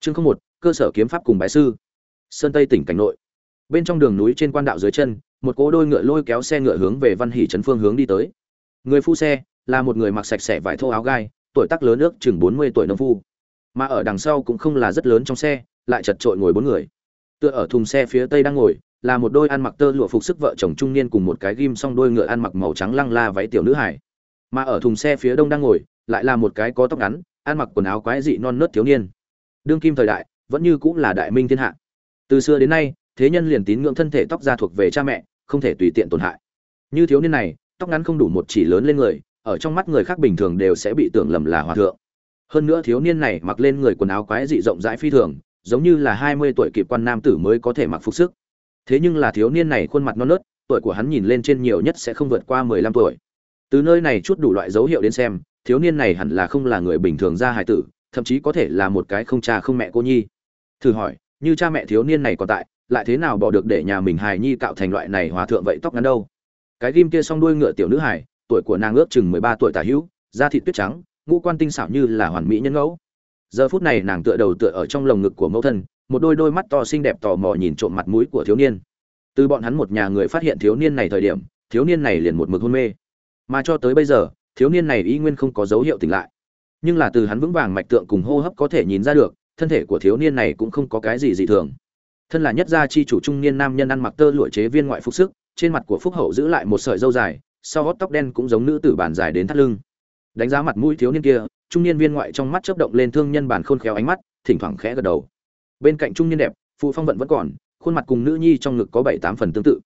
chương không một, cơ sở kiếm pháp cùng bái sư. Sơn tây tỉnh cảnh nội. Bên trong đường núi trên quan đạo dưới chân, một cỗ đôi ngựa lôi kéo xe ngựa hướng về văn hỷ trấn phương hướng đi tới. Người phu xe là một người mặc sạch sẽ vải thô áo gai, tuổi tác lớn ước chừng bốn mươi tuổi nông phu. Mà ở đằng sau cũng không là rất lớn trong xe, lại chật trội ngồi bốn người. Tựa ở thùng xe phía tây đang ngồi, là một đôi ăn mặc tơ lụa phục sức vợ chồng trung niên cùng một cái ghim song đôi ngựa ăn mặc màu trắng lăng la váy tiểu nữ hải mà ở thùng xe phía đông đang ngồi, lại là một cái có tóc ngắn, ăn mặc quần áo quái dị non nớt thiếu niên đương kim thời đại, vẫn như cũng là đại minh thiên hạ. Từ xưa đến nay, thế nhân liền tín ngưỡng thân thể tóc ra thuộc về cha mẹ, không thể tùy tiện tổn hại. Như thiếu niên này, tóc ngắn không đủ một chỉ lớn lên người, ở trong mắt người khác bình thường đều sẽ bị tưởng lầm là hòa thượng. Hơn nữa thiếu niên này mặc lên người quần áo quái dị rộng rãi phi thường, giống như là hai mươi tuổi kịp quan nam tử mới có thể mặc phục sức. Thế nhưng là thiếu niên này khuôn mặt non nớt, tuổi của hắn nhìn lên trên nhiều nhất sẽ không vượt qua mười lăm tuổi. Từ nơi này chút đủ loại dấu hiệu đến xem, thiếu niên này hẳn là không là người bình thường ra hài tử thậm chí có thể là một cái không cha không mẹ cô nhi. Thử hỏi, như cha mẹ thiếu niên này còn tại, lại thế nào bỏ được để nhà mình hài nhi cạo thành loại này hòa thượng vậy tóc ngắn đâu? Cái ghim kia song đuôi ngựa tiểu nữ hài, tuổi của nàng ước chừng mười ba tuổi tả hữu, da thịt tuyết trắng, ngũ quan tinh xảo như là hoàn mỹ nhân ngẫu. Giờ phút này nàng tựa đầu tựa ở trong lồng ngực của mẫu thân, một đôi đôi mắt to xinh đẹp tò mò nhìn trộm mặt mũi của thiếu niên. Từ bọn hắn một nhà người phát hiện thiếu niên này thời điểm, thiếu niên này liền một mực hôn mê. Mà cho tới bây giờ, thiếu niên này y nguyên không có dấu hiệu tỉnh lại nhưng là từ hắn vững vàng mạch tượng cùng hô hấp có thể nhìn ra được, thân thể của thiếu niên này cũng không có cái gì dị thường. Thân là nhất gia chi chủ trung niên nam nhân ăn mặc tơ lụa chế viên ngoại phục sức, trên mặt của phúc hậu giữ lại một sợi dâu dài, sau gót tóc đen cũng giống nữ tử bản dài đến thắt lưng. Đánh giá mặt mũi thiếu niên kia, trung niên viên ngoại trong mắt chớp động lên thương nhân bản khôn khéo ánh mắt, thỉnh thoảng khẽ gật đầu. Bên cạnh trung niên đẹp phụ phong vận vẫn còn, khuôn mặt cùng nữ nhi trong ngực có bảy tám phần tương tự.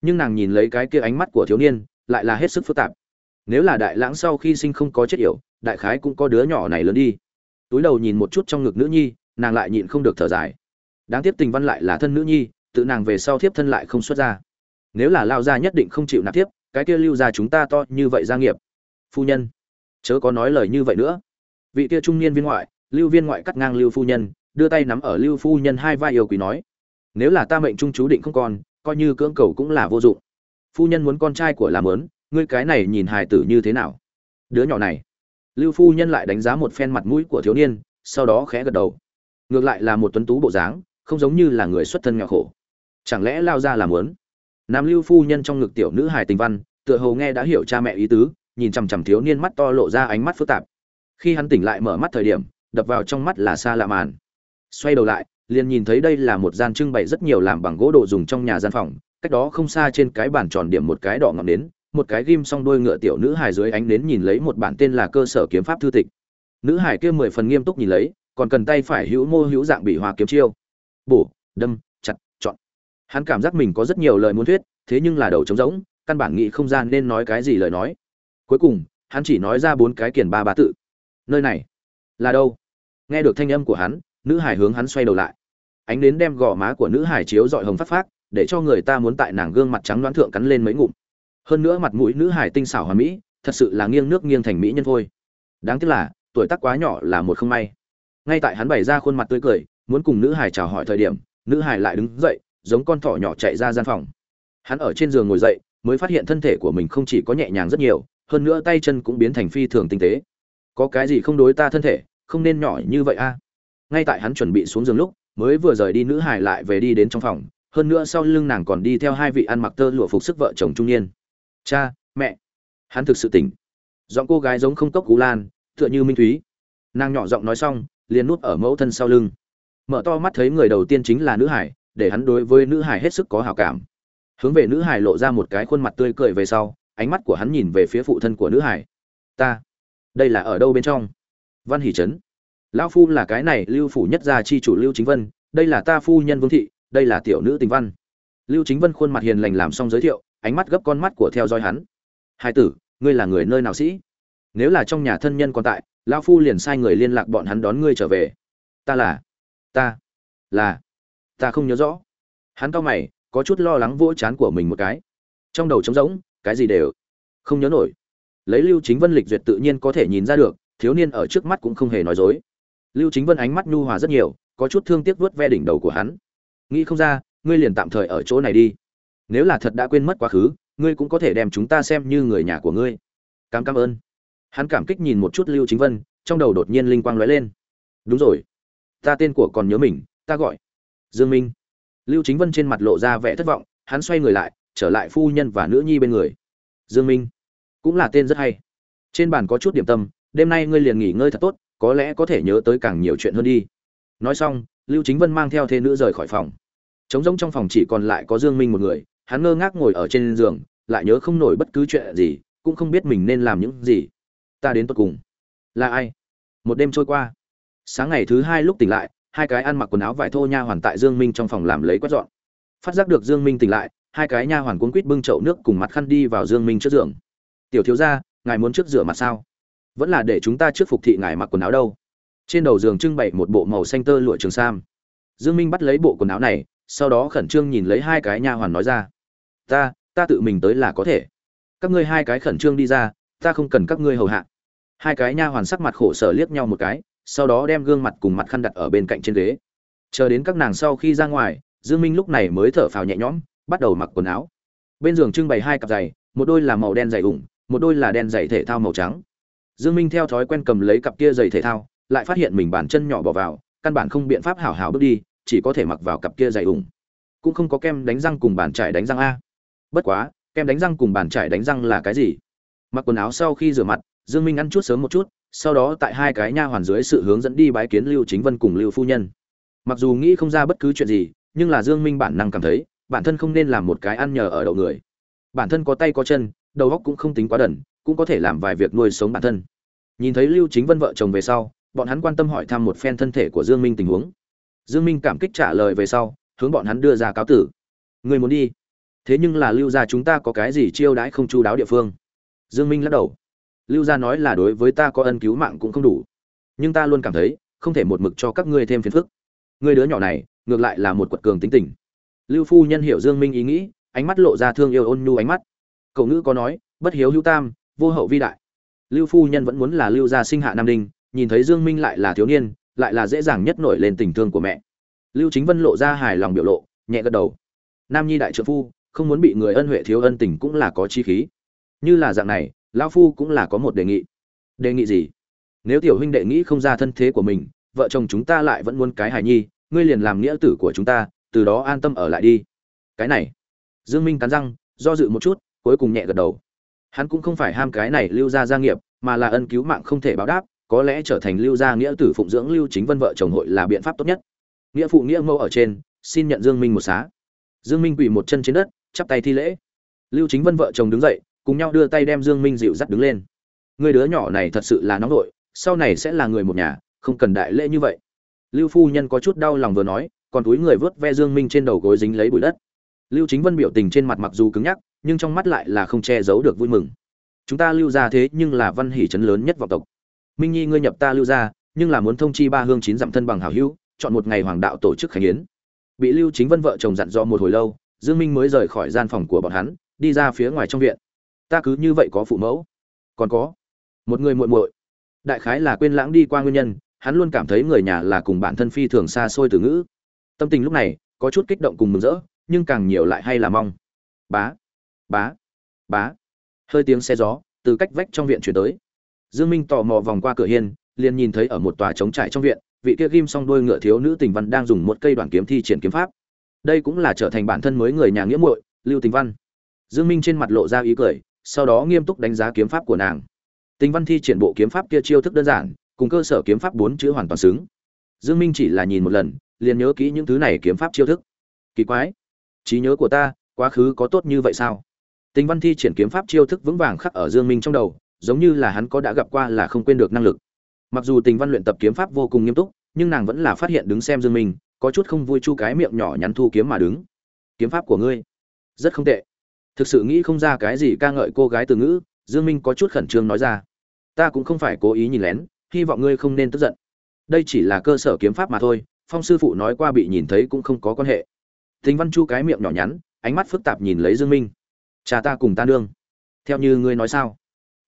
Nhưng nàng nhìn lấy cái kia ánh mắt của thiếu niên, lại là hết sức phức tạp. Nếu là đại lãng sau khi sinh không có chết yểu đại khái cũng có đứa nhỏ này lớn đi. Túi đầu nhìn một chút trong ngực nữ nhi, nàng lại nhịn không được thở dài. Đáng tiếc tình văn lại là thân nữ nhi, tự nàng về sau thiếp thân lại không xuất ra. Nếu là lao ra nhất định không chịu nạp tiếp cái kia lưu gia chúng ta to như vậy gia nghiệp. Phu nhân, chớ có nói lời như vậy nữa. Vị kia trung niên viên ngoại, lưu viên ngoại cắt ngang lưu phu nhân, đưa tay nắm ở lưu phu nhân hai vai yêu quý nói, nếu là ta mệnh trung chú định không còn, coi như cưỡng cầu cũng là vô dụng. Phu nhân muốn con trai của làm lớn, ngươi cái này nhìn hài tử như thế nào? Đứa nhỏ này lưu phu nhân lại đánh giá một phen mặt mũi của thiếu niên, sau đó khẽ gật đầu. Ngược lại là một tuấn tú bộ dáng, không giống như là người xuất thân nghèo khổ. Chẳng lẽ lao ra làm lớn? Nam lưu phu nhân trong ngực tiểu nữ hài tình văn, tựa hồ nghe đã hiểu cha mẹ ý tứ, nhìn chằm chằm thiếu niên mắt to lộ ra ánh mắt phức tạp. Khi hắn tỉnh lại mở mắt thời điểm, đập vào trong mắt là xa lạ màn. Xoay đầu lại, liền nhìn thấy đây là một gian trưng bày rất nhiều làm bằng gỗ đồ dùng trong nhà gian phòng, cách đó không xa trên cái bàn tròn điểm một cái đỏ ngọn nến một cái ghim song đôi ngựa tiểu nữ hài dưới ánh nến nhìn lấy một bản tên là cơ sở kiếm pháp thư tịch. Nữ hải kia mười phần nghiêm túc nhìn lấy, còn cần tay phải hữu mô hữu dạng bị hòa kiếm chiêu. Bổ, đâm, chặt, chọn. Hắn cảm giác mình có rất nhiều lời muốn thuyết, thế nhưng là đầu trống rỗng, căn bản nghĩ không gian nên nói cái gì lời nói. Cuối cùng, hắn chỉ nói ra bốn cái kiền ba ba tự. Nơi này, là đâu? Nghe được thanh âm của hắn, nữ hải hướng hắn xoay đầu lại. Ánh đến đem gò má của nữ hải chiếu dọi hồng phát phát để cho người ta muốn tại nàng gương mặt trắng đoán thượng cắn lên mấy ngụm hơn nữa mặt mũi nữ hải tinh xảo hoàn mỹ, thật sự là nghiêng nước nghiêng thành mỹ nhân thôi. Đáng tiếc là, tuổi tác quá nhỏ là một không may. Ngay tại hắn bày ra khuôn mặt tươi cười, muốn cùng nữ hải chào hỏi thời điểm, nữ hải lại đứng dậy, giống con thỏ nhỏ chạy ra gian phòng. Hắn ở trên giường ngồi dậy, mới phát hiện thân thể của mình không chỉ có nhẹ nhàng rất nhiều, hơn nữa tay chân cũng biến thành phi thường tinh tế. Có cái gì không đối ta thân thể, không nên nhỏ như vậy a. Ngay tại hắn chuẩn bị xuống giường lúc, mới vừa rời đi, nữ hải lại về đi đến trong phòng. Hơn nữa sau lưng nàng còn đi theo hai vị ăn mặc tơ lụa phục sức vợ chồng trung niên cha, mẹ. Hắn thực sự tỉnh. Giọng cô gái giống không cốc cú lan, tựa như minh thúy. Nàng nhỏ giọng nói xong, liền nút ở mẫu thân sau lưng. Mở to mắt thấy người đầu tiên chính là nữ hải, để hắn đối với nữ hải hết sức có hào cảm. Hướng về nữ hải lộ ra một cái khuôn mặt tươi cười về sau, ánh mắt của hắn nhìn về phía phụ thân của nữ hải. Ta, đây là ở đâu bên trong? Văn hỷ trấn. Lão phu là cái này, lưu phủ nhất gia chi chủ lưu chính vân, đây là ta phu nhân vương thị, đây là tiểu nữ tình văn. Lưu chính vân khuôn mặt hiền lành làm xong giới thiệu ánh mắt gấp con mắt của theo dõi hắn. Hai tử, ngươi là người nơi nào sĩ? Nếu là trong nhà thân nhân còn tại, lão phu liền sai người liên lạc bọn hắn đón ngươi trở về. Ta là ta là, ta không nhớ rõ. Hắn cau mày, có chút lo lắng vỗ chán của mình một cái. Trong đầu trống rỗng, cái gì đều không nhớ nổi. Lấy lưu chính vân lịch duyệt tự nhiên có thể nhìn ra được, thiếu niên ở trước mắt cũng không hề nói dối. Lưu chính vân ánh mắt nhu hòa rất nhiều, có chút thương tiếc vuốt ve đỉnh đầu của hắn. Nghĩ không ra, ngươi liền tạm thời ở chỗ này đi nếu là thật đã quên mất quá khứ, ngươi cũng có thể đem chúng ta xem như người nhà của ngươi. Cảm cảm ơn. Hắn cảm kích nhìn một chút lưu chính vân, trong đầu đột nhiên linh quang lóe lên. Đúng rồi. Ta tên của còn nhớ mình, ta gọi dương minh. Lưu chính vân trên mặt lộ ra vẻ thất vọng, hắn xoay người lại, trở lại phu nhân và nữ nhi bên người. Dương minh. Cũng là tên rất hay. Trên bàn có chút điểm tâm, đêm nay ngươi liền nghỉ ngơi thật tốt, có lẽ có thể nhớ tới càng nhiều chuyện hơn đi. Nói xong, lưu chính vân mang theo thê nữ rời khỏi phòng. Trống rỗng trong phòng chỉ còn lại có dương minh một người hắn ngơ ngác ngồi ở trên giường, lại nhớ không nổi bất cứ chuyện gì, cũng không biết mình nên làm những gì. Ta đến tận cùng. Là ai? Một đêm trôi qua. Sáng ngày thứ hai lúc tỉnh lại, hai cái ăn mặc quần áo vải thô nha hoàn tại dương minh trong phòng làm lấy quét dọn. Phát giác được dương minh tỉnh lại, hai cái nha hoàn cuốn quýt bưng chậu nước cùng mặt khăn đi vào dương minh trước giường. Tiểu thiếu gia, ngài muốn trước rửa mặt sao? Vẫn là để chúng ta trước phục thị ngài mặc quần áo đâu. Trên đầu giường trưng bày một bộ màu xanh tơ lụa trường sam. Dương minh bắt lấy bộ quần áo này, sau đó khẩn trương nhìn lấy hai cái nha hoàn nói ra ta ta tự mình tới là có thể. Các ngươi hai cái khẩn trương đi ra, ta không cần các ngươi hầu hạ. Hai cái nha hoàn sắc mặt khổ sở liếc nhau một cái, sau đó đem gương mặt cùng mặt khăn đặt ở bên cạnh trên ghế. Chờ đến các nàng sau khi ra ngoài, dương minh lúc này mới thở phào nhẹ nhõm, bắt đầu mặc quần áo. Bên giường trưng bày hai cặp giày, một đôi là màu đen giày ủng, một đôi là đen giày thể thao màu trắng. Dương minh theo thói quen cầm lấy cặp kia giày thể thao, lại phát hiện mình bàn chân nhỏ bỏ vào, căn bản không biện pháp hảo hảo bước đi, chỉ có thể mặc vào cặp kia giày ủng. Cũng không có kem đánh răng cùng bàn chải đánh răng a bất quá, kem đánh răng cùng bàn chải đánh răng là cái gì? Mặc quần áo sau khi rửa mặt, dương minh ăn chút sớm một chút, sau đó tại hai cái nha hoàn dưới sự hướng dẫn đi bái kiến lưu chính vân cùng lưu phu nhân. Mặc dù nghĩ không ra bất cứ chuyện gì, nhưng là dương minh bản năng cảm thấy, bản thân không nên làm một cái ăn nhờ ở đậu người. Bản thân có tay có chân, đầu óc cũng không tính quá đần, cũng có thể làm vài việc nuôi sống bản thân. Nhìn thấy lưu chính vân vợ chồng về sau, bọn hắn quan tâm hỏi thăm một phen thân thể của dương minh tình huống. Dương minh cảm kích trả lời về sau, hướng bọn hắn đưa ra cáo tử. Người muốn đi? Thế nhưng là lưu gia chúng ta có cái gì chiêu đãi không chu đáo địa phương? Dương minh lắc đầu. Lưu gia nói là đối với ta có ân cứu mạng cũng không đủ. Nhưng ta luôn cảm thấy, không thể một mực cho các ngươi thêm phiền phức. Người đứa nhỏ này, ngược lại là một quật cường tính tình. Lưu phu nhân hiểu dương minh ý nghĩ, ánh mắt lộ ra thương yêu ôn nhu ánh mắt. Cậu ngữ có nói, bất hiếu hữu tam, vô hậu vi đại. Lưu phu nhân vẫn muốn là lưu gia sinh hạ nam đinh, nhìn thấy dương minh lại là thiếu niên, lại là dễ dàng nhất nổi lên tình thương của mẹ. Lưu chính vân lộ ra hài lòng biểu lộ, nhẹ gật đầu. Nam nhi đại trợ phu không muốn bị người ân huệ thiếu ân tình cũng là có chi khí. Như là dạng này, lão phu cũng là có một đề nghị. Đề nghị gì? Nếu tiểu huynh đệ nghĩ không ra thân thế của mình, vợ chồng chúng ta lại vẫn muốn cái hài nhi, ngươi liền làm nghĩa tử của chúng ta, từ đó an tâm ở lại đi. Cái này. Dương minh cắn răng, do dự một chút, cuối cùng nhẹ gật đầu. Hắn cũng không phải ham cái này lưu gia gia nghiệp, mà là ân cứu mạng không thể báo đáp, có lẽ trở thành lưu gia nghĩa tử phụng dưỡng lưu chính vân vợ chồng hội là biện pháp tốt nhất. Nghĩa phụ nghĩa mẫu ở trên, xin nhận dương minh một xá. Dương minh quỳ một chân trên đất chắp tay thi lễ. Lưu chính vân vợ chồng đứng dậy, cùng nhau đưa tay đem dương minh dịu dắt đứng lên. Người đứa nhỏ này thật sự là nóng nổi sau này sẽ là người một nhà, không cần đại lễ như vậy. Lưu phu nhân có chút đau lòng vừa nói, còn túi người vớt ve dương minh trên đầu gối dính lấy bụi đất. Lưu chính vân biểu tình trên mặt mặc dù cứng nhắc, nhưng trong mắt lại là không che giấu được vui mừng. Chúng ta lưu ra thế nhưng là văn hỷ trấn lớn nhất vọng tộc. Minh nhi ngươi nhập ta lưu ra nhưng là muốn thông chi ba hương chín dặm thân bằng hảo hữu, chọn một ngày hoàng đạo tổ chức khánh yến. Bị lưu chính vân vợ chồng dặn dò một hồi lâu dương minh mới rời khỏi gian phòng của bọn hắn, đi ra phía ngoài trong viện. Ta cứ như vậy có phụ mẫu? Còn có. Một người muội muội. Đại khái là quên lãng đi qua nguyên nhân, hắn luôn cảm thấy người nhà là cùng bản thân phi thường xa xôi từ ngữ. Tâm tình lúc này có chút kích động cùng mừng rỡ, nhưng càng nhiều lại hay là mong. Bá. Bá. Bá. Hơi tiếng xe gió từ cách vách trong viện chuyển tới. Dương minh tò mò vòng qua cửa hiên, liền nhìn thấy ở một tòa trống trải trong viện, vị kia ghim song đôi ngựa thiếu nữ tình văn đang dùng một cây đoạn kiếm thi triển kiếm pháp đây cũng là trở thành bản thân mới người nhà nghĩa muội, lưu tình văn. Dương minh trên mặt lộ ra ý cười, sau đó nghiêm túc đánh giá kiếm pháp của nàng. Tình văn thi triển bộ kiếm pháp kia chiêu thức đơn giản, cùng cơ sở kiếm pháp bốn chữ hoàn toàn xứng. Dương minh chỉ là nhìn một lần, liền nhớ kỹ những thứ này kiếm pháp chiêu thức. Kỳ quái. Trí nhớ của ta, quá khứ có tốt như vậy sao? Tình văn thi triển kiếm pháp chiêu thức vững vàng khắc ở dương minh trong đầu, giống như là hắn có đã gặp qua là không quên được năng lực. Mặc dù tình văn luyện tập kiếm pháp vô cùng nghiêm túc, nhưng nàng vẫn là phát hiện đứng xem dương minh có chút không vui chu cái miệng nhỏ nhắn thu kiếm mà đứng. Kiếm pháp của ngươi, rất không tệ. Thực sự nghĩ không ra cái gì ca ngợi cô gái từ ngữ, dương minh có chút khẩn trương nói ra. Ta cũng không phải cố ý nhìn lén, hy vọng ngươi không nên tức giận. Đây chỉ là cơ sở kiếm pháp mà thôi, phong sư phụ nói qua bị nhìn thấy cũng không có quan hệ. Thính văn chu cái miệng nhỏ nhắn, ánh mắt phức tạp nhìn lấy dương minh. Cha ta cùng ta nương. Theo như ngươi nói sao?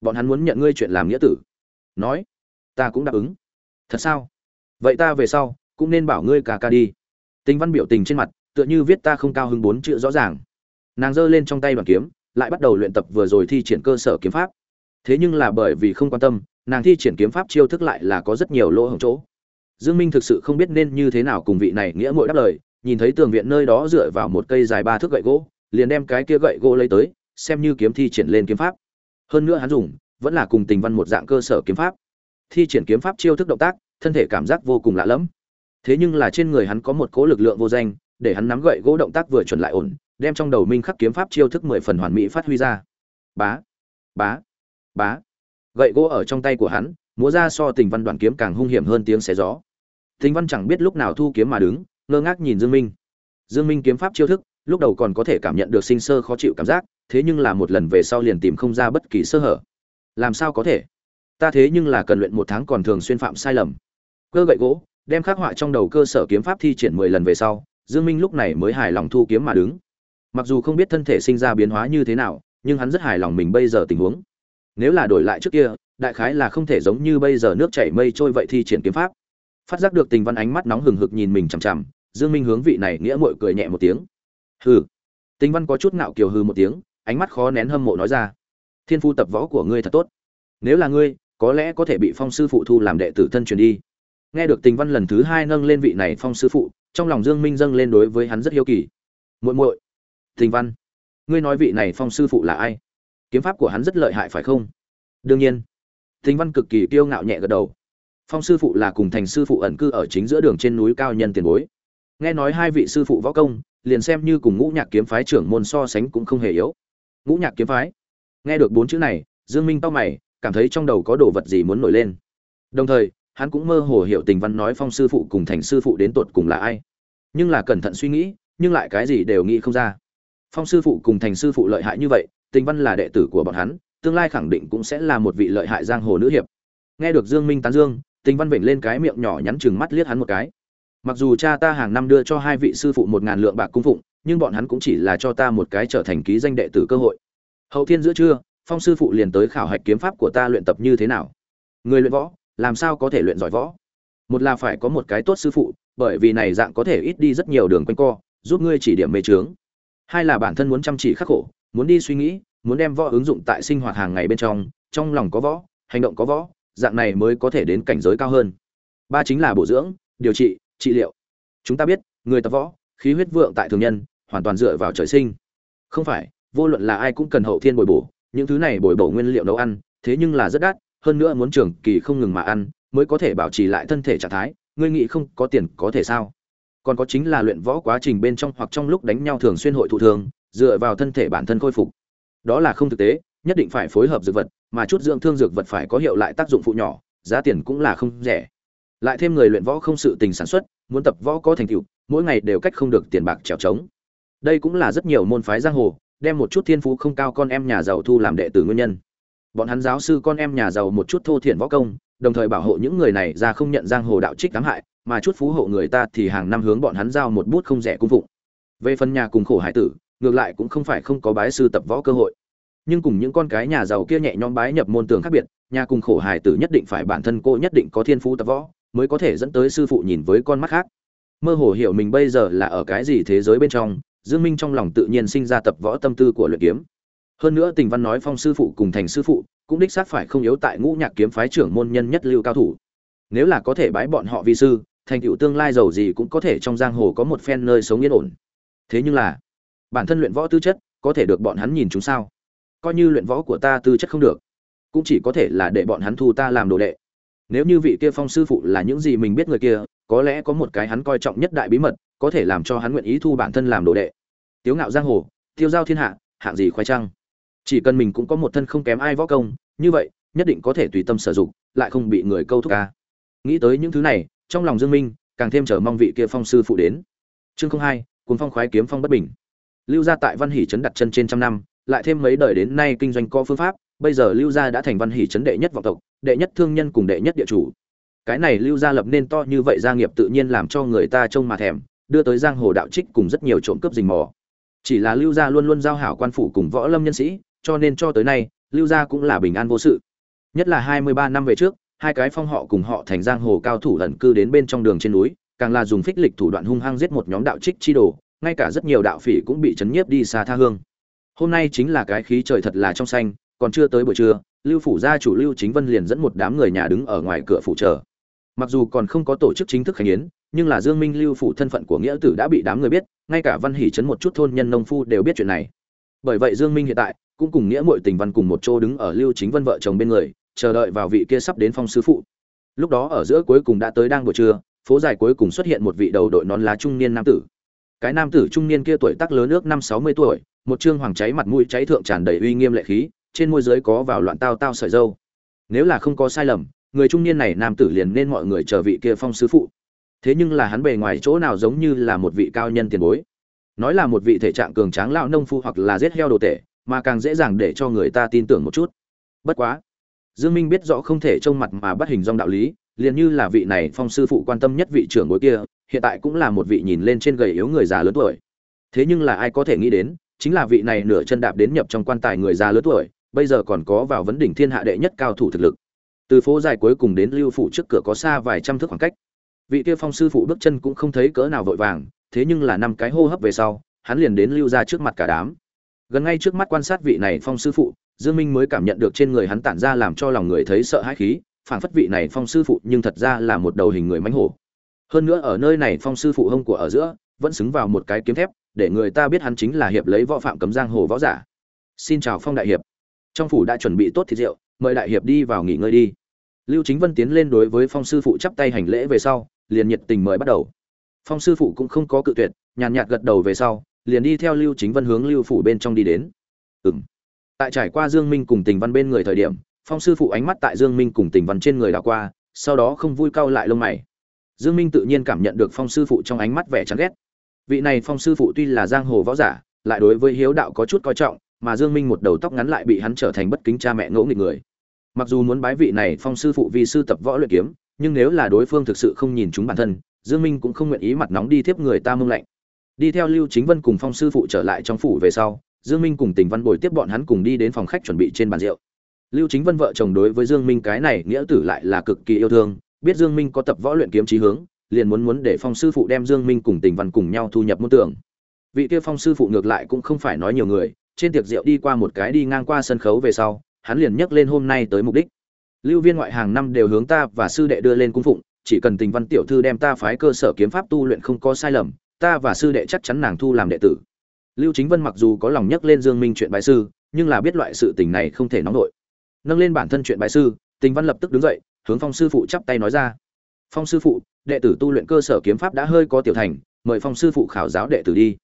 Bọn hắn muốn nhận ngươi chuyện làm nghĩa tử. Nói, ta cũng đáp ứng. Thật sao? Vậy ta về sau cũng nên bảo ngươi cả ca đi. Tinh văn biểu tình trên mặt, tựa như viết ta không cao hứng bốn chữ rõ ràng. Nàng giơ lên trong tay đoàn kiếm, lại bắt đầu luyện tập vừa rồi thi triển cơ sở kiếm pháp. Thế nhưng là bởi vì không quan tâm, nàng thi triển kiếm pháp chiêu thức lại là có rất nhiều lỗ hổng chỗ. Dương minh thực sự không biết nên như thế nào cùng vị này nghĩa muội đáp lời, nhìn thấy tường viện nơi đó dựa vào một cây dài ba thước gậy gỗ, liền đem cái kia gậy gỗ lấy tới, xem như kiếm thi triển lên kiếm pháp. Hơn nữa hắn dùng, vẫn là cùng tình văn một dạng cơ sở kiếm pháp. Thi triển kiếm pháp chiêu thức động tác, thân thể cảm giác vô cùng lạ lẫm thế nhưng là trên người hắn có một cố lực lượng vô danh, để hắn nắm gậy gỗ động tác vừa chuẩn lại ổn, đem trong đầu minh khắc kiếm pháp chiêu thức mười phần hoàn mỹ phát huy ra. Bá bá bá. Gậy gỗ ở trong tay của hắn, múa ra so tình văn đoàn kiếm càng hung hiểm hơn tiếng xé gió. Tình văn chẳng biết lúc nào thu kiếm mà đứng, ngơ ngác nhìn dương minh. Dương minh kiếm pháp chiêu thức, lúc đầu còn có thể cảm nhận được sinh sơ khó chịu cảm giác, thế nhưng là một lần về sau liền tìm không ra bất kỳ sơ hở. Làm sao có thể? Ta thế nhưng là cần luyện một tháng còn thường xuyên phạm sai lầm. Cơ gậy gỗ đem khắc họa trong đầu cơ sở kiếm pháp thi triển mười lần về sau, dương minh lúc này mới hài lòng thu kiếm mà đứng. Mặc dù không biết thân thể sinh ra biến hóa như thế nào, nhưng hắn rất hài lòng mình bây giờ tình huống. Nếu là đổi lại trước kia, đại khái là không thể giống như bây giờ nước chảy mây trôi vậy thi triển kiếm pháp. Phát giác được tình văn ánh mắt nóng hừng hực nhìn mình chằm chằm, dương minh hướng vị này nghĩa muội cười nhẹ một tiếng. Hừ. Tình văn có chút ngạo kiều hừ một tiếng, ánh mắt khó nén hâm mộ nói ra. Thiên phu tập võ của ngươi thật tốt. Nếu là ngươi, có lẽ có thể bị phong sư phụ thu làm đệ tử thân truyền đi nghe được tình văn lần thứ hai nâng lên vị này phong sư phụ, trong lòng dương minh dâng lên đối với hắn rất hiếu kỳ. Muội muội, tình văn, ngươi nói vị này phong sư phụ là ai? Kiếm pháp của hắn rất lợi hại phải không? Đương nhiên. Tình văn cực kỳ kiêu ngạo nhẹ gật đầu. Phong sư phụ là cùng thành sư phụ ẩn cư ở chính giữa đường trên núi cao nhân tiền bối. Nghe nói hai vị sư phụ võ công, liền xem như cùng ngũ nhạc kiếm phái trưởng môn so sánh cũng không hề yếu. Ngũ nhạc kiếm phái? Nghe được bốn chữ này, dương minh tao mày, cảm thấy trong đầu có đồ vật gì muốn nổi lên. Đồng thời hắn cũng mơ hồ hiểu tình văn nói phong sư phụ cùng thành sư phụ đến tột cùng là ai. Nhưng là cẩn thận suy nghĩ, nhưng lại cái gì đều nghĩ không ra. Phong sư phụ cùng thành sư phụ lợi hại như vậy, tình văn là đệ tử của bọn hắn, tương lai khẳng định cũng sẽ là một vị lợi hại giang hồ nữ hiệp. Nghe được dương minh tán dương, tình văn vểnh lên cái miệng nhỏ nhắn chừng mắt liếc hắn một cái. Mặc dù cha ta hàng năm đưa cho hai vị sư phụ một ngàn lượng bạc cung phụng, nhưng bọn hắn cũng chỉ là cho ta một cái trở thành ký danh đệ tử cơ hội. Hậu thiên giữa trưa, phong sư phụ liền tới khảo hạch kiếm pháp của ta luyện tập như thế nào? Người luyện võ làm sao có thể luyện giỏi võ? Một là phải có một cái tốt sư phụ, bởi vì này dạng có thể ít đi rất nhiều đường quanh co, giúp ngươi chỉ điểm mê trướng hai là bản thân muốn chăm chỉ khắc khổ, muốn đi suy nghĩ, muốn đem võ ứng dụng tại sinh hoạt hàng ngày bên trong trong lòng có võ, hành động có võ, dạng này mới có thể đến cảnh giới cao hơn. Ba chính là bổ dưỡng, điều trị trị liệu. Chúng ta biết, người tập võ, khí huyết vượng tại thường nhân, hoàn toàn dựa vào trời sinh. Không phải, vô luận là ai cũng cần hậu thiên bồi bổ, những thứ này bồi bổ nguyên liệu nấu ăn, thế nhưng là rất đắt hơn nữa muốn trường kỳ không ngừng mà ăn, mới có thể bảo trì lại thân thể trạng thái, ngươi nghĩ không có tiền có thể sao? Còn có chính là luyện võ quá trình bên trong hoặc trong lúc đánh nhau thường xuyên hội thụ thường, dựa vào thân thể bản thân khôi phục. Đó là không thực tế, nhất định phải phối hợp dược vật, mà chút dưỡng thương dược vật phải có hiệu lại tác dụng phụ nhỏ, giá tiền cũng là không rẻ. Lại thêm người luyện võ không sự tình sản xuất, muốn tập võ có thành tựu, mỗi ngày đều cách không được tiền bạc trèo trống. Đây cũng là rất nhiều môn phái giang hồ, đem một chút thiên phú không cao con em nhà giàu thu làm đệ tử nguyên nhân bọn hắn giáo sư con em nhà giàu một chút thô thiển võ công, đồng thời bảo hộ những người này ra không nhận giang hồ đạo trích cám hại, mà chút phú hộ người ta thì hàng năm hướng bọn hắn giao một bút không rẻ cung phụng. Về phần nhà cùng khổ hải tử, ngược lại cũng không phải không có bái sư tập võ cơ hội. Nhưng cùng những con cái nhà giàu kia nhẹ nhõm bái nhập môn tường khác biệt, nhà cùng khổ hải tử nhất định phải bản thân cô nhất định có thiên phú tập võ, mới có thể dẫn tới sư phụ nhìn với con mắt khác. Mơ hồ hiểu mình bây giờ là ở cái gì thế giới bên trong, dương minh trong lòng tự nhiên sinh ra tập võ tâm tư của luyện kiếm hơn nữa tình văn nói phong sư phụ cùng thành sư phụ cũng đích xác phải không yếu tại ngũ nhạc kiếm phái trưởng môn nhân nhất lưu cao thủ. Nếu là có thể bái bọn họ vi sư, thành tựu tương lai giàu gì cũng có thể trong giang hồ có một phen nơi sống yên ổn. Thế nhưng là, bản thân luyện võ tư chất có thể được bọn hắn nhìn chúng sao? Coi như luyện võ của ta tư chất không được, cũng chỉ có thể là để bọn hắn thu ta làm đồ đệ. Nếu như vị kia phong sư phụ là những gì mình biết người kia, có lẽ có một cái hắn coi trọng nhất đại bí mật, có thể làm cho hắn nguyện ý thu bản thân làm đồ đệ. Tiếu ngạo giang hồ, tiêu giao thiên hạ, hạng gì khoai trăng? Chỉ cần mình cũng có một thân không kém ai võ công, như vậy, nhất định có thể tùy tâm sử dụng, lại không bị người câu thúc ca nghĩ tới những thứ này, trong lòng dương minh, càng thêm chờ mong vị kia phong sư phụ đến. Chương không hai cuốn phong khoái kiếm phong bất bình. Lưu gia tại văn hỷ trấn đặt chân trên trăm năm, lại thêm mấy đời đến nay kinh doanh có phương pháp, bây giờ lưu gia đã thành văn hỷ trấn đệ nhất vọng tộc, đệ nhất thương nhân cùng đệ nhất địa chủ. Cái này lưu gia lập nên to như vậy gia nghiệp tự nhiên làm cho người ta trông mà thèm, đưa tới giang hồ đạo trích cùng rất nhiều trộm cướp rình mò. Chỉ là lưu gia luôn luôn giao hảo quan phủ cùng võ lâm nhân sĩ cho nên cho tới nay, lưu gia cũng là bình an vô sự. Nhất là hai mươi ba năm về trước, hai cái phong họ cùng họ thành giang hồ cao thủ lẩn cư đến bên trong đường trên núi, càng là dùng phích lịch thủ đoạn hung hăng giết một nhóm đạo trích chi đồ, ngay cả rất nhiều đạo phỉ cũng bị chấn nhiếp đi xa tha hương. Hôm nay chính là cái khí trời thật là trong xanh, còn chưa tới buổi trưa, lưu phủ gia chủ lưu chính vân liền dẫn một đám người nhà đứng ở ngoài cửa phủ chờ. Mặc dù còn không có tổ chức chính thức khánh yến, nhưng là dương minh lưu phủ thân phận của nghĩa tử đã bị đám người biết, ngay cả văn hỷ chấn một chút thôn nhân nông phu đều biết chuyện này. Bởi vậy dương minh hiện tại cũng cùng nghĩa muội tình văn cùng một chỗ đứng ở lưu chính vân vợ chồng bên người, chờ đợi vào vị kia sắp đến phong sư phụ. Lúc đó ở giữa cuối cùng đã tới đang buổi trưa, phố dài cuối cùng xuất hiện một vị đầu đội nón lá trung niên nam tử. Cái nam tử trung niên kia tuổi tác lớn ước năm sáu mươi tuổi, một trương hoàng cháy mặt mũi cháy thượng tràn đầy uy nghiêm lệ khí, trên môi giới có vào loạn tao tao sợi dâu nếu là không có sai lầm, người trung niên này nam tử liền nên mọi người chờ vị kia phong sứ phụ. Thế nhưng là hắn bề ngoài chỗ nào giống như là một vị cao nhân tiền bối. Nói là một vị thể trạng cường tráng lão nông phu hoặc là giết heo đồ tể mà càng dễ dàng để cho người ta tin tưởng một chút. Bất quá, dương minh biết rõ không thể trông mặt mà bắt hình dong đạo lý, liền như là vị này phong sư phụ quan tâm nhất vị trưởng bối kia, hiện tại cũng là một vị nhìn lên trên gầy yếu người già lớn tuổi. Thế nhưng là ai có thể nghĩ đến, chính là vị này nửa chân đạp đến nhập trong quan tài người già lớn tuổi, bây giờ còn có vào vấn đỉnh thiên hạ đệ nhất cao thủ thực lực. Từ phố dài cuối cùng đến lưu phủ trước cửa có xa vài trăm thước khoảng cách. Vị kia phong sư phụ bước chân cũng không thấy cỡ nào vội vàng, thế nhưng là năm cái hô hấp về sau, hắn liền đến lưu ra trước mặt cả đám gần ngay trước mắt quan sát vị này phong sư phụ, dương minh mới cảm nhận được trên người hắn tản ra làm cho lòng người thấy sợ hãi khí, phảng phất vị này phong sư phụ nhưng thật ra là một đầu hình người mãnh hổ. Hơn nữa ở nơi này phong sư phụ hông của ở giữa, vẫn xứng vào một cái kiếm thép, để người ta biết hắn chính là hiệp lấy võ phạm cấm giang hồ võ giả. Xin chào phong đại hiệp. Trong phủ đã chuẩn bị tốt thịt rượu, mời đại hiệp đi vào nghỉ ngơi đi. Lưu chính vân tiến lên đối với phong sư phụ chắp tay hành lễ về sau, liền nhiệt tình mời bắt đầu. Phong sư phụ cũng không có cự tuyệt, nhàn nhạt gật đầu về sau liền đi theo lưu chính vân hướng lưu phủ bên trong đi đến. Ừm. Tại trải qua dương minh cùng tình văn bên người thời điểm, phong sư phụ ánh mắt tại dương minh cùng tình văn trên người đảo qua, sau đó không vui cau lại lông mày. Dương minh tự nhiên cảm nhận được phong sư phụ trong ánh mắt vẻ chán ghét. Vị này phong sư phụ tuy là giang hồ võ giả, lại đối với hiếu đạo có chút coi trọng, mà dương minh một đầu tóc ngắn lại bị hắn trở thành bất kính cha mẹ ngỗ nghịch người. Mặc dù muốn bái vị này phong sư phụ vì sư tập võ luyện kiếm, nhưng nếu là đối phương thực sự không nhìn chúng bản thân, dương minh cũng không nguyện ý mặt nóng đi tiếp người ta mông lạnh đi theo lưu chính vân cùng phong sư phụ trở lại trong phủ về sau, dương minh cùng tình văn bồi tiếp bọn hắn cùng đi đến phòng khách chuẩn bị trên bàn rượu. Lưu chính vân vợ chồng đối với dương minh cái này nghĩa tử lại là cực kỳ yêu thương, biết dương minh có tập võ luyện kiếm chí hướng, liền muốn muốn để phong sư phụ đem dương minh cùng tình văn cùng nhau thu nhập môn tưởng vị kia phong sư phụ ngược lại cũng không phải nói nhiều người, trên tiệc rượu đi qua một cái đi ngang qua sân khấu về sau, hắn liền nhắc lên hôm nay tới mục đích. Lưu viên ngoại hàng năm đều hướng ta và sư đệ đưa lên cung phụng, chỉ cần tình văn tiểu thư đem ta phái cơ sở kiếm pháp tu luyện không có sai lầm ta và sư đệ chắc chắn nàng thu làm đệ tử. Lưu chính vân mặc dù có lòng nhắc lên dương minh chuyện bái sư, nhưng là biết loại sự tình này không thể nóng nổi. Nâng lên bản thân chuyện bái sư, tình văn lập tức đứng dậy, hướng phong sư phụ chắp tay nói ra. Phong sư phụ, đệ tử tu luyện cơ sở kiếm pháp đã hơi có tiểu thành, mời phong sư phụ khảo giáo đệ tử đi.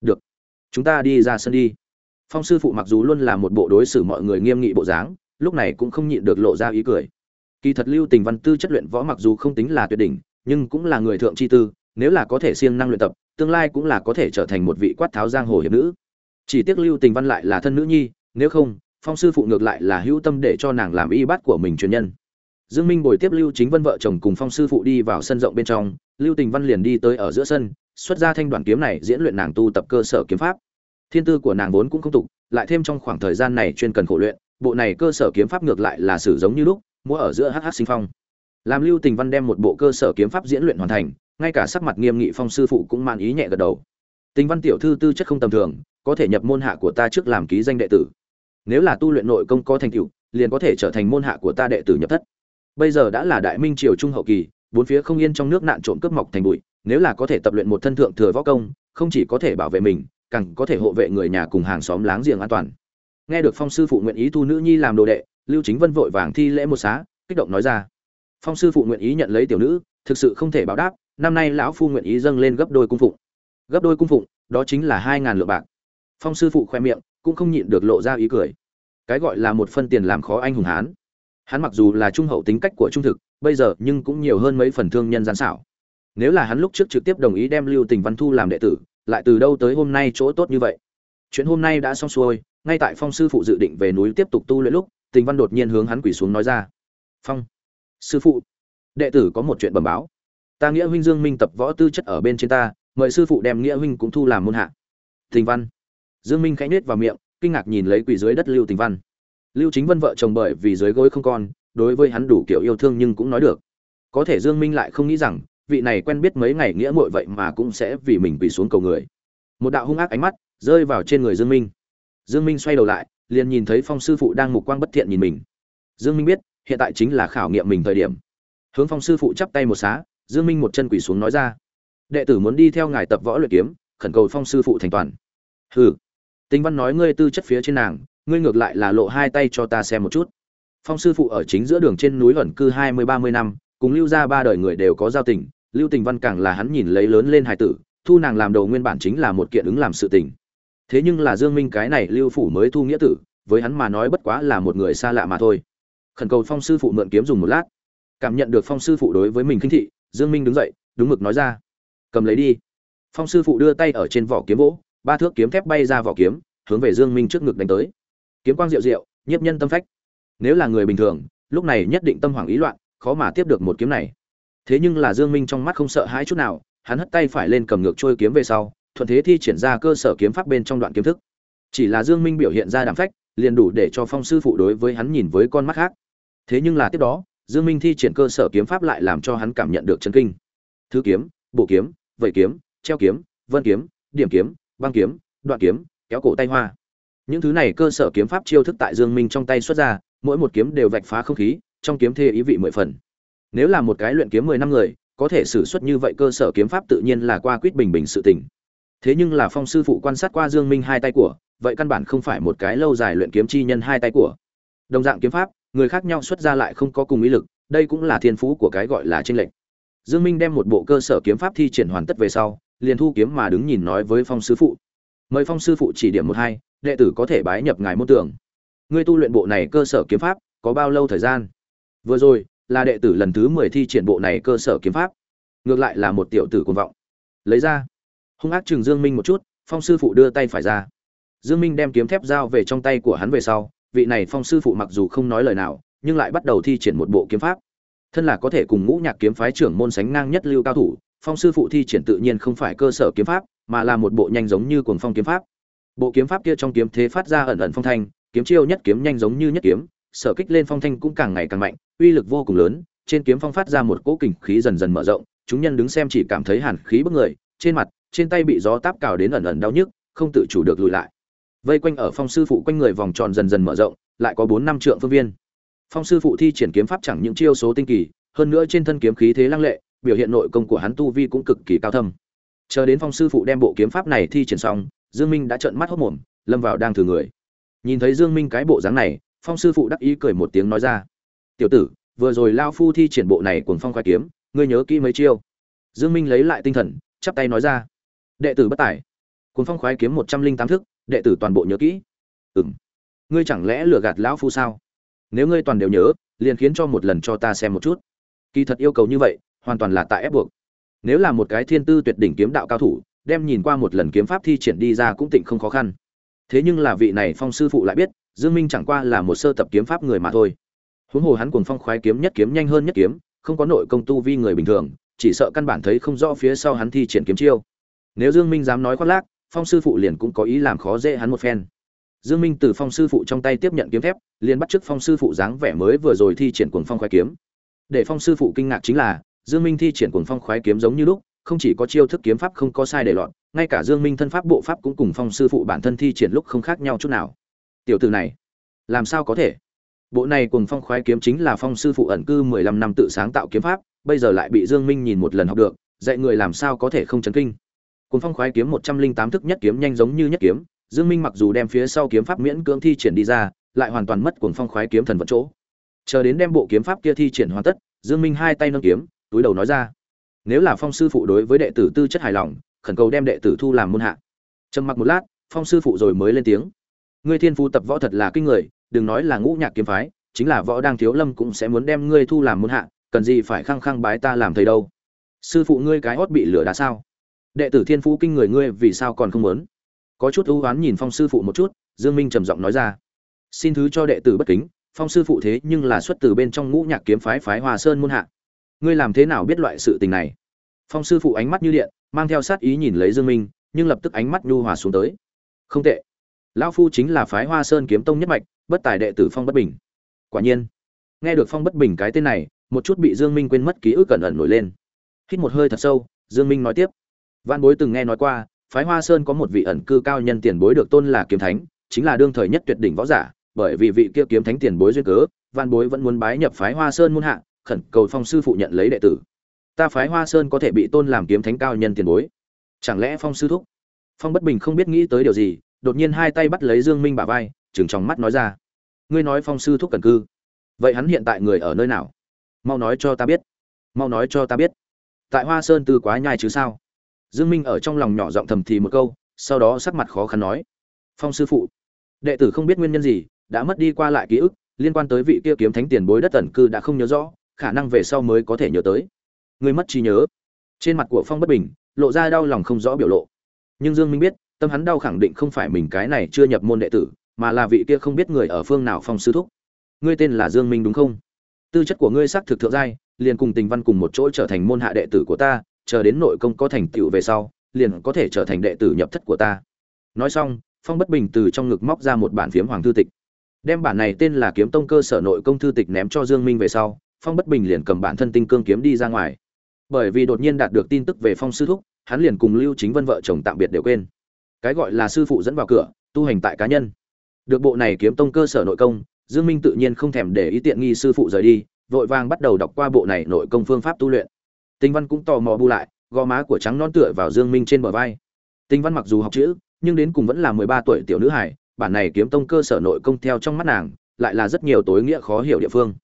Được, chúng ta đi ra sân đi. Phong sư phụ mặc dù luôn là một bộ đối xử mọi người nghiêm nghị bộ dáng, lúc này cũng không nhịn được lộ ra ý cười. Kỳ thật lưu tình văn tư chất luyện võ mặc dù không tính là tuyệt đỉnh, nhưng cũng là người thượng chi tư, nếu là có thể siêng năng luyện tập tương lai cũng là có thể trở thành một vị quát tháo giang hồ hiệp nữ. Chỉ tiếc lưu tình văn lại là thân nữ nhi, nếu không, phong sư phụ ngược lại là hữu tâm để cho nàng làm y bát của mình truyền nhân. Dương minh bồi tiếp lưu chính vân vợ chồng cùng phong sư phụ đi vào sân rộng bên trong, lưu tình văn liền đi tới ở giữa sân, xuất ra thanh đoàn kiếm này diễn luyện nàng tu tập cơ sở kiếm pháp. Thiên tư của nàng vốn cũng không tục, lại thêm trong khoảng thời gian này chuyên cần khổ luyện, bộ này cơ sở kiếm pháp ngược lại là sử giống như lúc, múa ở giữa hh sinh phong. Làm lưu tình văn đem một bộ cơ sở kiếm pháp diễn luyện hoàn thành ngay cả sắc mặt nghiêm nghị phong sư phụ cũng man ý nhẹ gật đầu. Tình văn tiểu thư tư chất không tầm thường, có thể nhập môn hạ của ta trước làm ký danh đệ tử. Nếu là tu luyện nội công có thành tựu, liền có thể trở thành môn hạ của ta đệ tử nhập thất. Bây giờ đã là đại minh triều trung hậu kỳ, bốn phía không yên trong nước nạn trộm cướp mọc thành bụi, nếu là có thể tập luyện một thân thượng thừa võ công, không chỉ có thể bảo vệ mình, càng có thể hộ vệ người nhà cùng hàng xóm láng giềng an toàn. Nghe được phong sư phụ nguyện ý thu nữ nhi làm đồ đệ, lưu chính vân vội vàng thi lễ một xá, kích động nói ra. Phong sư phụ nguyện ý nhận lấy tiểu nữ, thực sự không thể báo đáp năm nay lão phu nguyện ý dâng lên gấp đôi cung phụng. Gấp đôi cung phụng, đó chính là hai ngàn lượng bạc. Phong sư phụ khoe miệng, cũng không nhịn được lộ ra ý cười. Cái gọi là một phân tiền làm khó anh hùng hán. Hắn mặc dù là trung hậu tính cách của trung thực, bây giờ nhưng cũng nhiều hơn mấy phần thương nhân gian xảo. Nếu là hắn lúc trước trực tiếp đồng ý đem lưu tình văn thu làm đệ tử, lại từ đâu tới hôm nay chỗ tốt như vậy? Chuyện hôm nay đã xong xuôi, ngay tại phong sư phụ dự định về núi tiếp tục tu luyện lúc, tình văn đột nhiên hướng hắn quỳ xuống nói ra. Phong sư phụ, đệ tử có một chuyện bẩm báo ta nghĩa huynh dương minh tập võ tư chất ở bên trên ta, mời sư phụ đem nghĩa huynh cũng thu làm môn hạ. Tình văn. Dương minh khẽ nết vào miệng, kinh ngạc nhìn lấy quỷ dưới đất lưu tình văn. Lưu chính vân vợ chồng bởi vì dưới gối không con, đối với hắn đủ kiểu yêu thương nhưng cũng nói được. Có thể dương minh lại không nghĩ rằng, vị này quen biết mấy ngày nghĩa muội vậy mà cũng sẽ vì mình quỳ xuống cầu người. Một đạo hung ác ánh mắt rơi vào trên người dương minh. Dương minh xoay đầu lại, liền nhìn thấy phong sư phụ đang mục quang bất thiện nhìn mình. Dương minh biết, hiện tại chính là khảo nghiệm mình thời điểm. Hướng phong sư phụ chắp tay một xá dương minh một chân quỳ xuống nói ra. Đệ tử muốn đi theo ngài tập võ luyện kiếm, khẩn cầu phong sư phụ thành toàn. Hừ. Tinh văn nói ngươi tư chất phía trên nàng, ngươi ngược lại là lộ hai tay cho ta xem một chút. Phong sư phụ ở chính giữa đường trên núi ẩn cư hai mươi, ba mươi năm, cùng lưu ra ba đời người đều có giao tình, lưu tình văn càng là hắn nhìn lấy lớn lên hài tử, thu nàng làm đầu nguyên bản chính là một kiện ứng làm sự tình. Thế nhưng là dương minh cái này lưu phủ mới thu nghĩa tử, với hắn mà nói bất quá là một người xa lạ mà thôi. Khẩn cầu phong sư phụ mượn kiếm dùng một lát. Cảm nhận được phong sư phụ đối với mình khinh thị dương minh đứng dậy, đúng mực nói ra. Cầm lấy đi. Phong sư phụ đưa tay ở trên vỏ kiếm gỗ ba thước kiếm thép bay ra vỏ kiếm, hướng về dương minh trước ngực đánh tới. Kiếm quang diệu diệu nhiếp nhân tâm phách. Nếu là người bình thường, lúc này nhất định tâm hoảng ý loạn, khó mà tiếp được một kiếm này. Thế nhưng là dương minh trong mắt không sợ hãi chút nào, hắn hất tay phải lên cầm ngược trôi kiếm về sau, thuận thế thi triển ra cơ sở kiếm pháp bên trong đoạn kiếm thức. Chỉ là dương minh biểu hiện ra đạm phách, liền đủ để cho phong sư phụ đối với hắn nhìn với con mắt khác. Thế nhưng là tiếp đó dương minh thi triển cơ sở kiếm pháp lại làm cho hắn cảm nhận được chấn kinh. Thứ kiếm, bộ kiếm vẩy kiếm, treo kiếm, vân kiếm, điểm kiếm, băng kiếm, đoạn kiếm, kéo cổ tay hoa. Những thứ này cơ sở kiếm pháp chiêu thức tại dương minh trong tay xuất ra, mỗi một kiếm đều vạch phá không khí, trong kiếm thê ý vị mười phần. Nếu là một cái luyện kiếm mười năm người, có thể sử xuất như vậy cơ sở kiếm pháp tự nhiên là qua quyết bình bình sự tình. Thế nhưng là phong sư phụ quan sát qua dương minh hai tay của, vậy căn bản không phải một cái lâu dài luyện kiếm chi nhân hai tay của. Đồng dạng kiếm pháp người khác nhau xuất ra lại không có cùng ý lực, đây cũng là thiên phú của cái gọi là chênh lệch. Dương minh đem một bộ cơ sở kiếm pháp thi triển hoàn tất về sau, liền thu kiếm mà đứng nhìn nói với phong sư phụ. Mời phong sư phụ chỉ điểm một hai, đệ tử có thể bái nhập ngài môn tưởng ngươi tu luyện bộ này cơ sở kiếm pháp, có bao lâu thời gian? Vừa rồi, là đệ tử lần thứ mười thi triển bộ này cơ sở kiếm pháp. Ngược lại là một tiểu tử cuồng vọng. Lấy ra. Hung ác chừng dương minh một chút, phong sư phụ đưa tay phải ra. Dương minh đem kiếm thép giao về trong tay của hắn về sau vị này phong sư phụ mặc dù không nói lời nào, nhưng lại bắt đầu thi triển một bộ kiếm pháp. Thân là có thể cùng ngũ nhạc kiếm phái trưởng môn sánh ngang nhất lưu cao thủ, phong sư phụ thi triển tự nhiên không phải cơ sở kiếm pháp, mà là một bộ nhanh giống như cuồng phong kiếm pháp. Bộ kiếm pháp kia trong kiếm thế phát ra ẩn ẩn phong thanh, kiếm chiêu nhất kiếm nhanh giống như nhất kiếm, sở kích lên phong thanh cũng càng ngày càng mạnh, uy lực vô cùng lớn, trên kiếm phong phát ra một cỗ kình khí dần dần mở rộng, chúng nhân đứng xem chỉ cảm thấy hàn khí bức người, trên mặt, trên tay bị gió táp cào đến ẩn ẩn đau nhức, không tự chủ được lùi lại vây quanh ở phong sư phụ quanh người vòng tròn dần dần mở rộng, lại có bốn năm trượng phương viên. Phong sư phụ thi triển kiếm pháp chẳng những chiêu số tinh kỳ, hơn nữa trên thân kiếm khí thế lăng lệ, biểu hiện nội công của hắn tu vi cũng cực kỳ cao thâm. Chờ đến phong sư phụ đem bộ kiếm pháp này thi triển xong, dương minh đã trợn mắt hốt mồm, lâm vào đang thử người. Nhìn thấy dương minh cái bộ dáng này, phong sư phụ đắc ý cười một tiếng nói ra, tiểu tử, vừa rồi lao phu thi triển bộ này cùng phong khoái kiếm, ngươi nhớ kỹ mấy chiêu. Dương minh lấy lại tinh thần, chắp tay nói ra, đệ tử bất tài cùng phong khoái kiếm một trăm linh tám thức đệ tử toàn bộ nhớ kỹ. Ừm. Ngươi chẳng lẽ lừa gạt lão phu sao? Nếu ngươi toàn đều nhớ, liền khiến cho một lần cho ta xem một chút. Kỳ thật yêu cầu như vậy, hoàn toàn là tại ép buộc. Nếu là một cái thiên tư tuyệt đỉnh kiếm đạo cao thủ, đem nhìn qua một lần kiếm pháp thi triển đi ra cũng tịnh không khó khăn. Thế nhưng là vị này phong sư phụ lại biết, dương minh chẳng qua là một sơ tập kiếm pháp người mà thôi. Huống hồ hắn cuồng phong khoái kiếm nhất kiếm nhanh hơn nhất kiếm, không có nội công tu vi người bình thường, chỉ sợ căn bản thấy không rõ phía sau hắn thi triển kiếm chiêu. Nếu dương minh dám nói khoác lác phong sư phụ liền cũng có ý làm khó dễ hắn một phen. Dương minh từ phong sư phụ trong tay tiếp nhận kiếm thép, liền bắt chước phong sư phụ dáng vẻ mới vừa rồi thi triển cuồng phong khoái kiếm. Để phong sư phụ kinh ngạc chính là, dương minh thi triển cuồng phong khoái kiếm giống như lúc, không chỉ có chiêu thức kiếm pháp không có sai để loạn ngay cả dương minh thân pháp bộ pháp cũng cùng phong sư phụ bản thân thi triển lúc không khác nhau chút nào. Tiểu tử này, làm sao có thể? Bộ này cùng phong khoái kiếm chính là phong sư phụ ẩn cư 15 năm tự sáng tạo kiếm pháp, bây giờ lại bị dương minh nhìn một lần học được, dạy người làm sao có thể không chấn kinh. Cuồng phong khoái kiếm 108 thức nhất kiếm nhanh giống như nhất kiếm, dương minh mặc dù đem phía sau kiếm pháp miễn cưỡng thi triển đi ra, lại hoàn toàn mất cuồng phong khoái kiếm thần vận chỗ. Chờ đến đem bộ kiếm pháp kia thi triển hoàn tất, dương minh hai tay nâng kiếm, túi đầu nói ra, nếu là phong sư phụ đối với đệ tử tư chất hài lòng, khẩn cầu đem đệ tử thu làm môn hạ. Trầm mặc một lát, phong sư phụ rồi mới lên tiếng, ngươi thiên phu tập võ thật là kinh người, đừng nói là ngũ nhạc kiếm phái, chính là võ đang thiếu lâm cũng sẽ muốn đem ngươi thu làm môn hạ, cần gì phải khăng khăng bái ta làm thầy đâu? Sư phụ ngươi cái hốt bị lửa đá sao? Đệ tử thiên phú kinh người ngươi vì sao còn không muốn? Có chút ưu oán nhìn phong sư phụ một chút, dương minh trầm giọng nói ra. Xin thứ cho đệ tử bất kính, phong sư phụ thế nhưng là xuất từ bên trong ngũ nhạc kiếm phái phái hòa sơn môn hạ. Ngươi làm thế nào biết loại sự tình này? Phong sư phụ ánh mắt như điện, mang theo sát ý nhìn lấy dương minh, nhưng lập tức ánh mắt nhu hòa xuống tới. Không tệ. Lão phu chính là phái hoa sơn kiếm tông nhất mạch, bất tài đệ tử phong bất bình. Quả nhiên, nghe được phong bất bình cái tên này, một chút bị dương minh quên mất ký ức cẩn ẩn nổi lên. Hít một hơi thật sâu, dương minh nói tiếp. Vạn bối từng nghe nói qua, phái hoa sơn có một vị ẩn cư cao nhân tiền bối được tôn là kiếm thánh, chính là đương thời nhất tuyệt đỉnh võ giả, bởi vì vị kia kiếm thánh tiền bối duyên cớ Vạn bối vẫn muốn bái nhập phái hoa sơn môn hạ, khẩn cầu phong sư phụ nhận lấy đệ tử. Ta phái hoa sơn có thể bị tôn làm kiếm thánh cao nhân tiền bối. Chẳng lẽ phong sư thúc? Phong bất bình không biết nghĩ tới điều gì, đột nhiên hai tay bắt lấy dương minh bả vai, trừng trong mắt nói ra. Ngươi nói phong sư thúc cần cư. Vậy hắn hiện tại người ở nơi nào? Mau nói cho ta biết. Mau nói cho ta biết. Tại hoa sơn tư quá nhai chứ sao? Dương minh ở trong lòng nhỏ giọng thầm thì một câu, sau đó sắc mặt khó khăn nói, phong sư phụ, đệ tử không biết nguyên nhân gì, đã mất đi qua lại ký ức, liên quan tới vị kia kiếm thánh tiền bối đất tần cư đã không nhớ rõ, khả năng về sau mới có thể nhớ tới. Người mất trí nhớ. Trên mặt của phong bất bình, lộ ra đau lòng không rõ biểu lộ. Nhưng dương minh biết, tâm hắn đau khẳng định không phải mình cái này chưa nhập môn đệ tử, mà là vị kia không biết người ở phương nào phong sư thúc. Ngươi tên là dương minh đúng không? Tư chất của ngươi xác thực thượng giai, liền cùng tình văn cùng một chỗ trở thành môn hạ đệ tử của ta chờ đến nội công có thành tựu về sau, liền có thể trở thành đệ tử nhập thất của ta. Nói xong, phong bất bình từ trong ngực móc ra một bản phiếm hoàng thư tịch. Đem bản này tên là kiếm tông cơ sở nội công thư tịch ném cho dương minh về sau, phong bất bình liền cầm bản thân tinh cương kiếm đi ra ngoài. Bởi vì đột nhiên đạt được tin tức về phong sư thúc, hắn liền cùng lưu chính vân vợ chồng tạm biệt đều quên. Cái gọi là sư phụ dẫn vào cửa, tu hành tại cá nhân. Được bộ này kiếm tông cơ sở nội công, dương minh tự nhiên không thèm để ý tiện nghi sư phụ rời đi, vội vàng bắt đầu đọc qua bộ này nội công phương pháp tu luyện tinh văn cũng tò mò bu lại, gò má của trắng non tựa vào dương minh trên bờ vai. Tinh văn mặc dù học chữ, nhưng đến cùng vẫn là 13 tuổi tiểu nữ hài, bản này kiếm tông cơ sở nội công theo trong mắt nàng, lại là rất nhiều tối nghĩa khó hiểu địa phương.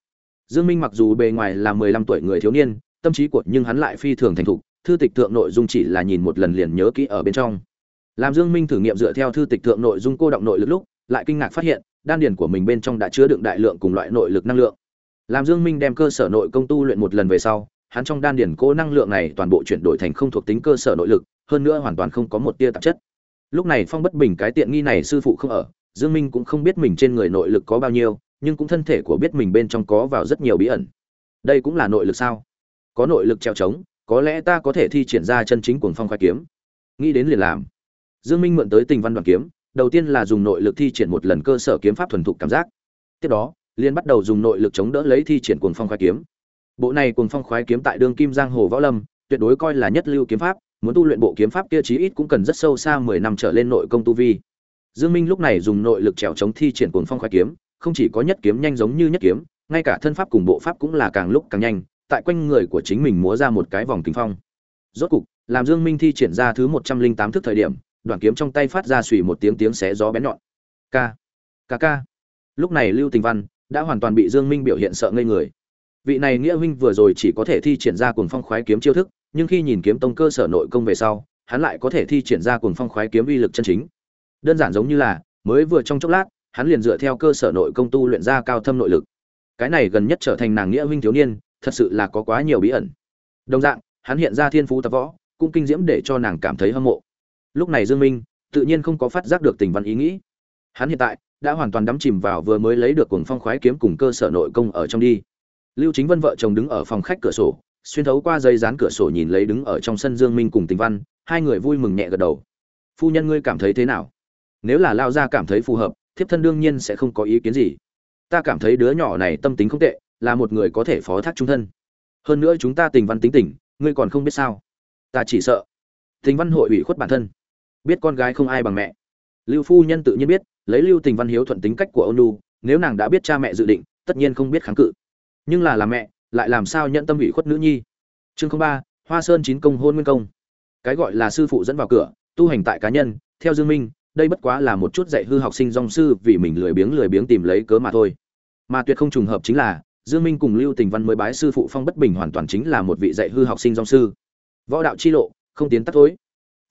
Dương minh mặc dù bề ngoài là 15 tuổi người thiếu niên, tâm trí của nhưng hắn lại phi thường thành thục, thư tịch thượng nội dung chỉ là nhìn một lần liền nhớ kỹ ở bên trong. Làm dương minh thử nghiệm dựa theo thư tịch thượng nội dung cô động nội lực lúc, lại kinh ngạc phát hiện, đan điền của mình bên trong đã chứa đựng đại lượng cùng loại nội lực năng lượng. Làm dương minh đem cơ sở nội công tu luyện một lần về sau hắn trong đan điền cố năng lượng này toàn bộ chuyển đổi thành không thuộc tính cơ sở nội lực, hơn nữa hoàn toàn không có một tia tạp chất. Lúc này phong bất bình cái tiện nghi này sư phụ không ở, dương minh cũng không biết mình trên người nội lực có bao nhiêu, nhưng cũng thân thể của biết mình bên trong có vào rất nhiều bí ẩn. Đây cũng là nội lực sao? Có nội lực treo trống, có lẽ ta có thể thi triển ra chân chính cuồng phong khoái kiếm. Nghĩ đến liền làm. Dương minh mượn tới tình văn đoàn kiếm, đầu tiên là dùng nội lực thi triển một lần cơ sở kiếm pháp thuần thục cảm giác. Tiếp đó liên bắt đầu dùng nội lực chống đỡ lấy thi triển cuồng phong khoái kiếm bộ này cuồng phong khoái kiếm tại đường kim giang hồ võ lâm, tuyệt đối coi là nhất lưu kiếm pháp, muốn tu luyện bộ kiếm pháp kia chí ít cũng cần rất sâu xa mười năm trở lên nội công tu vi. Dương minh lúc này dùng nội lực trèo chống thi triển cuồng phong khoái kiếm, không chỉ có nhất kiếm nhanh giống như nhất kiếm, ngay cả thân pháp cùng bộ pháp cũng là càng lúc càng nhanh, tại quanh người của chính mình múa ra một cái vòng kính phong. Rốt cục, làm dương minh thi triển ra thứ một trăm linh tám thức thời điểm, đoạn kiếm trong tay phát ra xùy một tiếng tiếng xé gió bén nhọn. Ca ca ca. Lúc này lưu tình văn đã hoàn toàn bị dương minh biểu hiện sợ ngây người vị này nghĩa huynh vừa rồi chỉ có thể thi triển ra cuồng phong khoái kiếm chiêu thức, nhưng khi nhìn kiếm tông cơ sở nội công về sau, hắn lại có thể thi triển ra cuồng phong khoái kiếm uy lực chân chính. Đơn giản giống như là, mới vừa trong chốc lát, hắn liền dựa theo cơ sở nội công tu luyện ra cao thâm nội lực. Cái này gần nhất trở thành nàng nghĩa huynh thiếu niên, thật sự là có quá nhiều bí ẩn. Đồng dạng, hắn hiện ra thiên phú tập võ, cũng kinh diễm để cho nàng cảm thấy hâm mộ. Lúc này dương minh, tự nhiên không có phát giác được tình văn ý nghĩ. Hắn hiện tại, đã hoàn toàn đắm chìm vào vừa mới lấy được cuồng phong khoái kiếm cùng cơ sở nội công ở trong đi lưu chính vân vợ chồng đứng ở phòng khách cửa sổ, xuyên thấu qua dây dán cửa sổ nhìn lấy đứng ở trong sân dương minh cùng tình văn, hai người vui mừng nhẹ gật đầu. Phu nhân ngươi cảm thấy thế nào? Nếu là lao gia cảm thấy phù hợp, thiếp thân đương nhiên sẽ không có ý kiến gì. Ta cảm thấy đứa nhỏ này tâm tính không tệ, là một người có thể phó thác trung thân. Hơn nữa chúng ta tình văn tính tình, ngươi còn không biết sao? Ta chỉ sợ. Tình văn hội ủy khuất bản thân. Biết con gái không ai bằng mẹ. Lưu phu nhân tự nhiên biết, lấy lưu tình văn hiếu thuận tính cách của ôn nếu nàng đã biết cha mẹ dự định, tất nhiên không biết kháng cự nhưng là làm mẹ, lại làm sao nhận tâm ủy khuất nữ nhi? Chương ba, hoa sơn chín công hôn nguyên công. Cái gọi là sư phụ dẫn vào cửa, tu hành tại cá nhân, theo dương minh, đây bất quá là một chút dạy hư học sinh dòng sư vì mình lười biếng lười biếng tìm lấy cớ mà thôi. Mà tuyệt không trùng hợp chính là, dương minh cùng lưu tình văn mới bái sư phụ phong bất bình hoàn toàn chính là một vị dạy hư học sinh dòng sư. Võ đạo chi lộ, không tiến tắt tối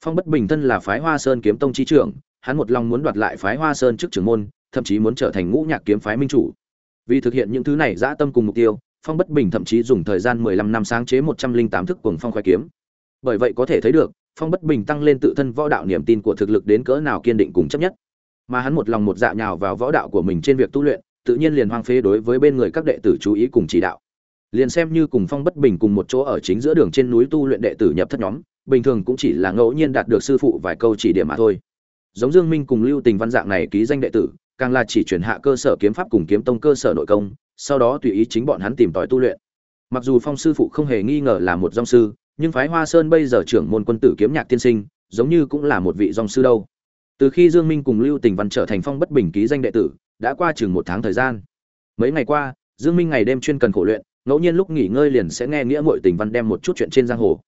phong bất bình thân là phái hoa sơn kiếm tông chi trưởng, hắn một lòng muốn đoạt lại phái hoa sơn trước trưởng môn, thậm chí muốn trở thành ngũ nhạc kiếm phái minh chủ vì thực hiện những thứ này dã tâm cùng mục tiêu, phong bất bình thậm chí dùng thời gian 15 năm sáng chế 108 thức cuồng phong khoái kiếm. Bởi vậy có thể thấy được, phong bất bình tăng lên tự thân võ đạo niềm tin của thực lực đến cỡ nào kiên định cùng chấp nhất. Mà hắn một lòng một dạ nhào vào võ đạo của mình trên việc tu luyện, tự nhiên liền hoang phế đối với bên người các đệ tử chú ý cùng chỉ đạo. Liền xem như cùng phong bất bình cùng một chỗ ở chính giữa đường trên núi tu luyện đệ tử nhập thất nhóm, bình thường cũng chỉ là ngẫu nhiên đạt được sư phụ vài câu chỉ điểm mà thôi. Giống dương minh cùng lưu tình văn dạng này ký danh đệ tử càng là chỉ chuyển hạ cơ sở kiếm pháp cùng kiếm tông cơ sở nội công, sau đó tùy ý chính bọn hắn tìm tòi tu luyện. Mặc dù phong sư phụ không hề nghi ngờ là một dòng sư, nhưng phái hoa sơn bây giờ trưởng môn quân tử kiếm nhạc tiên sinh, giống như cũng là một vị dòng sư đâu. Từ khi dương minh cùng lưu tình văn trở thành phong bất bình ký danh đệ tử, đã qua chừng một tháng thời gian. Mấy ngày qua, dương minh ngày đêm chuyên cần khổ luyện, ngẫu nhiên lúc nghỉ ngơi liền sẽ nghe nghĩa muội tình văn đem một chút chuyện trên giang hồ.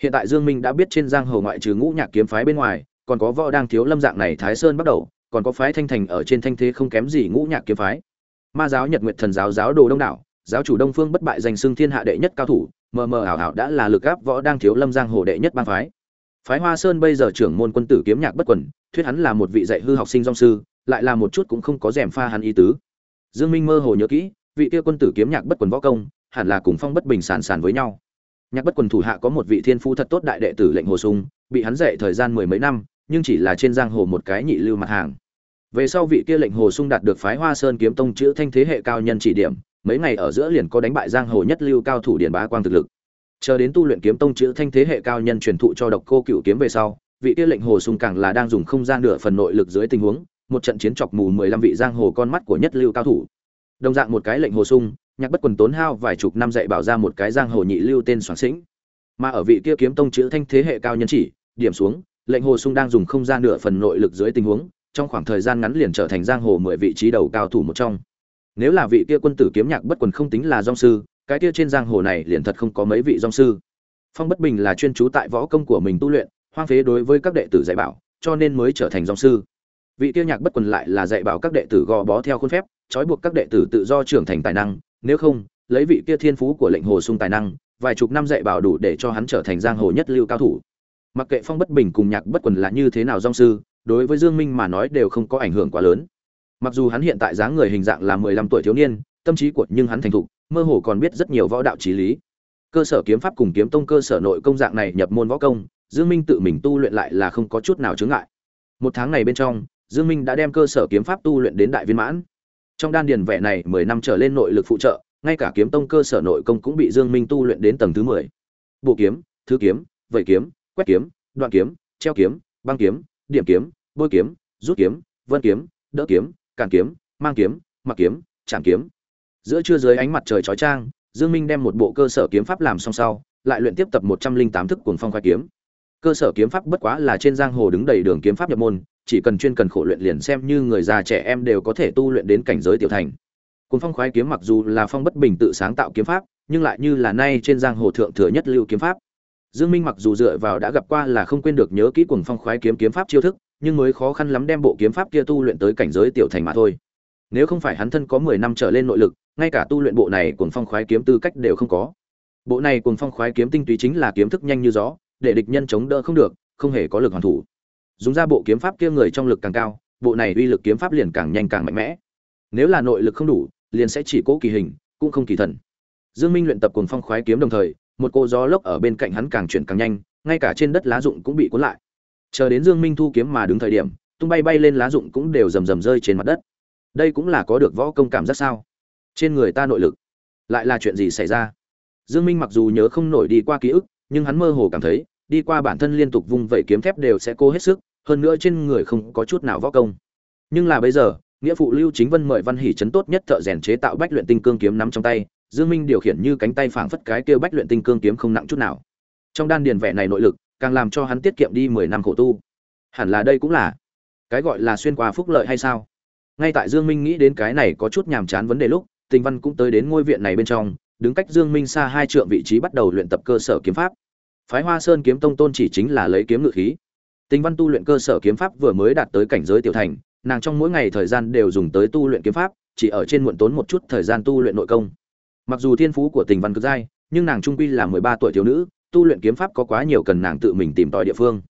Hiện tại dương minh đã biết trên giang hồ ngoại trừ ngũ nhạc kiếm phái bên ngoài, còn có võ đang thiếu lâm dạng này thái sơn bắt đầu còn có phái thanh thành ở trên thanh thế không kém gì ngũ nhạc kiếm phái. Ma giáo nhật nguyệt thần giáo giáo đồ đông đảo, giáo chủ đông phương bất bại danh xưng thiên hạ đệ nhất cao thủ, mờ mờ ảo ảo đã là lực gáp võ đang thiếu lâm giang hồ đệ nhất bang phái. Phái hoa sơn bây giờ trưởng môn quân tử kiếm nhạc bất quần, thuyết hắn là một vị dạy hư học sinh dong sư, lại là một chút cũng không có rèm pha hắn ý tứ. Dương minh mơ hồ nhớ kỹ, vị kia quân tử kiếm nhạc bất quần võ công, hẳn là cùng phong bất bình sàn sàn với nhau. Nhạc bất quần thủ hạ có một vị thiên phu thật tốt đại đệ tử lệnh hồ sung, bị hắn dạy thời gian mười mấy năm, nhưng chỉ là trên giang hồ một cái nhị lưu mặt hàng về sau vị kia lệnh hồ sung đạt được phái hoa sơn kiếm tông chữ thanh thế hệ cao nhân chỉ điểm, mấy ngày ở giữa liền có đánh bại giang hồ nhất lưu cao thủ điền bá quang thực lực. Chờ đến tu luyện kiếm tông chữ thanh thế hệ cao nhân truyền thụ cho độc cô cựu kiếm về sau, vị kia lệnh hồ sung càng là đang dùng không gian nửa phần nội lực dưới tình huống, một trận chiến chọc mù mười lăm vị giang hồ con mắt của nhất lưu cao thủ. Đồng dạng một cái lệnh hồ sung, nhạc bất quần tốn hao vài chục năm dạy bảo ra một cái giang hồ nhị lưu tên soạn sĩnh. Mà ở vị kia kiếm tông chữ thanh thế hệ cao nhân chỉ, điểm xuống, lệnh hồ sung đang dùng không gian nửa phần nội lực dưới tình huống trong khoảng thời gian ngắn liền trở thành giang hồ mười vị trí đầu cao thủ một trong. Nếu là vị kia quân tử kiếm nhạc bất quần không tính là dong sư, cái kia trên giang hồ này liền thật không có mấy vị dong sư. Phong bất bình là chuyên trú tại võ công của mình tu luyện, hoang phế đối với các đệ tử dạy bảo, cho nên mới trở thành dong sư. Vị kia nhạc bất quần lại là dạy bảo các đệ tử gò bó theo khuôn phép, trói buộc các đệ tử tự do trưởng thành tài năng, nếu không, lấy vị kia thiên phú của lệnh hồ sung tài năng, vài chục năm dạy bảo đủ để cho hắn trở thành giang hồ nhất lưu cao thủ. Mặc kệ phong bất bình cùng nhạc bất quần là như thế nào dong sư đối với dương minh mà nói đều không có ảnh hưởng quá lớn. Mặc dù hắn hiện tại dáng người hình dạng là mười lăm tuổi thiếu niên, tâm trí của nhưng hắn thành thục, mơ hồ còn biết rất nhiều võ đạo trí lý. Cơ sở kiếm pháp cùng kiếm tông cơ sở nội công dạng này nhập môn võ công, dương minh tự mình tu luyện lại là không có chút nào chướng ngại. Một tháng này bên trong, dương minh đã đem cơ sở kiếm pháp tu luyện đến đại viên mãn. Trong đan điền vẻ này, mười năm trở lên nội lực phụ trợ, ngay cả kiếm tông cơ sở nội công cũng bị dương minh tu luyện đến tầng thứ mười. Bộ kiếm, thứ kiếm vẩy kiếm, quét kiếm, đoạn kiếm, treo kiếm, băng kiếm điểm kiếm, bôi kiếm, rút kiếm, vân kiếm, đỡ kiếm, cản kiếm, mang kiếm, mặc kiếm, chạm kiếm. Giữa trưa dưới ánh mặt trời chói chang, dương minh đem một bộ cơ sở kiếm pháp làm xong sau, lại luyện tiếp tập một trăm linh tám thức cuồng phong khoái kiếm. Cơ sở kiếm pháp bất quá là trên giang hồ đứng đầy đường kiếm pháp nhập môn, chỉ cần chuyên cần khổ luyện liền xem như người già trẻ em đều có thể tu luyện đến cảnh giới tiểu thành. Cuồng phong khoái kiếm mặc dù là phong bất bình tự sáng tạo kiếm pháp, nhưng lại như là nay trên giang hồ thượng thừa nhất lưu kiếm pháp dương minh mặc dù dựa vào đã gặp qua là không quên được nhớ kỹ cuồng phong khoái kiếm kiếm pháp chiêu thức, nhưng mới khó khăn lắm đem bộ kiếm pháp kia tu luyện tới cảnh giới tiểu thành mà thôi. Nếu không phải hắn thân có mười năm trở lên nội lực, ngay cả tu luyện bộ này cuồng phong khoái kiếm tư cách đều không có. Bộ này cuồng phong khoái kiếm tinh túy chính là kiếm thức nhanh như gió, để địch nhân chống đỡ không được, không hề có lực hoàn thủ. Dùng ra bộ kiếm pháp kia người trong lực càng cao, bộ này uy lực kiếm pháp liền càng nhanh càng mạnh mẽ. Nếu là nội lực không đủ, liền sẽ chỉ cố kỳ hình, cũng không kỳ thần. Dương minh luyện tập cuồng phong khoái kiếm đồng thời một cô gió lốc ở bên cạnh hắn càng chuyển càng nhanh, ngay cả trên đất lá rụng cũng bị cuốn lại. Chờ đến dương minh thu kiếm mà đứng thời điểm, tung bay bay lên lá rụng cũng đều rầm rầm rơi trên mặt đất. Đây cũng là có được võ công cảm giác sao? Trên người ta nội lực, lại là chuyện gì xảy ra? Dương minh mặc dù nhớ không nổi đi qua ký ức, nhưng hắn mơ hồ cảm thấy, đi qua bản thân liên tục vung vẩy kiếm thép đều sẽ cố hết sức, hơn nữa trên người không có chút nào võ công. Nhưng là bây giờ, nghĩa phụ lưu chính vân mời văn hỷ chấn tốt nhất thợ rèn chế tạo bách luyện tinh cương kiếm nắm trong tay dương minh điều khiển như cánh tay phảng phất cái kia bách luyện tinh cương kiếm không nặng chút nào. Trong đan điền vẻ này nội lực, càng làm cho hắn tiết kiệm đi mười năm khổ tu. Hẳn là đây cũng là cái gọi là xuyên qua phúc lợi hay sao? Ngay tại dương minh nghĩ đến cái này có chút nhàm chán vấn đề lúc, tình văn cũng tới đến ngôi viện này bên trong, đứng cách dương minh xa hai trượng vị trí bắt đầu luyện tập cơ sở kiếm pháp. Phái hoa sơn kiếm tông tôn chỉ chính là lấy kiếm ngự khí. Tình văn tu luyện cơ sở kiếm pháp vừa mới đạt tới cảnh giới tiểu thành, nàng trong mỗi ngày thời gian đều dùng tới tu luyện kiếm pháp, chỉ ở trên muộn tốn một chút thời gian tu luyện nội công mặc dù thiên phú của tình văn cực giai nhưng nàng trung quy là mười ba tuổi thiếu nữ, tu luyện kiếm pháp có quá nhiều cần nàng tự mình tìm tòi địa phương.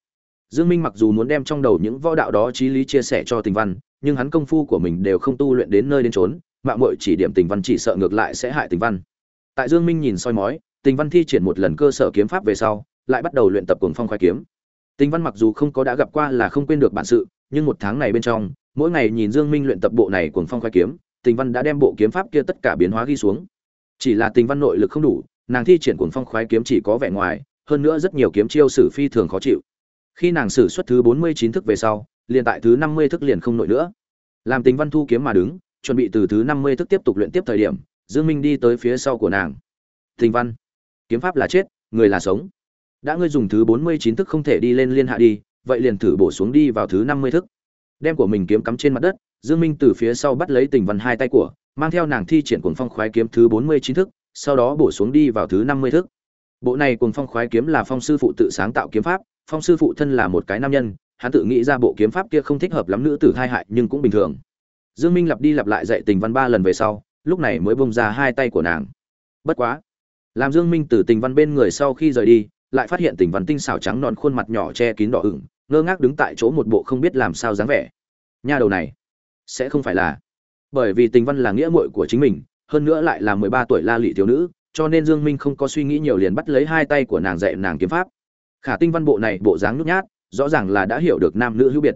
Dương minh mặc dù muốn đem trong đầu những võ đạo đó trí lý chia sẻ cho tình văn, nhưng hắn công phu của mình đều không tu luyện đến nơi đến trốn mạng muội chỉ điểm tình văn chỉ sợ ngược lại sẽ hại tình văn. Tại dương minh nhìn soi mói, tình văn thi triển một lần cơ sở kiếm pháp về sau, lại bắt đầu luyện tập cuồng phong khoái kiếm. Tình văn mặc dù không có đã gặp qua là không quên được bản sự, nhưng một tháng này bên trong, mỗi ngày nhìn dương minh luyện tập bộ này cuồng phong khoái kiếm, tình văn đã đem bộ kiếm pháp kia tất cả biến hóa ghi xuống chỉ là tình văn nội lực không đủ, nàng thi triển cuồng phong khoái kiếm chỉ có vẻ ngoài, hơn nữa rất nhiều kiếm chiêu sử phi thường khó chịu. Khi nàng sử xuất thứ bốn mươi chín thức về sau, liền tại thứ năm mươi thức liền không nổi nữa. Làm tình văn thu kiếm mà đứng, chuẩn bị từ thứ năm mươi thức tiếp tục luyện tiếp thời điểm, dương minh đi tới phía sau của nàng. Tình văn, kiếm pháp là chết, người là sống. Đã ngươi dùng thứ bốn mươi chín thức không thể đi lên liên hạ đi, vậy liền thử bổ xuống đi vào thứ năm mươi thức. Đem của mình kiếm cắm trên mặt đất, dương minh từ phía sau bắt lấy tình văn hai tay của mang theo nàng thi triển cuồng phong khoái kiếm thứ bốn mươi chín thức, sau đó bổ xuống đi vào thứ năm mươi thức. Bộ này cuồng phong khoái kiếm là phong sư phụ tự sáng tạo kiếm pháp, phong sư phụ thân là một cái nam nhân, hắn tự nghĩ ra bộ kiếm pháp kia không thích hợp lắm nữ tử thai hại nhưng cũng bình thường. Dương minh lặp đi lặp lại dạy tình văn ba lần về sau, lúc này mới bung ra hai tay của nàng. Bất quá, làm dương minh từ tình văn bên người sau khi rời đi, lại phát hiện tình văn tinh xảo trắng non khuôn mặt nhỏ che kín đỏ ửng, ngơ ngác đứng tại chỗ một bộ không biết làm sao dáng vẻ. Nha đầu này, sẽ không phải là bởi vì tình văn là nghĩa muội của chính mình, hơn nữa lại là mười ba tuổi la lị thiếu nữ, cho nên dương minh không có suy nghĩ nhiều liền bắt lấy hai tay của nàng dạy nàng kiếm pháp. Khả tinh văn bộ này bộ dáng nhút nhát, rõ ràng là đã hiểu được nam nữ hữu biệt.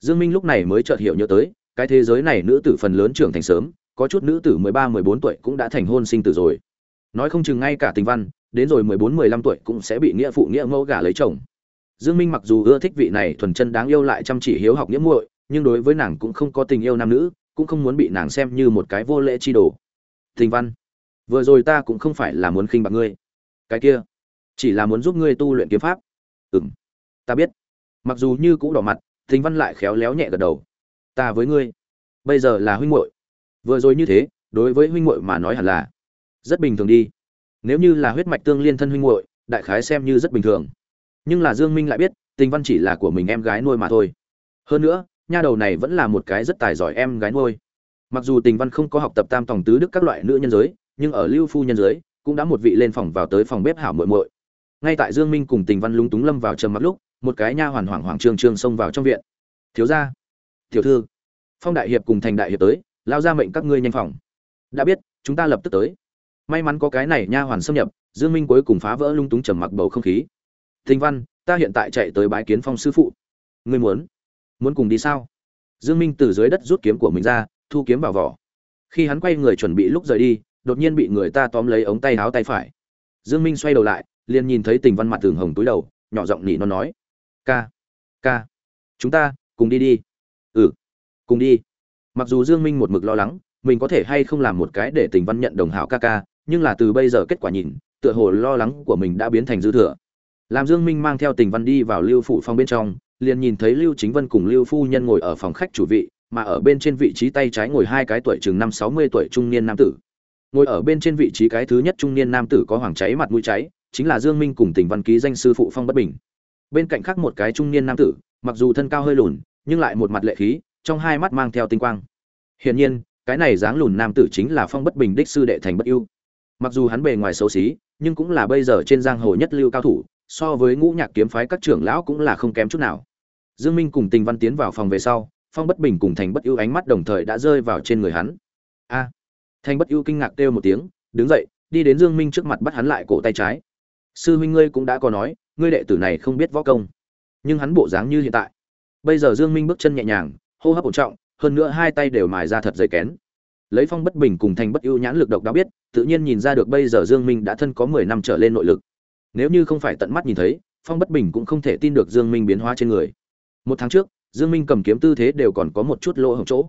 Dương minh lúc này mới chợt hiểu nhớ tới, cái thế giới này nữ tử phần lớn trưởng thành sớm, có chút nữ tử mười ba, mười bốn tuổi cũng đã thành hôn sinh tử rồi. Nói không chừng ngay cả tình văn, đến rồi mười bốn, mười lăm tuổi cũng sẽ bị nghĩa phụ, nghĩa mẫu gả lấy chồng. Dương minh mặc dù ưa thích vị này thuần chân đáng yêu lại chăm chỉ hiếu học nghĩa muội, nhưng đối với nàng cũng không có tình yêu nam nữ cũng không muốn bị nàng xem như một cái vô lễ chi đồ. Thình văn, vừa rồi ta cũng không phải là muốn khinh bạc ngươi. Cái kia, chỉ là muốn giúp ngươi tu luyện kiếm pháp. Ừm, ta biết. Mặc dù như cũ đỏ mặt, thình văn lại khéo léo nhẹ gật đầu. Ta với ngươi, bây giờ là huynh muội. Vừa rồi như thế, đối với huynh muội mà nói hẳn là rất bình thường đi. Nếu như là huyết mạch tương liên thân huynh muội, đại khái xem như rất bình thường. Nhưng là dương minh lại biết tình văn chỉ là của mình em gái nuôi mà thôi. Hơn nữa nha đầu này vẫn là một cái rất tài giỏi em gái nuôi. Mặc dù tình văn không có học tập tam tòng tứ đức các loại nữ nhân giới, nhưng ở lưu phu nhân giới, cũng đã một vị lên phòng vào tới phòng bếp hảo muội muội. Ngay tại dương minh cùng tình văn lúng túng lâm vào trầm mặc lúc, một cái nha hoàn hoảng hoảng trương trương xông vào trong viện. Thiếu gia, tiểu thư, phong đại hiệp cùng thành đại hiệp tới, lao ra mệnh các ngươi nhanh phòng. Đã biết, chúng ta lập tức tới. May mắn có cái này nha hoàn xâm nhập, dương minh cuối cùng phá vỡ lung túng trầm mặc bầu không khí. Thinh văn, ta hiện tại chạy tới bái kiến phong sư phụ. Ngươi muốn? Muốn cùng đi sao? Dương minh từ dưới đất rút kiếm của mình ra, thu kiếm vào vỏ. Khi hắn quay người chuẩn bị lúc rời đi, đột nhiên bị người ta tóm lấy ống tay áo tay phải. Dương minh xoay đầu lại, liền nhìn thấy tình văn mặt tường hồng túi đầu, nhỏ giọng nỉ nó nói, ca ca, chúng ta cùng đi đi. Ừ cùng đi. Mặc dù dương minh một mực lo lắng, mình có thể hay không làm một cái để tình văn nhận đồng hảo ca ca, nhưng là từ bây giờ kết quả nhìn, tựa hồ lo lắng của mình đã biến thành dư thừa. Làm dương minh mang theo tình văn đi vào lưu phủ phong bên trong liền nhìn thấy lưu chính vân cùng lưu phu nhân ngồi ở phòng khách chủ vị, mà ở bên trên vị trí tay trái ngồi hai cái tuổi chừng năm sáu mươi tuổi trung niên nam tử. Ngồi ở bên trên vị trí cái thứ nhất trung niên nam tử có hoàng cháy mặt mũi cháy, chính là dương minh cùng tình văn ký danh sư phụ phong bất bình. Bên cạnh khác một cái trung niên nam tử, mặc dù thân cao hơi lùn, nhưng lại một mặt lệ khí, trong hai mắt mang theo tinh quang. Hiển nhiên, cái này dáng lùn nam tử chính là phong bất bình đích sư đệ thành bất ưu. Mặc dù hắn bề ngoài xấu xí, nhưng cũng là bây giờ trên giang hồ nhất lưu cao thủ, so với ngũ nhạc kiếm phái các trưởng lão cũng là không kém chút nào dương minh cùng tình văn tiến vào phòng về sau, phong bất bình cùng thành bất ưu ánh mắt đồng thời đã rơi vào trên người hắn. A! Thành bất ưu kinh ngạc kêu một tiếng, đứng dậy, đi đến dương minh trước mặt bắt hắn lại cổ tay trái. Sư huynh ngươi cũng đã có nói, ngươi đệ tử này không biết võ công, nhưng hắn bộ dáng như hiện tại. Bây giờ dương minh bước chân nhẹ nhàng, hô hấp ổn trọng, hơn nữa hai tay đều mài ra thật dày kén. Lấy phong bất bình cùng thành bất ưu nhãn lực độc đáo biết, tự nhiên nhìn ra được bây giờ dương minh đã thân có 10 năm trở lên nội lực. Nếu như không phải tận mắt nhìn thấy, phong bất bình cũng không thể tin được dương minh biến hóa trên người một tháng trước, dương minh cầm kiếm tư thế đều còn có một chút lỗ hổng chỗ.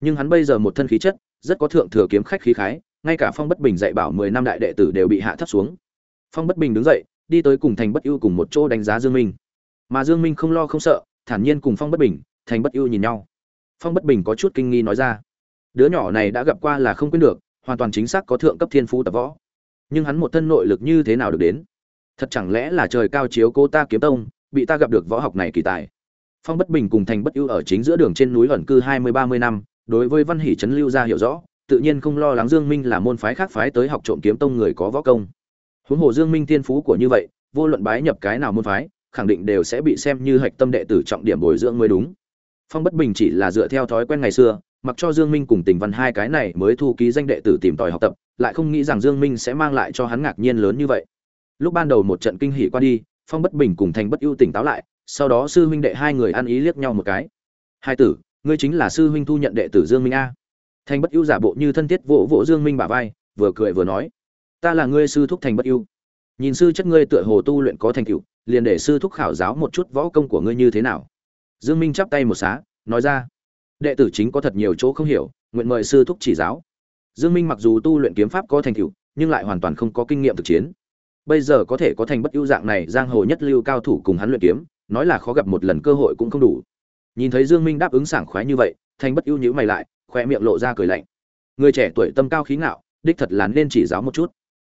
Nhưng hắn bây giờ một thân khí chất, rất có thượng thừa kiếm khách khí khái, ngay cả phong bất bình dạy bảo 10 năm đại đệ tử đều bị hạ thấp xuống. Phong bất bình đứng dậy, đi tới cùng thành bất ưu cùng một chỗ đánh giá dương minh. Mà dương minh không lo không sợ, thản nhiên cùng phong bất bình, thành bất ưu nhìn nhau. Phong bất bình có chút kinh nghi nói ra, đứa nhỏ này đã gặp qua là không quên được, hoàn toàn chính xác có thượng cấp thiên phú tập võ. Nhưng hắn một thân nội lực như thế nào được đến? Thật chẳng lẽ là trời cao chiếu cô ta kiếm tông, bị ta gặp được võ học này kỳ tài? Phong bất bình cùng thành bất ưu ở chính giữa đường trên núi ẩn cư hai mươi, ba mươi năm, đối với văn hỷ trấn lưu ra hiểu rõ, tự nhiên không lo lắng dương minh là môn phái khác phái tới học trộm kiếm tông người có võ công. Huống hồ dương minh thiên phú của như vậy, vô luận bái nhập cái nào môn phái, khẳng định đều sẽ bị xem như hạch tâm đệ tử trọng điểm bồi dưỡng mới đúng. Phong bất bình chỉ là dựa theo thói quen ngày xưa, mặc cho dương minh cùng tình văn hai cái này mới thu ký danh đệ tử tìm tòi học tập, lại không nghĩ rằng dương minh sẽ mang lại cho hắn ngạc nhiên lớn như vậy. Lúc ban đầu một trận kinh hỉ qua đi, phong bất bình cùng thành bất ưu tỉnh táo lại sau đó sư huynh đệ hai người ăn ý liếc nhau một cái. Hai tử, ngươi chính là sư huynh thu nhận đệ tử dương minh a. Thành bất ưu giả bộ như thân thiết vỗ vỗ dương minh bả vai, vừa cười vừa nói, ta là ngươi sư thúc thành bất ưu. Nhìn sư chất ngươi tựa hồ tu luyện có thành tựu, liền để sư thúc khảo giáo một chút võ công của ngươi như thế nào. Dương minh chắp tay một xá, nói ra, đệ tử chính có thật nhiều chỗ không hiểu, nguyện mời sư thúc chỉ giáo. Dương minh mặc dù tu luyện kiếm pháp có thành tựu, nhưng lại hoàn toàn không có kinh nghiệm thực chiến. Bây giờ có thể có thành bất ưu dạng này giang hồ nhất lưu cao thủ cùng hắn luyện kiếm nói là khó gặp một lần cơ hội cũng không đủ nhìn thấy dương minh đáp ứng sảng khoái như vậy Thanh bất ưu nhíu mày lại khoe miệng lộ ra cười lạnh người trẻ tuổi tâm cao khí ngạo đích thật là nên chỉ giáo một chút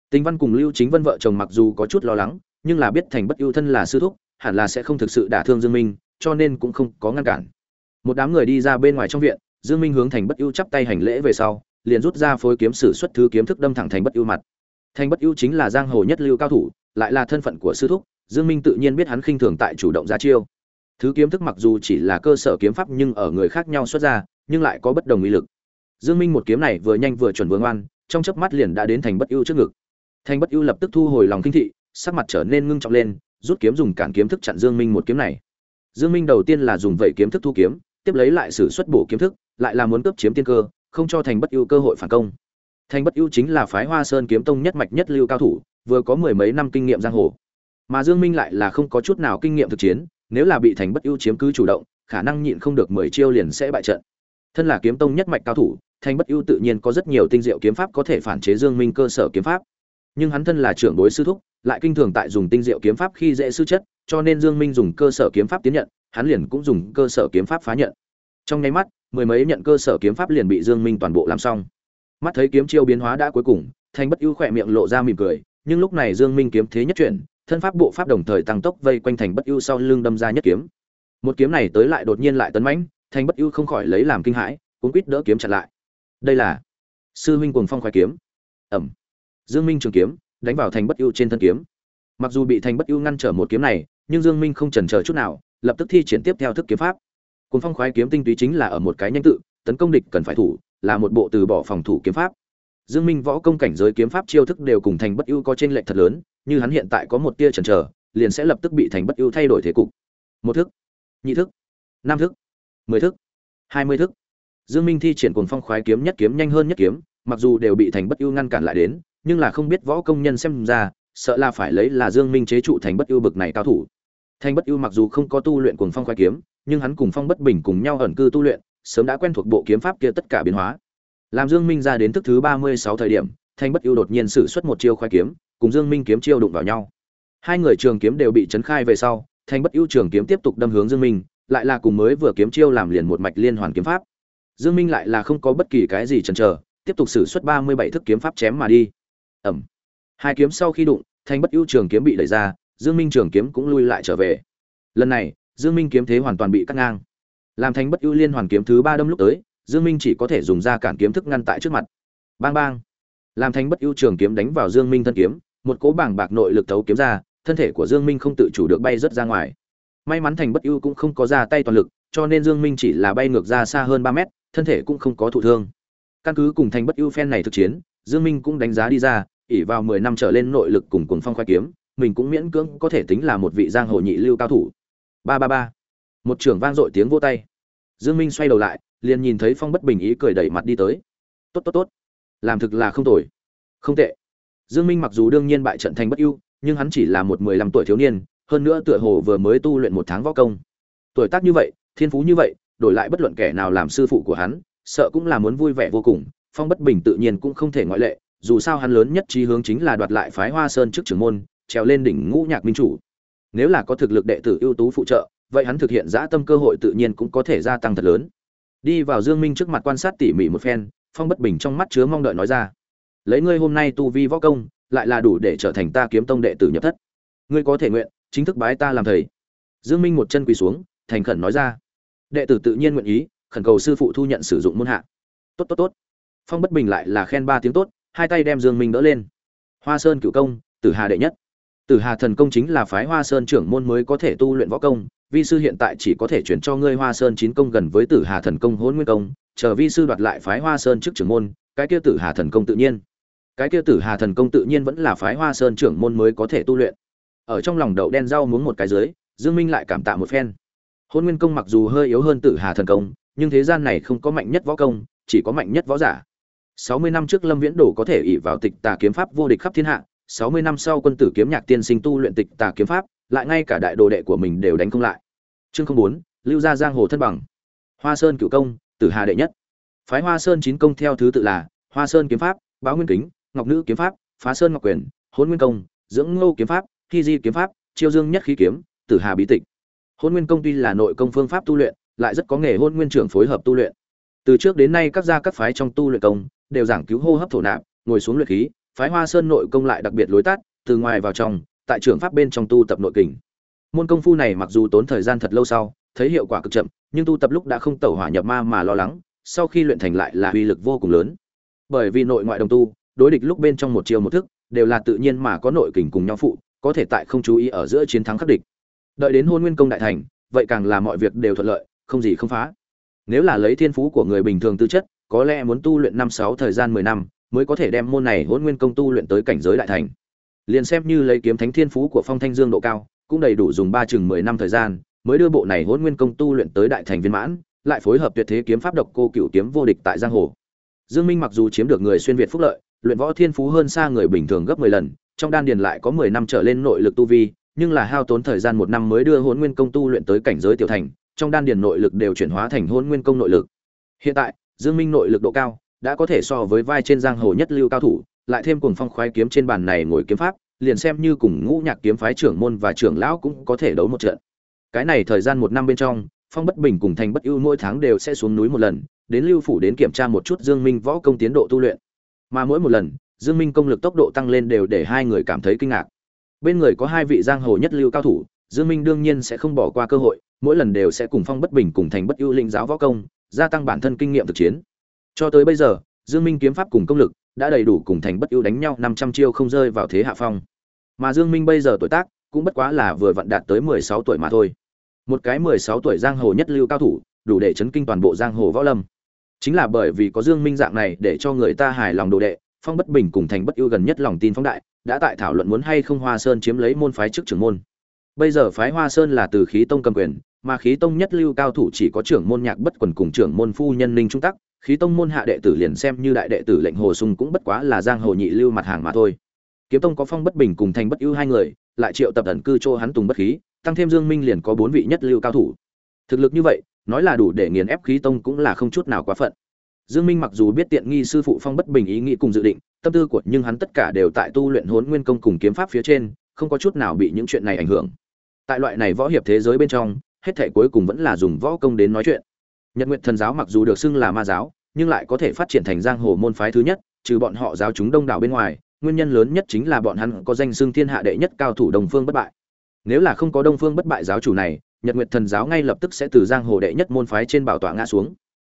Tình Văn cùng Lưu Chính Vân vợ chồng mặc dù có chút lo lắng, nhưng là biết Thành Bất Ưu thân là sư thúc, hẳn là sẽ không thực sự đả thương Dương Minh, cho nên cũng không có ngăn cản. Một đám người đi ra bên ngoài trong viện, Dương Minh hướng Thành Bất Ưu chắp tay hành lễ về sau, liền rút ra phối kiếm sử xuất thứ kiếm thức đâm thẳng Thành Bất Ưu mặt. Thành Bất Ưu chính là giang hồ nhất lưu cao thủ, lại là thân phận của sư thúc, Dương Minh tự nhiên biết hắn khinh thường tại chủ động ra chiêu. Thứ kiếm thức mặc dù chỉ là cơ sở kiếm pháp nhưng ở người khác nhau xuất ra, nhưng lại có bất đồng uy lực. Dương Minh một kiếm này vừa nhanh vừa chuẩn vừa ngoan, trong chớp mắt liền đã đến Thành Bất Ưu trước ngực. Thành Bất Ưu lập tức thu hồi lòng kinh thị, sắc mặt trở nên ngưng trọng lên, rút kiếm dùng cản kiếm thức chặn Dương Minh một kiếm này. Dương Minh đầu tiên là dùng vậy kiếm thức thu kiếm, tiếp lấy lại sử xuất bổ kiếm thức, lại là muốn cướp chiếm tiên cơ, không cho Thành Bất Ưu cơ hội phản công. Thành Bất Ưu chính là phái Hoa Sơn kiếm tông nhất mạch nhất lưu cao thủ, vừa có mười mấy năm kinh nghiệm giang hồ. Mà Dương Minh lại là không có chút nào kinh nghiệm thực chiến, nếu là bị Thành Bất Ưu chiếm cứ chủ động, khả năng nhịn không được mười chiêu liền sẽ bại trận. Thân là kiếm tông nhất mạch cao thủ, Thành Bất Ưu tự nhiên có rất nhiều tinh diệu kiếm pháp có thể phản chế Dương Minh cơ sở kiếm pháp. Nhưng hắn thân là trưởng đối sư thúc, lại kinh thường tại dùng tinh diệu kiếm pháp khi dễ sư chất, cho nên Dương Minh dùng cơ sở kiếm pháp tiến nhận, hắn liền cũng dùng cơ sở kiếm pháp phá nhận. Trong nháy mắt, mười mấy nhận cơ sở kiếm pháp liền bị Dương Minh toàn bộ làm xong. Mắt thấy kiếm chiêu biến hóa đã cuối cùng, Thành Bất Ưu khẽ miệng lộ ra mỉm cười, nhưng lúc này Dương Minh kiếm thế nhất chuyển, thân pháp bộ pháp đồng thời tăng tốc vây quanh Thành Bất Ưu sau lưng đâm ra nhất kiếm. Một kiếm này tới lại đột nhiên lại tấn mãnh, Thành Bất Ưu không khỏi lấy làm kinh hãi, cuốn quýt đỡ kiếm chặn lại. Đây là sư huynh cuồng phong khoái kiếm. ẩm Dương Minh trường kiếm đánh vào Thành Bất Ưu trên thân kiếm. Mặc dù bị Thành Bất Ưu ngăn trở một kiếm này, nhưng Dương Minh không chần chờ chút nào, lập tức thi triển tiếp theo thức kiếm pháp. Cuồng phong khoái kiếm tinh túy chính là ở một cái nhanh tự, tấn công địch cần phải thủ, là một bộ từ bỏ phòng thủ kiếm pháp. Dương Minh võ công cảnh giới kiếm pháp chiêu thức đều cùng Thành Bất Ưu có trên lệch thật lớn, như hắn hiện tại có một tia chần chờ, liền sẽ lập tức bị Thành Bất Ưu thay đổi thế cục. Một thức, nhị thức, năm thức, mười thức, hai mươi thức. Dương Minh thi triển cuồng phong khoái kiếm nhất kiếm nhanh hơn nhất kiếm, mặc dù đều bị Thành Bất Ưu ngăn cản lại đến, nhưng là không biết võ công nhân xem ra, sợ là phải lấy là Dương Minh chế trụ Thành Bất Ưu bực này cao thủ. Thành Bất Ưu mặc dù không có tu luyện cuồng phong khoái kiếm, nhưng hắn cùng Phong Bất Bình cùng nhau ẩn cư tu luyện, sớm đã quen thuộc bộ kiếm pháp kia tất cả biến hóa. Làm Dương Minh ra đến thức thứ 36 thời điểm, Thanh Bất Ưu đột nhiên sử xuất một chiêu khoái kiếm, cùng Dương Minh kiếm chiêu đụng vào nhau. Hai người trường kiếm đều bị chấn khai về sau, Thanh Bất Ưu trường kiếm tiếp tục đâm hướng Dương Minh, lại là cùng mới vừa kiếm chiêu làm liền một mạch liên hoàn kiếm pháp. Dương Minh lại là không có bất kỳ cái gì chần chờ, tiếp tục sử xuất 37 thức kiếm pháp chém mà đi. Ầm. Hai kiếm sau khi đụng, Thanh Bất Ưu trường kiếm bị đẩy ra, Dương Minh trường kiếm cũng lui lại trở về. Lần này, Dương Minh kiếm thế hoàn toàn bị cắt ngang. Làm Thanh Bất Ưu liên hoàn kiếm thứ 3 đâm lúc tới, Dương Minh chỉ có thể dùng ra cản kiếm thức ngăn tại trước mặt. Bang bang. Làm Thành Bất Ưu trường kiếm đánh vào Dương Minh thân kiếm, một cỗ bảng bạc nội lực thấu kiếm ra, thân thể của Dương Minh không tự chủ được bay rất ra ngoài. May mắn Thành Bất Ưu cũng không có ra tay toàn lực, cho nên Dương Minh chỉ là bay ngược ra xa hơn 3 mét, thân thể cũng không có thụ thương. Căn cứ cùng Thành Bất Ưu phen này thực chiến, Dương Minh cũng đánh giá đi ra, ỷ vào 10 năm trở lên nội lực cùng cuồng phong khoái kiếm, mình cũng miễn cưỡng có thể tính là một vị giang hồ nhị lưu cao thủ. Ba ba ba. Một trường vang dội tiếng vỗ tay. Dương Minh xoay đầu lại, liền nhìn thấy Phong Bất Bình ý cười đẩy mặt đi tới. Tốt tốt tốt, làm thực là không tồi. Không tệ. Dương Minh mặc dù đương nhiên bại trận thành bất ưu, nhưng hắn chỉ là một 15 tuổi thiếu niên, hơn nữa tựa hồ vừa mới tu luyện một tháng võ công. Tuổi tác như vậy, thiên phú như vậy, đổi lại bất luận kẻ nào làm sư phụ của hắn, sợ cũng là muốn vui vẻ vô cùng. Phong Bất Bình tự nhiên cũng không thể ngoại lệ, dù sao hắn lớn nhất trí hướng chính là đoạt lại phái Hoa Sơn trước trưởng môn, trèo lên đỉnh ngũ nhạc minh chủ. Nếu là có thực lực đệ tử ưu tú phụ trợ, vậy hắn thực hiện dã tâm cơ hội tự nhiên cũng có thể gia tăng thật lớn. Đi vào Dương Minh trước mặt quan sát tỉ mỉ một phen, Phong Bất Bình trong mắt chứa mong đợi nói ra: "Lấy ngươi hôm nay tu vi võ công, lại là đủ để trở thành ta kiếm tông đệ tử nhập thất. Ngươi có thể nguyện chính thức bái ta làm thầy." Dương Minh một chân quỳ xuống, thành khẩn nói ra: "Đệ tử tự nhiên nguyện ý, khẩn cầu sư phụ thu nhận sử dụng môn hạ." "Tốt tốt tốt." Phong Bất Bình lại là khen ba tiếng tốt, hai tay đem Dương Minh đỡ lên. Hoa Sơn cửu công, Tử Hà đệ nhất. Tử Hà thần công chính là phái Hoa Sơn trưởng môn mới có thể tu luyện võ công, vi sư hiện tại chỉ có thể chuyển cho ngươi Hoa Sơn chín công gần với Tử Hà thần công Hỗn Nguyên công, chờ vi sư đoạt lại phái Hoa Sơn trước trưởng môn, cái kia Tử Hà thần công tự nhiên. Cái kia Tử Hà thần công tự nhiên vẫn là phái Hoa Sơn trưởng môn mới có thể tu luyện. Ở trong lòng đậu đen rau muốn một cái dưới, Dương Minh lại cảm tạ một phen. Hỗn Nguyên công mặc dù hơi yếu hơn Tử Hà thần công, nhưng thế gian này không có mạnh nhất võ công, chỉ có mạnh nhất võ giả. 60 năm trước Lâm Viễn Đồ có thể ỷ vào tịch tà kiếm pháp vô địch khắp thiên hạ, 60 năm sau quân tử kiếm nhạc tiên sinh tu luyện tịch tà kiếm pháp, lại ngay cả đại đồ đệ của mình đều đánh không lại. Chương 04, lưu ra giang hồ thân bằng. Hoa Sơn cửu công, Tử Hà đệ nhất. Phái Hoa Sơn chín công theo thứ tự là: Hoa Sơn kiếm pháp, Báo Nguyên kính, Ngọc Nữ kiếm pháp, Phá Sơn Ngọc quyền, Hỗn Nguyên công, Dưỡng Ngô kiếm pháp, Thi Di kiếm pháp, Chiêu Dương nhất khí kiếm, Tử Hà bí tịch. Hỗn Nguyên công tuy là nội công phương pháp tu luyện, lại rất có nghề Hỗn Nguyên trưởng phối hợp tu luyện. Từ trước đến nay các gia các phái trong tu luyện công đều giảng cứu hô hấp thổ nạp, ngồi xuống luyện khí, phái hoa sơn nội công lại đặc biệt lối tắt, từ ngoài vào trong, tại trường pháp bên trong tu tập nội kình. Môn công phu này mặc dù tốn thời gian thật lâu sau, thấy hiệu quả cực chậm, nhưng tu tập lúc đã không tẩu hỏa nhập ma mà lo lắng, sau khi luyện thành lại là uy lực vô cùng lớn. Bởi vì nội ngoại đồng tu, đối địch lúc bên trong một chiều một thức, đều là tự nhiên mà có nội kình cùng nhau phụ, có thể tại không chú ý ở giữa chiến thắng khắc địch. Đợi đến hôn nguyên công đại thành, vậy càng là mọi việc đều thuận lợi, không gì không phá. Nếu là lấy thiên phú của người bình thường tư chất, có lẽ muốn tu luyện năm sáu thời gian mười năm mới có thể đem môn này hôn nguyên công tu luyện tới cảnh giới đại thành. Liền xem như lấy kiếm thánh thiên phú của phong thanh dương độ cao, cũng đầy đủ dùng ba chừng mười năm thời gian, mới đưa bộ này hôn nguyên công tu luyện tới đại thành viên mãn, lại phối hợp tuyệt thế kiếm pháp độc cô cựu kiếm vô địch tại giang hồ. Dương minh mặc dù chiếm được người xuyên việt phúc lợi, luyện võ thiên phú hơn xa người bình thường gấp 10 lần, trong đan điền lại có 10 năm trở lên nội lực tu vi, nhưng là hao tốn thời gian một năm mới đưa hôn nguyên công tu luyện tới cảnh giới tiểu thành, trong đan điền nội lực đều chuyển hóa thành hôn nguyên công nội lực. Hiện tại, dương minh nội lực độ cao đã có thể so với vai trên giang hồ nhất lưu cao thủ, lại thêm cùng phong khoái kiếm trên bàn này ngồi kiếm pháp, liền xem như cùng ngũ nhạc kiếm phái trưởng môn và trưởng lão cũng có thể đấu một trận. Cái này thời gian một năm bên trong, phong bất bình cùng thành bất ưu mỗi tháng đều sẽ xuống núi một lần, đến lưu phủ đến kiểm tra một chút dương minh võ công tiến độ tu luyện. Mà mỗi một lần, dương minh công lực tốc độ tăng lên đều để hai người cảm thấy kinh ngạc. Bên người có hai vị giang hồ nhất lưu cao thủ, dương minh đương nhiên sẽ không bỏ qua cơ hội, mỗi lần đều sẽ cùng phong bất bình cùng thành bất ưu linh giáo võ công, gia tăng bản thân kinh nghiệm thực chiến cho tới bây giờ, dương minh kiếm pháp cùng công lực đã đầy đủ cùng thành bất ưu đánh nhau 500 chiêu không rơi vào thế hạ phong. Mà dương minh bây giờ tuổi tác cũng bất quá là vừa vặn đạt tới 16 tuổi mà thôi. Một cái 16 tuổi giang hồ nhất lưu cao thủ, đủ để chấn kinh toàn bộ giang hồ võ lâm. Chính là bởi vì có dương minh dạng này để cho người ta hài lòng đồ đệ, phong bất bình cùng thành bất ưu gần nhất lòng tin phóng đại, đã tại thảo luận muốn hay không hoa sơn chiếm lấy môn phái trước trưởng môn. Bây giờ phái hoa sơn là từ khí tông cầm quyền, mà khí tông nhất lưu cao thủ chỉ có trưởng môn nhạc bất quần cùng trưởng môn phu nhân ninh trung tắc khí tông môn hạ đệ tử liền xem như đại đệ tử lệnh hồ sung cũng bất quá là giang hồ nhị lưu mặt hàng mà thôi. Kiếm tông có phong bất bình cùng thành bất ưu hai người, lại triệu tập ẩn cư chỗ hắn tùng bất khí, tăng thêm dương minh liền có bốn vị nhất lưu cao thủ. Thực lực như vậy, nói là đủ để nghiền ép khí tông cũng là không chút nào quá phận. Dương minh mặc dù biết tiện nghi sư phụ phong bất bình ý nghĩ cùng dự định, tâm tư của nhưng hắn tất cả đều tại tu luyện huấn nguyên công cùng kiếm pháp phía trên, không có chút nào bị những chuyện này ảnh hưởng. Tại loại này võ hiệp thế giới bên trong, hết thể cuối cùng vẫn là dùng võ công đến nói chuyện. Nhật nguyện thần giáo mặc dù được xưng là ma giáo nhưng lại có thể phát triển thành giang hồ môn phái thứ nhất, trừ bọn họ giáo chúng đông đảo bên ngoài, nguyên nhân lớn nhất chính là bọn hắn có danh xưng thiên hạ đệ nhất cao thủ đông phương bất bại. Nếu là không có đông phương bất bại giáo chủ này, nhật nguyệt thần giáo ngay lập tức sẽ từ giang hồ đệ nhất môn phái trên bảo tọa ngã xuống.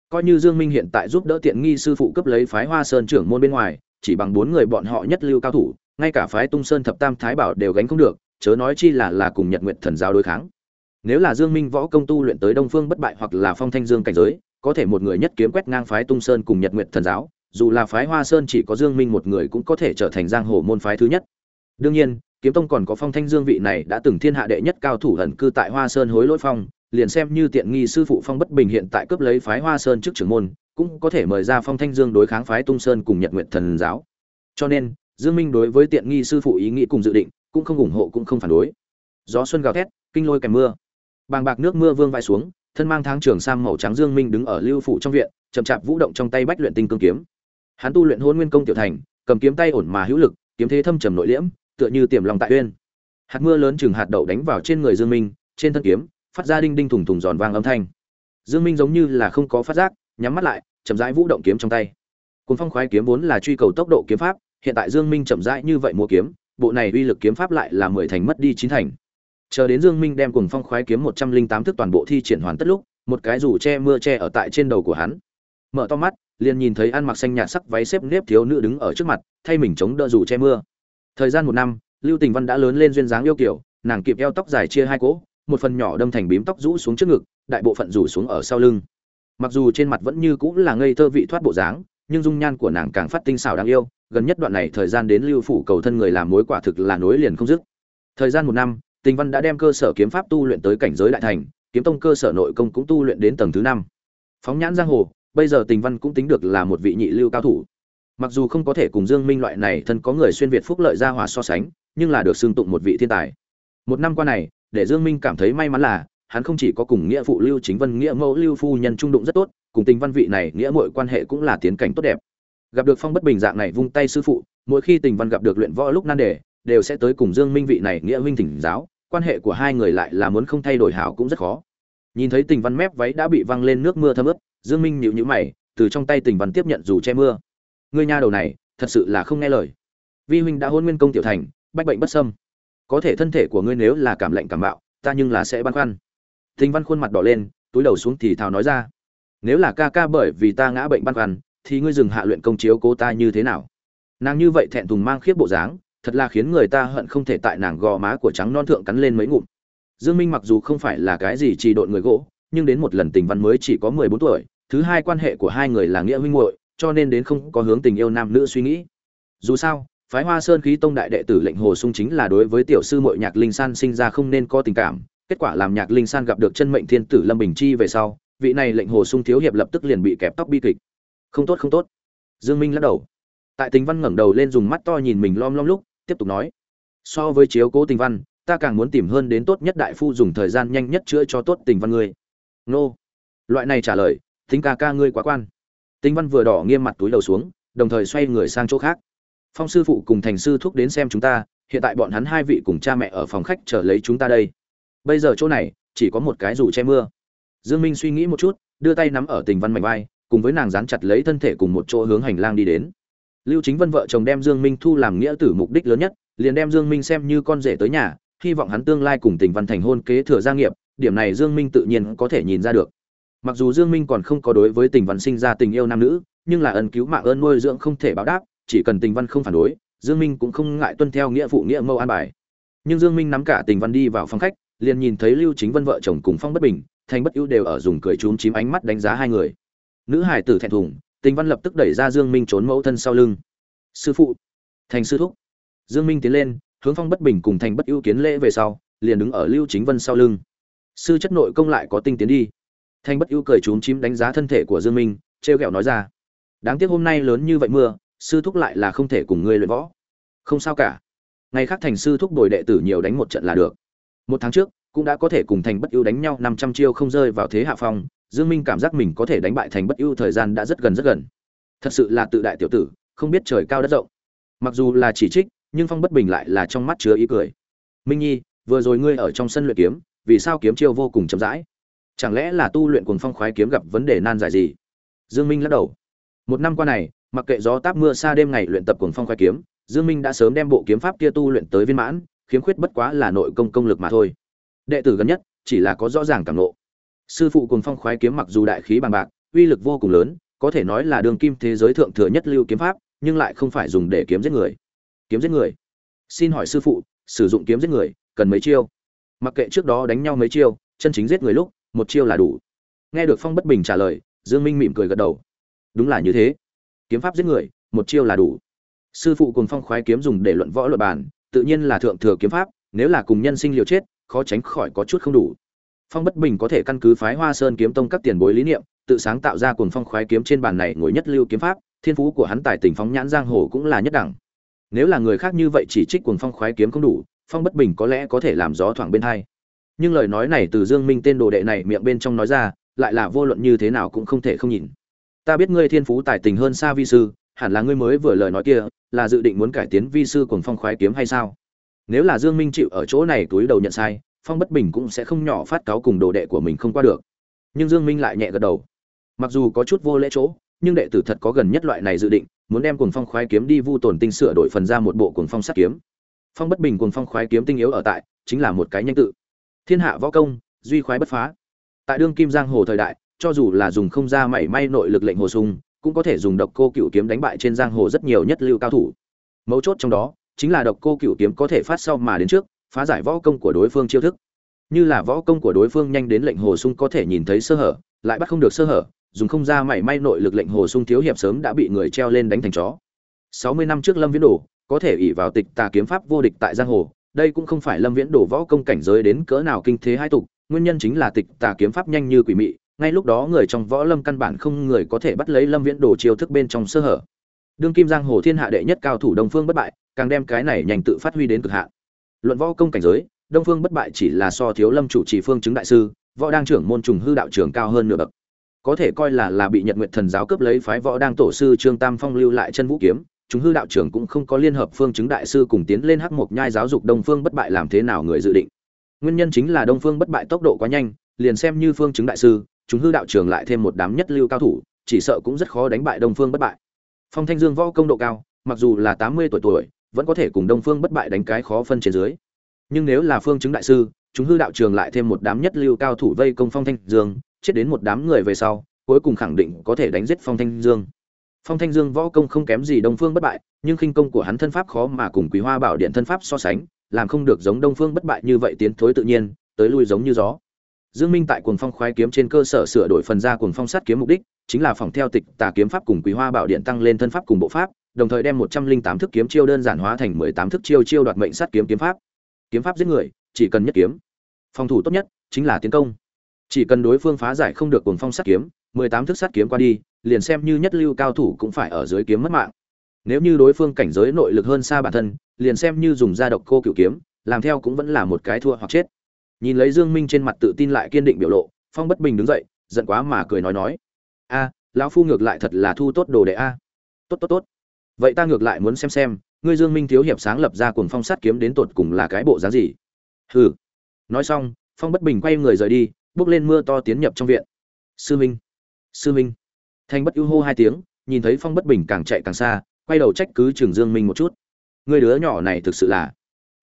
Coi như dương minh hiện tại giúp đỡ tiện nghi sư phụ cấp lấy phái hoa sơn trưởng môn bên ngoài, chỉ bằng bốn người bọn họ nhất lưu cao thủ, ngay cả phái tung sơn thập tam thái bảo đều gánh không được, chớ nói chi là là cùng nhật nguyệt thần giáo đối kháng. Nếu là dương minh võ công tu luyện tới đông phương bất bại hoặc là phong thanh dương cảnh giới có thể một người nhất kiếm quét ngang phái tung sơn cùng nhật nguyệt thần giáo, dù là phái hoa sơn chỉ có dương minh một người cũng có thể trở thành giang hồ môn phái thứ nhất. Đương nhiên, kiếm tông còn có phong thanh dương vị này đã từng thiên hạ đệ nhất cao thủ ẩn cư tại hoa sơn hối lỗi phong, liền xem như tiện nghi sư phụ phong bất bình hiện tại cướp lấy phái hoa sơn trước trưởng môn, cũng có thể mời ra phong thanh dương đối kháng phái tung sơn cùng nhật nguyện thần giáo. Cho nên, dương minh đối với tiện nghi sư phụ ý nghĩ cùng dự định, cũng không ủng hộ cũng không phản đối. Gió xuân gào thét, kinh lôi kèm mưa. Bàng bạc nước mưa vương vai xuống thân mang tháng trường sam màu trắng dương minh đứng ở lưu phủ trong viện, chậm chạp vũ động trong tay bách luyện tinh cương kiếm. Hắn tu luyện hôn nguyên công tiểu thành, cầm kiếm tay ổn mà hữu lực, kiếm thế thâm trầm nội liễm, tựa như tiềm lòng tại uyên. Hạt mưa lớn chừng hạt đậu đánh vào trên người dương minh, trên thân kiếm, phát ra đinh đinh thùng thùng giòn vang âm thanh. Dương minh giống như là không có phát giác, nhắm mắt lại, chậm rãi vũ động kiếm trong tay. Cuốn phong khoái kiếm vốn là truy cầu tốc độ kiếm pháp, hiện tại dương minh chậm rãi như vậy mua kiếm, bộ này uy lực kiếm pháp lại là mười thành mất đi chín thành chờ đến dương minh đem cùng phong khoái kiếm một trăm linh tám thức toàn bộ thi triển hoàn tất lúc, một cái dù che mưa che ở tại trên đầu của hắn. Mở to mắt, liền nhìn thấy ăn mặc xanh nhạt sắc váy xếp nếp thiếu nữ đứng ở trước mặt, thay mình chống đỡ dù che mưa. Thời gian một năm, lưu tình văn đã lớn lên duyên dáng yêu kiều, nàng kịp eo tóc dài chia hai cỗ, một phần nhỏ đâm thành bím tóc rũ xuống trước ngực, đại bộ phận rủ xuống ở sau lưng. Mặc dù trên mặt vẫn như cũng là ngây thơ vị thoát bộ dáng, nhưng dung nhan của nàng càng phát tinh xảo đáng yêu, gần nhất đoạn này thời gian đến lưu phủ cầu thân người làm mối quả thực là nối liền không dứt. Thời gian một năm tình văn đã đem cơ sở kiếm pháp tu luyện tới cảnh giới đại thành, kiếm tông cơ sở nội công cũng tu luyện đến tầng thứ năm. Phóng nhãn giang hồ, bây giờ tình văn cũng tính được là một vị nhị lưu cao thủ. Mặc dù không có thể cùng dương minh loại này thân có người xuyên việt phúc lợi gia hòa so sánh, nhưng là được xưng tụng một vị thiên tài. Một năm qua này, để dương minh cảm thấy may mắn là, hắn không chỉ có cùng nghĩa phụ lưu chính vân, nghĩa mẫu lưu phu nhân trung đụng rất tốt, cùng tình văn vị này nghĩa muội quan hệ cũng là tiến cảnh tốt đẹp. Gặp được phong bất bình dạng này vung tay sư phụ, mỗi khi tình văn gặp được luyện võ lúc nan đề đều sẽ tới cùng dương minh vị này nghĩa huynh thỉnh giáo, quan hệ của hai người lại là muốn không thay đổi hảo cũng rất khó. Nhìn thấy tình văn mép váy đã bị văng lên nước mưa thấm ướt, dương minh nhíu nhíu mày, từ trong tay tình văn tiếp nhận dù che mưa. Ngươi nha đầu này, thật sự là không nghe lời. Vi huynh đã hôn nguyên công tiểu thành, bách bệnh bất sâm có thể thân thể của ngươi nếu là cảm lạnh cảm bạo, ta nhưng là sẽ băn khoăn. Tình văn khuôn mặt đỏ lên, túi đầu xuống thì thào nói ra. Nếu là ca ca bởi vì ta ngã bệnh băn khoăn, thì ngươi dừng hạ luyện công chiếu cố ta như thế nào? Nàng như vậy thẹn thùng mang khiếp bộ dáng thật là khiến người ta hận không thể tại nàng gò má của trắng non thượng cắn lên mấy ngụm. Dương minh mặc dù không phải là cái gì trì độn người gỗ, nhưng đến một lần tình văn mới chỉ có 14 tuổi, thứ hai quan hệ của hai người là nghĩa huynh muội, cho nên đến không có hướng tình yêu nam nữ suy nghĩ. Dù sao, phái hoa sơn khí tông đại đệ tử lệnh hồ sung chính là đối với tiểu sư muội nhạc linh san sinh ra không nên có tình cảm, kết quả làm nhạc linh san gặp được chân mệnh thiên tử lâm bình chi về sau, vị này lệnh hồ sung thiếu hiệp lập tức liền bị kẹp tóc bi kịch. Không tốt không tốt. Dương minh lắc đầu. Tại tình văn ngẩng đầu lên dùng mắt to nhìn mình lom lom lúc tiếp tục nói. So với chiếu cố tình văn, ta càng muốn tìm hơn đến tốt nhất đại phu dùng thời gian nhanh nhất chữa cho tốt tình văn ngươi. Nô. Loại này trả lời, thính ca ca ngươi quá quan. Tình văn vừa đỏ nghiêm mặt túi đầu xuống, đồng thời xoay người sang chỗ khác. Phong sư phụ cùng thành sư thúc đến xem chúng ta, hiện tại bọn hắn hai vị cùng cha mẹ ở phòng khách chờ lấy chúng ta đây. Bây giờ chỗ này, chỉ có một cái dù che mưa. Dương minh suy nghĩ một chút, đưa tay nắm ở tình văn mảnh vai, cùng với nàng dán chặt lấy thân thể cùng một chỗ hướng hành lang đi đến lưu chính vân vợ chồng đem dương minh thu làm nghĩa tử mục đích lớn nhất, liền đem dương minh xem như con rể tới nhà, hy vọng hắn tương lai cùng tình văn thành hôn kế thừa gia nghiệp, điểm này dương minh tự nhiên có thể nhìn ra được. Mặc dù dương minh còn không có đối với tình văn sinh ra tình yêu nam nữ, nhưng là ân cứu mạng ơn nuôi dưỡng không thể báo đáp, chỉ cần tình văn không phản đối, dương minh cũng không ngại tuân theo nghĩa phụ nghĩa mâu an bài. Nhưng dương minh nắm cả tình văn đi vào phòng khách, liền nhìn thấy lưu chính vân vợ chồng cùng phong bất bình, thành bất ưu đều ở dùng cười trúng chím ánh mắt đánh giá hai người. Nữ hải tử thẹn thùng tình văn lập tức đẩy ra dương minh trốn mẫu thân sau lưng. Sư phụ. Thành sư thúc. Dương minh tiến lên, hướng phong bất bình cùng thành bất ưu kiến lễ về sau, liền đứng ở lưu chính vân sau lưng. Sư chất nội công lại có tinh tiến đi. Thành bất ưu cười trúng chím đánh giá thân thể của dương minh, trêu ghẹo nói ra. Đáng tiếc hôm nay lớn như vậy mưa, sư thúc lại là không thể cùng ngươi luyện võ. Không sao cả. Ngày khác thành sư thúc đổi đệ tử nhiều đánh một trận là được. Một tháng trước, cũng đã có thể cùng thành bất ưu đánh nhau năm trăm chiêu không rơi vào thế hạ phong dương minh cảm giác mình có thể đánh bại thành bất ưu thời gian đã rất gần rất gần. Thật sự là tự đại tiểu tử, không biết trời cao đất rộng. Mặc dù là chỉ trích, nhưng phong bất bình lại là trong mắt chứa ý cười. Minh nhi, vừa rồi ngươi ở trong sân luyện kiếm, vì sao kiếm chiêu vô cùng chậm rãi? Chẳng lẽ là tu luyện cuồng phong khoái kiếm gặp vấn đề nan giải gì? Dương minh lắc đầu. Một năm qua này, mặc kệ gió táp mưa xa đêm ngày luyện tập cuồng phong khoái kiếm, dương minh đã sớm đem bộ kiếm pháp kia tu luyện tới viên mãn, khiếm khuyết bất quá là nội công công lực mà thôi. Đệ tử gần nhất, chỉ là có rõ ràng cảm nộ sư phụ cùng phong khoái kiếm mặc dù đại khí bằng bạc uy lực vô cùng lớn có thể nói là đường kim thế giới thượng thừa nhất lưu kiếm pháp nhưng lại không phải dùng để kiếm giết người. Kiếm giết người? Xin hỏi sư phụ sử dụng kiếm giết người cần mấy chiêu? Mặc kệ trước đó đánh nhau mấy chiêu chân chính giết người lúc một chiêu là đủ. Nghe được phong bất bình trả lời dương minh mỉm cười gật đầu. Đúng là như thế. Kiếm pháp giết người một chiêu là đủ. Sư phụ cùng phong khoái kiếm dùng để luận võ luận bản, tự nhiên là thượng thừa kiếm pháp nếu là cùng nhân sinh liều chết khó tránh khỏi có chút không đủ phong bất bình có thể căn cứ phái hoa sơn kiếm tông các tiền bối lý niệm, tự sáng tạo ra cuồng phong khoái kiếm trên bàn này ngồi nhất lưu kiếm pháp, thiên phú của hắn tài tình phóng nhãn giang hồ cũng là nhất đẳng. Nếu là người khác như vậy chỉ trích cuồng phong khoái kiếm không đủ, phong bất bình có lẽ có thể làm gió thoảng bên hai. Nhưng lời nói này từ dương minh tên đồ đệ này miệng bên trong nói ra, lại là vô luận như thế nào cũng không thể không nhìn. Ta biết ngươi thiên phú tài tình hơn xa vi sư, hẳn là ngươi mới vừa lời nói kia, là dự định muốn cải tiến vi sư cuồng phong khoái kiếm hay sao? Nếu là dương minh chịu ở chỗ này túi đầu nhận sai phong bất bình cũng sẽ không nhỏ phát cáo cùng đồ đệ của mình không qua được. Nhưng dương minh lại nhẹ gật đầu. Mặc dù có chút vô lễ chỗ, nhưng đệ tử thật có gần nhất loại này dự định, muốn đem cuồng phong khoái kiếm đi vu tổn tinh sửa đổi phần ra một bộ cuồng phong sát kiếm. Phong bất bình cuồng phong khoái kiếm tinh yếu ở tại, chính là một cái nhanh tự. Thiên hạ võ công, duy khoái bất phá. Tại đương kim giang hồ thời đại, cho dù là dùng không ra mảy may nội lực lệnh hồ sung, cũng có thể dùng độc cô cựu kiếm đánh bại trên giang hồ rất nhiều nhất lưu cao thủ. Mấu chốt trong đó, chính là độc cô cựu kiếm có thể phát sau mà đến trước phá giải võ công của đối phương chiêu thức. Như là võ công của đối phương nhanh đến lệnh hồ sung có thể nhìn thấy sơ hở, lại bắt không được sơ hở, dùng không ra mảy may nội lực lệnh hồ sung thiếu hiệp sớm đã bị người treo lên đánh thành chó. Sáu mươi năm trước lâm viễn đồ, có thể ỷ vào tịch tà kiếm pháp vô địch tại giang hồ, đây cũng không phải lâm viễn đồ võ công cảnh giới đến cỡ nào kinh thế hai tục, nguyên nhân chính là tịch tà kiếm pháp nhanh như quỷ mị, ngay lúc đó người trong võ lâm căn bản không người có thể bắt lấy lâm viễn đồ chiêu thức bên trong sơ hở. Đương kim giang hồ thiên hạ đệ nhất cao thủ đông phương bất bại, càng đem cái này nhanh tự phát huy đến cực hạn luận võ công cảnh giới, đông phương bất bại chỉ là so thiếu lâm chủ trì phương chứng đại sư, võ đang trưởng môn trùng hư đạo trưởng cao hơn nửa bậc. Có thể coi là là bị nhật nguyện thần giáo cướp lấy phái võ đang tổ sư trương tam phong lưu lại chân vũ kiếm chúng hư đạo trưởng cũng không có liên hợp phương chứng đại sư cùng tiến lên hắc mộc nhai giáo dục đông phương bất bại làm thế nào người dự định. Nguyên nhân chính là đông phương bất bại tốc độ quá nhanh, liền xem như phương chứng đại sư chúng hư đạo trưởng lại thêm một đám nhất lưu cao thủ, chỉ sợ cũng rất khó đánh bại đông phương bất bại. Phong thanh dương võ công độ cao, mặc dù là tám mươi tuổi tuổi vẫn có thể cùng đông phương bất bại đánh cái khó phân trên dưới. Nhưng nếu là phương chứng đại sư, chúng hư đạo trường lại thêm một đám nhất lưu cao thủ vây công phong thanh dương, chết đến một đám người về sau, cuối cùng khẳng định có thể đánh giết phong thanh dương. Phong thanh dương võ công không kém gì đông phương bất bại, nhưng khinh công của hắn thân pháp khó mà cùng quý hoa bảo điện thân pháp so sánh, làm không được giống đông phương bất bại như vậy tiến thối tự nhiên, tới lui giống như gió. Dương minh tại cuồng phong khoái kiếm trên cơ sở sửa đổi phần ra cuồng phong sát kiếm mục đích, chính là phòng theo tịch tà kiếm pháp cùng quý hoa bảo điện tăng lên thân pháp cùng bộ pháp đồng thời đem 108 thức kiếm chiêu đơn giản hóa thành 18 thức chiêu chiêu đoạt mệnh sát kiếm kiếm pháp. Kiếm pháp giết người, chỉ cần nhất kiếm. Phòng thủ tốt nhất chính là tiến công. Chỉ cần đối phương phá giải không được cuồng phong sát kiếm 18 thức sát kiếm qua đi, liền xem như nhất lưu cao thủ cũng phải ở dưới kiếm mất mạng. Nếu như đối phương cảnh giới nội lực hơn xa bản thân, liền xem như dùng ra độc cô cửu kiếm, làm theo cũng vẫn là một cái thua hoặc chết. Nhìn lấy dương minh trên mặt tự tin lại kiên định biểu lộ, phong bất bình đứng dậy, giận quá mà cười nói nói, a, lão phu ngược lại thật là thu tốt đồ đệ a. Tốt tốt tốt vậy ta ngược lại muốn xem xem, ngươi dương minh thiếu hiệp sáng lập ra cuồng phong sát kiếm đến tột cùng là cái bộ dáng gì? Hừ. Nói xong, phong bất bình quay người rời đi, bước lên mưa to tiến nhập trong viện. Sư minh. Sư minh. Thanh bất ưu hô hai tiếng, nhìn thấy phong bất bình càng chạy càng xa, quay đầu trách cứ trường dương minh một chút. Ngươi đứa nhỏ này thực sự là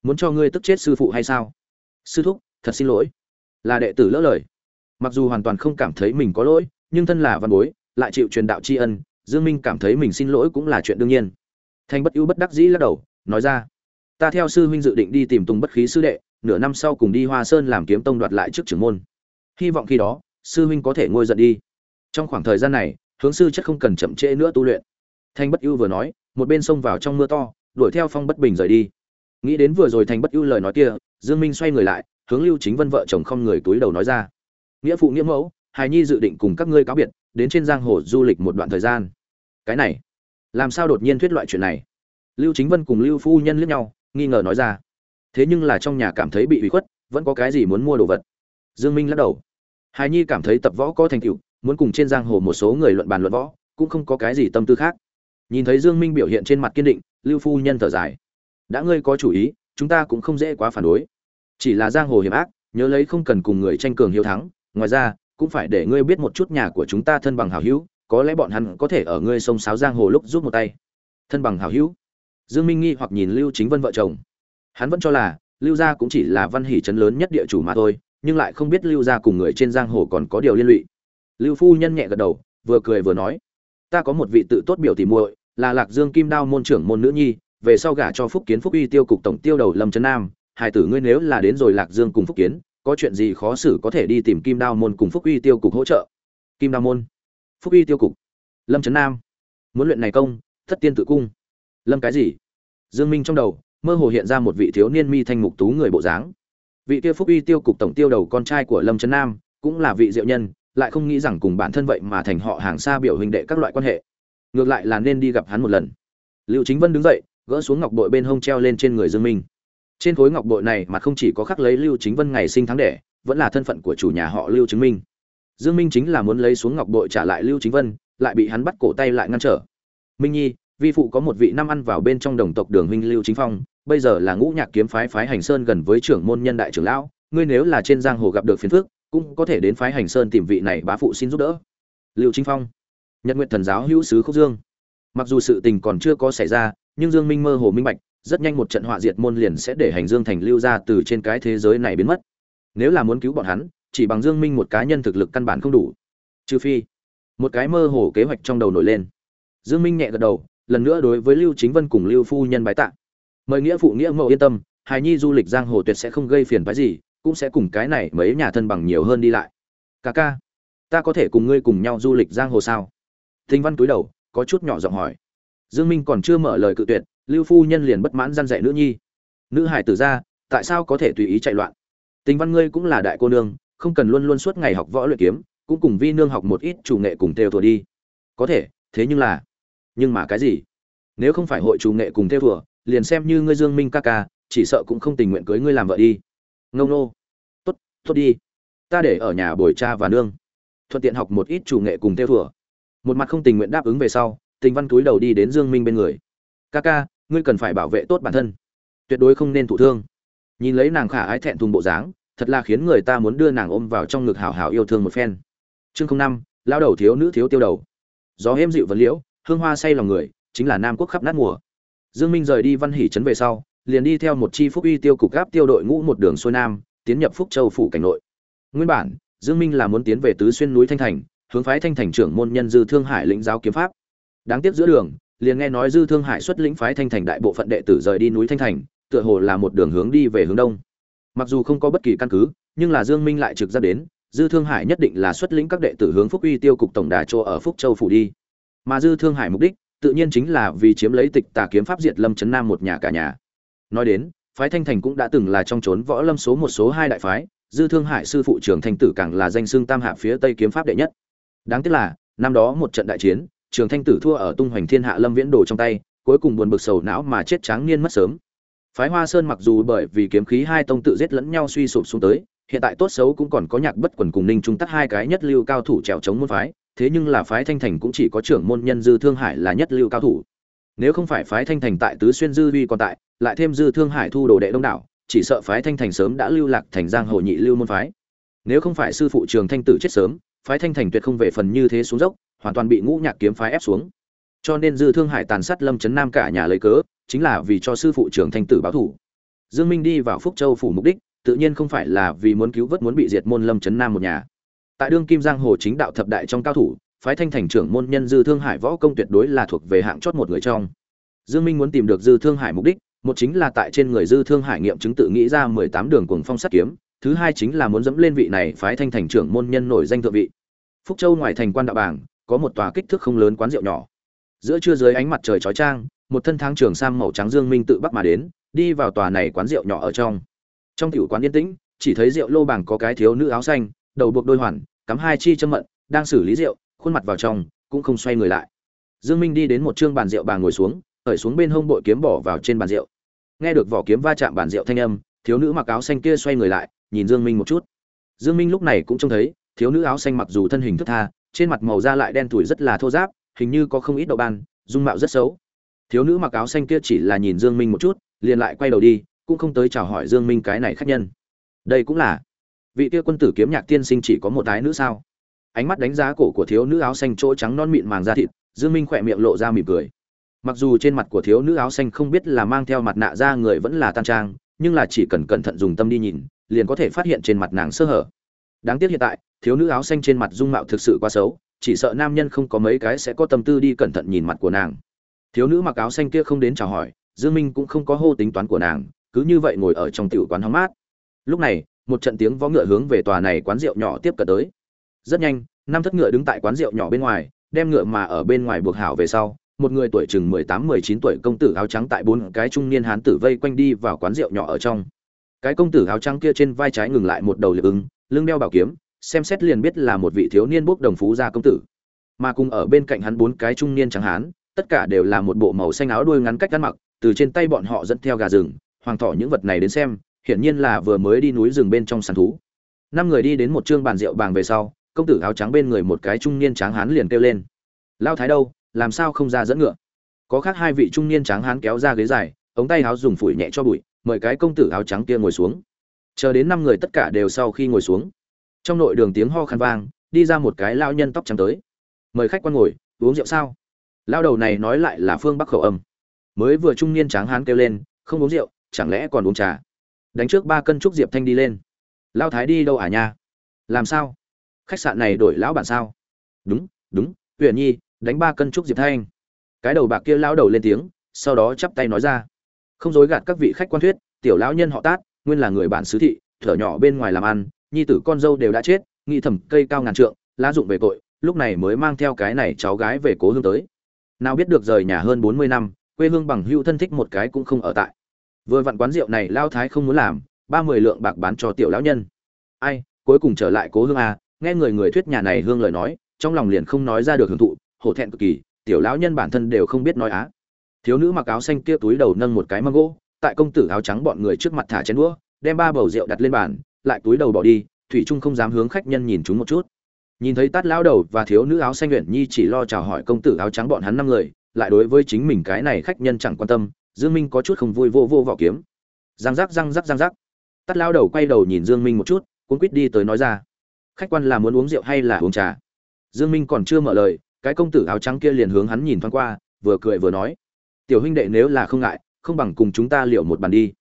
muốn cho ngươi tức chết sư phụ hay sao? Sư thúc, thật xin lỗi. Là đệ tử lỡ lời. Mặc dù hoàn toàn không cảm thấy mình có lỗi, nhưng thân là văn bối, lại chịu truyền đạo tri ân dương minh cảm thấy mình xin lỗi cũng là chuyện đương nhiên. Thanh bất ưu bất đắc dĩ lắc đầu, nói ra, ta theo sư huynh dự định đi tìm tùng bất khí sư đệ, nửa năm sau cùng đi hoa sơn làm kiếm tông đoạt lại trước trưởng môn. Hy vọng khi đó, sư huynh có thể ngôi giận đi. Trong khoảng thời gian này, hướng sư chất không cần chậm trễ nữa tu luyện. Thanh bất ưu vừa nói, một bên xông vào trong mưa to, đuổi theo phong bất bình rời đi. Nghĩ đến vừa rồi Thanh bất ưu lời nói kia, dương minh xoay người lại, hướng lưu chính vân vợ chồng không người túi đầu nói ra, nghĩa phụ nghĩa mẫu hài nhi dự định cùng các ngươi cáo biệt, đến trên giang hồ du lịch một đoạn thời gian. Cái này, làm sao đột nhiên thuyết loại chuyện này? Lưu chính vân cùng lưu phu nhân liếc nhau, nghi ngờ nói ra. Thế nhưng là trong nhà cảm thấy bị ủy khuất, vẫn có cái gì muốn mua đồ vật? Dương minh lắc đầu. Hài nhi cảm thấy tập võ có thành tựu, muốn cùng trên giang hồ một số người luận bàn luận võ, cũng không có cái gì tâm tư khác. Nhìn thấy dương minh biểu hiện trên mặt kiên định, lưu phu nhân thở dài. Đã ngươi có chủ ý, chúng ta cũng không dễ quá phản đối. Chỉ là giang hồ hiểm ác, nhớ lấy không cần cùng người tranh cường hiếu thắng, ngoài ra cũng phải để ngươi biết một chút nhà của chúng ta thân bằng hảo hữu, có lẽ bọn hắn có thể ở ngươi sông sáo giang hồ lúc giúp một tay. Thân bằng hảo hữu? Dương minh nghi hoặc nhìn lưu chính vân vợ chồng. Hắn vẫn cho là, lưu gia cũng chỉ là văn hỉ trấn lớn nhất địa chủ mà thôi, nhưng lại không biết lưu gia cùng người trên giang hồ còn có điều liên lụy. Lưu phu nhân nhẹ gật đầu, vừa cười vừa nói, ta có một vị tự tốt biểu tỷ muội, là lạc dương kim đao môn trưởng môn nữ nhi, về sau gả cho phúc kiến phúc uy tiêu cục tổng tiêu đầu lâm trấn nam. Hai tử ngươi nếu là đến rồi lạc dương cùng phúc kiến có chuyện gì khó xử có thể đi tìm kim đao môn cùng phúc uy tiêu cục hỗ trợ. Kim đao môn, phúc uy tiêu cục, lâm trấn nam. Muốn luyện này công, thất tiên tự cung. Lâm cái gì? Dương minh trong đầu, mơ hồ hiện ra một vị thiếu niên mi thanh mục tú người bộ dáng. Vị kia phúc uy tiêu cục tổng tiêu đầu con trai của lâm trấn nam, cũng là vị diệu nhân, lại không nghĩ rằng cùng bản thân vậy mà thành họ hàng xa biểu hình đệ các loại quan hệ. Ngược lại là nên đi gặp hắn một lần. Liệu chính vân đứng dậy, gỡ xuống ngọc bội bên hông treo lên trên người dương minh trên khối ngọc bội này mà không chỉ có khắc lấy lưu chính vân ngày sinh tháng đẻ, vẫn là thân phận của chủ nhà họ lưu chứng minh. Dương minh chính là muốn lấy xuống ngọc bội trả lại lưu chính vân, lại bị hắn bắt cổ tay lại ngăn trở. Minh nhi, vi phụ có một vị năm ăn vào bên trong đồng tộc đường huynh lưu chính phong, bây giờ là ngũ nhạc kiếm phái phái hành sơn gần với trưởng môn nhân đại trưởng lão, ngươi nếu là trên giang hồ gặp được phiền phức, cũng có thể đến phái hành sơn tìm vị này bá phụ xin giúp đỡ. Lưu chính phong, nhật nguyện thần giáo hữu sứ khúc dương. Mặc dù sự tình còn chưa có xảy ra, nhưng dương minh mơ hồ minh bạch rất nhanh một trận họa diệt môn liền sẽ để hành dương thành lưu ra từ trên cái thế giới này biến mất. Nếu là muốn cứu bọn hắn, chỉ bằng dương minh một cá nhân thực lực căn bản không đủ. Trừ phi, một cái mơ hồ kế hoạch trong đầu nổi lên. Dương minh nhẹ gật đầu, lần nữa đối với lưu chính vân cùng lưu phu nhân bái tạ. Mời nghĩa phụ nghĩa mẫu yên tâm, hài nhi du lịch giang hồ tuyệt sẽ không gây phiền phái gì, cũng sẽ cùng cái này mấy nhà thân bằng nhiều hơn đi lại. Ca ca, ta có thể cùng ngươi cùng nhau du lịch giang hồ sao? Thinh văn cúi đầu, có chút nhỏ giọng hỏi. Dương minh còn chưa mở lời cự tuyệt lưu phu nhân liền bất mãn răn dạy nữ nhi. Nữ hải tử ra, tại sao có thể tùy ý chạy loạn? Tình văn ngươi cũng là đại cô nương, không cần luôn luôn suốt ngày học võ luyện kiếm, cũng cùng vi nương học một ít chủ nghệ cùng theo thùa đi. Có thể, thế nhưng là, nhưng mà cái gì? Nếu không phải hội chủ nghệ cùng theo thùa, liền xem như ngươi dương minh ca ca, chỉ sợ cũng không tình nguyện cưới ngươi làm vợ đi. Ngông nô. Tốt tốt đi. Ta để ở nhà bồi cha và nương. Thuận tiện học một ít chủ nghệ cùng theo thùa. Một mặt không tình nguyện đáp ứng về sau, tình văn túi đầu đi đến dương minh bên người. Ca ca ngươi cần phải bảo vệ tốt bản thân. Tuyệt đối không nên thụ thương. Nhìn lấy nàng khả ái thẹn thùng bộ dáng, thật là khiến người ta muốn đưa nàng ôm vào trong ngực hào hào yêu thương một phen. Chương không năm lao đầu thiếu nữ thiếu tiêu đầu. Gió êm dịu vật liễu, hương hoa say lòng người, chính là nam quốc khắp nát mùa. Dương minh rời đi văn hỷ trấn về sau, liền đi theo một chi phúc uy tiêu cục gáp tiêu đội ngũ một đường xuôi nam, tiến nhập phúc châu phủ cảnh nội. Nguyên bản, dương minh là muốn tiến về tứ xuyên núi thanh thành, hướng phái thanh thành trưởng môn nhân dư thương hải lĩnh giáo kiếm pháp. Đáng tiếc giữa đường liền nghe nói dư thương hải xuất lĩnh phái thanh thành đại bộ phận đệ tử rời đi núi thanh thành, tựa hồ là một đường hướng đi về hướng đông. Mặc dù không có bất kỳ căn cứ, nhưng là dương minh lại trực ra đến, dư thương hải nhất định là xuất lĩnh các đệ tử hướng phúc uy tiêu cục tổng đà chỗ ở phúc châu phủ đi. Mà dư thương hải mục đích, tự nhiên chính là vì chiếm lấy tịch tà kiếm pháp diệt lâm chấn nam một nhà cả nhà. Nói đến, phái thanh thành cũng đã từng là trong trốn võ lâm số một số hai đại phái, dư thương hải sư phụ trưởng thành tử càng là danh xưng tam hạ phía tây kiếm pháp đệ nhất. Đáng tiếc là, năm đó một trận đại chiến trường thanh tử thua ở tung hoành thiên hạ lâm viễn đồ trong tay, cuối cùng buồn bực sầu não mà chết tráng niên mất sớm. Phái hoa sơn mặc dù bởi vì kiếm khí hai tông tự giết lẫn nhau suy sụp xuống tới, hiện tại tốt xấu cũng còn có nhạc bất quần cùng ninh trung tắt hai cái nhất lưu cao thủ trèo chống môn phái, thế nhưng là phái thanh thành cũng chỉ có trưởng môn nhân dư thương hải là nhất lưu cao thủ. Nếu không phải phái thanh thành tại tứ xuyên dư uy còn tại, lại thêm dư thương hải thu đồ đệ đông đảo, chỉ sợ phái thanh thành sớm đã lưu lạc thành giang hồ nhị lưu môn phái. Nếu không phải sư phụ trường thanh tử chết sớm, phái thanh thành tuyệt không về phần như thế xuống dốc hoàn toàn bị ngũ nhạc kiếm phái ép xuống. Cho nên dư thương hải tàn sát lâm trấn nam cả nhà lấy cớ, chính là vì cho sư phụ trưởng thanh tử báo thủ. Dương minh đi vào phúc châu phủ mục đích, tự nhiên không phải là vì muốn cứu vớt muốn bị diệt môn lâm trấn nam một nhà. Tại đương kim giang hồ chính đạo thập đại trong cao thủ, phái thanh thành trưởng môn nhân dư thương hải võ công tuyệt đối là thuộc về hạng chót một người trong. Dương minh muốn tìm được dư thương hải mục đích, một chính là tại trên người dư thương hải nghiệm chứng tự nghĩ ra 18 đường cuồng phong sát kiếm, thứ hai chính là muốn dẫm lên vị này phái thanh thành trưởng môn nhân nổi danh thượng vị. Phúc châu ngoài thành quan đạo bảng có một tòa kích thước không lớn quán rượu nhỏ. Giữa trưa dưới ánh mặt trời chói chang, một thân tháng trường sam màu trắng dương minh tự bắc mà đến, đi vào tòa này quán rượu nhỏ ở trong. Trong tiểu quán yên tĩnh, chỉ thấy rượu lô bảng có cái thiếu nữ áo xanh, đầu buộc đôi hoàn, cắm hai chi châm mận, đang xử lý rượu, khuôn mặt vào trong, cũng không xoay người lại. Dương minh đi đến một trương bàn rượu bà ngồi xuống, khởi xuống bên hông bội kiếm bỏ vào trên bàn rượu. Nghe được vỏ kiếm va chạm bàn rượu thanh âm, thiếu nữ mặc áo xanh kia xoay người lại, nhìn dương minh một chút. Dương minh lúc này cũng trông thấy, thiếu nữ áo xanh mặc dù thân hình thướt tha trên mặt màu da lại đen tuổi rất là thô ráp, hình như có không ít đậu ban, dung mạo rất xấu. Thiếu nữ mặc áo xanh kia chỉ là nhìn dương minh một chút, liền lại quay đầu đi, cũng không tới chào hỏi dương minh cái này khách nhân. Đây cũng là vị kia quân tử kiếm nhạc tiên sinh chỉ có một tái nữ sao? Ánh mắt đánh giá cổ của thiếu nữ áo xanh chỗ trắng non mịn màng da thịt, dương minh khỏe miệng lộ ra mỉm cười. Mặc dù trên mặt của thiếu nữ áo xanh không biết là mang theo mặt nạ da người vẫn là tan trang, nhưng là chỉ cần cẩn thận dùng tâm đi nhìn, liền có thể phát hiện trên mặt nàng sơ hở đáng tiếc hiện tại, thiếu nữ áo xanh trên mặt dung mạo thực sự quá xấu, chỉ sợ nam nhân không có mấy cái sẽ có tâm tư đi cẩn thận nhìn mặt của nàng. Thiếu nữ mặc áo xanh kia không đến chào hỏi, dương minh cũng không có hô tính toán của nàng, cứ như vậy ngồi ở trong tiểu quán hóng mát. Lúc này, một trận tiếng vó ngựa hướng về tòa này quán rượu nhỏ tiếp cận tới. Rất nhanh, năm thất ngựa đứng tại quán rượu nhỏ bên ngoài, đem ngựa mà ở bên ngoài buộc hảo về sau, một người tuổi chừng mười tám, mười chín tuổi công tử áo trắng tại bốn cái trung niên hán tử vây quanh đi vào quán rượu nhỏ ở trong. Cái công tử áo trắng kia trên vai trái ngừng lại một đầu liệp ứng lưng đeo bảo kiếm, xem xét liền biết là một vị thiếu niên bốc đồng phú gia công tử. Mà cùng ở bên cạnh hắn bốn cái trung niên trắng hán, tất cả đều là một bộ màu xanh áo đuôi ngắn cách ăn mặc, từ trên tay bọn họ dẫn theo gà rừng, hoàng thỏ những vật này đến xem, hiển nhiên là vừa mới đi núi rừng bên trong săn thú. Năm người đi đến một trương bàn rượu bàng về sau, công tử áo trắng bên người một cái trung niên tráng hán liền kêu lên. Lao thái đâu, làm sao không ra dẫn ngựa? Có khác hai vị trung niên tráng hán kéo ra ghế dài, ống tay áo dùng phủi nhẹ cho bụi, mời cái công tử áo trắng kia ngồi xuống chờ đến năm người tất cả đều sau khi ngồi xuống, trong nội đường tiếng ho khăn vang, đi ra một cái lao nhân tóc trắng tới. Mời khách quan ngồi, uống rượu sao? Lao đầu này nói lại là phương bắc khẩu âm. Mới vừa trung niên tráng hán kêu lên, không uống rượu, chẳng lẽ còn uống trà? Đánh trước ba cân trúc diệp thanh đi lên. Lao thái đi đâu à nha? Làm sao? Khách sạn này đổi lão bản sao? Đúng đúng huyền nhi, đánh ba cân trúc diệp thanh. Cái đầu bạc kia lao đầu lên tiếng, sau đó chắp tay nói ra. Không dối gạt các vị khách quan thuyết, tiểu lão nhân họ tát nguyên là người bản xứ thị, thở nhỏ bên ngoài làm ăn, nhi tử con dâu đều đã chết, nghĩ thầm cây cao ngàn trượng, lá dụng về tội, lúc này mới mang theo cái này cháu gái về cố hương tới. Nào biết được rời nhà hơn bốn mươi năm, quê hương bằng hữu thân thích một cái cũng không ở tại. Vừa vặn quán rượu này lao thái không muốn làm, ba mươi lượng bạc bán cho tiểu lão nhân. Ai, cuối cùng trở lại cố hương a nghe người người thuyết nhà này hương lời nói, trong lòng liền không nói ra được hưởng thụ, hổ thẹn cực kỳ, tiểu lão nhân bản thân đều không biết nói á. Thiếu nữ mặc áo xanh kia túi đầu nâng một cái mâm gỗ tại công tử áo trắng bọn người trước mặt thả chén đũa, đem ba bầu rượu đặt lên bàn, lại túi đầu bỏ đi, thủy trung không dám hướng khách nhân nhìn chúng một chút. Nhìn thấy tát lão đầu và thiếu nữ áo xanh luyện nhi chỉ lo chào hỏi công tử áo trắng bọn hắn năm người, lại đối với chính mình cái này khách nhân chẳng quan tâm, dương minh có chút không vui vô vô vỏ kiếm. Răng rắc răng rắc răng rắc. Tát lão đầu quay đầu nhìn dương minh một chút cuốn quýt đi tới nói ra. Khách quan là muốn uống rượu hay là uống trà? Dương minh còn chưa mở lời, cái công tử áo trắng kia liền hướng hắn nhìn thoáng qua, vừa cười vừa nói. Tiểu huynh đệ nếu là không ngại không bằng cùng chúng ta liệu một bàn đi.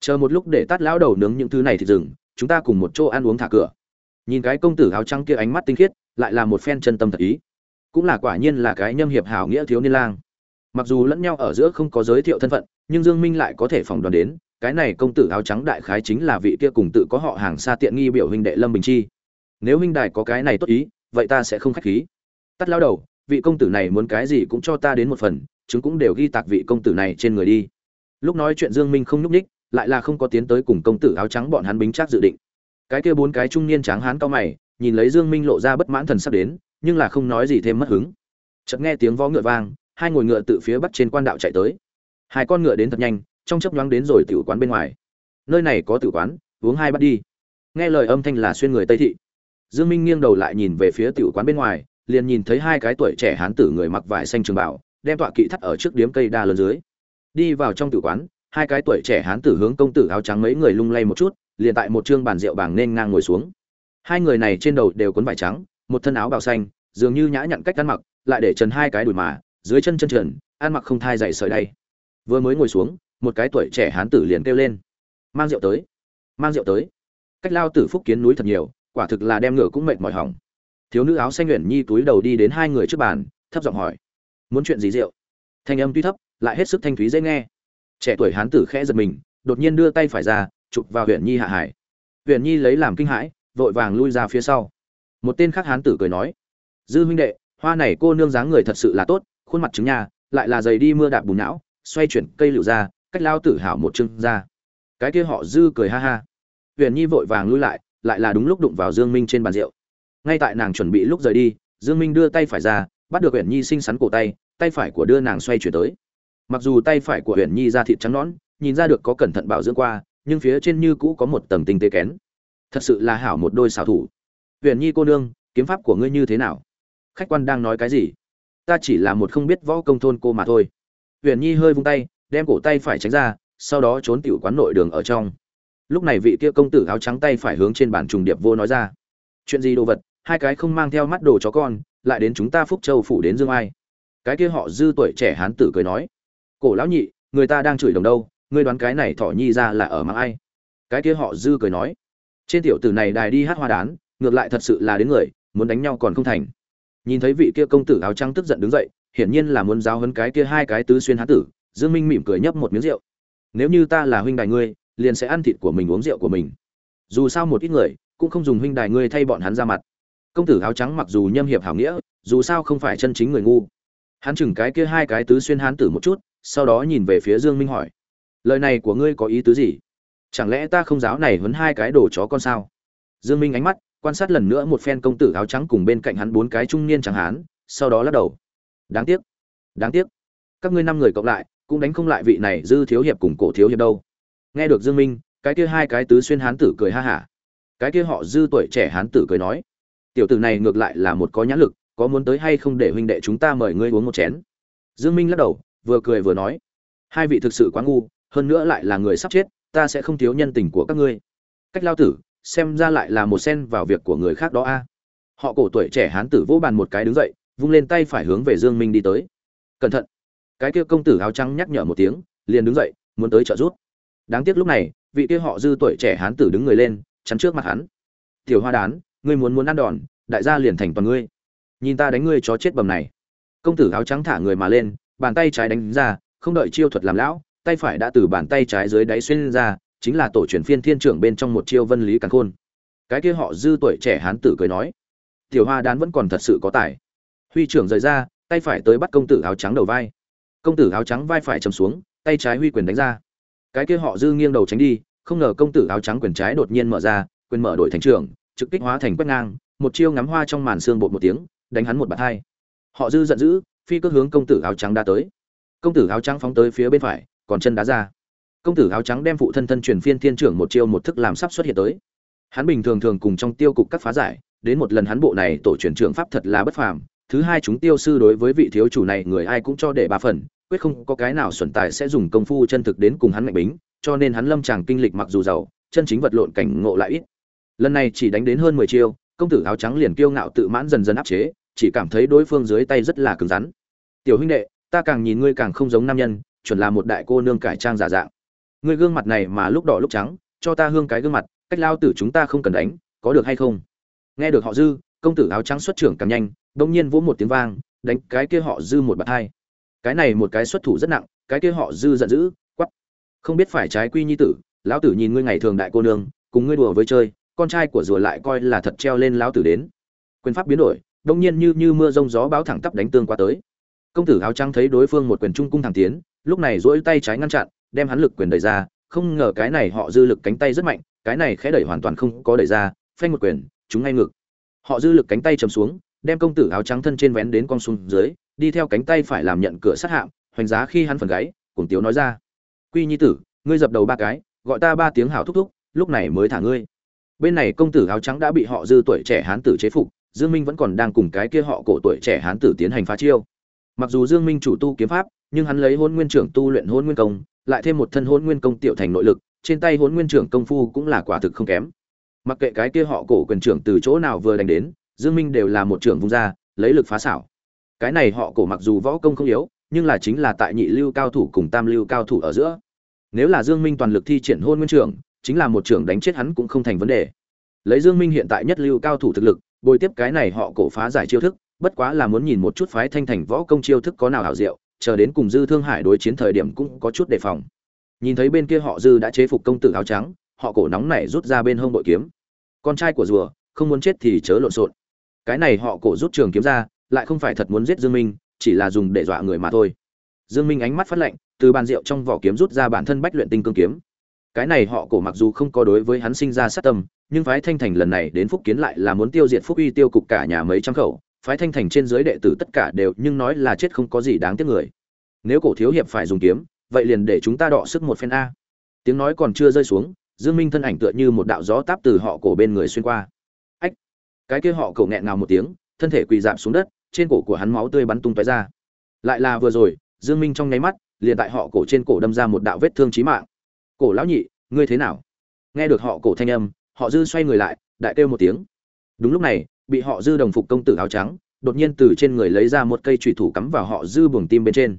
Chờ một lúc để tắt lão đầu nướng những thứ này thì dừng, chúng ta cùng một chỗ ăn uống thả cửa. Nhìn cái công tử áo trắng kia ánh mắt tinh khiết, lại là một phen chân tâm thật ý. Cũng là quả nhiên là cái nhâm hiệp hảo nghĩa thiếu niên lang. Mặc dù lẫn nhau ở giữa không có giới thiệu thân phận, nhưng dương minh lại có thể phỏng đoán đến, cái này công tử áo trắng đại khái chính là vị kia cùng tự có họ hàng xa tiện nghi biểu huynh đệ lâm bình chi. Nếu huynh đài có cái này tốt ý, vậy ta sẽ không khách khí. Tắt lao đầu, vị công tử này muốn cái gì cũng cho ta đến một phần, chúng cũng đều ghi tạc vị công tử này trên người đi lúc nói chuyện dương minh không nhúc ních lại là không có tiến tới cùng công tử áo trắng bọn hắn bính chắc dự định. Cái kia bốn cái trung niên tráng hán cao mày, nhìn lấy dương minh lộ ra bất mãn thần sắp đến, nhưng là không nói gì thêm mất hứng. Chợt nghe tiếng vó ngựa vang, hai ngồi ngựa từ phía bắc trên quan đạo chạy tới. Hai con ngựa đến thật nhanh, trong chớp nhoáng đến rồi tiểu quán bên ngoài. Nơi này có tử quán, uống hai bát đi. Nghe lời âm thanh là xuyên người tây thị. Dương minh nghiêng đầu lại nhìn về phía tiểu quán bên ngoài, liền nhìn thấy hai cái tuổi trẻ hán tử người mặc vải xanh trường bảo, đem tọa kỵ thắt ở trước điếm cây đa lớn dưới đi vào trong tử quán, hai cái tuổi trẻ hán tử hướng công tử áo trắng mấy người lung lay một chút, liền tại một trương bàn rượu bảng nên ngang ngồi xuống. Hai người này trên đầu đều cuốn vải trắng, một thân áo bào xanh, dường như nhã nhặn cách ăn mặc, lại để trần hai cái đùi mà, dưới chân chân trần, ăn mặc không thai dày sợi đây vừa mới ngồi xuống, một cái tuổi trẻ hán tử liền kêu lên, mang rượu tới, mang rượu tới. Cách lao tử phúc kiến núi thật nhiều, quả thực là đem ngựa cũng mệt mỏi hỏng. Thiếu nữ áo xanh nguyện nhi túi đầu đi đến hai người trước bàn, thấp giọng hỏi, muốn chuyện gì rượu? Thanh âm tuy thấp lại hết sức thanh thúy dễ nghe. Trẻ tuổi hán tử khẽ giật mình, đột nhiên đưa tay phải ra, chụp vào huyện nhi hạ hải. Huyện nhi lấy làm kinh hãi, vội vàng lui ra phía sau. Một tên khác hán tử cười nói, dư huynh đệ, hoa này cô nương dáng người thật sự là tốt, khuôn mặt trứng nhà lại là giày đi mưa đạp bùn não, xoay chuyển cây lựu ra cách lao tử hảo một chưng ra cái kia họ dư cười ha ha. Huyền nhi vội vàng lui lại lại là đúng lúc đụng vào dương minh trên bàn rượu. Ngay tại nàng chuẩn bị lúc rời đi, dương minh đưa tay phải ra, bắt được huyền nhi xinh xắn cổ tay tay phải của đưa nàng xoay chuyển tới mặc dù tay phải của huyền nhi da thịt trắng nõn, nhìn ra được có cẩn thận bảo dưỡng qua, nhưng phía trên như cũ có một tầng tinh tế kén. Thật sự là hảo một đôi xảo thủ. Huyền nhi cô nương, kiếm pháp của ngươi như thế nào? Khách quan đang nói cái gì? Ta chỉ là một không biết võ công thôn cô mà thôi. Huyền nhi hơi vung tay, đem cổ tay phải tránh ra, sau đó trốn tiểu quán nội đường ở trong. Lúc này vị kia công tử áo trắng tay phải hướng trên bàn trùng điệp vô nói ra. Chuyện gì đồ vật, hai cái không mang theo mắt đồ chó con, lại đến chúng ta phúc châu phủ đến dương ai. Cái kia họ dư tuổi trẻ hán tử cười nói cổ lão nhị, người ta đang chửi đồng đâu? Ngươi đoán cái này thỏ nhi ra là ở mang ai? Cái kia họ dư cười nói. Trên tiểu tử này đài đi hát hoa đán, ngược lại thật sự là đến người, muốn đánh nhau còn không thành. Nhìn thấy vị kia công tử áo trắng tức giận đứng dậy, hiển nhiên là muốn giáo hấn cái kia hai cái tứ xuyên hán tử, dương minh mỉm cười nhấp một miếng rượu. Nếu như ta là huynh đài ngươi, liền sẽ ăn thịt của mình uống rượu của mình. Dù sao một ít người, cũng không dùng huynh đài ngươi thay bọn hắn ra mặt. Công tử áo trắng mặc dù nhâm hiệp hảo nghĩa, dù sao không phải chân chính người ngu hắn chừng cái kia hai cái tứ xuyên hán tử một chút, sau đó nhìn về phía dương minh hỏi, lời này của ngươi có ý tứ gì? Chẳng lẽ ta không giáo này huấn hai cái đồ chó con sao? Dương minh ánh mắt quan sát lần nữa một phen công tử áo trắng cùng bên cạnh hắn bốn cái trung niên chẳng hán, sau đó lắc đầu, đáng tiếc đáng tiếc. Các ngươi năm người cộng lại, cũng đánh không lại vị này dư thiếu hiệp cùng cổ thiếu hiệp đâu. Nghe được dương minh, cái kia hai cái tứ xuyên hán tử cười ha hả. Cái kia họ dư tuổi trẻ hán tử cười nói, tiểu tử này ngược lại là một có nhãn lực có muốn tới hay không để huynh đệ chúng ta mời ngươi uống một chén? Dương minh lắc đầu, vừa cười vừa nói, hai vị thực sự quá ngu, hơn nữa lại là người sắp chết, ta sẽ không thiếu nhân tình của các ngươi. Cách lao tử, xem ra lại là một sen vào việc của người khác đó a. Họ cổ tuổi trẻ hán tử vỗ bàn một cái đứng dậy, vung lên tay phải hướng về dương minh đi tới. Cẩn thận. Cái kia công tử áo trắng nhắc nhở một tiếng, liền đứng dậy, muốn tới trợ giúp. Đáng tiếc lúc này, vị kia họ dư tuổi trẻ hán tử đứng người lên, chắn trước mặt hắn. Tiểu hoa đán, ngươi muốn muốn ăn đòn, đại gia liền thành toàn ngươi nhìn ta đánh ngươi chó chết bầm này. Công tử áo trắng thả người mà lên bàn tay trái đánh ra không đợi chiêu thuật làm lão tay phải đã từ bàn tay trái dưới đáy xuyên ra chính là tổ truyền phiên thiên trưởng bên trong một chiêu vân lý càn khôn. Cái kia họ dư tuổi trẻ hán tử cười nói tiểu hoa đán vẫn còn thật sự có tài. Huy trưởng rời ra tay phải tới bắt công tử áo trắng đầu vai. Công tử áo trắng vai phải chầm xuống tay trái huy quyền đánh ra. Cái kia họ dư nghiêng đầu tránh đi không ngờ công tử áo trắng quyền trái đột nhiên mở ra quyền mở đổi thành trưởng, trực kích hóa thành quét ngang một chiêu ngắm hoa trong màn xương bột một tiếng đánh hắn một bạt hai họ dư giận dữ, phi cước hướng công tử áo trắng đã tới. Công tử áo trắng phóng tới phía bên phải, còn chân đá ra. Công tử áo trắng đem phụ thân thân truyền phiên thiên trưởng một chiêu một thức làm sắp xuất hiện tới. Hắn bình thường thường cùng trong tiêu cục các phá giải, đến một lần hắn bộ này tổ truyền trưởng pháp thật là bất phàm. Thứ hai chúng tiêu sư đối với vị thiếu chủ này người ai cũng cho để ba phần, quyết không có cái nào xuẩn tài sẽ dùng công phu chân thực đến cùng hắn mạnh bính, cho nên hắn lâm chàng kinh lịch mặc dù giàu, chân chính vật lộn cảnh ngộ lại ít. Lần này chỉ đánh đến hơn mười chiêu công tử áo trắng liền kiêu ngạo tự mãn dần dần áp chế, chỉ cảm thấy đối phương dưới tay rất là cứng rắn. Tiểu huynh đệ, ta càng nhìn ngươi càng không giống nam nhân, chuẩn là một đại cô nương cải trang giả dạng. Ngươi gương mặt này mà lúc đỏ lúc trắng, cho ta hương cái gương mặt, cách lao tử chúng ta không cần đánh, có được hay không? Nghe được họ dư, công tử áo trắng xuất trưởng càng nhanh đông nhiên vỗ một tiếng vang, đánh cái kia họ dư một bạt hai. Cái này một cái xuất thủ rất nặng, cái kia họ dư giận dữ quắp không biết phải trái quy nhi tử, lão tử nhìn ngươi ngày thường đại cô nương, cùng ngươi đùa với chơi con trai của rùa lại coi là thật treo lên lão tử đến. Quyền pháp biến đổi, đông nhiên như như mưa rông gió báo thẳng tắp đánh tương qua tới. Công tử áo trắng thấy đối phương một quyền trung cung thẳng tiến, lúc này duỗi tay trái ngăn chặn, đem hắn lực quyền đẩy ra, không ngờ cái này họ dư lực cánh tay rất mạnh, cái này khẽ đẩy hoàn toàn không có đẩy ra, phanh một quyền chúng ngay ngực. Họ dư lực cánh tay chầm xuống, đem công tử áo trắng thân trên vén đến con xuống dưới, đi theo cánh tay phải làm nhận cửa sát hạm, hoành giá khi hắn phần gáy cùng tiếu nói ra. Quy nhi tử, ngươi dập đầu ba cái, gọi ta ba tiếng hảo thúc thúc, lúc này mới thả ngươi bên này công tử áo trắng đã bị họ dư tuổi trẻ hán tử chế phục, dương minh vẫn còn đang cùng cái kia họ cổ tuổi trẻ hán tử tiến hành phá chiêu. Mặc dù dương minh chủ tu kiếm pháp, nhưng hắn lấy hôn nguyên trưởng tu luyện hôn nguyên công, lại thêm một thân hôn nguyên công tiểu thành nội lực, trên tay hôn nguyên trưởng công phu cũng là quả thực không kém. Mặc kệ cái kia họ cổ quyền trưởng từ chỗ nào vừa đánh đến, dương minh đều là một trưởng vung ra, lấy lực phá xảo. Cái này họ cổ mặc dù võ công không yếu, nhưng là chính là tại nhị lưu cao thủ cùng tam lưu cao thủ ở giữa. Nếu là dương minh toàn lực thi triển hôn nguyên trưởng chính là một trưởng đánh chết hắn cũng không thành vấn đề. Lấy dương minh hiện tại nhất lưu cao thủ thực lực, bồi tiếp cái này họ cổ phá giải chiêu thức, bất quá là muốn nhìn một chút phái thanh thành võ công chiêu thức có nào hảo diệu, chờ đến cùng dư thương hải đối chiến thời điểm cũng có chút đề phòng. Nhìn thấy bên kia họ dư đã chế phục công tử áo trắng, họ cổ nóng nảy rút ra bên hông bội kiếm. Con trai của rùa, không muốn chết thì chớ lộn xộn. Cái này họ cổ rút trường kiếm ra, lại không phải thật muốn giết dương minh, chỉ là dùng để dọa người mà thôi. Dương minh ánh mắt phát lạnh, từ bàn rượu trong vỏ kiếm rút ra bản thân bách luyện tinh cương kiếm cái này họ cổ mặc dù không có đối với hắn sinh ra sát tâm, nhưng phái thanh thành lần này đến phúc kiến lại là muốn tiêu diệt phúc uy tiêu cục cả nhà mấy trăm khẩu. Phái thanh thành trên dưới đệ tử tất cả đều nhưng nói là chết không có gì đáng tiếc người. Nếu cổ thiếu hiệp phải dùng kiếm, vậy liền để chúng ta đọ sức một phen a. Tiếng nói còn chưa rơi xuống, dương minh thân ảnh tựa như một đạo gió táp từ họ cổ bên người xuyên qua. Ách! Cái kia họ cổ nghẹn ngào một tiếng, thân thể quỳ dạp xuống đất, trên cổ của hắn máu tươi bắn tung tóe ra. Lại là vừa rồi, dương minh trong nháy mắt, liền tại họ cổ trên cổ đâm ra một đạo vết thương chí mạng cổ lão nhị, ngươi thế nào? Nghe được họ cổ thanh âm, họ dư xoay người lại, đại kêu một tiếng. Đúng lúc này, bị họ dư đồng phục công tử áo trắng, đột nhiên từ trên người lấy ra một cây trùy thủ cắm vào họ dư buồng tim bên trên.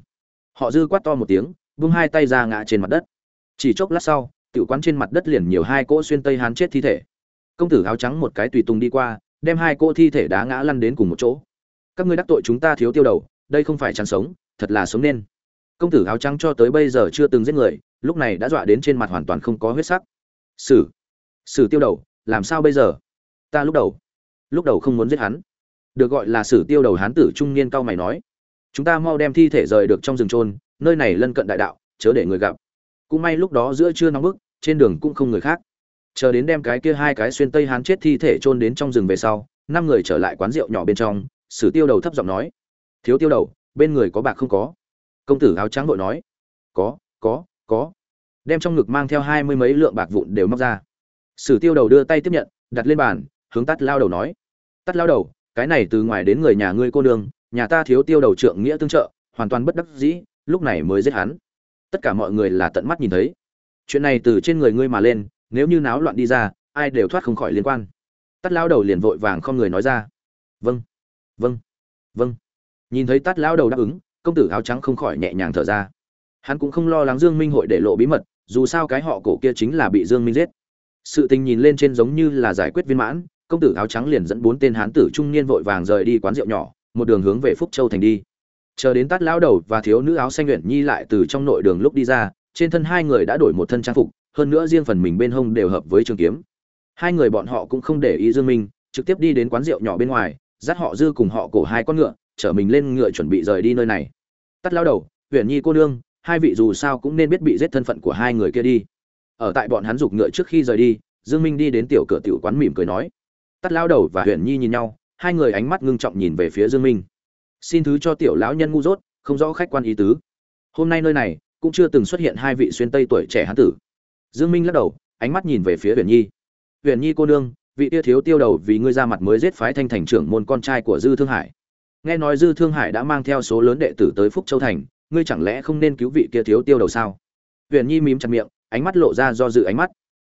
Họ dư quát to một tiếng, vung hai tay ra ngã trên mặt đất. Chỉ chốc lát sau, tiểu quán trên mặt đất liền nhiều hai cỗ xuyên tây hán chết thi thể. Công tử áo trắng một cái tùy tùng đi qua, đem hai cỗ thi thể đá ngã lăn đến cùng một chỗ. Các ngươi đắc tội chúng ta thiếu tiêu đầu, đây không phải chăn sống, thật là sống nên. Công tử áo trắng cho tới bây giờ chưa từng giết người lúc này đã dọa đến trên mặt hoàn toàn không có huyết sắc. Sử sử tiêu đầu, làm sao bây giờ? Ta lúc đầu lúc đầu không muốn giết hắn. Được gọi là sử tiêu đầu hán tử trung niên cao mày nói. Chúng ta mau đem thi thể rời được trong rừng trôn, nơi này lân cận đại đạo, chớ để người gặp. Cũng may lúc đó giữa trưa nóng bức, trên đường cũng không người khác. Chờ đến đem cái kia hai cái xuyên tây hán chết thi thể chôn đến trong rừng về sau, năm người trở lại quán rượu nhỏ bên trong, sử tiêu đầu thấp giọng nói. Thiếu tiêu đầu, bên người có bạc không có? Công tử áo trắng vội nói. Có có có. Đem trong ngực mang theo hai mươi mấy lượng bạc vụn đều móc ra. Sử tiêu đầu đưa tay tiếp nhận, đặt lên bàn, hướng tắt lao đầu nói. Tắt lao đầu, cái này từ ngoài đến người nhà ngươi cô nương, nhà ta thiếu tiêu đầu trượng nghĩa tương trợ, hoàn toàn bất đắc dĩ, lúc này mới giết hắn. Tất cả mọi người là tận mắt nhìn thấy. Chuyện này từ trên người ngươi mà lên, nếu như náo loạn đi ra, ai đều thoát không khỏi liên quan. Tắt lao đầu liền vội vàng không người nói ra. Vâng vâng vâng. Nhìn thấy tắt lao đầu đáp ứng, công tử áo trắng không khỏi nhẹ nhàng thở ra hắn cũng không lo lắng dương minh hội để lộ bí mật, dù sao cái họ cổ kia chính là bị dương minh giết. Sự tình nhìn lên trên giống như là giải quyết viên mãn, công tử áo trắng liền dẫn bốn tên hán tử trung niên vội vàng rời đi quán rượu nhỏ, một đường hướng về phúc châu thành đi. Chờ đến tát lão đầu và thiếu nữ áo xanh luyện nhi lại từ trong nội đường lúc đi ra, trên thân hai người đã đổi một thân trang phục, hơn nữa riêng phần mình bên hông đều hợp với trường kiếm. Hai người bọn họ cũng không để ý dương minh, trực tiếp đi đến quán rượu nhỏ bên ngoài, dắt họ dư cùng họ cổ hai con ngựa, chở mình lên ngựa chuẩn bị rời đi nơi này. Tắt lao đầu huyện nhi cô nương hai vị dù sao cũng nên biết bị giết thân phận của hai người kia đi. Ở tại bọn hắn giục ngựa trước khi rời đi, dương minh đi đến tiểu cửa tiểu quán mỉm cười nói. Tắt lao đầu và huyền nhi nhìn nhau, hai người ánh mắt ngưng trọng nhìn về phía dương minh. Xin thứ cho tiểu lão nhân ngu dốt, không rõ khách quan ý tứ. Hôm nay nơi này, cũng chưa từng xuất hiện hai vị xuyên tây tuổi trẻ hán tử. Dương minh lắc đầu, ánh mắt nhìn về phía huyền nhi. Huyền nhi cô nương, vị tia thiếu tiêu đầu vì ngươi ra mặt mới giết phái thanh thành trưởng môn con trai của dư thương hải. Nghe nói dư thương hải đã mang theo số lớn đệ tử tới phúc châu thành ngươi chẳng lẽ không nên cứu vị kia thiếu tiêu đầu sao? Huyền nhi mím chặt miệng, ánh mắt lộ ra do dự ánh mắt.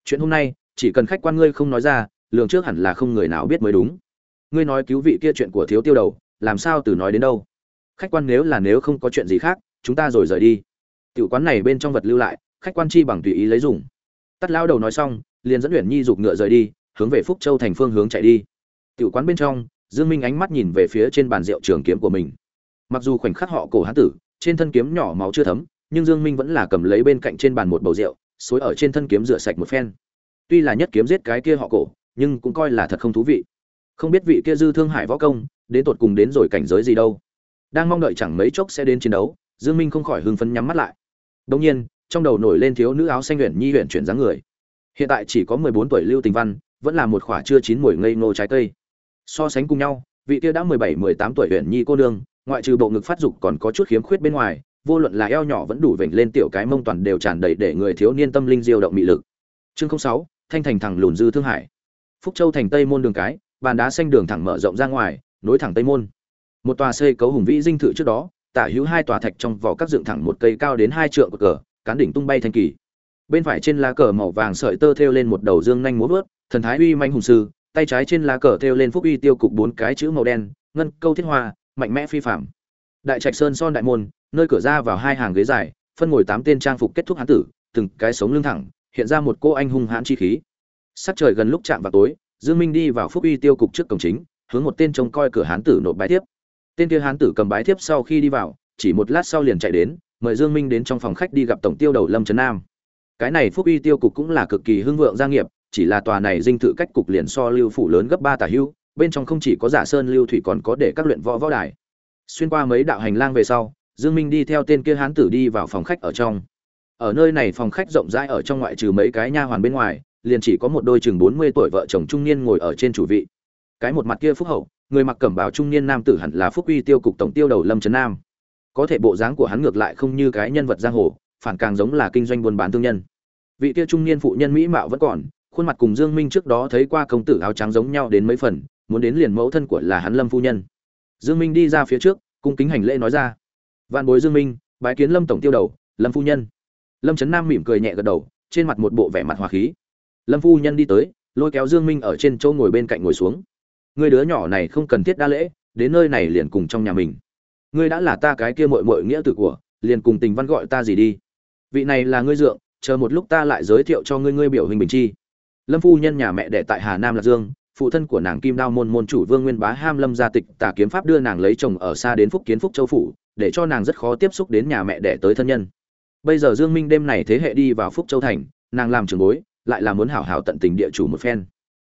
Chuyện hôm nay, chỉ cần khách quan ngươi không nói ra, lường trước hẳn là không người nào biết mới đúng. Ngươi nói cứu vị kia chuyện của thiếu tiêu đầu, làm sao từ nói đến đâu? Khách quan nếu là nếu không có chuyện gì khác, chúng ta rồi rời đi. Tiểu quán này bên trong vật lưu lại, khách quan chi bằng tùy ý lấy dùng. Tắt lao đầu nói xong, liền dẫn Huyền nhi giục ngựa rời đi, hướng về phúc châu thành phương hướng chạy đi. Tiểu quán bên trong, dương minh ánh mắt nhìn về phía trên bàn rượu trường kiếm của mình. Mặc dù khoảnh khắc họ cổ hán tử trên thân kiếm nhỏ máu chưa thấm, nhưng dương minh vẫn là cầm lấy bên cạnh trên bàn một bầu rượu, xối ở trên thân kiếm rửa sạch một phen. Tuy là nhất kiếm giết cái kia họ cổ, nhưng cũng coi là thật không thú vị. Không biết vị kia dư thương hải võ công, đến tột cùng đến rồi cảnh giới gì đâu. Đang mong đợi chẳng mấy chốc sẽ đến chiến đấu, dương minh không khỏi hưng phấn nhắm mắt lại. Đống nhiên, trong đầu nổi lên thiếu nữ áo xanh huyền nhi huyền chuyển dáng người. Hiện tại chỉ có 14 tuổi lưu tình văn, vẫn là một khỏa chưa chín mùi ngây ngô trái cây. So sánh cùng nhau, vị kia đã 17-18 tuổi huyền nhi cô nương ngoại trừ bộ ngực phát dục còn có chút khiếm khuyết bên ngoài vô luận là eo nhỏ vẫn đủ vểnh lên tiểu cái mông toàn đều tràn đầy để người thiếu niên tâm linh diêu động mị lực. Chương 06, thanh thành thẳng lùn dư thương hải. Phúc châu thành tây môn đường cái bàn đá xanh đường thẳng mở rộng ra ngoài nối thẳng tây môn. Một tòa xây cấu hùng vĩ dinh thự trước đó tả hữu hai tòa thạch trong vỏ các dựng thẳng một cây cao đến hai trượng cờ cán đỉnh tung bay thanh kỳ. Bên phải trên lá cờ màu vàng sợi tơ thêu lên một đầu dương nhanh múa vớt thần thái uy manh hùng sư tay trái trên lá cờ thêu lên phúc uy tiêu cục bốn cái chữ màu đen ngân câu thiết hoa mạnh mẽ phi phạm. Đại trạch sơn son đại môn, nơi cửa ra vào hai hàng ghế dài, phân ngồi tám tên trang phục kết thúc hán tử, từng cái sống lưng thẳng, hiện ra một cô anh hung hãn chi khí. Sắc trời gần lúc chạm vào tối, dương minh đi vào phúc uy tiêu cục trước cổng chính, hướng một tên trông coi cửa hán tử nộp bái thiếp. Tên kia hán tử cầm bái thiếp sau khi đi vào, chỉ một lát sau liền chạy đến, mời dương minh đến trong phòng khách đi gặp tổng tiêu đầu lâm trấn nam. Cái này phúc uy tiêu cục cũng là cực kỳ hưng vượng gia nghiệp, chỉ là tòa này dinh thự cách cục liền so lưu phủ lớn gấp ba tả hưu bên trong không chỉ có giả sơn lưu thủy còn có để các luyện võ võ đài. Xuyên qua mấy đạo hành lang về sau, dương minh đi theo tên kia hán tử đi vào phòng khách ở trong. Ở nơi này phòng khách rộng rãi ở trong ngoại trừ mấy cái nha hoàn bên ngoài, liền chỉ có một đôi chừng 40 tuổi vợ chồng trung niên ngồi ở trên chủ vị. Cái một mặt kia phúc hậu, người mặc cẩm bào trung niên nam tử hẳn là phúc uy tiêu cục tổng tiêu đầu lâm trấn nam. Có thể bộ dáng của hắn ngược lại không như cái nhân vật giang hồ, phản càng giống là kinh doanh buôn bán thương nhân. Vị kia trung niên phụ nhân mỹ mạo vẫn còn, khuôn mặt cùng dương minh trước đó thấy qua công tử áo trắng giống nhau đến mấy phần muốn đến liền mẫu thân của là hắn lâm phu nhân. Dương minh đi ra phía trước, cung kính hành lễ nói ra. Vạn bối dương minh, bái kiến lâm tổng tiêu đầu, lâm phu nhân. Lâm trấn nam mỉm cười nhẹ gật đầu, trên mặt một bộ vẻ mặt hòa khí. Lâm phu nhân đi tới, lôi kéo dương minh ở trên chỗ ngồi bên cạnh ngồi xuống. Người đứa nhỏ này không cần thiết đa lễ, đến nơi này liền cùng trong nhà mình. Ngươi đã là ta cái kia muội muội nghĩa tử của, liền cùng tình văn gọi ta gì đi. Vị này là ngươi dượng, chờ một lúc ta lại giới thiệu cho ngươi ngươi biểu hình bình chi. Lâm phu nhân nhà mẹ đẻ tại hà nam lạc dương phụ thân của nàng kim đao môn môn chủ vương nguyên bá ham lâm gia tịch tà kiếm pháp đưa nàng lấy chồng ở xa đến phúc kiến phúc châu phủ, để cho nàng rất khó tiếp xúc đến nhà mẹ đẻ tới thân nhân. Bây giờ dương minh đêm này thế hệ đi vào phúc châu thành, nàng làm trường bối, lại là muốn hảo hảo tận tình địa chủ một phen.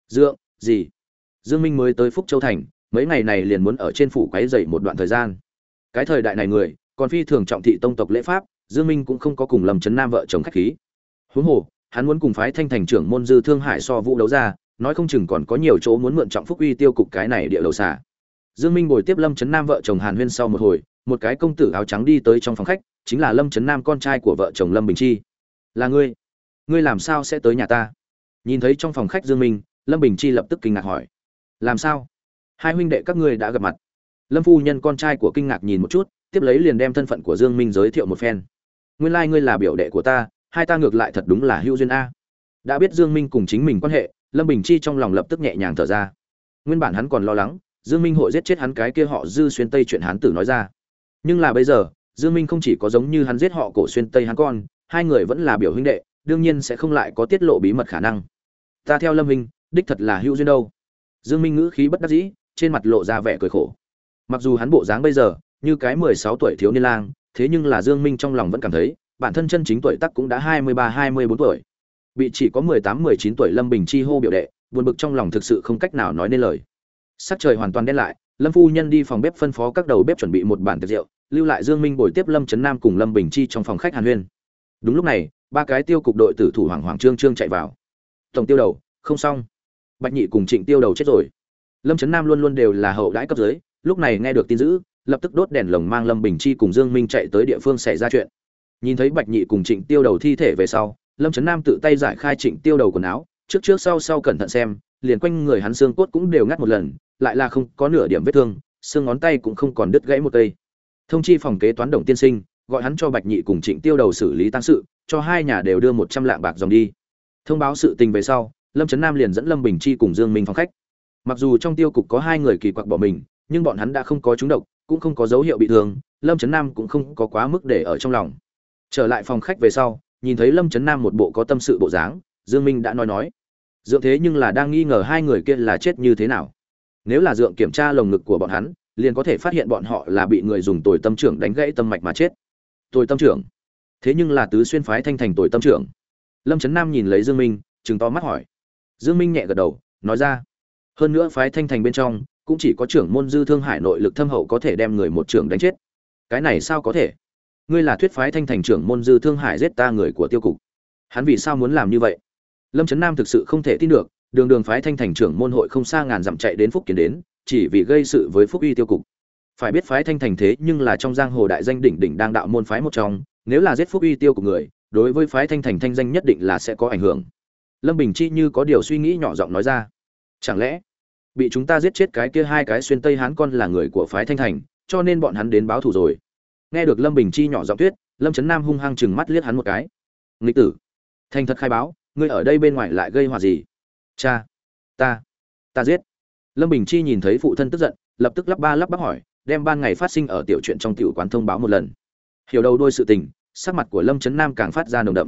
Dượng, gì? Dương minh mới tới phúc châu thành, mấy ngày này liền muốn ở trên phủ quấy dậy một đoạn thời gian. Cái thời đại này người, còn phi thường trọng thị tông tộc lễ pháp, dương minh cũng không có cùng lầm chấn nam vợ chồng khách khí. Huống hồ, hắn muốn cùng phái thanh thành trưởng môn dư thương hải so vũ đấu ra nói không chừng còn có nhiều chỗ muốn mượn trọng phúc uy tiêu cục cái này địa đầu xả dương minh bồi tiếp lâm chấn nam vợ chồng hàn huyên sau một hồi, một cái công tử áo trắng đi tới trong phòng khách, chính là lâm chấn nam con trai của vợ chồng lâm bình chi. Là ngươi. Ngươi làm sao sẽ tới nhà ta? Nhìn thấy trong phòng khách dương minh, lâm bình chi lập tức kinh ngạc hỏi. Làm sao? Hai huynh đệ các ngươi đã gặp mặt. Lâm phu nhân con trai của kinh ngạc nhìn một chút, tiếp lấy liền đem thân phận của dương minh giới thiệu một phen. Nguyên lai like ngươi là biểu đệ của ta, hai ta ngược lại thật đúng là hữu duyên a. Đã biết dương minh cùng chính mình quan hệ lâm bình chi trong lòng lập tức nhẹ nhàng thở ra. Nguyên bản hắn còn lo lắng, dương minh hội giết chết hắn cái kia họ dư xuyên tây chuyện hắn tử nói ra. Nhưng là bây giờ, dương minh không chỉ có giống như hắn giết họ cổ xuyên tây hắn con, hai người vẫn là biểu huynh đệ, đương nhiên sẽ không lại có tiết lộ bí mật khả năng. Ta theo lâm minh, đích thật là hữu duyên đâu. Dương minh ngữ khí bất đắc dĩ, trên mặt lộ ra vẻ cười khổ. Mặc dù hắn bộ dáng bây giờ, như cái mười sáu tuổi thiếu niên lang, thế nhưng là dương minh trong lòng vẫn cảm thấy, bản thân chân chính tuổi tác cũng đã hai mươi ba, hai mươi bốn tuổi bị chỉ có mười tám, mười chín tuổi lâm bình chi hô biểu đệ, buồn bực trong lòng thực sự không cách nào nói nên lời. Sắc trời hoàn toàn đen lại, lâm phu nhân đi phòng bếp phân phó các đầu bếp chuẩn bị một bàn tiệc rượu, lưu lại dương minh bồi tiếp lâm trấn nam cùng lâm bình chi trong phòng khách hàn huyên. Đúng lúc này, ba cái tiêu cục đội tử thủ hoàng hoàng trương trương chạy vào. Tổng tiêu đầu, không xong. Bạch nhị cùng trịnh tiêu đầu chết rồi. Lâm trấn nam luôn luôn đều là hậu đãi cấp dưới, lúc này nghe được tin dữ, lập tức đốt đèn lồng mang lâm bình chi cùng dương minh chạy tới địa phương xảy ra chuyện. Nhìn thấy bạch nhị cùng trịnh tiêu đầu thi thể về sau lâm trấn nam tự tay giải khai trịnh tiêu đầu quần áo, trước trước sau sau cẩn thận xem, liền quanh người hắn xương cốt cũng đều ngắt một lần, lại là không có nửa điểm vết thương, xương ngón tay cũng không còn đứt gãy một cây. Thông chi phòng kế toán đồng tiên sinh, gọi hắn cho bạch nhị cùng trịnh tiêu đầu xử lý tăng sự, cho hai nhà đều đưa một trăm lạng bạc dòng đi. Thông báo sự tình về sau, lâm trấn nam liền dẫn lâm bình chi cùng dương minh phòng khách. Mặc dù trong tiêu cục có hai người kỳ quặc bỏ mình, nhưng bọn hắn đã không có trúng độc, cũng không có dấu hiệu bị thương, lâm trấn nam cũng không có quá mức để ở trong lòng. Trở lại phòng khách về sau nhìn thấy lâm trấn nam một bộ có tâm sự bộ dáng, dương minh đã nói nói. Dượng thế nhưng là đang nghi ngờ hai người kia là chết như thế nào. Nếu là dượng kiểm tra lồng ngực của bọn hắn, liền có thể phát hiện bọn họ là bị người dùng tồi tâm trưởng đánh gãy tâm mạch mà chết. Tồi tâm trưởng? Thế nhưng là tứ xuyên phái thanh thành tồi tâm trưởng. Lâm trấn nam nhìn lấy dương minh chừng to mắt hỏi. Dương minh nhẹ gật đầu, nói ra. Hơn nữa phái thanh thành bên trong, cũng chỉ có trưởng môn dư thương hải nội lực thâm hậu có thể đem người một trưởng đánh chết. Cái này sao có thể? Ngươi là thuyết phái thanh thành trưởng môn dư thương hải giết ta người của tiêu cục. Hắn vì sao muốn làm như vậy? Lâm trấn nam thực sự không thể tin được, đường đường phái thanh thành trưởng môn hội không xa ngàn dặm chạy đến phúc kiến đến, chỉ vì gây sự với phúc uy tiêu cục. Phải biết phái thanh thành thế nhưng là trong giang hồ đại danh đỉnh đỉnh đang đạo môn phái một trong, nếu là giết phúc uy tiêu của người, đối với phái thanh thành thanh danh nhất định là sẽ có ảnh hưởng. Lâm bình chi như có điều suy nghĩ nhỏ giọng nói ra. Chẳng lẽ, bị chúng ta giết chết cái kia hai cái xuyên tây hán con là người của phái thanh thành, cho nên bọn hắn đến báo thù rồi? Nghe được lâm bình chi nhỏ giọng tuyết lâm trấn nam hung hăng chừng mắt liếc hắn một cái. Nghịch tử, thành thật khai báo, ngươi ở đây bên ngoài lại gây họa gì? Cha, ta ta giết. Lâm bình chi nhìn thấy phụ thân tức giận, lập tức lắp ba lắp bắp hỏi, đem ban ngày phát sinh ở tiểu chuyện trong tiểu quán thông báo một lần. Hiểu đầu đôi sự tình, sắc mặt của lâm trấn nam càng phát ra nồng đậm.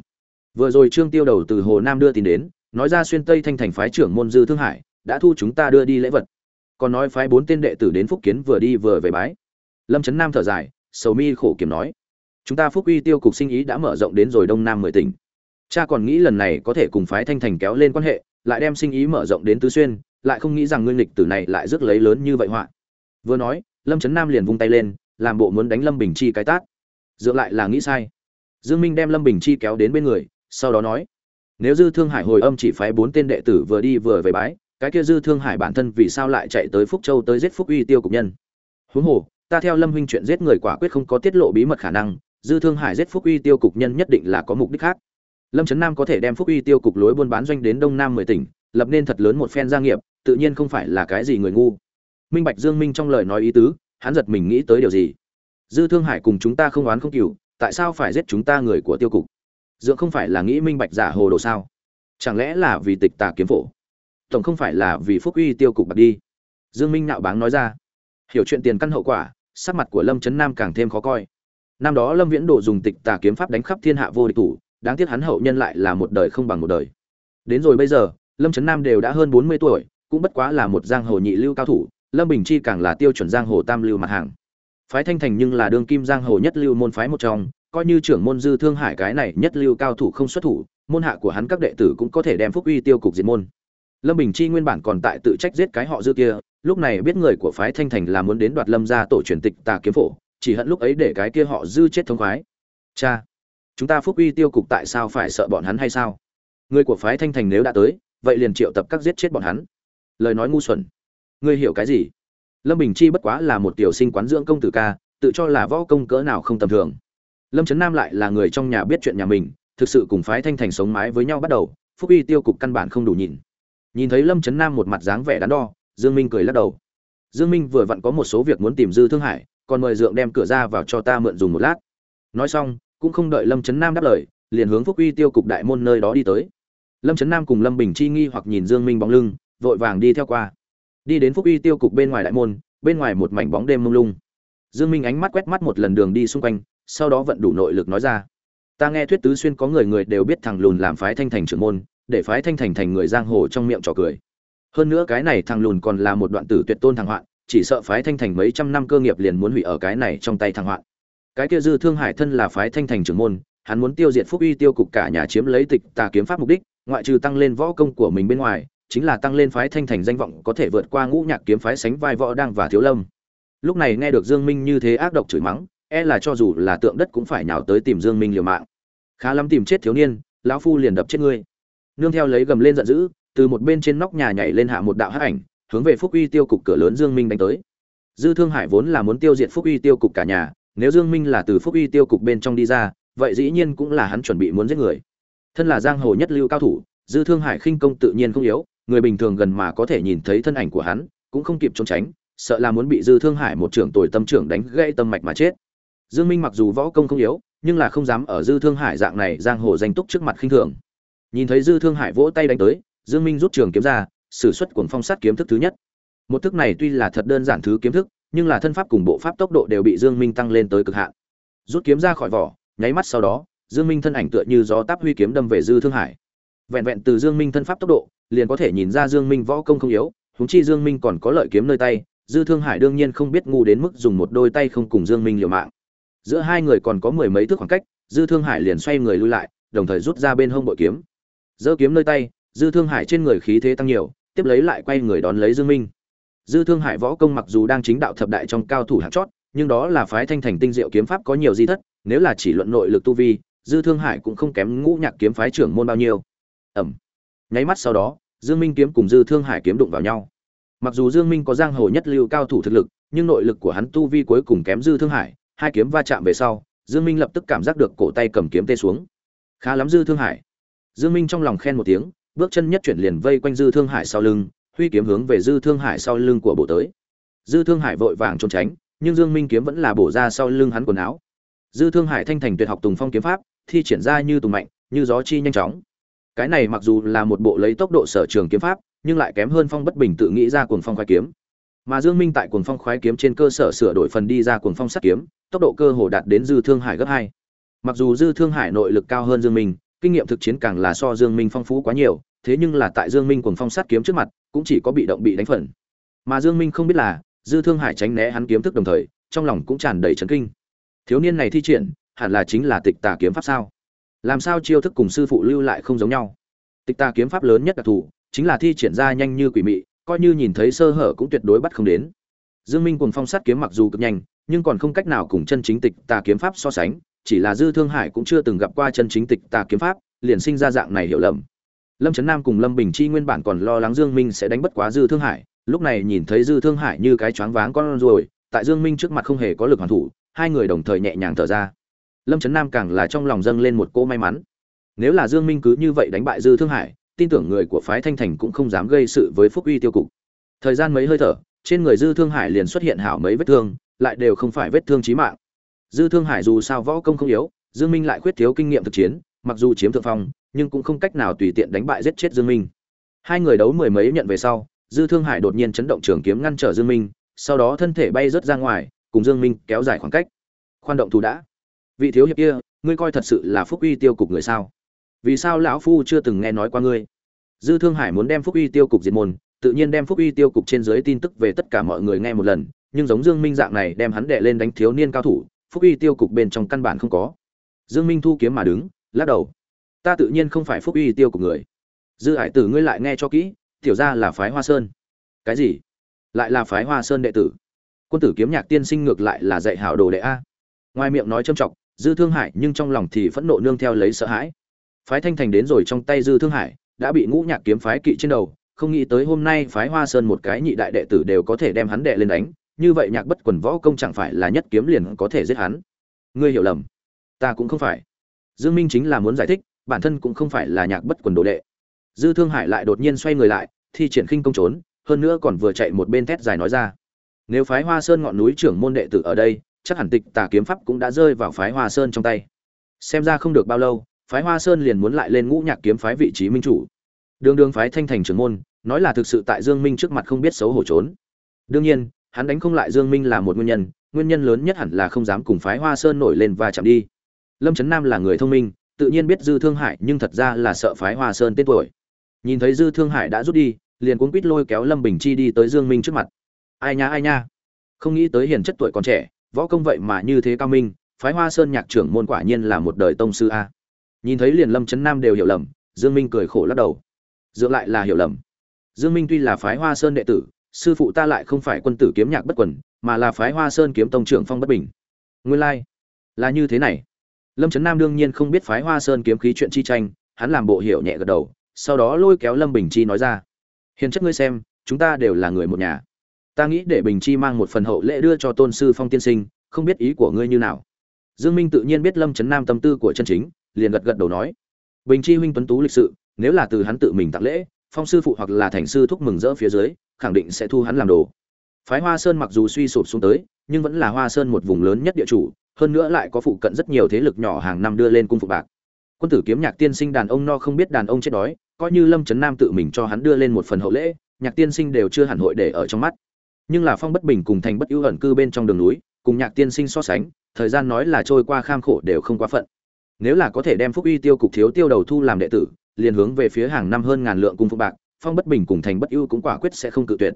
Vừa rồi trương tiêu đầu từ hồ nam đưa tin đến, nói ra xuyên tây thanh thành phái trưởng môn dư thương hải, đã thu chúng ta đưa đi lễ vật. Còn nói phái bốn tên đệ tử đến phúc kiến vừa đi vừa về bái. Lâm trấn nam thở dài sầu mi khổ kiểm nói. Chúng ta phúc uy tiêu cục sinh ý đã mở rộng đến rồi đông nam mười tỉnh. Cha còn nghĩ lần này có thể cùng phái thanh thành kéo lên quan hệ, lại đem sinh ý mở rộng đến tứ xuyên, lại không nghĩ rằng ngươi nghịch tử này lại rước lấy lớn như vậy họa. Vừa nói, lâm trấn nam liền vung tay lên, làm bộ muốn đánh lâm bình chi cái tát. Dựa lại là nghĩ sai. Dương minh đem lâm bình chi kéo đến bên người, sau đó nói, nếu dư thương hải hồi âm chỉ phái bốn tên đệ tử vừa đi vừa về bái, cái kia dư thương hải bản thân vì sao lại chạy tới phúc châu tới giết phúc uy tiêu cục nhân? Huống hồ ta theo lâm huynh chuyện giết người quả quyết không có tiết lộ bí mật khả năng, dư thương hải giết phúc uy tiêu cục nhân nhất định là có mục đích khác. Lâm trấn nam có thể đem phúc uy tiêu cục lối buôn bán doanh đến đông nam mười tỉnh, lập nên thật lớn một phen gia nghiệp, tự nhiên không phải là cái gì người ngu. Minh bạch dương minh trong lời nói ý tứ, hắn giật mình nghĩ tới điều gì? Dư thương hải cùng chúng ta không oán không cừu, tại sao phải giết chúng ta người của tiêu cục? Dựa không phải là nghĩ minh bạch giả hồ đồ sao? Chẳng lẽ là vì tịch tà kiếm phổ? Tổng không phải là vì phúc uy tiêu cục bạc đi. Dương minh nạo báng nói ra. Hiểu chuyện tiền căn hậu quả sắc mặt của lâm Chấn nam càng thêm khó coi. Năm đó lâm viễn Độ dùng tịch tà kiếm pháp đánh khắp thiên hạ vô địch thủ, đáng tiếc hắn hậu nhân lại là một đời không bằng một đời. Đến rồi bây giờ, lâm trấn nam đều đã hơn bốn mươi tuổi, cũng bất quá là một giang hồ nhị lưu cao thủ, lâm bình chi càng là tiêu chuẩn giang hồ tam lưu mặt hàng. Phái thanh thành nhưng là đương kim giang hồ nhất lưu môn phái một trong, coi như trưởng môn dư thương hải cái này nhất lưu cao thủ không xuất thủ, môn hạ của hắn các đệ tử cũng có thể đem phúc uy tiêu cục diệt môn lâm bình chi nguyên bản còn tại tự trách giết cái họ dư kia, lúc này biết người của phái thanh thành là muốn đến đoạt lâm ra tổ truyền tịch tà kiếm phổ, chỉ hận lúc ấy để cái kia họ dư chết thống khoái. Cha, chúng ta phúc uy tiêu cục tại sao phải sợ bọn hắn hay sao? Người của phái thanh thành nếu đã tới, vậy liền triệu tập các giết chết bọn hắn. Lời nói ngu xuẩn. Ngươi hiểu cái gì? Lâm bình chi bất quá là một tiểu sinh quán dưỡng công tử ca, tự cho là võ công cỡ nào không tầm thường. Lâm trấn nam lại là người trong nhà biết chuyện nhà mình, thực sự cùng phái thanh thành sống mái với nhau bắt đầu, phúc uy tiêu cục căn bản không đủ nhìn nhìn thấy lâm trấn nam một mặt dáng vẻ đắn đo, dương minh cười lắc đầu. Dương minh vừa vặn có một số việc muốn tìm dư thương hải, còn mời dượng đem cửa ra vào cho ta mượn dùng một lát. Nói xong, cũng không đợi lâm trấn nam đáp lời, liền hướng phúc uy tiêu cục đại môn nơi đó đi tới. Lâm trấn nam cùng lâm bình chi nghi hoặc nhìn dương minh bóng lưng, vội vàng đi theo qua. Đi đến phúc uy tiêu cục bên ngoài đại môn, bên ngoài một mảnh bóng đêm mông lung. Dương minh ánh mắt quét mắt một lần đường đi xung quanh, sau đó vận đủ nội lực nói ra. Ta nghe thuyết tứ xuyên có người người đều biết thằng lùn làm phái thanh thành trưởng môn để phái thanh thành thành người giang hồ trong miệng trò cười. Hơn nữa cái này thằng lùn còn là một đoạn tử tuyệt tôn thằng hoạn, chỉ sợ phái thanh thành mấy trăm năm cơ nghiệp liền muốn hủy ở cái này trong tay thằng hoạn. Cái kia dư thương hải thân là phái thanh thành trưởng môn, hắn muốn tiêu diệt phúc uy tiêu cục cả nhà chiếm lấy tịch tà kiếm pháp mục đích, ngoại trừ tăng lên võ công của mình bên ngoài, chính là tăng lên phái thanh thành danh vọng có thể vượt qua ngũ nhạc kiếm phái sánh vai võ đang và thiếu lâm. Lúc này nghe được dương minh như thế ác độc chửi mắng e là cho dù là tượng đất cũng phải nhào tới tìm dương minh liều mạng. Khá lắm tìm chết thiếu niên, lão phu liền đập chết ngươi nương theo lấy gầm lên giận dữ, từ một bên trên nóc nhà nhảy lên hạ một đạo hắc ảnh, hướng về phúc uy tiêu cục cửa lớn dương minh đánh tới. Dư thương hải vốn là muốn tiêu diệt phúc uy tiêu cục cả nhà, nếu dương minh là từ phúc uy tiêu cục bên trong đi ra, vậy dĩ nhiên cũng là hắn chuẩn bị muốn giết người. Thân là giang hồ nhất lưu cao thủ, dư thương hải khinh công tự nhiên không yếu, người bình thường gần mà có thể nhìn thấy thân ảnh của hắn, cũng không kịp trốn tránh, sợ là muốn bị dư thương hải một trưởng tồi tâm trưởng đánh gãy tâm mạch mà chết. Dương minh mặc dù võ công không yếu, nhưng là không dám ở dư thương hải dạng này giang hồ danh túc trước mặt khinh thường nhìn thấy dư thương hải vỗ tay đánh tới, dương minh rút trường kiếm ra, sử xuất cuồng phong sát kiếm thức thứ nhất. Một thức này tuy là thật đơn giản thứ kiếm thức, nhưng là thân pháp cùng bộ pháp tốc độ đều bị dương minh tăng lên tới cực hạn. Rút kiếm ra khỏi vỏ, nháy mắt sau đó, dương minh thân ảnh tựa như gió táp huy kiếm đâm về dư thương hải. Vẹn vẹn từ dương minh thân pháp tốc độ, liền có thể nhìn ra dương minh võ công không yếu, huống chi dương minh còn có lợi kiếm nơi tay, dư thương hải đương nhiên không biết ngu đến mức dùng một đôi tay không cùng dương minh liều mạng. Giữa hai người còn có mười mấy thước khoảng cách, dư thương hải liền xoay người lui lại, đồng thời rút ra bên hông bội kiếm giơ kiếm nơi tay, dư thương hải trên người khí thế tăng nhiều, tiếp lấy lại quay người đón lấy dương minh. Dư thương hải võ công mặc dù đang chính đạo thập đại trong cao thủ hạng chót, nhưng đó là phái thanh thành tinh diệu kiếm pháp có nhiều di thất, nếu là chỉ luận nội lực tu vi, dư thương hải cũng không kém ngũ nhạc kiếm phái trưởng môn bao nhiêu. Ẩm. Nháy mắt sau đó, dương minh kiếm cùng dư thương hải kiếm đụng vào nhau. Mặc dù dương minh có giang hồ nhất lưu cao thủ thực lực, nhưng nội lực của hắn tu vi cuối cùng kém dư thương hải, hai kiếm va chạm về sau, dương minh lập tức cảm giác được cổ tay cầm kiếm tê xuống. Khá lắm dư thương hải dương minh trong lòng khen một tiếng, bước chân nhất chuyển liền vây quanh dư thương hải sau lưng, huy kiếm hướng về dư thương hải sau lưng của bộ tới. Dư thương hải vội vàng trốn tránh, nhưng dương minh kiếm vẫn là bổ ra sau lưng hắn quần áo. Dư thương hải thanh thành tuyệt học tùng phong kiếm pháp, thi triển ra như tùng mạnh, như gió chi nhanh chóng. Cái này mặc dù là một bộ lấy tốc độ sở trường kiếm pháp, nhưng lại kém hơn phong bất bình tự nghĩ ra cuồng phong khoái kiếm. Mà dương minh tại cuồng phong khoái kiếm trên cơ sở sửa đổi phần đi ra cuồng phong sát kiếm, tốc độ cơ hồ đạt đến dư thương hải gấp hai. Mặc dù dư thương hải nội lực cao hơn dương minh kinh nghiệm thực chiến càng là so dương minh phong phú quá nhiều, thế nhưng là tại dương minh cuồng phong sát kiếm trước mặt, cũng chỉ có bị động bị đánh phần. Mà dương minh không biết là, dư thương hải tránh né hắn kiếm thức đồng thời, trong lòng cũng tràn đầy chấn kinh. Thiếu niên này thi triển, hẳn là chính là tịch tà kiếm pháp sao? Làm sao chiêu thức cùng sư phụ lưu lại không giống nhau? Tịch tà kiếm pháp lớn nhất đặc thù, chính là thi triển ra nhanh như quỷ mị, coi như nhìn thấy sơ hở cũng tuyệt đối bắt không đến. Dương minh cùng phong sát kiếm mặc dù cực nhanh, nhưng còn không cách nào cùng chân chính tịch tà kiếm pháp so sánh chỉ là dư thương hải cũng chưa từng gặp qua chân chính tịch tà kiếm pháp, liền sinh ra dạng này hiểu lầm. Lâm trấn nam cùng lâm bình chi nguyên bản còn lo lắng dương minh sẽ đánh bất quá dư thương hải, lúc này nhìn thấy dư thương hải như cái choáng váng con rồi tại dương minh trước mặt không hề có lực hoàn thủ, hai người đồng thời nhẹ nhàng thở ra. Lâm trấn nam càng là trong lòng dâng lên một cô may mắn. Nếu là dương minh cứ như vậy đánh bại dư thương hải, tin tưởng người của phái thanh thành cũng không dám gây sự với phúc uy tiêu cục. Thời gian mấy hơi thở, trên người dư thương hải liền xuất hiện hảo mấy vết thương, lại đều không phải vết thương chí mạng dư thương hải dù sao võ công không yếu, dương minh lại khuyết thiếu kinh nghiệm thực chiến, mặc dù chiếm thượng phong, nhưng cũng không cách nào tùy tiện đánh bại giết chết dương minh. Hai người đấu mười mấy nhận về sau, dư thương hải đột nhiên chấn động trường kiếm ngăn trở dương minh, sau đó thân thể bay rớt ra ngoài, cùng dương minh kéo dài khoảng cách. Khoan động thủ đã. Vị thiếu hiệp kia, ngươi coi thật sự là phúc uy tiêu cục người sao? Vì sao lão phu chưa từng nghe nói qua ngươi? Dư thương hải muốn đem phúc uy tiêu cục diệt môn, tự nhiên đem phúc uy tiêu cục trên dưới tin tức về tất cả mọi người nghe một lần, nhưng giống dương minh dạng này đem hắn đệ lên đánh thiếu niên cao thủ phúc uy tiêu cục bên trong căn bản không có. Dương minh thu kiếm mà đứng, lắc đầu. Ta tự nhiên không phải phúc uy tiêu cục người. Dư hải tử ngươi lại nghe cho kỹ, tiểu ra là phái hoa sơn. Cái gì? Lại là phái hoa sơn đệ tử. Quân tử kiếm nhạc tiên sinh ngược lại là dạy hảo đồ đệ a. Ngoài miệng nói châm trọng, dư thương hải nhưng trong lòng thì phẫn nộ nương theo lấy sợ hãi. Phái thanh thành đến rồi trong tay dư thương hải, đã bị ngũ nhạc kiếm phái kỵ trên đầu, không nghĩ tới hôm nay phái hoa sơn một cái nhị đại đệ tử đều có thể đem hắn đệ lên đánh như vậy nhạc bất quần võ công chẳng phải là nhất kiếm liền có thể giết hắn. Ngươi hiểu lầm. Ta cũng không phải. Dương minh chính là muốn giải thích, bản thân cũng không phải là nhạc bất quần đồ đệ. Dư thương hải lại đột nhiên xoay người lại, thi triển khinh công trốn, hơn nữa còn vừa chạy một bên thét dài nói ra. Nếu phái hoa sơn ngọn núi trưởng môn đệ tử ở đây, chắc hẳn tịch tà kiếm pháp cũng đã rơi vào phái hoa sơn trong tay. Xem ra không được bao lâu, phái hoa sơn liền muốn lại lên ngũ nhạc kiếm phái vị trí minh chủ. Đường đường phái thanh thành trưởng môn, nói là thực sự tại dương minh trước mặt không biết xấu hổ trốn. Đương nhiên hắn đánh không lại dương minh là một nguyên nhân nguyên nhân lớn nhất hẳn là không dám cùng phái hoa sơn nổi lên và chạm đi. Lâm trấn nam là người thông minh, tự nhiên biết dư thương hải, nhưng thật ra là sợ phái hoa sơn tên tuổi. Nhìn thấy dư thương hải đã rút đi, liền cuốn quýt lôi kéo lâm bình chi đi tới dương minh trước mặt. Ai nha ai nha? Không nghĩ tới hiền chất tuổi còn trẻ, võ công vậy mà như thế cao minh, phái hoa sơn nhạc trưởng môn quả nhiên là một đời tông sư a. Nhìn thấy liền lâm trấn nam đều hiểu lầm, dương minh cười khổ lắc đầu. Dựa lại là hiểu lầm. Dương minh tuy là phái hoa sơn đệ tử sư phụ ta lại không phải quân tử kiếm nhạc bất quần, mà là phái hoa sơn kiếm tông trưởng phong bất bình. Nguyên lai、like. là như thế này. Lâm trấn nam đương nhiên không biết phái hoa sơn kiếm khí chuyện chi tranh, hắn làm bộ hiểu nhẹ gật đầu, sau đó lôi kéo lâm bình chi nói ra. Hiền chất ngươi xem, chúng ta đều là người một nhà. Ta nghĩ để bình chi mang một phần hậu lễ đưa cho tôn sư phong tiên sinh, không biết ý của ngươi như nào. Dương minh tự nhiên biết lâm trấn nam tâm tư của chân chính, liền gật gật đầu nói. Bình chi huynh tuấn tú lịch sự, nếu là từ hắn tự mình tặng lễ, phong sư phụ hoặc là thành sư thúc mừng rỡ phía dưới khẳng định sẽ thu hắn làm đồ. Phái hoa sơn mặc dù suy sụp xuống tới, nhưng vẫn là hoa sơn một vùng lớn nhất địa chủ, hơn nữa lại có phụ cận rất nhiều thế lực nhỏ hàng năm đưa lên cung phục bạc. Quân tử kiếm nhạc tiên sinh đàn ông no không biết đàn ông chết đói, coi như lâm trấn nam tự mình cho hắn đưa lên một phần hậu lễ, nhạc tiên sinh đều chưa hẳn hội để ở trong mắt. Nhưng là phong bất bình cùng thành bất ưu ẩn cư bên trong đường núi, cùng nhạc tiên sinh so sánh, thời gian nói là trôi qua kham khổ đều không quá phận. Nếu là có thể đem phúc uy tiêu cục thiếu tiêu đầu thu làm đệ tử, liền hướng về phía hàng năm hơn ngàn lượng cung phục bạc phong bất bình cùng thành bất ưu cũng quả quyết sẽ không cự tuyệt.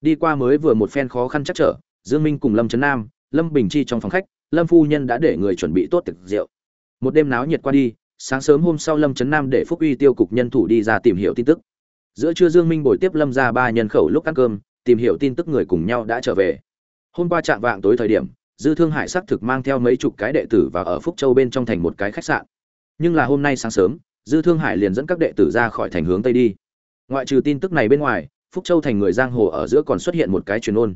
Đi qua mới vừa một phen khó khăn chắc trở, dương minh cùng lâm trấn nam, lâm bình chi trong phòng khách, lâm phu nhân đã để người chuẩn bị tốt tiệc rượu. Một đêm náo nhiệt qua đi, sáng sớm hôm sau lâm trấn nam để phúc uy tiêu cục nhân thủ đi ra tìm hiểu tin tức. Giữa trưa dương minh bồi tiếp lâm ra ba nhân khẩu lúc ăn cơm, tìm hiểu tin tức người cùng nhau đã trở về. Hôm qua trạng vạng tối thời điểm, dư thương hải xác thực mang theo mấy chục cái đệ tử và ở phúc châu bên trong thành một cái khách sạn. Nhưng là hôm nay sáng sớm, dư thương hải liền dẫn các đệ tử ra khỏi thành hướng tây đi ngoại trừ tin tức này bên ngoài, phúc châu thành người giang hồ ở giữa còn xuất hiện một cái truyền ôn.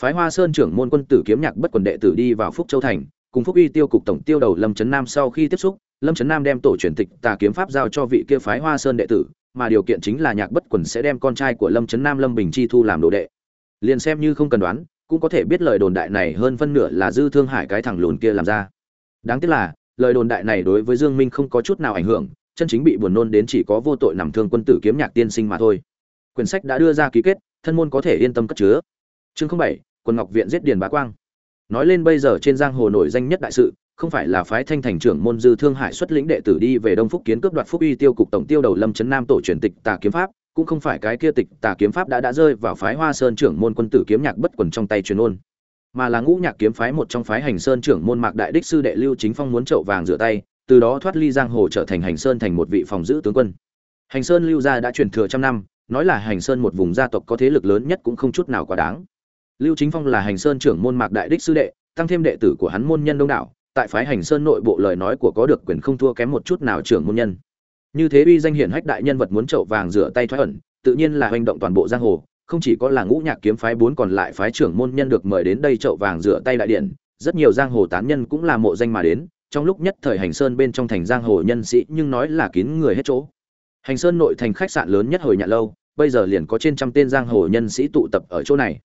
Phái hoa sơn trưởng môn quân tử kiếm nhạc bất quần đệ tử đi vào phúc châu thành, cùng phúc uy tiêu cục tổng tiêu đầu lâm trấn nam sau khi tiếp xúc, lâm trấn nam đem tổ truyền tịch tà kiếm pháp giao cho vị kia phái hoa sơn đệ tử, mà điều kiện chính là nhạc bất quần sẽ đem con trai của lâm trấn nam lâm bình chi thu làm đồ đệ. Liền xem như không cần đoán, cũng có thể biết lời đồn đại này hơn phân nửa là dư thương hải cái thằng lùn kia làm ra. Đáng tiếc là, lời đồn đại này đối với dương minh không có chút nào ảnh hưởng chân chính bị buồn nôn đến chỉ có vô tội nằm thương quân tử kiếm nhạc tiên sinh mà thôi. Quyển sách đã đưa ra ký kết, thân môn có thể yên tâm cất chứa. Chương bảy quân ngọc viện giết điền bá quang. Nói lên bây giờ trên giang hồ nổi danh nhất đại sự, không phải là phái thanh thành trưởng môn dư thương hải xuất lĩnh đệ tử đi về đông phúc kiến cướp đoạt phúc uy tiêu cục tổng tiêu đầu lâm trấn nam tổ truyền tịch tà kiếm pháp, cũng không phải cái kia tịch tà kiếm pháp đã đã rơi vào phái hoa sơn trưởng môn quân tử kiếm nhạc bất quần trong tay truyền ôn, mà là ngũ nhạc kiếm phái một trong phái hành sơn trưởng môn mạc đại đích sư đệ lưu chính phong muốn trậu vàng rửa tay từ đó thoát ly giang hồ trở thành hành sơn thành một vị phòng giữ tướng quân. Hành sơn lưu gia đã truyền thừa trăm năm, nói là hành sơn một vùng gia tộc có thế lực lớn nhất cũng không chút nào quá đáng. Lưu chính phong là hành sơn trưởng môn mạc đại đích sư đệ, tăng thêm đệ tử của hắn môn nhân đông đảo, tại phái hành sơn nội bộ lời nói của có được quyền không thua kém một chút nào trưởng môn nhân. Như thế uy danh hiển hách đại nhân vật muốn trậu vàng rửa tay thoát ẩn, tự nhiên là hành động toàn bộ giang hồ, không chỉ có là ngũ nhạc kiếm phái bốn còn lại phái trưởng môn nhân được mời đến đây trậu vàng rửa tay đại điện, rất nhiều giang hồ tán nhân cũng là mộ danh mà đến trong lúc nhất thời hành sơn bên trong thành giang hồ nhân sĩ nhưng nói là kín người hết chỗ. Hành sơn nội thành khách sạn lớn nhất hồi nhạn lâu, bây giờ liền có trên trăm tên giang hồ nhân sĩ tụ tập ở chỗ này.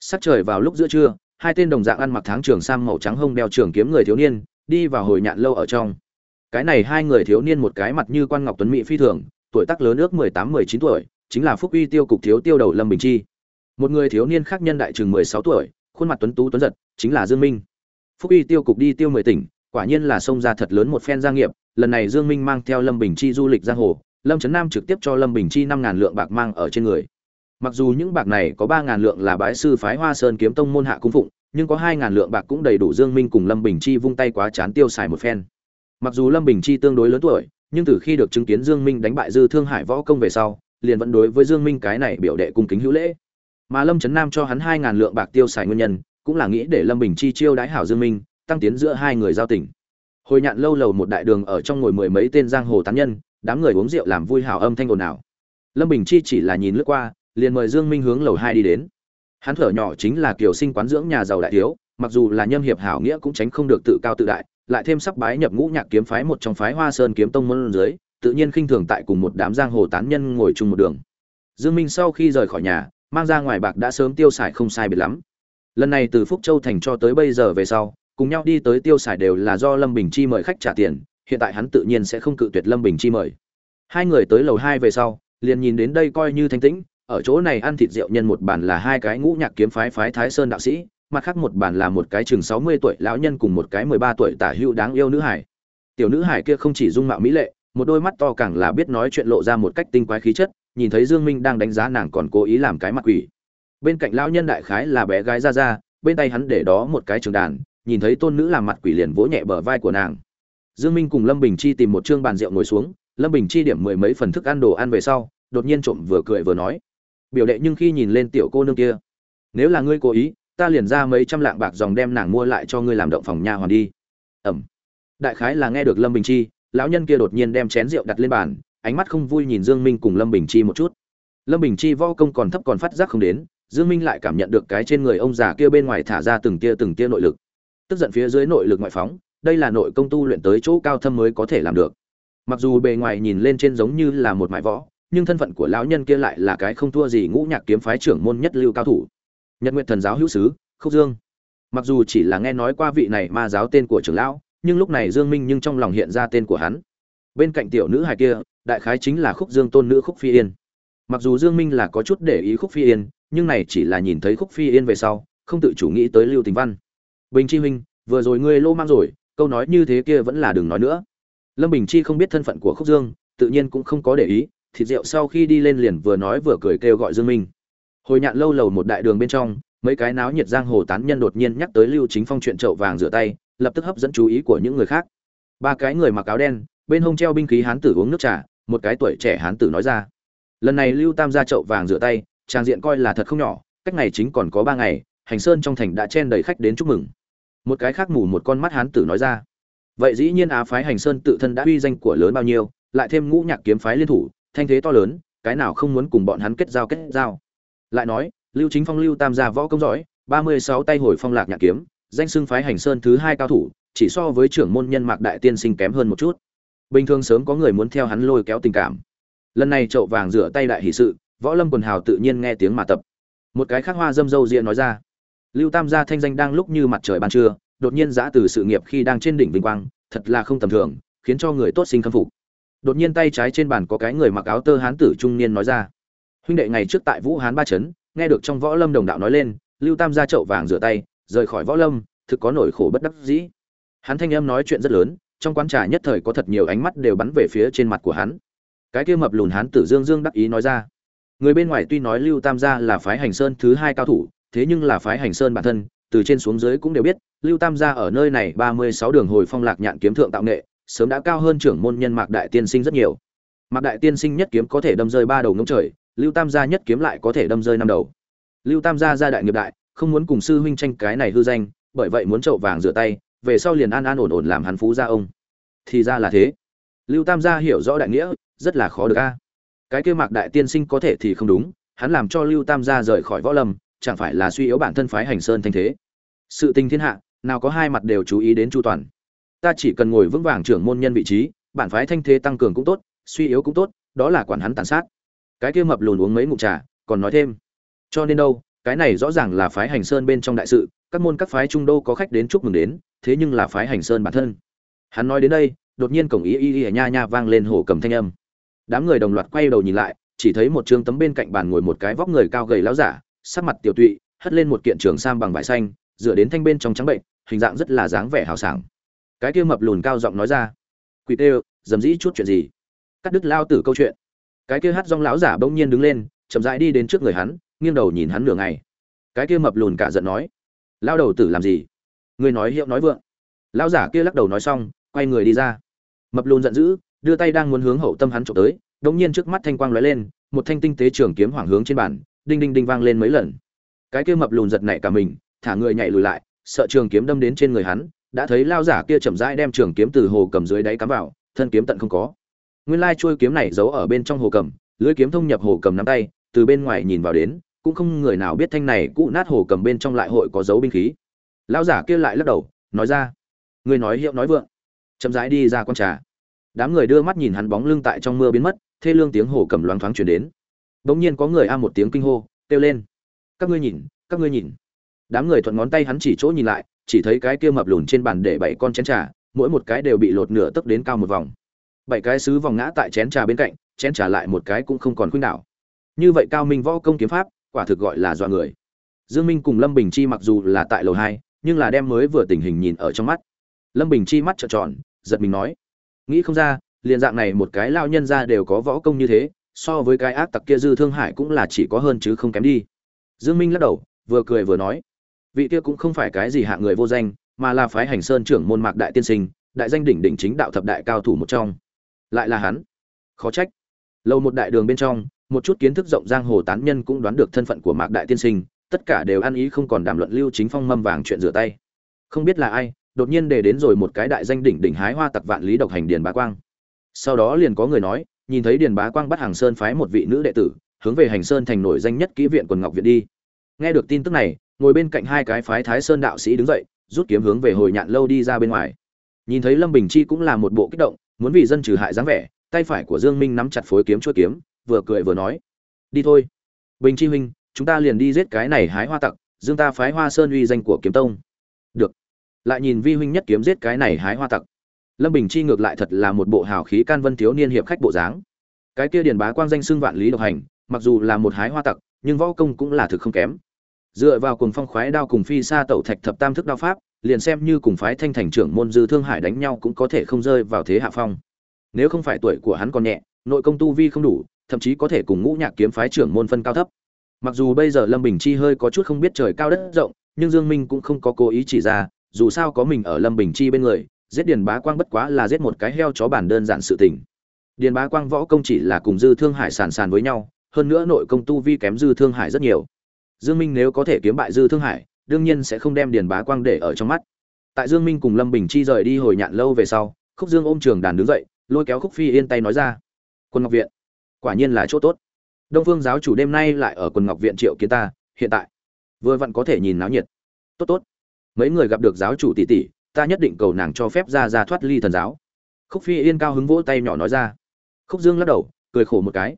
Sắc trời vào lúc giữa trưa, hai tên đồng dạng ăn mặc tháng trường sang màu trắng hông đeo trường kiếm người thiếu niên, đi vào hồi nhạn lâu ở trong. Cái này hai người thiếu niên một cái mặt như quan ngọc tuấn mỹ phi thường, tuổi tác lớn ước mười tám, mười chín tuổi, chính là phúc uy tiêu cục thiếu tiêu đầu lâm bình chi. Một người thiếu niên khác nhân đại chừng mười sáu tuổi, khuôn mặt tuấn tú tuấn giật, chính là dương minh. Phúc uy tiêu cục đi tiêu mười tỉnh quả nhiên là sông ra thật lớn một phen gia nghiệp, lần này dương minh mang theo lâm bình chi du lịch giang hồ, lâm trấn nam trực tiếp cho lâm bình chi năm ngàn lượng bạc mang ở trên người. Mặc dù những bạc này có ba ngàn lượng là bái sư phái hoa sơn kiếm tông môn hạ cung phụng, nhưng có hai ngàn lượng bạc cũng đầy đủ dương minh cùng lâm bình chi vung tay quá chán tiêu xài một phen. Mặc dù lâm bình chi tương đối lớn tuổi, nhưng từ khi được chứng kiến dương minh đánh bại dư thương hải võ công về sau, liền vẫn đối với dương minh cái này biểu đệ cung kính hữu lễ. Mà lâm trấn nam cho hắn hai ngàn lượng bạc tiêu xài nguyên nhân, cũng là nghĩ để lâm bình chi chiêu đãi hảo dương minh tăng tiến giữa hai người giao tình. Hồi nhạn lâu lầu một đại đường ở trong ngồi mười mấy tên giang hồ tán nhân, đám người uống rượu làm vui hào âm thanh ồn ào. Lâm bình chi chỉ là nhìn lướt qua, liền mời dương minh hướng lầu hai đi đến. Hắn thở nhỏ chính là kiểu sinh quán dưỡng nhà giàu đại thiếu, mặc dù là nhâm hiệp hảo nghĩa cũng tránh không được tự cao tự đại, lại thêm sắp bái nhập ngũ nhạc kiếm phái một trong phái hoa sơn kiếm tông môn dưới, tự nhiên khinh thường tại cùng một đám giang hồ tán nhân ngồi chung một đường. Dương minh sau khi rời khỏi nhà, mang ra ngoài bạc đã sớm tiêu xài không sai biệt lắm. Lần này từ phúc châu thành cho tới bây giờ về sau cùng nhau đi tới tiêu xài đều là do lâm bình chi mời khách trả tiền, hiện tại hắn tự nhiên sẽ không cự tuyệt lâm bình chi mời. Hai người tới lầu hai về sau, liền nhìn đến đây coi như thanh tĩnh, ở chỗ này ăn thịt rượu nhân một bàn là hai cái ngũ nhạc kiếm phái phái thái sơn đạo sĩ, mặt khác một bàn là một cái chừng sáu mươi tuổi lão nhân cùng một cái mười ba tuổi tả hữu đáng yêu nữ hải. Tiểu nữ hải kia không chỉ dung mạo mỹ lệ, một đôi mắt to càng là biết nói chuyện lộ ra một cách tinh quái khí chất, nhìn thấy dương minh đang đánh giá nàng còn cố ý làm cái mặt quỷ. Bên cạnh lão nhân đại khái là bé gái ra ra bên tay hắn để đó một cái trường đàn nhìn thấy tôn nữ làm mặt quỷ liền vỗ nhẹ bờ vai của nàng. Dương minh cùng lâm bình chi tìm một trương bàn rượu ngồi xuống, lâm bình chi điểm mười mấy phần thức ăn đồ ăn về sau, đột nhiên trộm vừa cười vừa nói, biểu đệ nhưng khi nhìn lên tiểu cô nương kia, nếu là ngươi cố ý, ta liền ra mấy trăm lạng bạc dòng đem nàng mua lại cho ngươi làm động phòng nhà hoàn đi. Ẩm. Đại khái là nghe được lâm bình chi, lão nhân kia đột nhiên đem chén rượu đặt lên bàn, ánh mắt không vui nhìn dương minh cùng lâm bình chi một chút. Lâm bình chi võ công còn thấp còn phát giác không đến, dương minh lại cảm nhận được cái trên người ông già kia bên ngoài thả ra từng tia từng tia nội lực tức giận phía dưới nội lực ngoại phóng, đây là nội công tu luyện tới chỗ cao thâm mới có thể làm được. Mặc dù bề ngoài nhìn lên trên giống như là một mại võ, nhưng thân phận của lão nhân kia lại là cái không thua gì ngũ nhạc kiếm phái trưởng môn nhất lưu cao thủ. Nhật nguyện thần giáo hữu sứ, khúc dương. Mặc dù chỉ là nghe nói qua vị này ma giáo tên của trưởng lão, nhưng lúc này dương minh nhưng trong lòng hiện ra tên của hắn. Bên cạnh tiểu nữ hài kia, đại khái chính là khúc dương tôn nữ khúc phi yên. Mặc dù dương minh là có chút để ý khúc phi yên, nhưng này chỉ là nhìn thấy khúc phi yên về sau, không tự chủ nghĩ tới lưu tình văn bình chi huynh, vừa rồi ngươi lô mang rồi, câu nói như thế kia vẫn là đừng nói nữa. Lâm bình chi không biết thân phận của khúc dương, tự nhiên cũng không có để ý, thịt rượu sau khi đi lên liền vừa nói vừa cười kêu gọi dương minh. Hồi nhạn lâu lầu một đại đường bên trong, mấy cái náo nhiệt giang hồ tán nhân đột nhiên nhắc tới lưu chính phong chuyện chậu vàng rửa tay, lập tức hấp dẫn chú ý của những người khác. Ba cái người mặc áo đen, bên hông treo binh khí hán tử uống nước trà, một cái tuổi trẻ hán tử nói ra. Lần này lưu tam ra chậu vàng rửa tay, trang diện coi là thật không nhỏ, cách ngày chính còn có ba ngày, hành sơn trong thành đã chen đầy khách đến chúc mừng một cái khác mù một con mắt hán tử nói ra. Vậy dĩ nhiên á phái hành sơn tự thân đã uy danh của lớn bao nhiêu, lại thêm ngũ nhạc kiếm phái liên thủ, thanh thế to lớn, cái nào không muốn cùng bọn hắn kết giao kết giao. Lại nói, lưu chính phong, lưu tam gia, võ công giỏi, ba mươi sáu tay hồi phong lạc nhạc kiếm, danh xưng phái hành sơn thứ hai cao thủ, chỉ so với trưởng môn nhân mạc đại tiên sinh kém hơn một chút. Bình thường sớm có người muốn theo hắn lôi kéo tình cảm. Lần này chậu vàng rửa tay đại hỷ sự, võ lâm quần hào tự nhiên nghe tiếng mà tập. Một cái khác hoa dâm dâu diện nói ra lưu tam gia thanh danh đang lúc như mặt trời ban trưa, đột nhiên giã từ sự nghiệp khi đang trên đỉnh vinh quang, thật là không tầm thường, khiến cho người tốt sinh khâm phục. Đột nhiên tay trái trên bàn có cái người mặc áo tơ hán tử trung niên nói ra, huynh đệ ngày trước tại vũ hán ba trấn, nghe được trong võ lâm đồng đạo nói lên, lưu tam gia chậu vàng rửa tay, rời khỏi võ lâm, thực có nỗi khổ bất đắc dĩ. Hắn thanh âm nói chuyện rất lớn, trong quán trà nhất thời có thật nhiều ánh mắt đều bắn về phía trên mặt của hắn. Cái kia mập lùn hán tử dương dương đắc ý nói ra, người bên ngoài tuy nói lưu tam gia là phái hành sơn thứ hai cao thủ thế nhưng là phái hành sơn bản thân, từ trên xuống dưới cũng đều biết, lưu tam gia ở nơi này ba mươi sáu đường hồi phong lạc nhạn kiếm thượng tạo nghệ, sớm đã cao hơn trưởng môn nhân mạc đại tiên sinh rất nhiều. Mạc đại tiên sinh nhất kiếm có thể đâm rơi ba đầu ngông trời, lưu tam gia nhất kiếm lại có thể đâm rơi năm đầu. Lưu tam gia gia đại nghiệp đại, không muốn cùng sư huynh tranh cái này hư danh, bởi vậy muốn trậu vàng rửa tay, về sau liền an an ổn ổn làm hắn phú gia ông. Thì ra là thế. Lưu tam gia hiểu rõ đại nghĩa, rất là khó được a. Cái kia mạc đại tiên sinh có thể thì không đúng, hắn làm cho lưu tam gia rời khỏi võ lâm chẳng phải là suy yếu bản thân phái hành sơn thanh thế. Sự tình thiên hạ, nào có hai mặt đều chú ý đến chu toàn. Ta chỉ cần ngồi vững vàng trưởng môn nhân vị trí, bản phái thanh thế tăng cường cũng tốt, suy yếu cũng tốt, đó là quản hắn tàn sát. Cái kia mập lùn uống mấy ngụm trà, còn nói thêm. Cho nên đâu, cái này rõ ràng là phái hành sơn bên trong đại sự, các môn các phái trung đô có khách đến chúc mừng đến, thế nhưng là phái hành sơn bản thân. Hắn nói đến đây, đột nhiên cổng ý y y nha nha vang lên hổ cầm thanh âm. Đám người đồng loạt quay đầu nhìn lại, chỉ thấy một trương tấm bên cạnh bàn ngồi một cái vóc người cao gầy láo giả sắc mặt tiểu tụy, hất lên một kiện trường sam bằng vải xanh, dựa đến thanh bên trong trắng bệnh, hình dạng rất là dáng vẻ hào sảng. Cái kia mập lùn cao giọng nói ra, quỷ tê dầm dĩ chút chuyện gì? Cắt đứt lao tử câu chuyện. Cái kia hát rong lão giả bỗng nhiên đứng lên, chậm rãi đi đến trước người hắn, nghiêng đầu nhìn hắn nửa ngày. Cái kia mập lùn cả giận nói, lao đầu tử làm gì? Người nói hiệu nói vượng. Lão giả kia lắc đầu nói xong, quay người đi ra. Mập lùn giận dữ, đưa tay đang muốn hướng hậu tâm hắn chụp tới đống nhiên trước mắt thanh quang lóe lên, một thanh tinh tế trường kiếm hoàng hướng trên bàn đinh đinh đinh vang lên mấy lần. Cái kia mập lùn giật nảy cả mình, thả người nhảy lùi lại, sợ trường kiếm đâm đến trên người hắn, đã thấy lao giả kia chậm rãi đem trường kiếm từ hồ cầm dưới đáy cắm vào, thân kiếm tận không có. Nguyên lai chuôi kiếm này giấu ở bên trong hồ cầm, lưới kiếm thông nhập hồ cầm nắm tay, từ bên ngoài nhìn vào đến, cũng không người nào biết thanh này cũ nát hồ cầm bên trong lại hội có dấu binh khí. Lão giả kia lại lắc đầu, nói ra người nói hiệu nói vượng. Chậm rãi đi ra con trà. Đám người đưa mắt nhìn hắn bóng lưng tại trong mưa biến mất, thê lương tiếng hồ cầm loáng thoáng chuyển đến bỗng nhiên có người a một tiếng kinh hô, kêu lên. Các ngươi nhìn, các ngươi nhìn. Đám người thuận ngón tay hắn chỉ chỗ nhìn lại, chỉ thấy cái kia mập lùn trên bàn để bảy con chén trà, mỗi một cái đều bị lột nửa tấc đến cao một vòng. Bảy cái sứ vòng ngã tại chén trà bên cạnh, chén trà lại một cái cũng không còn khuynh đảo. Như vậy cao minh võ công kiếm pháp, quả thực gọi là dọa người. Dương minh cùng lâm bình chi mặc dù là tại lầu hai, nhưng là đem mới vừa tình hình nhìn ở trong mắt. Lâm bình chi mắt trợn tròn, giật mình nói, nghĩ không ra, liền dạng này một cái lao nhân ra đều có võ công như thế so với cái ác tặc kia dư thương hải cũng là chỉ có hơn chứ không kém đi. Dương minh lắc đầu, vừa cười vừa nói, vị kia cũng không phải cái gì hạ người vô danh, mà là phái hành sơn trưởng môn mạc đại tiên sinh, đại danh đỉnh đỉnh chính đạo thập đại cao thủ một trong. Lại là hắn. Khó trách. Lâu một đại đường bên trong, một chút kiến thức rộng giang hồ tán nhân cũng đoán được thân phận của mạc đại tiên sinh, tất cả đều ăn ý không còn đàm luận lưu chính phong mâm vàng chuyện rửa tay. Không biết là ai, đột nhiên để đến rồi một cái đại danh đỉnh đỉnh hái hoa tặc vạn lý độc hành điền bá quang. Sau đó liền có người nói nhìn thấy điền bá quang bắt hàng sơn phái một vị nữ đệ tử, hướng về hành sơn thành nổi danh nhất kỹ viện quần ngọc viện đi. Nghe được tin tức này, ngồi bên cạnh hai cái phái thái sơn đạo sĩ đứng dậy, rút kiếm hướng về hồi nhạn lâu đi ra bên ngoài. Nhìn thấy lâm bình chi cũng là một bộ kích động, muốn vì dân trừ hại dáng vẻ, tay phải của dương minh nắm chặt phối kiếm chuôi kiếm, vừa cười vừa nói, đi thôi. Bình chi huynh, chúng ta liền đi giết cái này hái hoa tặc, dương ta phái hoa sơn uy danh của kiếm tông. Được. Lại nhìn vi huynh nhất kiếm giết cái này hái hoa tặc lâm bình chi ngược lại thật là một bộ hào khí can vân thiếu niên hiệp khách bộ dáng. Cái kia điền bá quang danh xưng vạn lý độc hành, mặc dù là một hái hoa tặc, nhưng võ công cũng là thực không kém. Dựa vào cùng phong khoái đao cùng phi xa tẩu thạch thập tam thức đao pháp, liền xem như cùng phái thanh thành trưởng môn dư thương hải đánh nhau cũng có thể không rơi vào thế hạ phong. Nếu không phải tuổi của hắn còn nhẹ, nội công tu vi không đủ, thậm chí có thể cùng ngũ nhạc kiếm phái trưởng môn phân cao thấp. Mặc dù bây giờ lâm bình chi hơi có chút không biết trời cao đất rộng, nhưng dương minh cũng không có cố ý chỉ ra, dù sao có mình ở lâm bình chi bên người giết điền bá quang bất quá là giết một cái heo chó bản đơn giản sự tình. Điền bá quang võ công chỉ là cùng dư thương hải sàn sàn với nhau, hơn nữa nội công tu vi kém dư thương hải rất nhiều. Dương minh nếu có thể kiếm bại dư thương hải, đương nhiên sẽ không đem điền bá quang để ở trong mắt. Tại dương minh cùng lâm bình chi rời đi hồi nhạn lâu về sau, khúc dương ôm trường đàn đứng dậy, lôi kéo khúc phi yên tay nói ra, quân ngọc viện, quả nhiên là chỗ tốt. Đông phương giáo chủ đêm nay lại ở quân ngọc viện triệu kiến ta, hiện tại, vừa vặn có thể nhìn náo nhiệt. Tốt tốt. Mấy người gặp được giáo chủ tỷ tỷ ta nhất định cầu nàng cho phép ra ra thoát ly thần giáo. Khúc phi yên cao hứng vỗ tay nhỏ nói ra. Khúc dương lắc đầu, cười khổ một cái.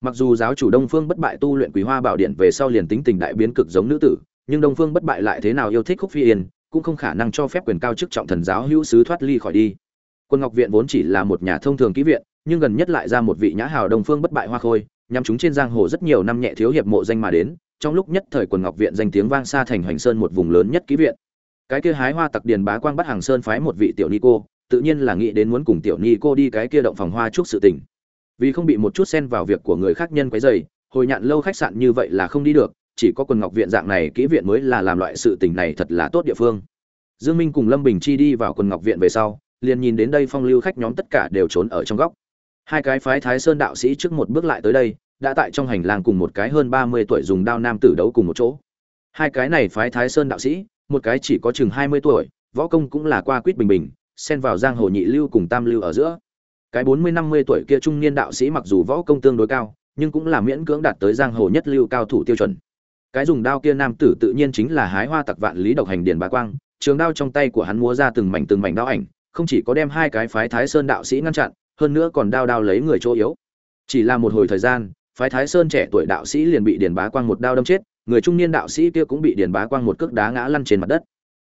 Mặc dù giáo chủ đông phương bất bại tu luyện quý hoa bảo điện về sau liền tính tình đại biến cực giống nữ tử, nhưng đông phương bất bại lại thế nào yêu thích khúc phi yên, cũng không khả năng cho phép quyền cao chức trọng thần giáo hữu sứ thoát ly khỏi đi. Quân ngọc viện vốn chỉ là một nhà thông thường kỹ viện, nhưng gần nhất lại ra một vị nhã hào đông phương bất bại hoa khôi nhằm chúng trên giang hồ rất nhiều năm nhẹ thiếu hiệp mộ danh mà đến, trong lúc nhất thời quần ngọc viện danh tiếng vang xa thành hoành sơn một vùng lớn nhất ký viện cái kia hái hoa tặc điền bá quang bắt hàng sơn phái một vị tiểu ni cô, tự nhiên là nghĩ đến muốn cùng tiểu ni cô đi cái kia động phòng hoa chúc sự tình. Vì không bị một chút xen vào việc của người khác nhân quấy dày hồi nhạn lâu khách sạn như vậy là không đi được, chỉ có quần ngọc viện dạng này kỹ viện mới là làm loại sự tình này thật là tốt địa phương. Dương minh cùng lâm bình chi đi vào quần ngọc viện về sau, liền nhìn đến đây phong lưu khách nhóm tất cả đều trốn ở trong góc. Hai cái phái thái sơn đạo sĩ trước một bước lại tới đây, đã tại trong hành lang cùng một cái hơn ba mươi tuổi dùng đao nam tử đấu cùng một chỗ. Hai cái này phái thái sơn đạo sĩ một cái chỉ có chừng hai mươi tuổi, võ công cũng là qua quýt bình bình, xen vào giang hồ nhị lưu cùng tam lưu ở giữa. Cái bốn mươi năm mươi tuổi kia trung niên đạo sĩ mặc dù võ công tương đối cao, nhưng cũng là miễn cưỡng đạt tới giang hồ nhất lưu cao thủ tiêu chuẩn. Cái dùng đao kia nam tử tự nhiên chính là hái hoa tặc vạn lý độc hành điền bá quang, trường đao trong tay của hắn múa ra từng mảnh từng mảnh đao ảnh, không chỉ có đem hai cái phái thái sơn đạo sĩ ngăn chặn, hơn nữa còn đao đao lấy người chỗ yếu. Chỉ là một hồi thời gian, phái thái sơn trẻ tuổi đạo sĩ liền bị điền bá quang một đao đâm chết người trung niên đạo sĩ kia cũng bị điền bá quang một cước đá ngã lăn trên mặt đất.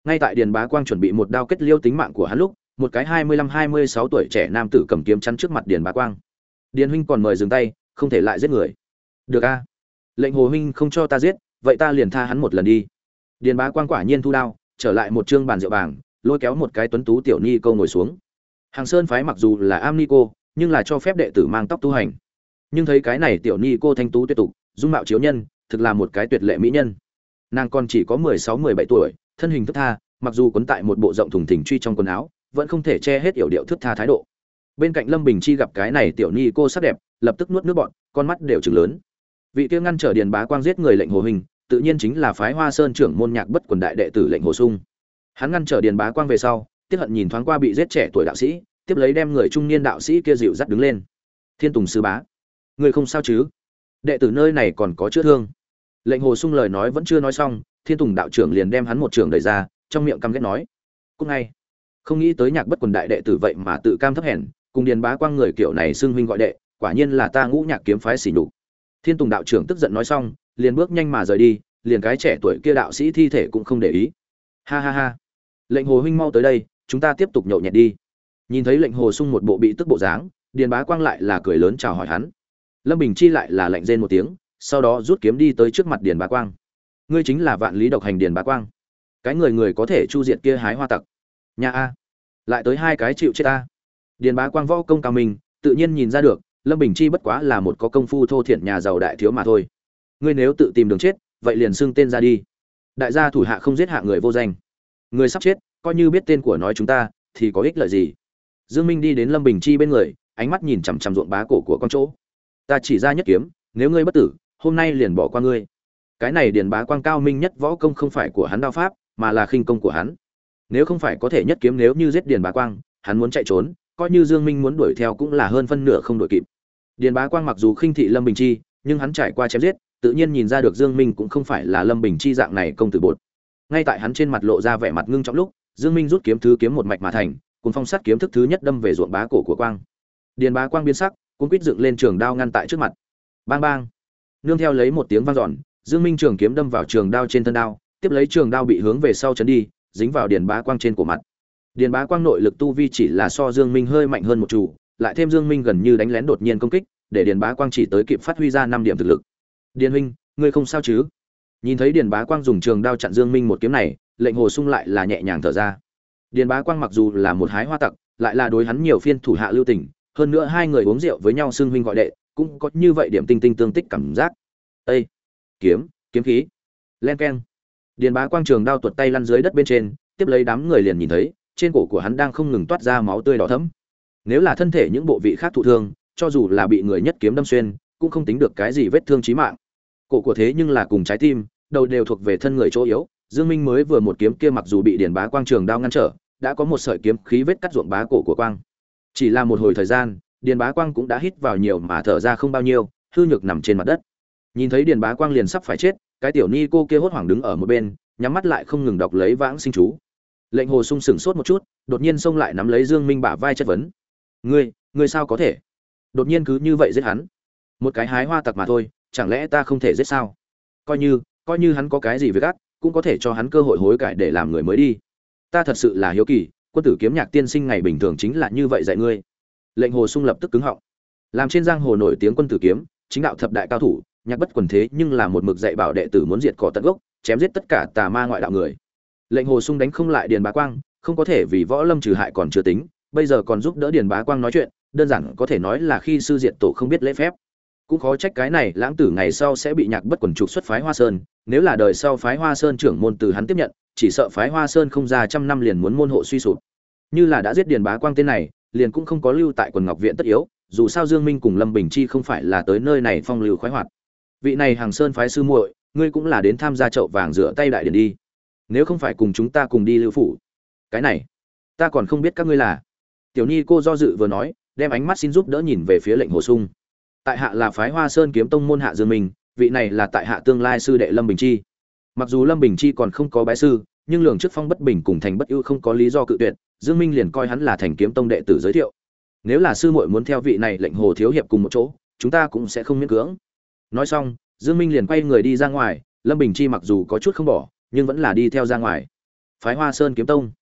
Ngay tại điền bá quang chuẩn bị một đao kết liêu tính mạng của hắn lúc, một cái hai mươi lăm hai mươi sáu tuổi trẻ nam tử cầm kiếm chắn trước mặt điền bá quang. Điền huynh còn mời dừng tay, không thể lại giết người. Được a, lệnh hồ huynh không cho ta giết, vậy ta liền tha hắn một lần đi. Điền bá quang quả nhiên thu đao, trở lại một trương bàn rượu bảng, lôi kéo một cái tuấn tú tiểu ni câu ngồi xuống. Hàng sơn phái mặc dù là am ni cô, nhưng là cho phép đệ tử mang tóc tu hành. Nhưng thấy cái này tiểu ni cô thanh tú tuyệt tục, dung mạo chiếu nhân thực là một cái tuyệt lệ mỹ nhân. Nàng còn chỉ có mười sáu, mười bảy tuổi, thân hình thức tha, mặc dù quấn tại một bộ rộng thùng thình truy trong quần áo, vẫn không thể che hết yểu điệu thức tha thái độ. Bên cạnh lâm bình chi gặp cái này tiểu ni cô sắc đẹp, lập tức nuốt nước bọn con mắt đều chừng lớn. Vị kia ngăn trở điền bá quang giết người lệnh hồ hình, tự nhiên chính là phái hoa sơn trưởng môn nhạc bất quần đại đệ tử lệnh hồ sung. Hắn ngăn trở điền bá quang về sau, tiếp hận nhìn thoáng qua bị giết trẻ tuổi đạo sĩ, tiếp lấy đem người trung niên đạo sĩ kia dịu dắt đứng lên. Thiên tùng sư bá, người không sao chứ? Đệ tử nơi này còn có chữa thương lệnh hồ sung lời nói vẫn chưa nói xong, thiên tùng đạo trưởng liền đem hắn một trường đời ra, trong miệng căm ghét nói cúc ngay. Không nghĩ tới nhạc bất quần đại đệ tử vậy mà tự cam thấp hèn, cùng điền bá quang người kiểu này xưng huynh gọi đệ, quả nhiên là ta ngũ nhạc kiếm phái xỉ nhục. Thiên tùng đạo trưởng tức giận nói xong, liền bước nhanh mà rời đi, liền cái trẻ tuổi kia đạo sĩ thi thể cũng không để ý. Ha ha ha. Lệnh hồ huynh mau tới đây, chúng ta tiếp tục nhậu nhẹt đi. Nhìn thấy lệnh hồ sung một bộ bị tức bộ dáng, điền bá quang lại là cười lớn chào hỏi hắn. Lâm bình chi lại là lạnh rên một tiếng sau đó rút kiếm đi tới trước mặt điền bá quang. Ngươi chính là vạn lý độc hành điền bá quang. Cái người người có thể chu diệt kia hái hoa tặc. Nhà a. Lại tới hai cái chịu chết ta điền bá quang võ công cao mình tự nhiên nhìn ra được, lâm bình chi bất quá là một có công phu thô thiển nhà giàu đại thiếu mà thôi. Ngươi nếu tự tìm đường chết, vậy liền xưng tên ra đi. Đại gia thủ hạ không giết hạ người vô danh. Người sắp chết, coi như biết tên của nói chúng ta, thì có ích lợi gì? Dương minh đi đến lâm bình chi bên người, ánh mắt nhìn chằm chằm ruộng bá cổ của con chỗ. Ta chỉ ra nhất kiếm, nếu ngươi bất tử hôm nay liền bỏ qua ngươi. Cái này điền bá quang cao minh nhất võ công không phải của hắn đao pháp, mà là khinh công của hắn. Nếu không phải có thể nhất kiếm nếu như giết điền bá quang, hắn muốn chạy trốn, coi như dương minh muốn đuổi theo cũng là hơn phân nửa không đuổi kịp. Điền bá quang mặc dù khinh thị lâm bình chi, nhưng hắn trải qua chém giết, tự nhiên nhìn ra được dương minh cũng không phải là lâm bình chi dạng này công tử bột. Ngay tại hắn trên mặt lộ ra vẻ mặt ngưng trọng lúc, dương minh rút kiếm thứ kiếm một mạch mà thành cùng phong sát kiếm thức thứ nhất đâm về ruộng bá cổ của quang. Điền bá quang biến sắc cũng quýt dựng lên trường đao ngăn tại trước mặt. Bang bang nương theo lấy một tiếng vang dọn, dương minh trường kiếm đâm vào trường đao trên thân đao, tiếp lấy trường đao bị hướng về sau chấn đi, dính vào điền bá quang trên cổ mặt. Điền bá quang nội lực tu vi chỉ là so dương minh hơi mạnh hơn một chủ, lại thêm dương minh gần như đánh lén đột nhiên công kích, để điền bá quang chỉ tới kịp phát huy ra năm điểm thực lực. Điền huynh, ngươi không sao chứ? Nhìn thấy điền bá quang dùng trường đao chặn dương minh một kiếm này, lệnh hồ sung lại là nhẹ nhàng thở ra. Điền bá quang mặc dù là một hái hoa tặc, lại là đối hắn nhiều phiên thủ hạ lưu tình, hơn nữa hai người uống rượu với nhau xưng huynh gọi đệ cũng có như vậy điểm tinh tinh tương tích cảm giác. Ê! kiếm kiếm khí. Len keng. Điền bá quang trường đao tuột tay lăn dưới đất bên trên, tiếp lấy đám người liền nhìn thấy, trên cổ của hắn đang không ngừng toát ra máu tươi đỏ thẫm. Nếu là thân thể những bộ vị khác thụ thương, cho dù là bị người nhất kiếm đâm xuyên, cũng không tính được cái gì vết thương chí mạng. Cổ của thế nhưng là cùng trái tim, đầu đều thuộc về thân người chỗ yếu. Dương minh mới vừa một kiếm kia mặc dù bị điền bá quang trường đao ngăn trở, đã có một sợi kiếm khí vết cắt ruộng bá cổ của quang. Chỉ là một hồi thời gian điền bá quang cũng đã hít vào nhiều mà thở ra không bao nhiêu, hư nhược nằm trên mặt đất. Nhìn thấy điền bá quang liền sắp phải chết, cái tiểu ni cô kia hốt hoảng đứng ở một bên, nhắm mắt lại không ngừng đọc lấy vãng sinh chú. Lệnh hồ sung sững sốt một chút, đột nhiên xông lại nắm lấy dương minh bả vai chất vấn. Ngươi ngươi sao có thể? Đột nhiên cứ như vậy giết hắn. Một cái hái hoa tặc mà thôi, chẳng lẽ ta không thể giết sao? Coi như coi như hắn có cái gì với gắt cũng có thể cho hắn cơ hội hối cải để làm người mới đi. Ta thật sự là hiếu kỳ, quân tử kiếm nhạc tiên sinh ngày bình thường chính là như vậy dạy ngươi lệnh hồ sung lập tức cứng họng. Làm trên giang hồ nổi tiếng quân tử kiếm, chính đạo thập đại cao thủ, nhạc bất quần thế nhưng là một mực dạy bảo đệ tử muốn diệt cỏ tận gốc, chém giết tất cả tà ma ngoại đạo người. Lệnh hồ sung đánh không lại điền bá quang, không có thể vì võ lâm trừ hại còn chưa tính, bây giờ còn giúp đỡ điền bá quang nói chuyện, đơn giản có thể nói là khi sư diệt tổ không biết lễ phép. Cũng khó trách cái này, lãng tử ngày sau sẽ bị nhạc bất quần trục xuất phái hoa sơn, nếu là đời sau phái hoa sơn trưởng môn từ hắn tiếp nhận, chỉ sợ phái hoa sơn không ra trăm năm liền muốn môn hộ suy sụp. Như là đã giết điền bá quang tên này liền cũng không có lưu tại quần ngọc viện tất yếu, dù sao dương minh cùng lâm bình chi không phải là tới nơi này phong lưu khoái hoạt. Vị này hàng sơn phái sư muội, ngươi cũng là đến tham gia chậu vàng rửa tay đại điển đi. Nếu không phải cùng chúng ta cùng đi lưu phủ. Cái này, ta còn không biết các ngươi là. Tiểu ni cô do dự vừa nói, đem ánh mắt xin giúp đỡ nhìn về phía lệnh hồ sung. Tại hạ là phái hoa sơn kiếm tông môn hạ dương minh, vị này là tại hạ tương lai sư đệ lâm bình chi. Mặc dù lâm bình chi còn không có bái sư, nhưng lường trước phong bất bình cùng thành bất ưu không có lý do cự tuyệt dương minh liền coi hắn là thành kiếm tông đệ tử giới thiệu. Nếu là sư muội muốn theo vị này lệnh hồ thiếu hiệp cùng một chỗ, chúng ta cũng sẽ không miễn cưỡng. Nói xong, dương minh liền quay người đi ra ngoài, lâm bình chi mặc dù có chút không bỏ, nhưng vẫn là đi theo ra ngoài. Phái hoa sơn kiếm tông.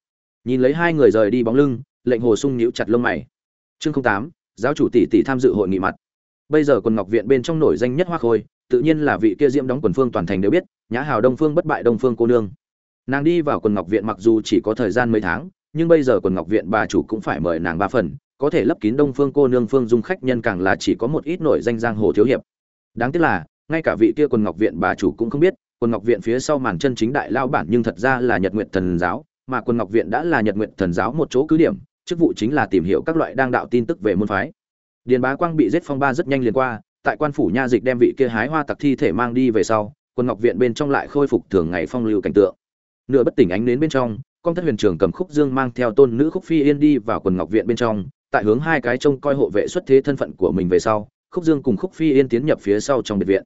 Nhìn lấy hai người rời đi bóng lưng, lệnh hồ sung nhíu chặt lông mày. Chương 08: giáo chủ tỷ tỷ tham dự hội nghị mặt. Bây giờ quần ngọc viện bên trong nổi danh nhất hoa khôi, tự nhiên là vị kia diễm đóng quần phương toàn thành đều biết, nhã hào đông phương bất bại đông phương cô nương. Nàng đi vào quần ngọc viện mặc dù chỉ có thời gian mấy tháng nhưng bây giờ quần ngọc viện bà chủ cũng phải mời nàng ba phần, có thể lấp kín đông phương cô nương phương dung khách nhân càng là chỉ có một ít nổi danh giang hồ thiếu hiệp. Đáng tiếc là, ngay cả vị kia quần ngọc viện bà chủ cũng không biết, quần ngọc viện phía sau màn chân chính đại lao bản nhưng thật ra là nhật nguyện thần giáo, mà quần ngọc viện đã là nhật nguyện thần giáo một chỗ cứ điểm, chức vụ chính là tìm hiểu các loại đang đạo tin tức về môn phái. Điền bá quang bị giết phong ba rất nhanh liền qua, tại quan phủ nha dịch đem vị kia hái hoa tặc thi thể mang đi về sau, quần ngọc viện bên trong lại khôi phục thường ngày phong lưu cảnh tượng. Nửa bất tỉnh ánh đến bên trong con thất huyền trưởng cầm khúc dương mang theo tôn nữ khúc phi yên đi vào quần ngọc viện bên trong, tại hướng hai cái trông coi hộ vệ xuất thế thân phận của mình về sau, khúc dương cùng khúc phi yên tiến nhập phía sau trong biệt viện.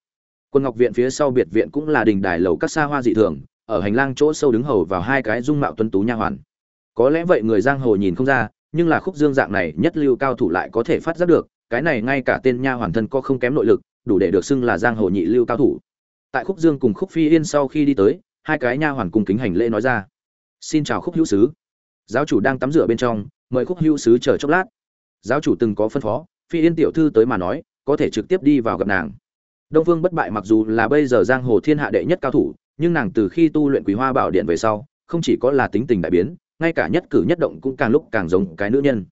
Quân ngọc viện phía sau biệt viện cũng là đình đài lầu các xa hoa dị thường, ở hành lang chỗ sâu đứng hầu vào hai cái dung mạo tuấn tú nha hoàn. Có lẽ vậy người giang hồ nhìn không ra, nhưng là khúc dương dạng này nhất lưu cao thủ lại có thể phát giác được, cái này ngay cả tên nha hoàn thân có không kém nội lực, đủ để được xưng là giang hồ nhị lưu cao thủ. Tại khúc dương cùng khúc phi yên sau khi đi tới, hai cái nha hoàn cùng kính hành lễ nói ra xin chào khúc hữu sứ. Giáo chủ đang tắm rửa bên trong, mời khúc hữu sứ chờ chốc lát. Giáo chủ từng có phân phó, phi yên tiểu thư tới mà nói, có thể trực tiếp đi vào gặp nàng. Đông phương bất bại mặc dù là bây giờ giang hồ thiên hạ đệ nhất cao thủ, nhưng nàng từ khi tu luyện quý hoa bảo điện về sau, không chỉ có là tính tình đại biến, ngay cả nhất cử nhất động cũng càng lúc càng giống cái nữ nhân.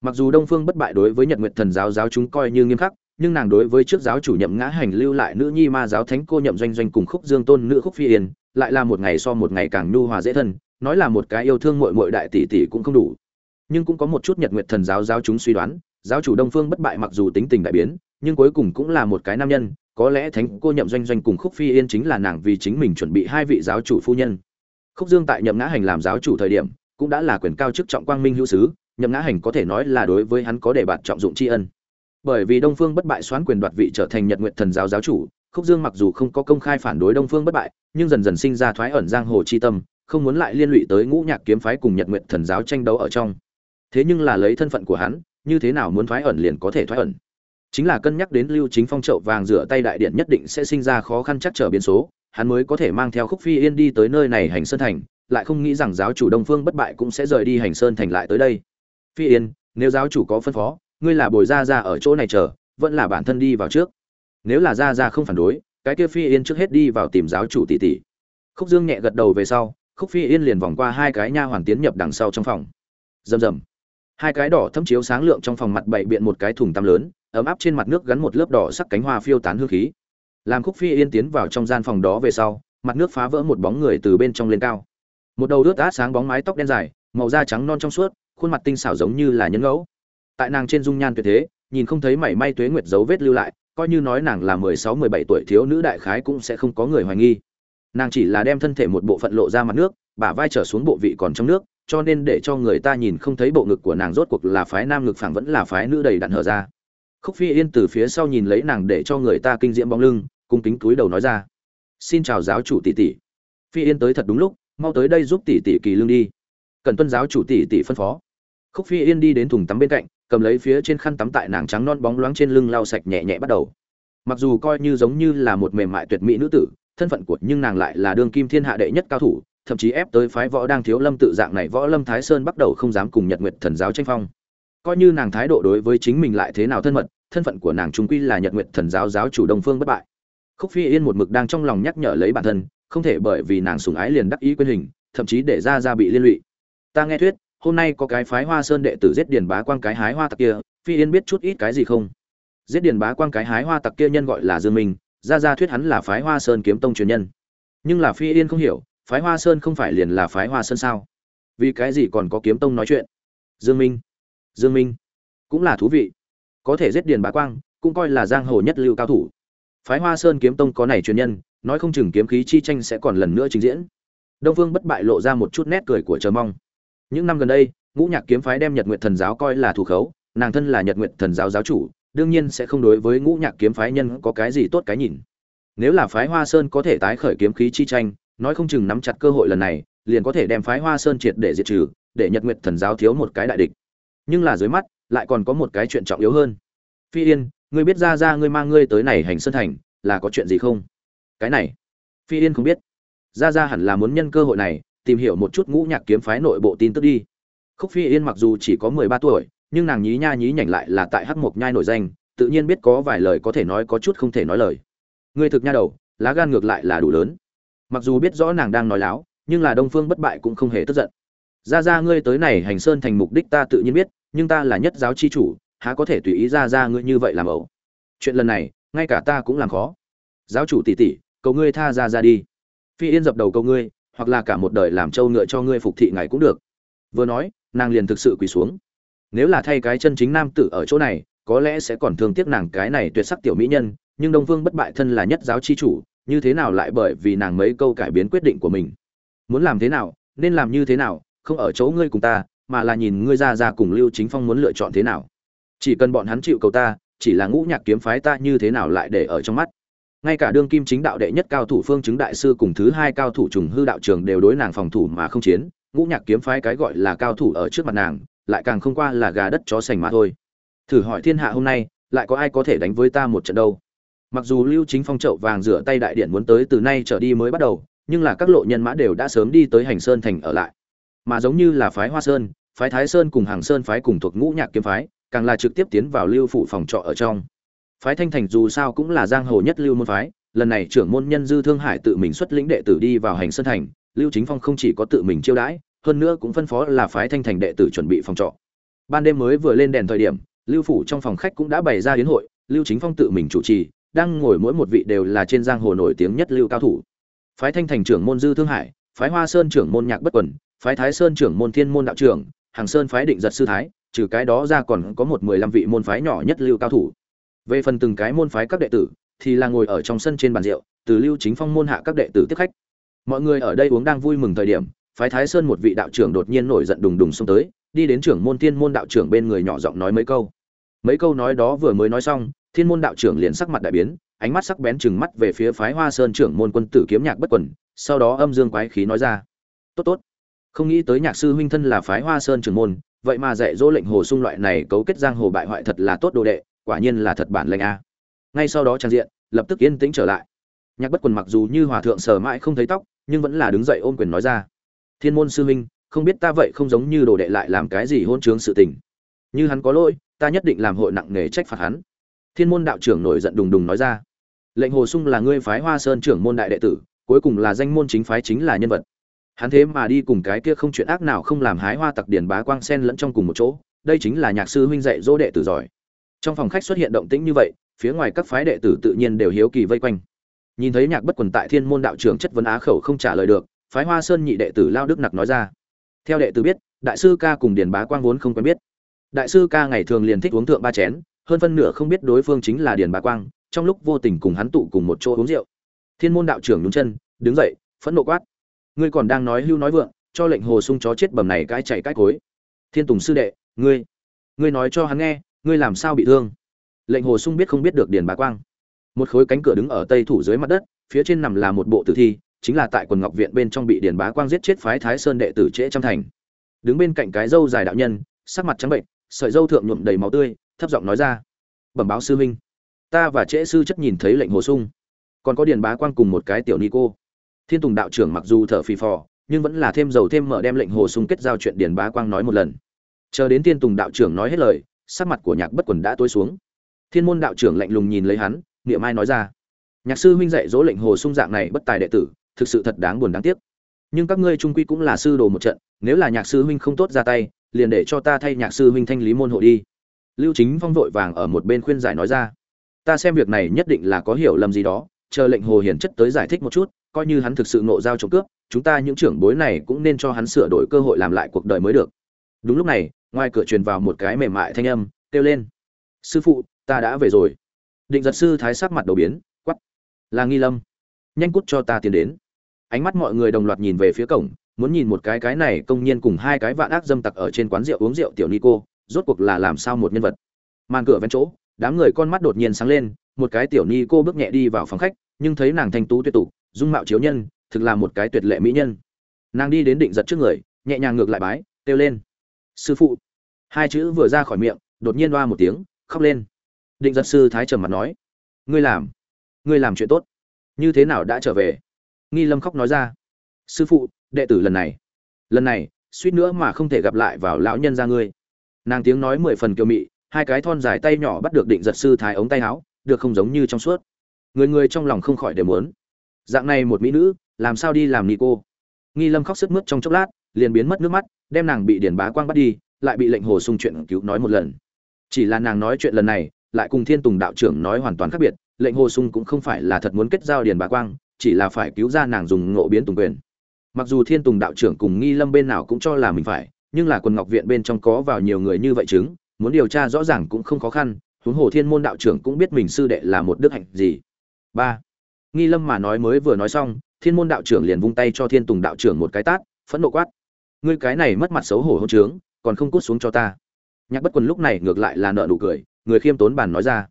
Mặc dù đông phương bất bại đối với nhật nguyện thần giáo giáo chúng coi như nghiêm khắc, nhưng nàng đối với trước giáo chủ nhậm ngã hành lưu lại nữ nhi ma giáo thánh cô nhậm doanh doanh cùng khúc dương tôn nữ khúc phi yên, lại là một ngày so một ngày càng nhu hòa dễ thân nói là một cái yêu thương muội muội đại tỷ tỷ cũng không đủ. Nhưng cũng có một chút nhật nguyệt thần giáo giáo chúng suy đoán, giáo chủ đông phương bất bại mặc dù tính tình đại biến, nhưng cuối cùng cũng là một cái nam nhân, có lẽ thánh cô nhậm doanh doanh cùng khúc phi yên chính là nàng vì chính mình chuẩn bị hai vị giáo chủ phu nhân. Khúc dương tại nhậm ngã hành làm giáo chủ thời điểm, cũng đã là quyền cao chức trọng quang minh hữu sứ, nhậm ngã hành có thể nói là đối với hắn có đề bạt trọng dụng tri ân. Bởi vì đông phương bất bại xoán quyền đoạt vị trở thành nhật nguyệt thần giáo giáo chủ, khúc dương mặc dù không có công khai phản đối đông phương bất bại, nhưng dần dần sinh ra thoái ẩn giang hồ chi tâm không muốn lại liên lụy tới ngũ nhạc kiếm phái cùng nhật nguyện thần giáo tranh đấu ở trong. Thế nhưng là lấy thân phận của hắn, như thế nào muốn thoái ẩn liền có thể thoái ẩn. Chính là cân nhắc đến lưu chính phong trậu vàng rửa tay đại điện nhất định sẽ sinh ra khó khăn chắc trở biến số, hắn mới có thể mang theo khúc phi yên đi tới nơi này hành sơn thành, lại không nghĩ rằng giáo chủ đông phương bất bại cũng sẽ rời đi hành sơn thành lại tới đây. Phi yên, nếu giáo chủ có phân phó, ngươi là bồi ra ra ở chỗ này chờ, vẫn là bản thân đi vào trước. Nếu là ra ra không phản đối, cái kia phi yên trước hết đi vào tìm giáo chủ tỷ tỷ. Khúc dương nhẹ gật đầu về sau khúc phi yên liền vòng qua hai cái nha hoàn tiến nhập đằng sau trong phòng. Rầm rầm. Hai cái đỏ thâm chiếu sáng lượng trong phòng mặt bậy biện một cái thùng tăm lớn, ấm áp trên mặt nước gắn một lớp đỏ sắc cánh hoa phiêu tán hương khí. Làm khúc phi yên tiến vào trong gian phòng đó về sau, mặt nước phá vỡ một bóng người từ bên trong lên cao. Một đầu ướt át sáng bóng mái tóc đen dài, màu da trắng non trong suốt, khuôn mặt tinh xảo giống như là nhân ngẫu. Tại nàng trên dung nhan tuyệt thế, nhìn không thấy mảy may tuế nguyệt dấu vết lưu lại, coi như nói nàng là mười sáu, mười bảy tuổi thiếu nữ đại khái cũng sẽ không có người hoài nghi nàng chỉ là đem thân thể một bộ phận lộ ra mặt nước, bả vai trở xuống bộ vị còn trong nước, cho nên để cho người ta nhìn không thấy bộ ngực của nàng rốt cuộc là phái nam ngực phẳng vẫn là phái nữ đầy đặn hở ra. Khúc phi yên từ phía sau nhìn lấy nàng để cho người ta kinh diễm bóng lưng, cung kính cúi đầu nói ra. Xin chào giáo chủ tỷ tỷ. Phi yên tới thật đúng lúc, mau tới đây giúp tỷ tỷ kỳ lương đi. Cần tuân giáo chủ tỷ tỷ phân phó. Khúc phi yên đi đến thùng tắm bên cạnh, cầm lấy phía trên khăn tắm tại nàng trắng non bóng loáng trên lưng lau sạch nhẹ nhẹ bắt đầu. Mặc dù coi như giống như là một mềm mại tuyệt mỹ nữ tử thân phận của nhưng nàng lại là đương kim thiên hạ đệ nhất cao thủ, thậm chí ép tới phái võ đang thiếu lâm tự dạng này võ lâm thái sơn bắt đầu không dám cùng nhật nguyệt thần giáo tranh phong. Coi như nàng thái độ đối với chính mình lại thế nào thân mật, thân phận của nàng trung quy là nhật nguyệt thần giáo giáo chủ đông phương bất bại. Khúc phi yên một mực đang trong lòng nhắc nhở lấy bản thân, không thể bởi vì nàng sùng ái liền đắc ý quên hình, thậm chí để ra ra bị liên lụy. Ta nghe thuyết, hôm nay có cái phái hoa sơn đệ tử giết điền bá quang cái hái hoa tặc kia, phi yên biết chút ít cái gì không? Giết điền bá quang cái hái hoa tặc kia nhân gọi là dương minh ra ra thuyết hắn là phái hoa sơn kiếm tông truyền nhân. Nhưng là phi yên không hiểu, phái hoa sơn không phải liền là phái hoa sơn sao? Vì cái gì còn có kiếm tông nói chuyện? Dương minh dương minh, cũng là thú vị. Có thể giết điền bá quang, cũng coi là giang hồ nhất lưu cao thủ. Phái hoa sơn kiếm tông có này truyền nhân, nói không chừng kiếm khí chi tranh sẽ còn lần nữa trình diễn. Đông phương bất bại lộ ra một chút nét cười của chờ mong. Những năm gần đây, ngũ nhạc kiếm phái đem nhật nguyện thần giáo coi là thủ khấu, nàng thân là nhật nguyện thần giáo giáo chủ đương nhiên sẽ không đối với ngũ nhạc kiếm phái nhân có cái gì tốt cái nhìn. Nếu là phái hoa sơn có thể tái khởi kiếm khí chi tranh, nói không chừng nắm chặt cơ hội lần này, liền có thể đem phái hoa sơn triệt để diệt trừ, để nhật nguyệt thần giáo thiếu một cái đại địch. Nhưng là dưới mắt, lại còn có một cái chuyện trọng yếu hơn. Phi yên, ngươi biết ra ra ngươi mang ngươi tới này hành sơn thành, là có chuyện gì không? Cái này, phi yên không biết. Ra ra hẳn là muốn nhân cơ hội này, tìm hiểu một chút ngũ nhạc kiếm phái nội bộ tin tức đi. Khúc phi yên mặc dù chỉ có mười ba tuổi nhưng nàng nhí nha nhí nhảnh lại là tại hắc mộc nhai nổi danh, tự nhiên biết có vài lời có thể nói có chút không thể nói lời. Ngươi thực nha đầu, lá gan ngược lại là đủ lớn. Mặc dù biết rõ nàng đang nói láo, nhưng là đông phương bất bại cũng không hề tức giận. Ra ra ngươi tới này hành sơn thành mục đích ta tự nhiên biết, nhưng ta là nhất giáo chi chủ, há có thể tùy ý ra ra ngươi như vậy làm ẩu? Chuyện lần này, ngay cả ta cũng làm khó. Giáo chủ tỷ tỷ, cầu ngươi tha ra ra đi. Phi yên dập đầu cầu ngươi, hoặc là cả một đời làm trâu ngựa cho ngươi phục thị ngài cũng được. Vừa nói, nàng liền thực sự quỳ xuống nếu là thay cái chân chính nam tử ở chỗ này, có lẽ sẽ còn thương tiếc nàng cái này tuyệt sắc tiểu mỹ nhân, nhưng đông vương bất bại thân là nhất giáo chi chủ, như thế nào lại bởi vì nàng mấy câu cải biến quyết định của mình? Muốn làm thế nào, nên làm như thế nào, không ở chỗ ngươi cùng ta, mà là nhìn ngươi ra ra cùng lưu chính phong muốn lựa chọn thế nào. Chỉ cần bọn hắn chịu cầu ta, chỉ là ngũ nhạc kiếm phái ta như thế nào lại để ở trong mắt? Ngay cả đương kim chính đạo đệ nhất cao thủ phương chứng đại sư cùng thứ hai cao thủ trùng hư đạo trường đều đối nàng phòng thủ mà không chiến, ngũ nhạc kiếm phái cái gọi là cao thủ ở trước mặt nàng lại càng không qua là gà đất chó sành mà thôi. Thử hỏi thiên hạ hôm nay, lại có ai có thể đánh với ta một trận đâu? Mặc dù lưu chính phong trậu vàng rửa tay đại điện muốn tới từ nay trở đi mới bắt đầu, nhưng là các lộ nhân mã đều đã sớm đi tới hành sơn thành ở lại. Mà giống như là phái hoa sơn, phái thái sơn cùng hàng sơn phái cùng thuộc ngũ nhạc kiếm phái, càng là trực tiếp tiến vào lưu phủ phòng trọ ở trong. Phái thanh thành dù sao cũng là giang hồ nhất lưu môn phái, lần này trưởng môn nhân dư thương hải tự mình xuất lĩnh đệ tử đi vào hành sơn thành, lưu chính phong không chỉ có tự mình chiêu đãi hơn nữa cũng phân phó là phái thanh thành đệ tử chuẩn bị phòng trọ. Ban đêm mới vừa lên đèn thời điểm, lưu phủ trong phòng khách cũng đã bày ra hiến hội, lưu chính phong tự mình chủ trì, đang ngồi mỗi một vị đều là trên giang hồ nổi tiếng nhất lưu cao thủ. Phái thanh thành trưởng môn dư thương hải, phái hoa sơn trưởng môn nhạc bất quần, phái thái sơn trưởng môn thiên môn đạo trưởng, hàng sơn phái định giật sư thái, trừ cái đó ra còn có một mười lăm vị môn phái nhỏ nhất lưu cao thủ. Về phần từng cái môn phái các đệ tử, thì là ngồi ở trong sân trên bàn rượu, từ lưu chính phong môn hạ các đệ tử tiếp khách. Mọi người ở đây uống đang vui mừng thời điểm phái thái sơn một vị đạo trưởng đột nhiên nổi giận đùng đùng xông tới, đi đến trưởng môn thiên môn đạo trưởng bên người nhỏ giọng nói mấy câu. Mấy câu nói đó vừa mới nói xong, thiên môn đạo trưởng liền sắc mặt đại biến, ánh mắt sắc bén chừng mắt về phía phái hoa sơn trưởng môn quân tử kiếm nhạc bất quần, sau đó âm dương quái khí nói ra. Tốt tốt. Không nghĩ tới nhạc sư huynh thân là phái hoa sơn trưởng môn, vậy mà dạy dỗ lệnh hồ sung loại này cấu kết giang hồ bại hoại thật là tốt đồ đệ, quả nhiên là thật bản lệnh a. Ngay sau đó trang diện, lập tức yên tĩnh trở lại. Nhạc bất quần mặc dù như hòa thượng sờ mãi không thấy tóc, nhưng vẫn là đứng dậy ôm quyền nói ra thiên môn sư huynh, không biết ta vậy không giống như đồ đệ lại làm cái gì hôn trướng sự tình. Như hắn có lỗi, ta nhất định làm hội nặng nề trách phạt hắn. Thiên môn đạo trưởng nổi giận đùng đùng nói ra. Lệnh hồ sung là ngươi phái hoa sơn trưởng môn đại đệ tử, cuối cùng là danh môn chính phái chính là nhân vật. Hắn thế mà đi cùng cái kia không chuyện ác nào không làm hái hoa tặc điển bá quang sen lẫn trong cùng một chỗ, đây chính là nhạc sư huynh dạy dỗ đệ tử giỏi. Trong phòng khách xuất hiện động tĩnh như vậy, phía ngoài các phái đệ tử tự nhiên đều hiếu kỳ vây quanh. Nhìn thấy nhạc bất quần tại thiên môn đạo trưởng chất vấn á khẩu không trả lời được phái hoa sơn nhị đệ tử lao đức nặc nói ra. Theo đệ tử biết, đại sư ca cùng điền bá quang vốn không quen biết. Đại sư ca ngày thường liền thích uống thượng ba chén, hơn phân nửa không biết đối phương chính là điền bá quang, trong lúc vô tình cùng hắn tụ cùng một chỗ uống rượu. Thiên môn đạo trưởng nhúng chân, đứng dậy, phẫn nộ quát. Ngươi còn đang nói hưu nói vượng, cho lệnh hồ sung chó chết bầm này cái chạy cái cối. Thiên tùng sư đệ, ngươi ngươi nói cho hắn nghe, ngươi làm sao bị thương? Lệnh hồ sung biết không biết được điền bá quang. Một khối cánh cửa đứng ở tây thủ dưới mặt đất, phía trên nằm là một bộ tử thi chính là tại quần ngọc viện bên trong bị điền bá quang giết chết phái thái sơn đệ tử trễ trăm thành. Đứng bên cạnh cái dâu dài đạo nhân, sắc mặt trắng bệnh, sợi dâu thượng nhuộm đầy máu tươi, thấp giọng nói ra, bẩm báo sư huynh, ta và trễ sư chất nhìn thấy lệnh hồ sung. Còn có điền bá quang cùng một cái tiểu ni cô. Thiên tùng đạo trưởng mặc dù thở phì phò, nhưng vẫn là thêm dầu thêm mở đem lệnh hồ sung kết giao chuyện điền bá quang nói một lần. Chờ đến thiên tùng đạo trưởng nói hết lời, sắc mặt của nhạc bất quần đã tối xuống. Thiên môn đạo trưởng lạnh lùng nhìn lấy hắn, niệm mai nói ra, nhạc sư huynh dạy dỗ lệnh hồ sung dạng này bất tài đệ tử thực sự thật đáng buồn đáng tiếc. Nhưng các ngươi trung quy cũng là sư đồ một trận, nếu là nhạc sư huynh không tốt ra tay, liền để cho ta thay nhạc sư huynh thanh lý môn hộ đi. Lưu chính phong vội vàng ở một bên khuyên giải nói ra. Ta xem việc này nhất định là có hiểu lầm gì đó, chờ lệnh hồ hiển chất tới giải thích một chút, coi như hắn thực sự nộ giao trộm cướp, chúng ta những trưởng bối này cũng nên cho hắn sửa đổi cơ hội làm lại cuộc đời mới được. Đúng lúc này, ngoài cửa truyền vào một cái mềm mại thanh âm, kêu lên. Sư phụ, ta đã về rồi. Định giật sư thái sắc mặt đầu biến quắp là nghi lâm. Nhanh cút cho ta tiến đến ánh mắt mọi người đồng loạt nhìn về phía cổng, muốn nhìn một cái cái này công nhiên cùng hai cái vạn ác dâm tặc ở trên quán rượu uống rượu tiểu nico, rốt cuộc là làm sao một nhân vật. Màn cửa ven chỗ, đám người con mắt đột nhiên sáng lên, một cái tiểu ni cô bước nhẹ đi vào phòng khách, nhưng thấy nàng thanh tú tuyệt tục, dung mạo chiếu nhân, thực là một cái tuyệt lệ mỹ nhân. Nàng đi đến định giật trước người, nhẹ nhàng ngược lại bái, kêu lên. Sư phụ. Hai chữ vừa ra khỏi miệng, đột nhiên loa một tiếng, khóc lên. Định giật sư thái trầm mặt nói, ngươi làm ngươi làm chuyện tốt. Như thế nào đã trở về? Nghi lâm khóc nói ra, sư phụ, đệ tử lần này lần này, suýt nữa mà không thể gặp lại vào lão nhân ra ngươi. Nàng tiếng nói mười phần kiều mị, hai cái thon dài tay nhỏ bắt được định giật sư thái ống tay áo, được không giống như trong suốt. Người người trong lòng không khỏi đều muốn. Dạng này một mỹ nữ, làm sao đi làm ni cô? Nghi lâm khóc sức mướt trong chốc lát, liền biến mất nước mắt, đem nàng bị điền bá quang bắt đi, lại bị lệnh hồ sung chuyện cứu nói một lần. Chỉ là nàng nói chuyện lần này, lại cùng thiên tùng đạo trưởng nói hoàn toàn khác biệt, lệnh hồ sung cũng không phải là thật muốn kết giao điền bá quang chỉ là phải cứu ra nàng dùng ngộ biến tùng quyền. Mặc dù thiên tùng đạo trưởng cùng nghi lâm bên nào cũng cho là mình phải, nhưng là quần ngọc viện bên trong có vào nhiều người như vậy chứng, muốn điều tra rõ ràng cũng không khó khăn, huống hồ thiên môn đạo trưởng cũng biết mình sư đệ là một đức hạnh gì. Ba. Nghi lâm mà nói mới vừa nói xong, thiên môn đạo trưởng liền vung tay cho thiên tùng đạo trưởng một cái tát, phẫn nộ quát. Ngươi cái này mất mặt xấu hổ hôn trướng, còn không cút xuống cho ta. Nhạc bất quần lúc này ngược lại là nợ nụ cười, người khiêm tốn bàn nói ra.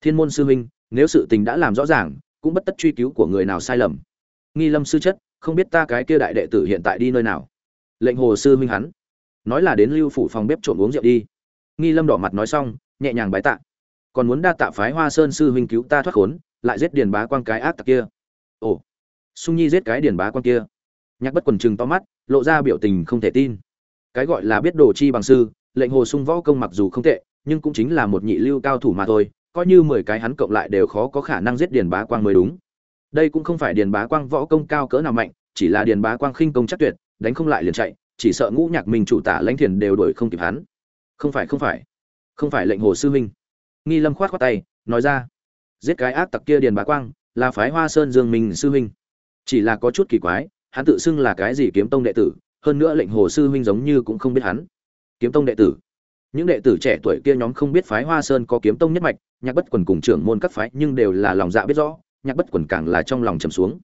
Thiên môn sư huynh, nếu sự tình đã làm rõ ràng cũng bất tất truy cứu của người nào sai lầm. Nghi lâm sư chất, không biết ta cái kia đại đệ tử hiện tại đi nơi nào. Lệnh hồ sư huynh hắn. Nói là đến lưu phủ phòng bếp trộm uống rượu đi. Nghi lâm đỏ mặt nói xong, nhẹ nhàng bái tạ. Còn muốn đa tạ phái hoa sơn sư huynh cứu ta thoát khốn, lại giết điền bá quan cái ác tặc kia. Ồ. Sung nhi giết cái điền bá quan kia. Nhạc bất quần chừng to mắt, lộ ra biểu tình không thể tin. Cái gọi là biết đồ chi bằng sư, lệnh hồ sung võ công mặc dù không tệ, nhưng cũng chính là một nhị lưu cao thủ mà thôi coi như mười cái hắn cộng lại đều khó có khả năng giết điền bá quang mới đúng. Đây cũng không phải điền bá quang võ công cao cỡ nào mạnh, chỉ là điền bá quang khinh công chắc tuyệt, đánh không lại liền chạy, chỉ sợ ngũ nhạc mình chủ tả lãnh thiền đều đuổi không kịp hắn. Không phải không phải. Không phải lệnh hồ sư huynh nghi lâm khoát khoát tay, nói ra. Giết cái ác tặc kia điền bá quang, là phái hoa sơn dương minh sư huynh chỉ là có chút kỳ quái, hắn tự xưng là cái gì kiếm tông đệ tử, hơn nữa lệnh hồ sư huynh giống như cũng không biết hắn. Kiếm tông đệ tử. Những đệ tử trẻ tuổi kia nhóm không biết phái hoa sơn có kiếm tông nhất mạch nhạc bất quần cùng trưởng môn các phái nhưng đều là lòng dạ biết rõ, nhạc bất quần càng là trong lòng trầm xuống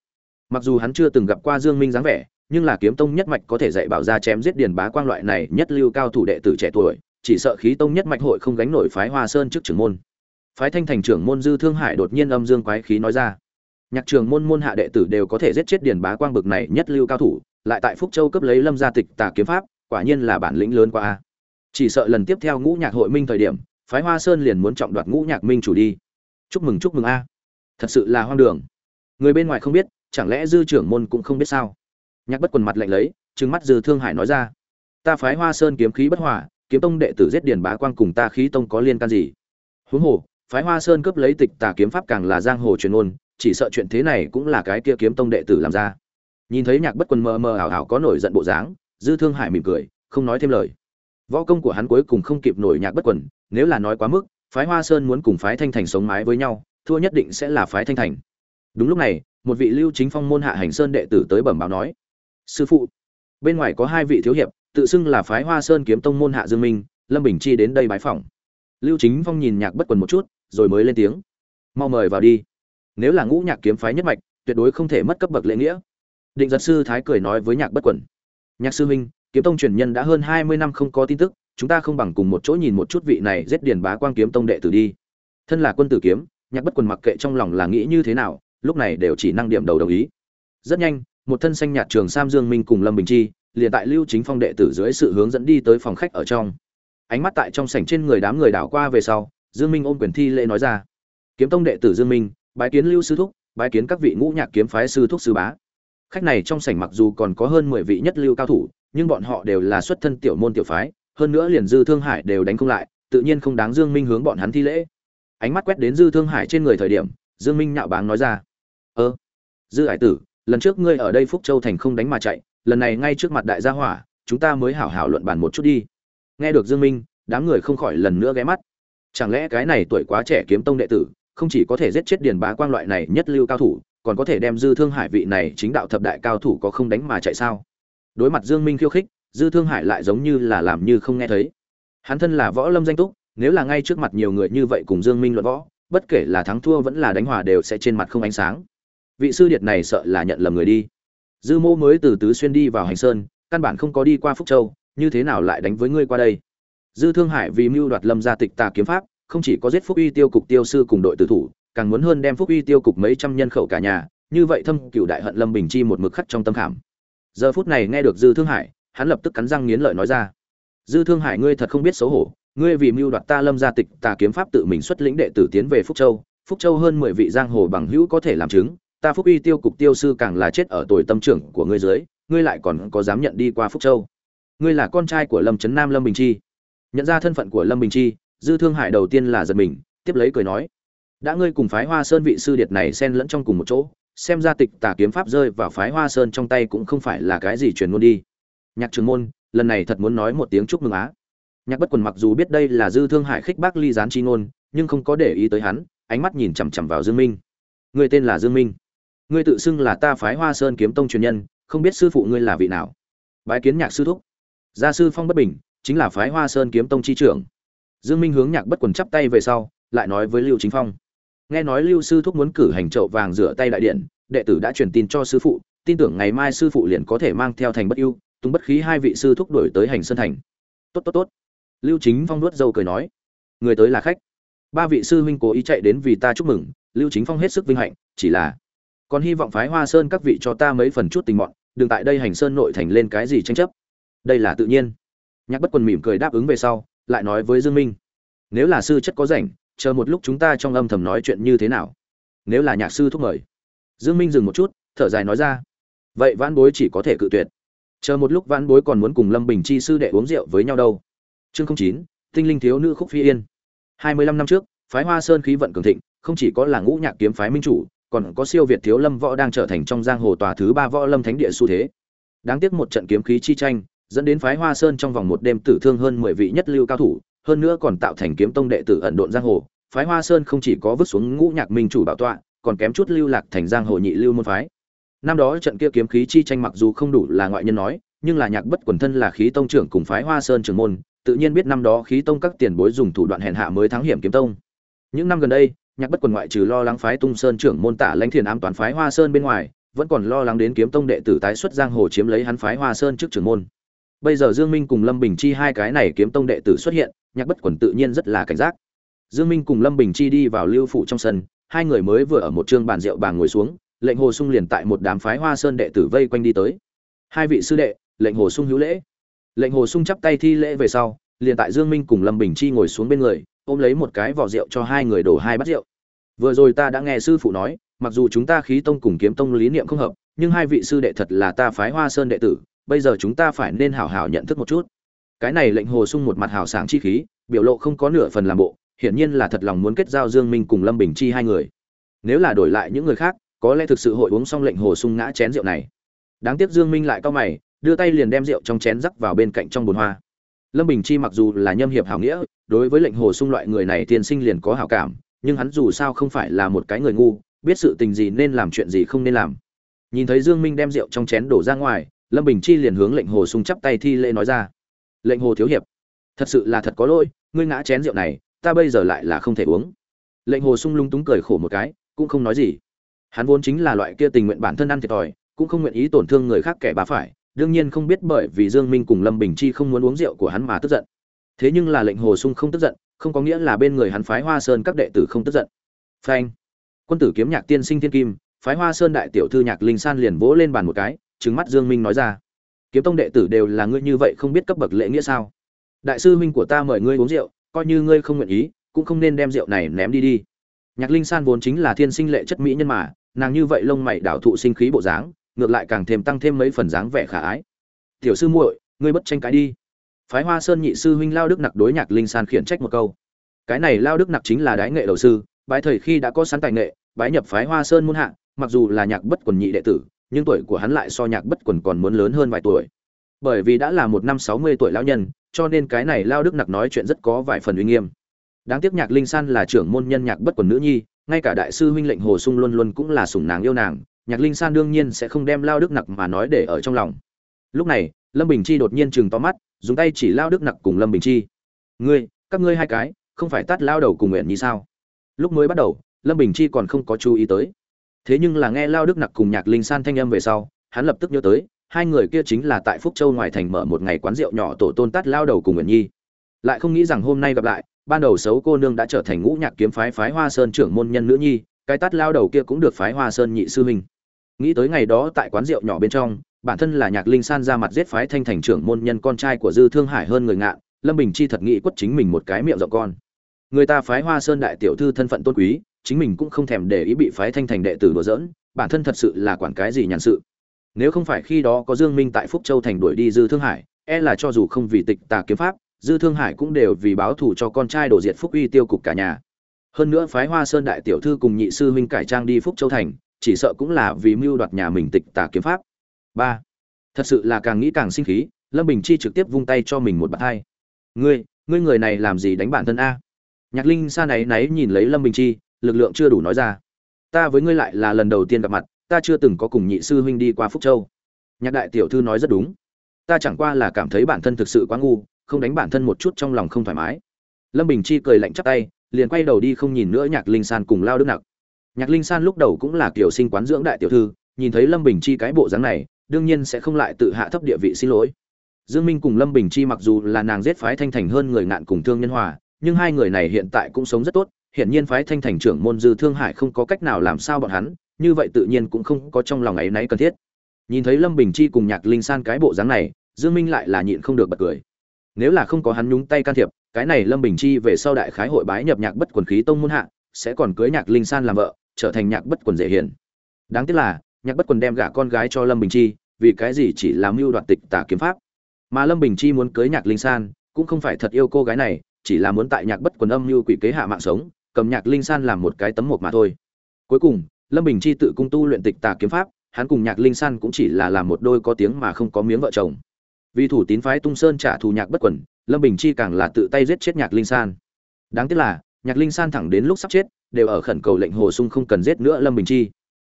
mặc dù hắn chưa từng gặp qua dương minh dáng vẻ, nhưng là kiếm tông nhất mạch có thể dạy bảo ra chém giết điền bá quang loại này nhất lưu cao thủ đệ tử trẻ tuổi, chỉ sợ khí tông nhất mạch hội không gánh nổi phái hoa sơn trước trưởng môn phái thanh thành trưởng môn dư thương hải đột nhiên âm dương quái khí nói ra, nhạc trường môn môn hạ đệ tử đều có thể giết chết điền bá quang bực này nhất lưu cao thủ, lại tại phúc châu cấp lấy lâm gia tịch tà kiếm pháp, quả nhiên là bản lĩnh lớn quá. a chỉ sợ lần tiếp theo ngũ nhạc hội minh thời điểm phái hoa sơn liền muốn trọng đoạt ngũ nhạc minh chủ đi. Chúc mừng chúc mừng a. Thật sự là hoang đường. Người bên ngoài không biết, chẳng lẽ dư trưởng môn cũng không biết sao? Nhạc bất quần mặt lạnh lấy, trừng mắt dư thương hải nói ra. Ta phái hoa sơn kiếm khí bất hòa, kiếm tông đệ tử giết điền bá quang cùng ta khí tông có liên can gì? Huống hồ, phái hoa sơn cướp lấy tịch tà kiếm pháp càng là giang hồ truyền ôn chỉ sợ chuyện thế này cũng là cái kia kiếm tông đệ tử làm ra. Nhìn thấy nhạc bất quần mờ mờ ảo ảo có nổi giận bộ dáng, dư thương hải mỉm cười, không nói thêm lời võ công của hắn cuối cùng không kịp nổi nhạc bất quần, nếu là nói quá mức, phái hoa sơn muốn cùng phái thanh thành sống mái với nhau, thua nhất định sẽ là phái thanh thành. Đúng lúc này, một vị lưu chính phong môn hạ hành sơn đệ tử tới bẩm báo nói, sư phụ, bên ngoài có hai vị thiếu hiệp, tự xưng là phái hoa sơn kiếm tông môn hạ dương minh, lâm bình chi đến đây bái phỏng. Lưu chính phong nhìn nhạc bất quần một chút, rồi mới lên tiếng, mau mời vào đi. Nếu là ngũ nhạc kiếm phái nhất mạch, tuyệt đối không thể mất cấp bậc lễ nghĩa. Định giật sư thái cười nói với nhạc bất quần, nhạc sư huynh kiếm tông truyền nhân đã hơn hai mươi năm không có tin tức, chúng ta không bằng cùng một chỗ nhìn một chút vị này giết điền bá quang kiếm tông đệ tử đi. Thân là quân tử kiếm, nhạc bất quần mặc kệ trong lòng là nghĩ như thế nào, lúc này đều chỉ năng điểm đầu đồng ý. Rất nhanh, một thân xanh nhạt trường sam dương minh cùng lâm bình chi, liền tại lưu chính phong đệ tử dưới sự hướng dẫn đi tới phòng khách ở trong. Ánh mắt tại trong sảnh trên người đám người đảo qua về sau, dương minh ôm quyền thi lễ nói ra. Kiếm tông đệ tử dương minh, bái kiến lưu sư thúc, bái kiến các vị ngũ nhạc kiếm phái sư thúc sư bá. Khách này trong sảnh mặc dù còn có hơn mười vị nhất lưu cao thủ nhưng bọn họ đều là xuất thân tiểu môn tiểu phái, hơn nữa liền dư thương hải đều đánh không lại, tự nhiên không đáng dương minh hướng bọn hắn thi lễ. Ánh mắt quét đến dư thương hải trên người thời điểm, dương minh nhạo báng nói ra, ơ, dư hải tử, lần trước ngươi ở đây phúc châu thành không đánh mà chạy, lần này ngay trước mặt đại gia hỏa, chúng ta mới hảo hảo luận bàn một chút đi. Nghe được dương minh, đám người không khỏi lần nữa ghé mắt. Chẳng lẽ cái này tuổi quá trẻ kiếm tông đệ tử, không chỉ có thể giết chết điền bá quang loại này nhất lưu cao thủ, còn có thể đem dư thương hải vị này chính đạo thập đại cao thủ có không đánh mà chạy sao? Đối mặt dương minh khiêu khích, dư thương hải lại giống như là làm như không nghe thấy. Hắn thân là võ lâm danh túc, nếu là ngay trước mặt nhiều người như vậy cùng dương minh luận võ, bất kể là thắng thua vẫn là đánh hòa đều sẽ trên mặt không ánh sáng. Vị sư điệt này sợ là nhận lầm người đi. Dư mô mới từ tứ xuyên đi vào hành sơn, căn bản không có đi qua phúc châu, như thế nào lại đánh với ngươi qua đây? Dư thương hải vì mưu đoạt lâm gia tịch tà kiếm pháp, không chỉ có giết phúc uy tiêu cục tiêu sư cùng đội tử thủ, càng muốn hơn đem phúc uy tiêu cục mấy trăm nhân khẩu cả nhà, như vậy thâm cựu đại hận lâm bình chi một mực khắc trong tâm khảm giờ phút này nghe được dư thương hải, hắn lập tức cắn răng nghiến lợi nói ra. Dư thương hải, ngươi thật không biết xấu hổ, ngươi vì mưu đoạt ta lâm gia tịch tà kiếm pháp tự mình xuất lĩnh đệ tử tiến về phúc châu phúc châu hơn mười vị giang hồ bằng hữu có thể làm chứng, ta phúc uy tiêu cục tiêu sư càng là chết ở tuổi tâm trưởng của ngươi dưới, ngươi lại còn có dám nhận đi qua phúc châu. Ngươi là con trai của lâm trấn nam lâm bình chi. Nhận ra thân phận của lâm bình chi, dư thương hải đầu tiên là giật mình, tiếp lấy cười nói, đã ngươi cùng phái hoa sơn vị sư điệt này xen lẫn trong cùng một chỗ xem ra tịch tà kiếm pháp rơi vào phái hoa sơn trong tay cũng không phải là cái gì truyền ngôn đi. Nhạc trường môn, lần này thật muốn nói một tiếng chúc mừng á. Nhạc bất quần mặc dù biết đây là dư thương hải khích bác ly gián chi ngôn, nhưng không có để ý tới hắn, ánh mắt nhìn chằm chằm vào dương minh. Người tên là dương minh. Ngươi tự xưng là ta phái hoa sơn kiếm tông truyền nhân, không biết sư phụ ngươi là vị nào. Bái kiến nhạc sư thúc. Gia sư phong bất bình, chính là phái hoa sơn kiếm tông chi trưởng. Dương minh hướng nhạc bất quần chắp tay về sau, lại nói với lưu chính phong nghe nói lưu sư thúc muốn cử hành chậu vàng rửa tay đại điện, đệ tử đã truyền tin cho sư phụ, tin tưởng ngày mai sư phụ liền có thể mang theo thành bất ưu tung bất khí hai vị sư thúc đổi tới hành sơn thành. Tốt tốt tốt. Lưu chính phong nuốt dâu cười nói. Người tới là khách. Ba vị sư huynh cố ý chạy đến vì ta chúc mừng, lưu chính phong hết sức vinh hạnh, chỉ là còn hy vọng phái hoa sơn các vị cho ta mấy phần chút tình mọn, đừng tại đây hành sơn nội thành lên cái gì tranh chấp. Đây là tự nhiên. Nhạc bất quần mỉm cười đáp ứng về sau, lại nói với dương minh. Nếu là sư chất có rảnh chờ một lúc chúng ta trong âm thầm nói chuyện như thế nào. Nếu là nhạc sư thúc mời. Dương minh dừng một chút, thở dài nói ra. Vậy vãn bối chỉ có thể cự tuyệt. Chờ một lúc vãn bối còn muốn cùng lâm bình chi sư đệ uống rượu với nhau đâu. Chương chín, tinh linh thiếu nữ khúc phi yên. Hai mươi lăm năm trước, phái hoa sơn khí vận cường thịnh, không chỉ có là ngũ nhạc kiếm phái minh chủ, còn có siêu việt thiếu lâm võ đang trở thành trong giang hồ tòa thứ ba võ lâm thánh địa xu thế. Đáng tiếc một trận kiếm khí chi tranh, dẫn đến phái hoa sơn trong vòng một đêm tử thương hơn mười vị nhất lưu cao thủ hơn nữa còn tạo thành kiếm tông đệ tử ẩn độn giang hồ, phái hoa sơn không chỉ có vứt xuống ngũ nhạc minh chủ bảo tọa, còn kém chút lưu lạc thành giang hồ nhị lưu môn phái. Năm đó trận kia kiếm khí chi tranh mặc dù không đủ là ngoại nhân nói, nhưng là nhạc bất quần thân là khí tông trưởng cùng phái hoa sơn trưởng môn, tự nhiên biết năm đó khí tông các tiền bối dùng thủ đoạn hèn hạ mới thắng hiểm kiếm tông. Những năm gần đây, nhạc bất quần ngoại trừ lo lắng phái tung sơn trưởng môn tả lãnh thiền ám toàn phái hoa sơn bên ngoài, vẫn còn lo lắng đến kiếm tông đệ tử tái xuất giang hồ chiếm lấy hắn phái hoa sơn trước trưởng môn. Bây giờ dương minh cùng lâm bình chi hai cái này kiếm tông đệ tử xuất hiện nhạc bất quần tự nhiên rất là cảnh giác. Dương minh cùng lâm bình chi đi vào lưu phủ trong sân, hai người mới vừa ở một trương bàn rượu bàn ngồi xuống, lệnh hồ sung liền tại một đám phái hoa sơn đệ tử vây quanh đi tới. Hai vị sư đệ, lệnh hồ sung hữu lễ. Lệnh hồ sung chắp tay thi lễ về sau, liền tại dương minh cùng lâm bình chi ngồi xuống bên người, ôm lấy một cái vỏ rượu cho hai người đổ hai bát rượu. Vừa rồi ta đã nghe sư phụ nói, mặc dù chúng ta khí tông cùng kiếm tông lý niệm không hợp, nhưng hai vị sư đệ thật là ta phái hoa sơn đệ tử, bây giờ chúng ta phải nên hảo hảo nhận thức một chút cái này lệnh hồ sung một mặt hào sảng chi khí biểu lộ không có nửa phần làm bộ hiển nhiên là thật lòng muốn kết giao Dương Minh cùng Lâm Bình Chi hai người. Nếu là đổi lại những người khác, có lẽ thực sự hội uống xong lệnh hồ sung ngã chén rượu này. Đáng tiếc Dương Minh lại cao mày, đưa tay liền đem rượu trong chén rắc vào bên cạnh trong bồn hoa. Lâm Bình Chi mặc dù là nhâm hiệp hảo nghĩa, đối với lệnh hồ sung loại người này tiên sinh liền có hảo cảm, nhưng hắn dù sao không phải là một cái người ngu, biết sự tình gì nên làm chuyện gì không nên làm. Nhìn thấy Dương Minh đem rượu trong chén đổ ra ngoài, Lâm Bình Chi liền hướng lệnh hồ sung chắp tay thi lễ nói ra: "Lệnh hồ thiếu hiệp, thật sự là thật có lỗi, ngươi ngã chén rượu này, ta bây giờ lại là không thể uống." Lệnh hồ sung lung túng cười khổ một cái, cũng không nói gì. Hắn vốn chính là loại kia tình nguyện bản thân ăn thiệt thòi, cũng không nguyện ý tổn thương người khác kẻ bà phải, đương nhiên không biết bởi vì Dương Minh cùng Lâm Bình Chi không muốn uống rượu của hắn mà tức giận. Thế nhưng là lệnh Hồ Sung không tức giận, không có nghĩa là bên người hắn phái Hoa Sơn các đệ tử không tức giận. Phanh! Quân tử kiếm nhạc tiên sinh thiên kim, phái Hoa Sơn đại tiểu thư nhạc linh san liền vỗ lên bàn một cái, trừng mắt Dương Minh nói ra: "Kiếm tông đệ tử đều là ngươi như vậy không biết cấp bậc lễ nghĩa sao? Đại sư huynh của ta mời ngươi uống rượu, coi như ngươi không nguyện ý, cũng không nên đem rượu này ném đi đi." Nhạc Linh San vốn chính là thiên sinh lệ chất mỹ nhân mà, nàng như vậy lông mày đảo thụ sinh khí bộ dáng, ngược lại càng thêm tăng thêm mấy phần dáng vẻ khả ái tiểu sư muội ngươi bất tranh cãi đi phái hoa sơn nhị sư huynh lao đức nặc đối nhạc linh san khiển trách một câu cái này lao đức nặc chính là đái nghệ đầu sư bái thời khi đã có sẵn tài nghệ bái nhập phái hoa sơn muôn hạng mặc dù là nhạc bất quần nhị đệ tử nhưng tuổi của hắn lại so nhạc bất quần còn muốn lớn hơn vài tuổi. Bởi vì đã là một năm sáu mươi tuổi lão nhân, cho nên cái này lao đức nặc nói chuyện rất có vài phần uy nghiêm. Đáng tiếc nhạc linh san là trưởng môn nhân nhạc bất quần nữ nhi, ngay cả đại sư huynh lệnh hồ sung luôn luôn cũng là sủng nàng yêu nàng, nhạc linh san đương nhiên sẽ không đem lao đức nặc mà nói để ở trong lòng. Lúc này, lâm bình chi đột nhiên chừng to mắt, dùng tay chỉ lao đức nặc cùng lâm bình chi. Ngươi, các ngươi hai cái, không phải tắt lao đầu cùng nguyện như sao? Lúc mới bắt đầu, lâm bình chi còn không có chú ý tới thế nhưng là nghe lao đức nặc cùng nhạc linh san thanh âm về sau, hắn lập tức nhớ tới, hai người kia chính là tại phúc châu ngoài thành mở một ngày quán rượu nhỏ tổ tôn tắt lao đầu cùng nguyện nhi. Lại không nghĩ rằng hôm nay gặp lại, ban đầu xấu cô nương đã trở thành ngũ nhạc kiếm phái phái hoa sơn trưởng môn nhân nữ nhi, cái tắt lao đầu kia cũng được phái hoa sơn nhị sư huynh. Nghĩ tới ngày đó tại quán rượu nhỏ bên trong, bản thân là nhạc linh san ra mặt giết phái thanh thành trưởng môn nhân con trai của dư thương hải hơn người ngạn lâm bình chi thật nghĩ quất chính mình một cái miệng rộng con. Người ta phái hoa sơn đại tiểu thư thân phận tôn quý chính mình cũng không thèm để ý bị phái thanh thành đệ tử đùa giỡn, bản thân thật sự là quản cái gì nhàn sự. Nếu không phải khi đó có dương minh tại phúc châu thành đuổi đi dư thương hải e là cho dù không vì tịch tà kiếm pháp, dư thương hải cũng đều vì báo thù cho con trai đổ diệt phúc uy tiêu cục cả nhà. Hơn nữa phái hoa sơn đại tiểu thư cùng nhị sư huynh cải trang đi phúc châu thành, chỉ sợ cũng là vì mưu đoạt nhà mình tịch tà kiếm pháp. Ba, thật sự là càng nghĩ càng sinh khí, lâm bình chi trực tiếp vung tay cho mình một bạt hai. Ngươi ngươi người này làm gì đánh bản thân a? Nhạc linh xa này náy nhìn lấy lâm bình chi lực lượng chưa đủ nói ra. Ta với ngươi lại là lần đầu tiên gặp mặt, ta chưa từng có cùng nhị sư huynh đi qua phúc châu. Nhạc đại tiểu thư nói rất đúng. Ta chẳng qua là cảm thấy bản thân thực sự quá ngu, không đánh bản thân một chút trong lòng không thoải mái. Lâm bình chi cười lạnh chắp tay, liền quay đầu đi không nhìn nữa nhạc linh san cùng lao đức nặc. Nhạc linh san lúc đầu cũng là kiểu sinh quán dưỡng đại tiểu thư, nhìn thấy lâm bình chi cái bộ dáng này, đương nhiên sẽ không lại tự hạ thấp địa vị xin lỗi. Dương minh cùng lâm bình chi mặc dù là nàng giết phái thanh thành hơn người ngạn cùng thương nhân hòa, nhưng hai người này hiện tại cũng sống rất tốt hiện nhiên phái thanh thành trưởng môn dư thương hải không có cách nào làm sao bọn hắn, như vậy tự nhiên cũng không có trong lòng ấy náy cần thiết. Nhìn thấy lâm bình chi cùng nhạc linh san cái bộ dáng này, dương minh lại là nhịn không được bật cười. Nếu là không có hắn nhúng tay can thiệp, cái này lâm bình chi về sau đại khái hội bái nhập nhạc bất quần khí tông môn hạ, sẽ còn cưới nhạc linh san làm vợ, trở thành nhạc bất quần dễ hiền. Đáng tiếc là, nhạc bất quần đem gả con gái cho lâm bình chi, vì cái gì chỉ làm mưu đoạt tịch tả kiếm pháp. Mà lâm bình chi muốn cưới nhạc linh san, cũng không phải thật yêu cô gái này, chỉ là muốn tại nhạc bất quần âm mưu quỷ kế hạ mạng sống cầm nhạc linh san làm một cái tấm một mà thôi. Cuối cùng, lâm bình chi tự cung tu luyện tịch tà kiếm pháp, hắn cùng nhạc linh san cũng chỉ là làm một đôi có tiếng mà không có miếng vợ chồng. Vì thủ tín phái tung sơn trả thù nhạc bất quẩn lâm bình chi càng là tự tay giết chết nhạc linh san. Đáng tiếc là, nhạc linh san thẳng đến lúc sắp chết, đều ở khẩn cầu lệnh hồ sung không cần giết nữa lâm bình chi.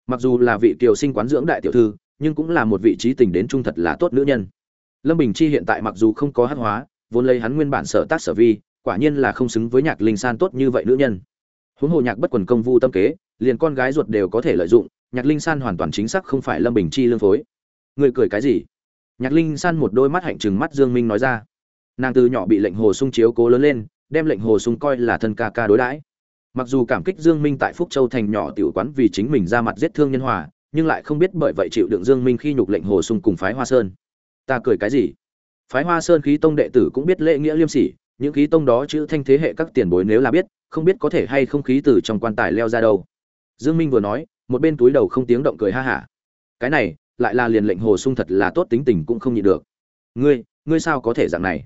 Mặc dù là vị kiều sinh quán dưỡng đại tiểu thư, nhưng cũng là một vị trí tình đến trung thật là tốt nữ nhân. Lâm bình chi hiện tại mặc dù không có hát hóa, vốn lấy hắn nguyên bản sở tác sở vi, quả nhiên là không xứng với nhạc linh san tốt như vậy nữ nhân huống hồ nhạc bất quần công vu tâm kế, liền con gái ruột đều có thể lợi dụng, nhạc linh san hoàn toàn chính xác không phải lâm bình chi lương phối. Người cười cái gì? Nhạc linh san một đôi mắt hạnh trừng mắt dương minh nói ra. Nàng từ nhỏ bị lệnh hồ sung chiếu cố lớn lên, đem lệnh hồ sung coi là thân ca ca đối đãi. Mặc dù cảm kích dương minh tại phúc châu thành nhỏ tiểu quán vì chính mình ra mặt giết thương nhân hòa, nhưng lại không biết bởi vậy chịu đựng dương minh khi nhục lệnh hồ sung cùng phái hoa sơn. Ta cười cái gì? Phái hoa sơn khí tông đệ tử cũng biết lễ nghĩa liêm sỉ những khí tông đó chữ thanh thế hệ các tiền bối nếu là biết, không biết có thể hay không khí từ trong quan tài leo ra đâu. Dương minh vừa nói, một bên túi đầu không tiếng động cười ha hả. Cái này, lại là liền lệnh hồ sung thật là tốt tính tình cũng không nhịn được. Ngươi ngươi sao có thể dạng này?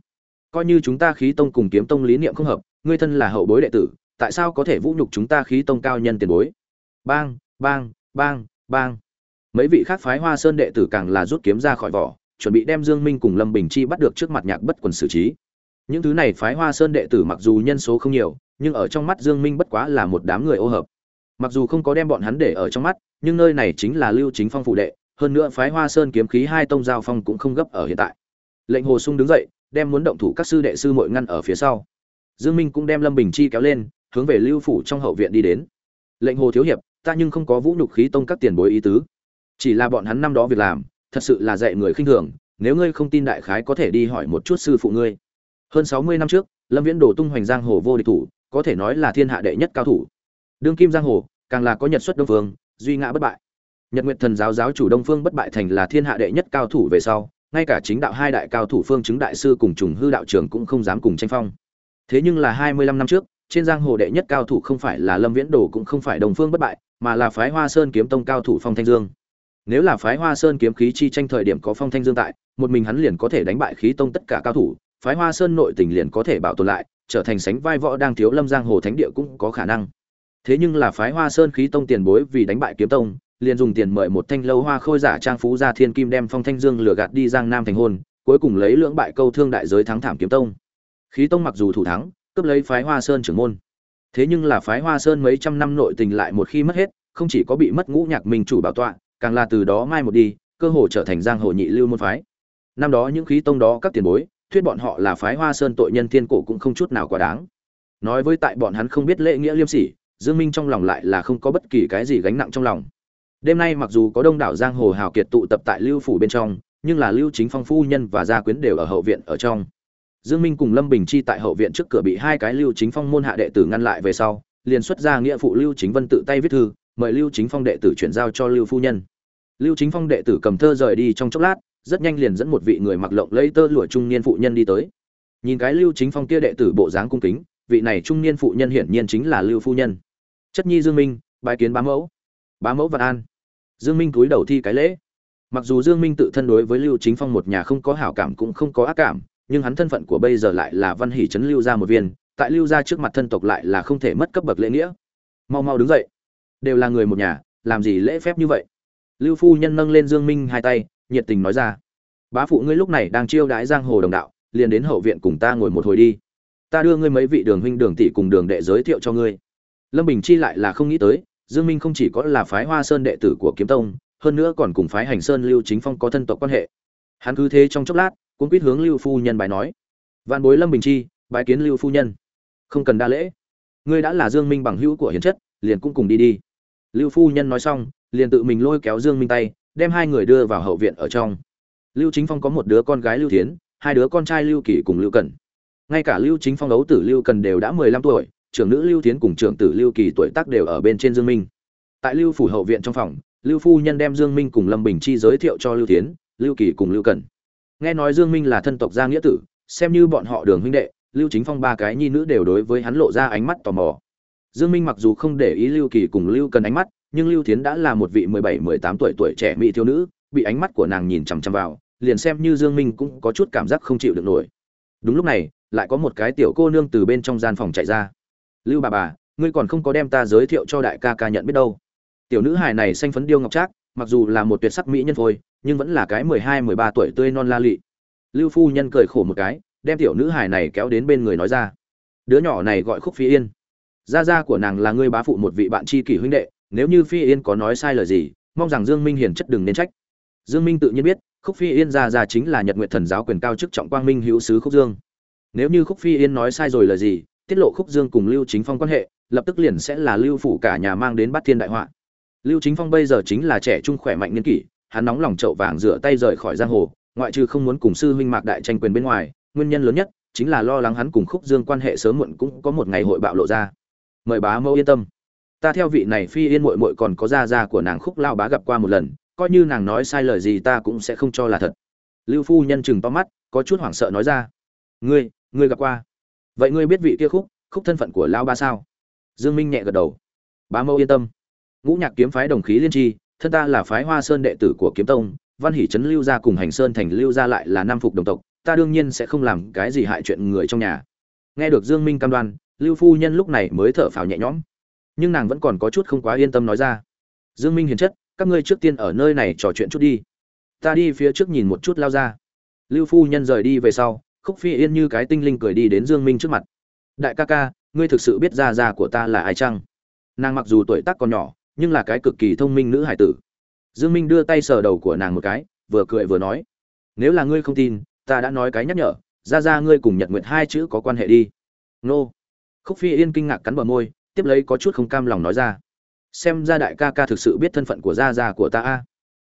Coi như chúng ta khí tông cùng kiếm tông lý niệm không hợp, ngươi thân là hậu bối đệ tử, tại sao có thể vũ nhục chúng ta khí tông cao nhân tiền bối? Bang bang bang bang. Mấy vị khác phái hoa sơn đệ tử càng là rút kiếm ra khỏi vỏ, chuẩn bị đem dương minh cùng lâm bình chi bắt được trước mặt nhạc bất quần xử trí những thứ này phái hoa sơn đệ tử mặc dù nhân số không nhiều, nhưng ở trong mắt dương minh bất quá là một đám người ô hợp. Mặc dù không có đem bọn hắn để ở trong mắt, nhưng nơi này chính là lưu chính phong phụ đệ, hơn nữa phái hoa sơn kiếm khí hai tông giao phong cũng không gấp ở hiện tại. Lệnh hồ sung đứng dậy, đem muốn động thủ các sư đệ sư muội ngăn ở phía sau. Dương minh cũng đem lâm bình chi kéo lên, hướng về lưu phủ trong hậu viện đi đến. Lệnh hồ thiếu hiệp, ta nhưng không có vũ nhục khí tông các tiền bối ý tứ. Chỉ là bọn hắn năm đó việc làm, thật sự là dạy người khinh thường, nếu ngươi không tin đại khái có thể đi hỏi một chút sư phụ ngươi hơn sáu mươi năm trước, lâm viễn đồ tung hoành giang hồ vô địch thủ, có thể nói là thiên hạ đệ nhất cao thủ. Đương kim giang hồ, càng là có nhật xuất đông phương, duy ngã bất bại. Nhật nguyệt thần giáo giáo chủ đông phương bất bại thành là thiên hạ đệ nhất cao thủ về sau, ngay cả chính đạo hai đại cao thủ phương chứng đại sư cùng trùng hư đạo trưởng cũng không dám cùng tranh phong. Thế nhưng là hai mươi lăm năm trước, trên giang hồ đệ nhất cao thủ không phải là lâm viễn đồ cũng không phải đồng phương bất bại, mà là phái hoa sơn kiếm tông cao thủ phong thanh dương. Nếu là phái hoa sơn kiếm khí chi tranh thời điểm có phong thanh dương tại, một mình hắn liền có thể đánh bại khí tông tất cả cao thủ phái hoa sơn nội tình liền có thể bảo tồn lại, trở thành sánh vai võ đang thiếu lâm giang hồ thánh địa cũng có khả năng. Thế nhưng là phái hoa sơn khí tông tiền bối vì đánh bại kiếm tông, liền dùng tiền mời một thanh lâu hoa khôi giả trang phú gia thiên kim đem phong thanh dương lừa gạt đi giang nam thành hôn, cuối cùng lấy lưỡng bại câu thương đại giới thắng thảm kiếm tông. Khí tông mặc dù thủ thắng, cướp lấy phái hoa sơn trưởng môn. Thế nhưng là phái hoa sơn mấy trăm năm nội tình lại một khi mất hết, không chỉ có bị mất ngũ nhạc minh chủ bảo tọa, càng là từ đó mai một đi, cơ hồ trở thành giang hồ nhị lưu môn phái. Năm đó những khí tông đó các tiền bối thuyết bọn họ là phái hoa sơn tội nhân thiên cổ cũng không chút nào quá đáng. Nói với tại bọn hắn không biết lễ nghĩa liêm sỉ, dương minh trong lòng lại là không có bất kỳ cái gì gánh nặng trong lòng. Đêm nay mặc dù có đông đảo giang hồ hào kiệt tụ tập tại lưu phủ bên trong, nhưng là lưu chính phong phu nhân và gia quyến đều ở hậu viện ở trong. Dương minh cùng lâm bình chi tại hậu viện trước cửa bị hai cái lưu chính phong môn hạ đệ tử ngăn lại về sau, liền xuất ra nghĩa phụ lưu chính vân tự tay viết thư, mời lưu chính phong đệ tử chuyển giao cho lưu phu nhân. Lưu chính phong đệ tử cầm thơ rời đi trong chốc lát rất nhanh liền dẫn một vị người mặc lộng lây tơ lụa trung niên phụ nhân đi tới. Nhìn cái lưu chính phong kia đệ tử bộ dáng cung kính, vị này trung niên phụ nhân hiển nhiên chính là lưu phu nhân. Chất nhi dương minh bài kiến bá mẫu. Bá mẫu vật an. Dương minh cúi đầu thi cái lễ. Mặc dù dương minh tự thân đối với lưu chính phong một nhà không có hảo cảm cũng không có ác cảm, nhưng hắn thân phận của bây giờ lại là văn hỷ trấn lưu gia một viên, tại lưu gia trước mặt thân tộc lại là không thể mất cấp bậc lễ nghĩa. Mau mau đứng dậy. Đều là người một nhà, làm gì lễ phép như vậy? Lưu phu nhân nâng lên dương minh hai tay nhiệt tình nói ra. Bá phụ ngươi lúc này đang chiêu đãi giang hồ đồng đạo, liền đến hậu viện cùng ta ngồi một hồi đi. Ta đưa ngươi mấy vị đường huynh đường tỷ cùng đường đệ giới thiệu cho ngươi. Lâm bình chi lại là không nghĩ tới, dương minh không chỉ có là phái hoa sơn đệ tử của kiếm tông, hơn nữa còn cùng phái hành sơn, lưu chính phong có thân tộc quan hệ. Hắn cứ thế trong chốc lát cũng quyết hướng lưu phu nhân bài nói. Vạn bối lâm bình chi, bái kiến lưu phu nhân. Không cần đa lễ. Ngươi đã là dương minh bằng hữu của hiến chất, liền cũng cùng đi đi. Lưu phu nhân nói xong, liền tự mình lôi kéo dương minh tay đem hai người đưa vào hậu viện ở trong. Lưu chính phong có một đứa con gái lưu thiến, hai đứa con trai lưu kỷ cùng lưu cần. Ngay cả lưu chính phong ấu tử lưu cần đều đã mười lăm tuổi, trưởng nữ lưu thiến cùng trưởng tử lưu kỳ tuổi tác đều ở bên trên dương minh. Tại lưu phủ hậu viện trong phòng, lưu phu nhân đem dương minh cùng lâm bình chi giới thiệu cho lưu thiến, lưu kỳ cùng lưu cần. Nghe nói dương minh là thân tộc gia nghĩa tử, xem như bọn họ đường huynh đệ, lưu chính phong ba cái nhi nữ đều đối với hắn lộ ra ánh mắt tò mò. Dương minh mặc dù không để ý lưu kỳ cùng lưu cần ánh mắt nhưng lưu thiến đã là một vị mười bảy, mười tám tuổi tuổi trẻ mỹ thiếu nữ, bị ánh mắt của nàng nhìn chằm chằm vào, liền xem như dương minh cũng có chút cảm giác không chịu được nổi. Đúng lúc này, lại có một cái tiểu cô nương từ bên trong gian phòng chạy ra. Lưu bà bà, ngươi còn không có đem ta giới thiệu cho đại ca ca nhận biết đâu. Tiểu nữ hài này xanh phấn điêu ngọc trác, mặc dù là một tuyệt sắc mỹ nhân phôi nhưng vẫn là cái mười hai, mười ba tuổi tươi non la lị. Lưu phu nhân cười khổ một cái, đem tiểu nữ hài này kéo đến bên người nói ra. Đứa nhỏ này gọi khúc phi yên. Gia gia của nàng là ngươi bá phụ một vị bạn tri kỷ huynh đệ nếu như phi yên có nói sai lời gì, mong rằng dương minh hiền chất đừng nên trách. Dương minh tự nhiên biết, khúc phi yên ra ra chính là nhật nguyện thần giáo quyền cao chức trọng quang minh hữu sứ khúc dương. Nếu như khúc phi yên nói sai rồi lời gì, tiết lộ khúc dương cùng lưu chính phong quan hệ, lập tức liền sẽ là lưu phủ cả nhà mang đến bắt thiên đại họa. Lưu chính phong bây giờ chính là trẻ trung khỏe mạnh niên kỷ, hắn nóng lòng chậu vàng rửa tay rời khỏi giang hồ, ngoại trừ không muốn cùng sư huynh mạc đại tranh quyền bên ngoài, nguyên nhân lớn nhất chính là lo lắng hắn cùng khúc dương quan hệ sớm muộn cũng có một ngày hội bạo lộ ra. Mời bá mẫu yên tâm ta theo vị này phi yên muội muội còn có gia gia của nàng khúc lao bá gặp qua một lần, coi như nàng nói sai lời gì ta cũng sẽ không cho là thật. Lưu phu nhân chừng to mắt, có chút hoảng sợ nói ra. Ngươi ngươi gặp qua. Vậy ngươi biết vị kia khúc khúc thân phận của lao ba sao? Dương minh nhẹ gật đầu. Bá mẫu yên tâm. Ngũ nhạc kiếm phái đồng khí liên tri, thân ta là phái hoa sơn đệ tử của kiếm tông, văn hỷ trấn lưu gia cùng hành sơn thành lưu gia lại là nam phục đồng tộc, ta đương nhiên sẽ không làm cái gì hại chuyện người trong nhà. Nghe được dương minh cam đoan, lưu phu nhân lúc này mới thở phào nhẹ nhõm nhưng nàng vẫn còn có chút không quá yên tâm nói ra. Dương minh hiền chất, các ngươi trước tiên ở nơi này trò chuyện chút đi. Ta đi phía trước nhìn một chút lao ra. Lưu phu nhân rời đi về sau, khúc phi yên như cái tinh linh cười đi đến dương minh trước mặt. Đại ca ca, ngươi thực sự biết ra ra của ta là ai chăng? Nàng mặc dù tuổi tác còn nhỏ, nhưng là cái cực kỳ thông minh nữ hải tử. Dương minh đưa tay sờ đầu của nàng một cái, vừa cười vừa nói. Nếu là ngươi không tin, ta đã nói cái nhắc nhở, ra ra ngươi cùng nhật nguyệt hai chữ có quan hệ đi. Nô. Khúc phi yên kinh ngạc cắn bờ môi tiếp lấy có chút không cam lòng nói ra. Xem ra đại ca ca thực sự biết thân phận của gia gia của ta a.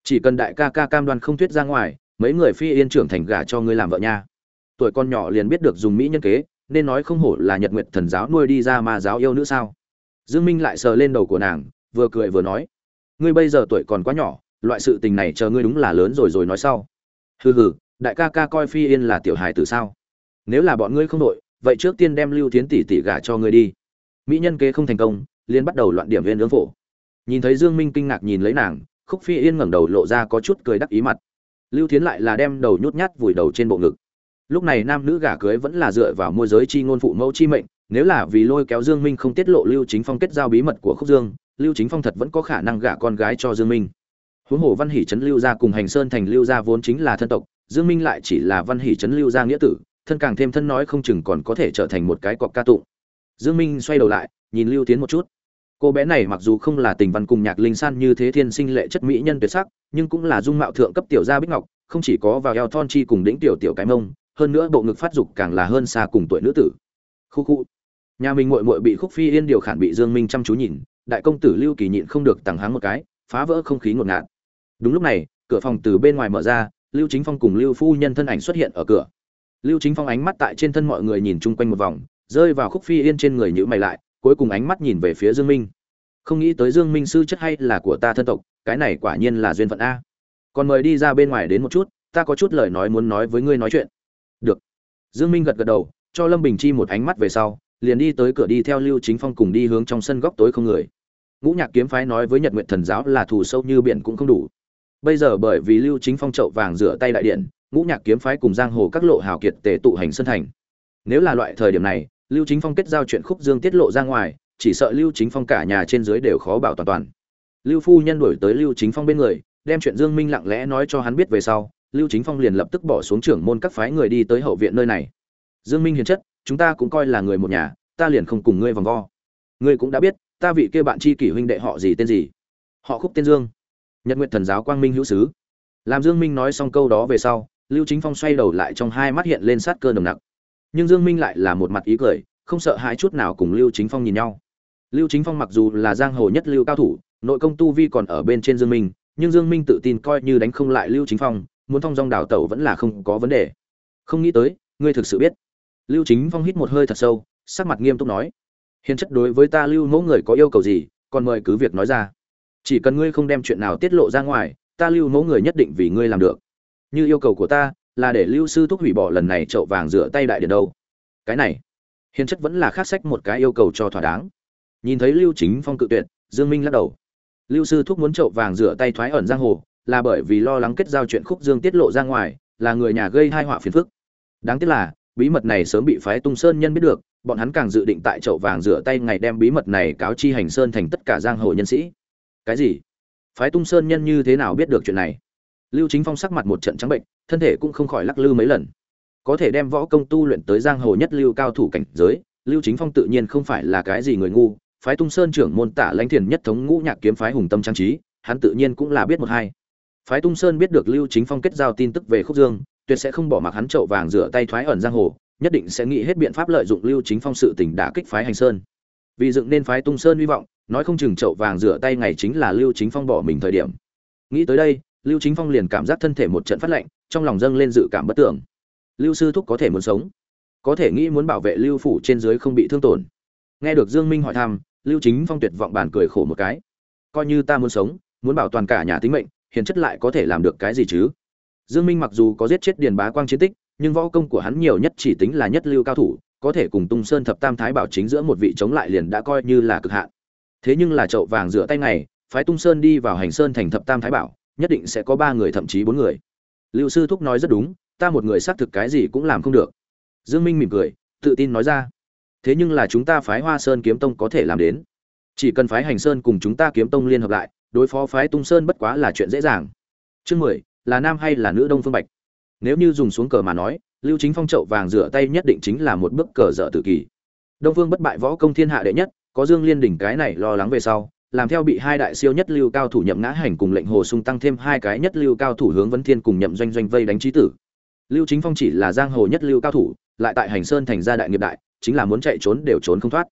Chỉ cần đại ca ca cam đoan không thuyết ra ngoài, mấy người phi yên trưởng thành gả cho ngươi làm vợ nha. Tuổi con nhỏ liền biết được dùng mỹ nhân kế, nên nói không hổ là nhật nguyệt thần giáo nuôi đi ra mà giáo yêu nữ sao. Dương minh lại sờ lên đầu của nàng, vừa cười vừa nói. Ngươi bây giờ tuổi còn quá nhỏ, loại sự tình này chờ ngươi đúng là lớn rồi rồi nói sau. Hừ hừ, đại ca ca coi phi yên là tiểu hài từ sao? Nếu là bọn ngươi không đội, vậy trước tiên đem lưu tiến tỷ tỷ gả cho ngươi đi mỹ nhân kế không thành công liên bắt đầu loạn điểm viên ương phổ. Nhìn thấy dương minh kinh ngạc nhìn lấy nàng, khúc phi yên ngẩng đầu lộ ra có chút cười đắc ý mặt. Lưu Thiến lại là đem đầu nhút nhát vùi đầu trên bộ ngực. Lúc này nam nữ gả cưới vẫn là dựa vào môi giới chi ngôn phụ mẫu chi mệnh, nếu là vì lôi kéo dương minh không tiết lộ lưu chính phong kết giao bí mật của khúc dương, lưu chính phong thật vẫn có khả năng gả con gái cho dương minh. Huống hồ văn hỷ trấn lưu gia cùng hành sơn thành lưu gia vốn chính là thân tộc, dương minh lại chỉ là văn hỷ trấn lưu gia nghĩa tử, thân càng thêm thân nói không chừng còn có thể trở thành một cái cọc ca tụng dương minh xoay đầu lại, nhìn lưu tiến một chút. Cô bé này mặc dù không là tình văn cùng nhạc linh san như thế thiên sinh lệ chất mỹ nhân tuyệt sắc, nhưng cũng là dung mạo thượng cấp tiểu gia bích ngọc, không chỉ có vào eo thon chi cùng đỉnh tiểu tiểu cái mông, hơn nữa bộ ngực phát dục càng là hơn xa cùng tuổi nữ tử. Khu khu. Nhà mình muội muội bị khúc phi yên điều khản bị dương minh chăm chú nhìn, đại công tử lưu kỳ nhịn không được tàng háng một cái, phá vỡ không khí ngột ngạt. Đúng lúc này, cửa phòng từ bên ngoài mở ra, lưu chính phong cùng lưu phu nhân thân ảnh xuất hiện ở cửa. Lưu chính phong ánh mắt tại trên thân mọi người nhìn chung quanh một vòng rơi vào khúc phi yên trên người nhữ mày lại, cuối cùng ánh mắt nhìn về phía dương minh. Không nghĩ tới dương minh sư chất hay là của ta thân tộc, cái này quả nhiên là duyên phận a. Còn mời đi ra bên ngoài đến một chút, ta có chút lời nói muốn nói với ngươi nói chuyện. Được. Dương minh gật gật đầu, cho lâm bình chi một ánh mắt về sau, liền đi tới cửa đi theo lưu chính phong cùng đi hướng trong sân góc tối không người. Ngũ nhạc kiếm phái nói với nhật nguyện thần giáo là thù sâu như biển cũng không đủ. Bây giờ bởi vì lưu chính phong trậu vàng rửa tay đại điện, ngũ nhạc kiếm phái cùng giang hồ các lộ hào kiệt tề tụ hành sân thành nếu là loại thời điểm này, lưu chính phong kết giao chuyện khúc dương tiết lộ ra ngoài, chỉ sợ lưu chính phong cả nhà trên dưới đều khó bảo toàn toàn. Lưu phu nhân đổi tới lưu chính phong bên người, đem chuyện dương minh lặng lẽ nói cho hắn biết về sau, lưu chính phong liền lập tức bỏ xuống trưởng môn các phái người đi tới hậu viện nơi này. Dương minh hiền chất, chúng ta cũng coi là người một nhà, ta liền không cùng ngươi vòng vo. Ngươi cũng đã biết, ta vị kia bạn tri kỷ huynh đệ họ gì tên gì? Họ khúc tên dương. Nhật nguyện thần giáo quang minh hữu sứ. Làm dương minh nói xong câu đó về sau, lưu chính phong xoay đầu lại trong hai mắt hiện lên sát cơ nồng nặc nhưng dương minh lại là một mặt ý cười, không sợ hãi chút nào cùng lưu chính phong nhìn nhau. Lưu chính phong mặc dù là giang hồ nhất lưu cao thủ, nội công tu vi còn ở bên trên dương minh, nhưng dương minh tự tin coi như đánh không lại lưu chính phong, muốn thong dong đảo tẩu vẫn là không có vấn đề. Không nghĩ tới, ngươi thực sự biết. Lưu chính phong hít một hơi thật sâu, sắc mặt nghiêm túc nói, hiền chất đối với ta lưu mẫu người có yêu cầu gì, còn mời cứ việc nói ra. Chỉ cần ngươi không đem chuyện nào tiết lộ ra ngoài, ta lưu mẫu người nhất định vì ngươi làm được. Như yêu cầu của ta là để lưu sư thúc hủy bỏ lần này chậu vàng rửa tay đại điện đâu. Cái này, hiền chất vẫn là khắc sách một cái yêu cầu cho thỏa đáng. Nhìn thấy lưu chính phong cự tuyệt, dương minh lắc đầu. Lưu sư thúc muốn chậu vàng rửa tay thoái ẩn giang hồ, là bởi vì lo lắng kết giao chuyện khúc dương tiết lộ ra ngoài, là người nhà gây hai họa phiền phức. Đáng tiếc là, bí mật này sớm bị phái tung sơn nhân biết được, bọn hắn càng dự định tại chậu vàng rửa tay ngày đem bí mật này cáo chi hành sơn thành tất cả giang hồ nhân sĩ. Cái gì? Phái tung sơn nhân như thế nào biết được chuyện này? Lưu chính phong sắc mặt một trận trắng bệnh, thân thể cũng không khỏi lắc lư mấy lần. Có thể đem võ công tu luyện tới giang hồ nhất lưu cao thủ cảnh giới, lưu chính phong tự nhiên không phải là cái gì người ngu, phái tung sơn trưởng môn tạ lãnh thiền nhất thống ngũ nhạc kiếm phái hùng tâm trang trí, hắn tự nhiên cũng là biết một hai. Phái tung sơn biết được lưu chính phong kết giao tin tức về khúc dương, tuyệt sẽ không bỏ mặc hắn trậu vàng rửa tay thoái ẩn giang hồ, nhất định sẽ nghĩ hết biện pháp lợi dụng lưu chính phong sự tình đả kích phái hành sơn. Vì dựng nên phái tung sơn hy vọng, nói không chừng chậu vàng rửa tay ngày chính là lưu chính phong bỏ mình thời điểm. Nghĩ tới đây lưu chính phong liền cảm giác thân thể một trận phát lạnh, trong lòng dâng lên dự cảm bất tưởng. Lưu sư thúc có thể muốn sống, có thể nghĩ muốn bảo vệ lưu phủ trên dưới không bị thương tổn. Nghe được dương minh hỏi thăm, lưu chính phong tuyệt vọng bản cười khổ một cái. Coi như ta muốn sống, muốn bảo toàn cả nhà tính mệnh, hiền chất lại có thể làm được cái gì chứ? Dương minh mặc dù có giết chết điền bá quang chiến tích, nhưng võ công của hắn nhiều nhất chỉ tính là nhất lưu cao thủ, có thể cùng tung sơn thập tam thái bảo chính giữa một vị chống lại liền đã coi như là cực hạn. Thế nhưng là chậu vàng rửa tay này phái tung sơn đi vào hành sơn thành thập tam thái bảo nhất định sẽ có ba người, thậm chí bốn người. Lưu sư thúc nói rất đúng, ta một người xác thực cái gì cũng làm không được. Dương minh mỉm cười, tự tin nói ra. Thế nhưng là chúng ta phái hoa sơn kiếm tông có thể làm đến. Chỉ cần phái hành sơn cùng chúng ta kiếm tông liên hợp lại, đối phó phái tung sơn bất quá là chuyện dễ dàng. Chương mười, là nam hay là nữ đông phương bạch? Nếu như dùng xuống cờ mà nói, lưu chính phong trậu vàng rửa tay nhất định chính là một bức cờ dở tự kỳ đông phương bất bại võ công thiên hạ đệ nhất, có dương liên đỉnh cái này lo lắng về sau làm theo bị hai đại siêu nhất lưu cao thủ nhậm ngã hành cùng lệnh hồ sung tăng thêm hai cái nhất lưu cao thủ hướng vấn thiên cùng nhậm doanh doanh vây đánh trí tử. Lưu chính phong chỉ là giang hồ nhất lưu cao thủ, lại tại hành sơn thành gia đại nghiệp đại, chính là muốn chạy trốn đều trốn không thoát.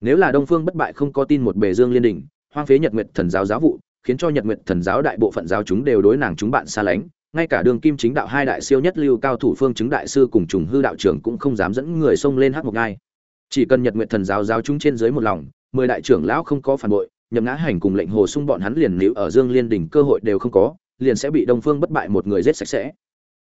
Nếu là đông phương bất bại không có tin một bề dương liên đỉnh, hoang phế nhật nguyệt thần giáo giáo vụ, khiến cho nhật nguyệt thần giáo đại bộ phận giáo chúng đều đối nàng chúng bạn xa lánh, ngay cả đường kim chính đạo hai đại siêu nhất lưu cao thủ phương chứng đại sư cùng trùng hư đạo trưởng cũng không dám dẫn người xông lên hát một ngai chỉ cần nhật nguyệt thần giáo giáo chúng trên dưới một lòng, mười đại trưởng lão không có phản bội nhậm ngã hành cùng lệnh hồ sung bọn hắn liền nếu ở dương liên đỉnh cơ hội đều không có, liền sẽ bị đông phương bất bại một người giết sạch sẽ.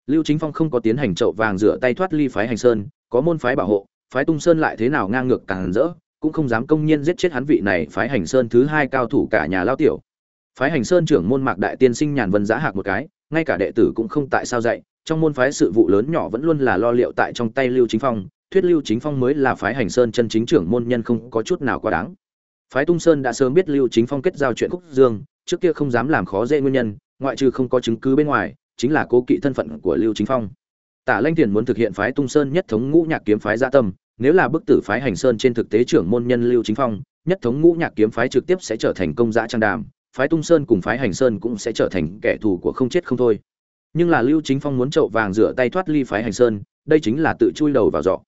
Lưu chính phong không có tiến hành chậu vàng rửa tay thoát ly phái hành sơn, có môn phái bảo hộ, phái tung sơn lại thế nào ngang ngược càng rỡ, cũng không dám công nhiên giết chết hắn vị này phái hành sơn thứ hai cao thủ cả nhà lao tiểu. Phái hành sơn trưởng môn mạc đại tiên sinh nhàn vân giá hạc một cái, ngay cả đệ tử cũng không tại sao dạy, trong môn phái sự vụ lớn nhỏ vẫn luôn là lo liệu tại trong tay lưu chính phong, thuyết lưu chính phong mới là phái hành sơn chân chính trưởng môn nhân không có chút nào quá đáng phái tung sơn đã sớm biết lưu chính phong kết giao chuyện khúc dương, trước kia không dám làm khó dễ nguyên nhân, ngoại trừ không có chứng cứ bên ngoài, chính là cố kỵ thân phận của lưu chính phong. Tả lanh thiền muốn thực hiện phái tung sơn nhất thống ngũ nhạc kiếm phái gia tâm, nếu là bức tử phái hành sơn trên thực tế trưởng môn nhân lưu chính phong, nhất thống ngũ nhạc kiếm phái trực tiếp sẽ trở thành công giã trang đàm, phái tung sơn cùng phái hành sơn cũng sẽ trở thành kẻ thù của không chết không thôi. Nhưng là lưu chính phong muốn trậu vàng rửa tay thoát ly phái hành sơn, đây chính là tự chui đầu vào giọ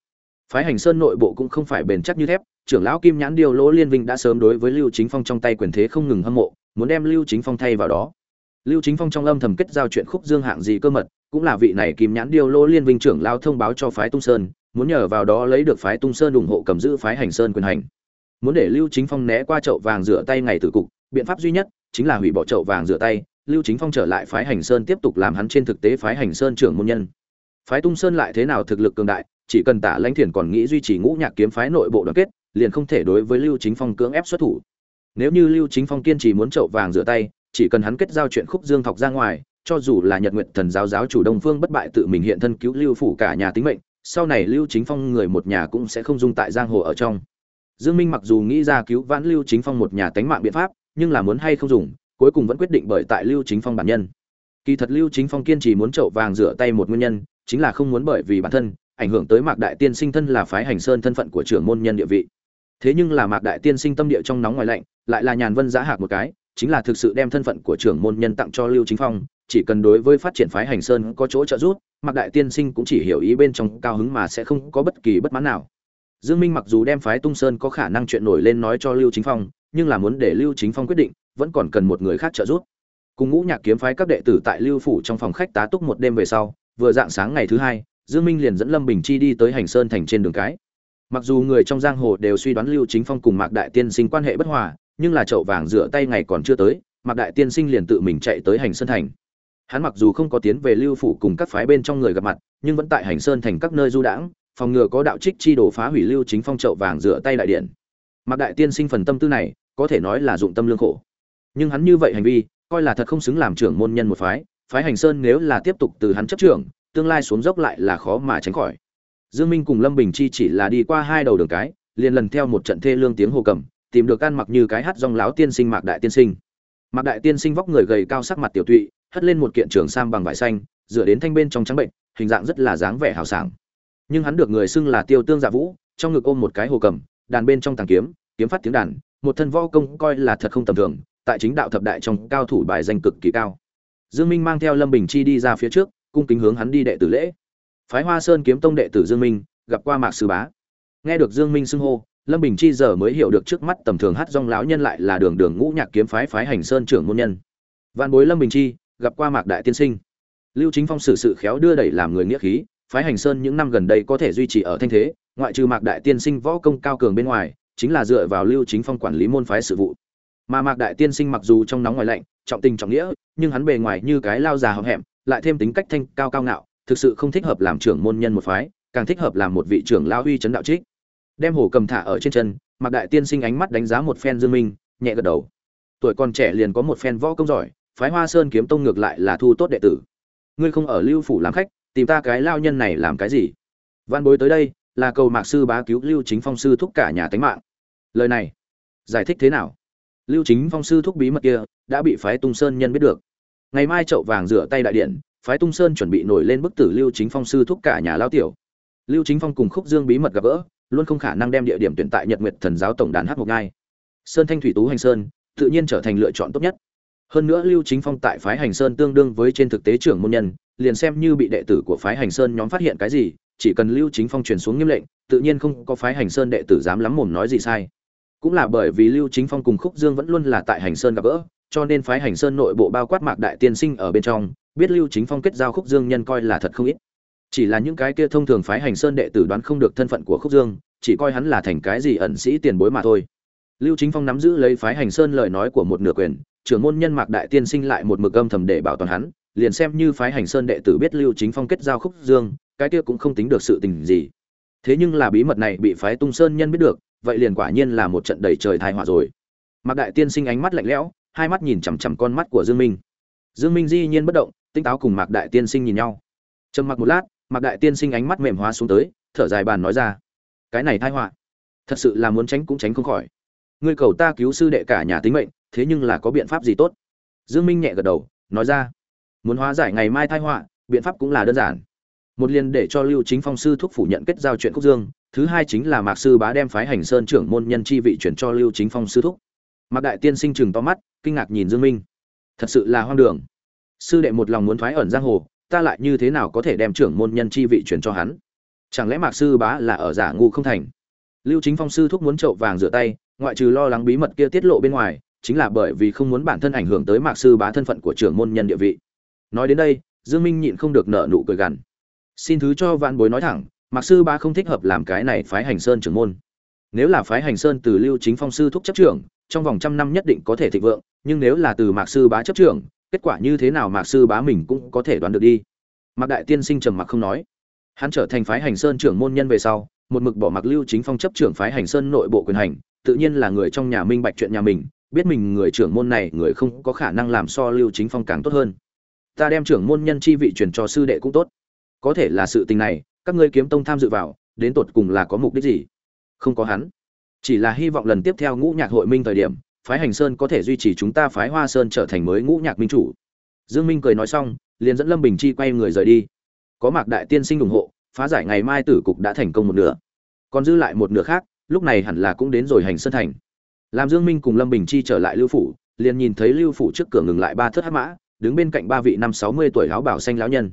phái hành sơn nội bộ cũng không phải bền chắc như thép trưởng lão kim nhãn điều lỗ liên vinh đã sớm đối với lưu chính phong trong tay quyền thế không ngừng hâm mộ, muốn đem lưu chính phong thay vào đó. Lưu chính phong trong âm thầm kết giao chuyện khúc dương hạng gì cơ mật, cũng là vị này kim nhãn điều lỗ liên vinh trưởng lão thông báo cho phái tung sơn, muốn nhờ vào đó lấy được phái tung sơn ủng hộ cầm giữ phái hành sơn quyền hành. Muốn để lưu chính phong né qua chậu vàng rửa tay ngày tử cục, biện pháp duy nhất chính là hủy bỏ chậu vàng rửa tay, lưu chính phong trở lại phái hành sơn tiếp tục làm hắn trên thực tế phái hành sơn trưởng môn nhân. Phái tung sơn lại thế nào thực lực cường đại, chỉ cần tả lãnh thiền còn nghĩ duy trì ngũ nhạc kiếm phái nội bộ đoàn kết liền không thể đối với lưu chính phong cưỡng ép xuất thủ. Nếu như lưu chính phong kiên trì muốn trậu vàng rửa tay, chỉ cần hắn kết giao chuyện khúc dương thọc ra ngoài, cho dù là nhật nguyện thần giáo giáo chủ đông phương bất bại tự mình hiện thân cứu lưu phủ cả nhà tính mệnh, sau này lưu chính phong người một nhà cũng sẽ không dung tại giang hồ ở trong. Dương minh mặc dù nghĩ ra cứu vãn lưu chính phong một nhà tánh mạng biện pháp, nhưng là muốn hay không dùng, cuối cùng vẫn quyết định bởi tại lưu chính phong bản nhân. Kỳ thật lưu chính phong kiên trì muốn trậu vàng rửa tay một nguyên nhân, chính là không muốn bởi vì bản thân, ảnh hưởng tới mạc đại tiên sinh thân là phái hành sơn thân phận của trưởng môn nhân địa vị thế nhưng là mạc đại tiên sinh tâm địa trong nóng ngoài lạnh, lại là nhàn vân giã hạc một cái, chính là thực sự đem thân phận của trưởng môn nhân tặng cho lưu chính phong, chỉ cần đối với phát triển phái hành sơn có chỗ trợ giúp, mạc đại tiên sinh cũng chỉ hiểu ý bên trong cao hứng mà sẽ không có bất kỳ bất mãn nào. Dương minh mặc dù đem phái tung sơn có khả năng chuyện nổi lên nói cho lưu chính phong, nhưng là muốn để lưu chính phong quyết định, vẫn còn cần một người khác trợ giúp. Cùng ngũ nhạc kiếm phái các đệ tử tại lưu phủ trong phòng khách tá túc một đêm về sau, vừa dạng sáng ngày thứ hai, dương minh liền dẫn lâm bình chi đi tới hành sơn thành trên đường cái mặc dù người trong giang hồ đều suy đoán lưu chính phong cùng mạc đại tiên sinh quan hệ bất hòa, nhưng là chậu vàng rửa tay ngày còn chưa tới, mạc đại tiên sinh liền tự mình chạy tới hành sơn thành. Hắn mặc dù không có tiến về lưu phủ cùng các phái bên trong người gặp mặt, nhưng vẫn tại hành sơn thành các nơi du đãng, phòng ngừa có đạo trích chi đổ phá hủy lưu chính phong chậu vàng rửa tay đại điện. Mạc đại tiên sinh phần tâm tư này, có thể nói là dụng tâm lương khổ. Nhưng hắn như vậy hành vi, coi là thật không xứng làm trưởng môn nhân một phái phái hành sơn nếu là tiếp tục từ hắn chấp trưởng, tương lai xuống dốc lại là khó mà tránh khỏi dương minh cùng lâm bình chi chỉ là đi qua hai đầu đường cái, liền lần theo một trận thê lương tiếng hồ cầm, tìm được ăn mặc như cái hát rong láo tiên sinh mạc đại tiên sinh. Mạc đại tiên sinh vóc người gầy cao sắc mặt tiểu tụy, hất lên một kiện trường sam bằng vải xanh, dựa đến thanh bên trong trắng bệnh, hình dạng rất là dáng vẻ hào sảng. Nhưng hắn được người xưng là tiêu tương dạ vũ, trong ngực ôm một cái hồ cầm, đàn bên trong tàng kiếm kiếm phát tiếng đàn, một thân võ công coi là thật không tầm thường, tại chính đạo thập đại trong cao thủ bài danh cực kỳ cao. Dương minh mang theo lâm bình chi đi ra phía trước, cung kính hướng hắn đi đệ tử lễ phái hoa sơn kiếm tông đệ tử dương minh, gặp qua mạc sư bá. Nghe được dương minh xưng hô, lâm bình chi giờ mới hiểu được trước mắt tầm thường hát dong lão nhân lại là đường đường ngũ nhạc kiếm phái phái hành sơn trưởng môn nhân. Văn bối lâm bình chi, gặp qua mạc đại tiên sinh. Lưu chính phong xử sự khéo đưa đẩy làm người nghĩa khí, phái hành sơn những năm gần đây có thể duy trì ở thanh thế, ngoại trừ mạc đại tiên sinh võ công cao cường bên ngoài, chính là dựa vào lưu chính phong quản lý môn phái sự vụ. Mà mạc đại tiên sinh mặc dù trong nóng ngoài lạnh, trọng tình trọng nghĩa, nhưng hắn bề ngoài như cái lao già hậm hẹm, lại thêm tính cách thanh cao cao ngạo thực sự không thích hợp làm trưởng môn nhân một phái, càng thích hợp làm một vị trưởng lao uy chấn đạo trích. Đem hổ cầm thả ở trên chân mặc đại tiên sinh ánh mắt đánh giá một phen dương minh, nhẹ gật đầu. Tuổi còn trẻ liền có một phen võ công giỏi, phái hoa sơn kiếm tông ngược lại là thu tốt đệ tử. Ngươi không ở lưu phủ làm khách, tìm ta cái lao nhân này làm cái gì? Văn bối tới đây, là cầu mạc sư bá cứu lưu chính phong sư thúc cả nhà tánh mạng. Lời này, giải thích thế nào? Lưu chính phong sư thúc bí mật kia, đã bị phái tung sơn nhân biết được. Ngày mai chậu vàng rửa tay đại điện phái tung sơn chuẩn bị nổi lên bức tử lưu chính phong sư thúc cả nhà lao tiểu. Lưu chính phong cùng khúc dương bí mật gặp gỡ, luôn không khả năng đem địa điểm tuyển tại nhật nguyệt thần giáo tổng đàn hát một ngai. Sơn thanh thủy tú hành sơn, tự nhiên trở thành lựa chọn tốt nhất. Hơn nữa lưu chính phong tại phái hành sơn tương đương với trên thực tế trưởng môn nhân, liền xem như bị đệ tử của phái hành sơn nhóm phát hiện cái gì, chỉ cần lưu chính phong truyền xuống nghiêm lệnh, tự nhiên không có phái hành sơn đệ tử dám lắm mồm nói gì sai. Cũng là bởi vì lưu chính phong cùng khúc dương vẫn luôn là tại hành sơn gặp gỡ, cho nên phái hành sơn nội bộ bao quát mạc đại tiên sinh ở bên trong biết lưu chính phong kết giao khúc dương nhân coi là thật không ít. Chỉ là những cái kia thông thường phái hành sơn đệ tử đoán không được thân phận của khúc dương, chỉ coi hắn là thành cái gì ẩn sĩ tiền bối mà thôi. Lưu chính phong nắm giữ lấy phái hành sơn lời nói của một nửa quyền, trưởng môn nhân mạc đại tiên sinh lại một mực âm thầm để bảo toàn hắn, liền xem như phái hành sơn đệ tử biết lưu chính phong kết giao khúc dương, cái kia cũng không tính được sự tình gì. Thế nhưng là bí mật này bị phái tung sơn nhân biết được, vậy liền quả nhiên là một trận đầy trời thai họa rồi. Mạc đại tiên sinh ánh mắt lạnh lẽo, hai mắt nhìn chằm chằm con mắt của dương minh. Dương minh di nhiên bất động tinh táo cùng mạc đại tiên sinh nhìn nhau. Trầm mặc một lát, mạc đại tiên sinh ánh mắt mềm hóa xuống tới, thở dài bàn nói ra. Cái này thai họa, thật sự là muốn tránh cũng tránh không khỏi. Ngươi cầu ta cứu sư đệ cả nhà tính mệnh, thế nhưng là có biện pháp gì tốt? Dương minh nhẹ gật đầu, nói ra. Muốn hóa giải ngày mai thai họa, biện pháp cũng là đơn giản. Một liền để cho lưu chính phong sư thúc phủ nhận kết giao chuyện khúc dương, thứ hai chính là mạc sư bá đem phái hành sơn trưởng môn nhân chi vị chuyển cho lưu chính phong sư thúc. Mạc đại tiên sinh chừng to mắt, kinh ngạc nhìn dương minh. Thật sự là hoang đường sư đệ một lòng muốn thoái ẩn giang hồ, ta lại như thế nào có thể đem trưởng môn nhân chi vị chuyển cho hắn? Chẳng lẽ mạc sư bá là ở giả ngu không thành? Lưu chính phong sư thúc muốn trậu vàng rửa tay, ngoại trừ lo lắng bí mật kia tiết lộ bên ngoài, chính là bởi vì không muốn bản thân ảnh hưởng tới mạc sư bá thân phận của trưởng môn nhân địa vị. Nói đến đây, dương minh nhịn không được nở nụ cười gằn. Xin thứ cho vạn bối nói thẳng, mạc sư bá không thích hợp làm cái này phái hành sơn trưởng môn. Nếu là phái hành sơn từ lưu chính phong sư thúc chấp trưởng, trong vòng trăm năm nhất định có thể thịnh vượng, nhưng nếu là từ mạc sư bá chấp trưởng kết quả như thế nào mạc sư bá mình cũng có thể đoán được đi. Mạc đại tiên sinh trầm mặc không nói. Hắn trở thành phái hành sơn trưởng môn nhân về sau, một mực bỏ mặc lưu chính phong chấp trưởng phái hành sơn nội bộ quyền hành, tự nhiên là người trong nhà minh bạch chuyện nhà mình, biết mình người trưởng môn này người không có khả năng làm so lưu chính phong càng tốt hơn. Ta đem trưởng môn nhân chi vị truyền cho sư đệ cũng tốt. Có thể là sự tình này, các ngươi kiếm tông tham dự vào, đến tột cùng là có mục đích gì? Không có hắn. Chỉ là hy vọng lần tiếp theo ngũ nhạc hội minh thời điểm phái hành sơn có thể duy trì chúng ta phái hoa sơn trở thành mới ngũ nhạc minh chủ. Dương minh cười nói xong, liền dẫn lâm bình chi quay người rời đi. Có mạc đại tiên sinh ủng hộ, phá giải ngày mai tử cục đã thành công một nửa. Còn dư lại một nửa khác, lúc này hẳn là cũng đến rồi hành sơn thành. Làm dương minh cùng lâm bình chi trở lại lưu phủ, liền nhìn thấy lưu phủ trước cửa ngừng lại ba thất hắc mã, đứng bên cạnh ba vị năm sáu mươi tuổi áo bảo xanh lão nhân.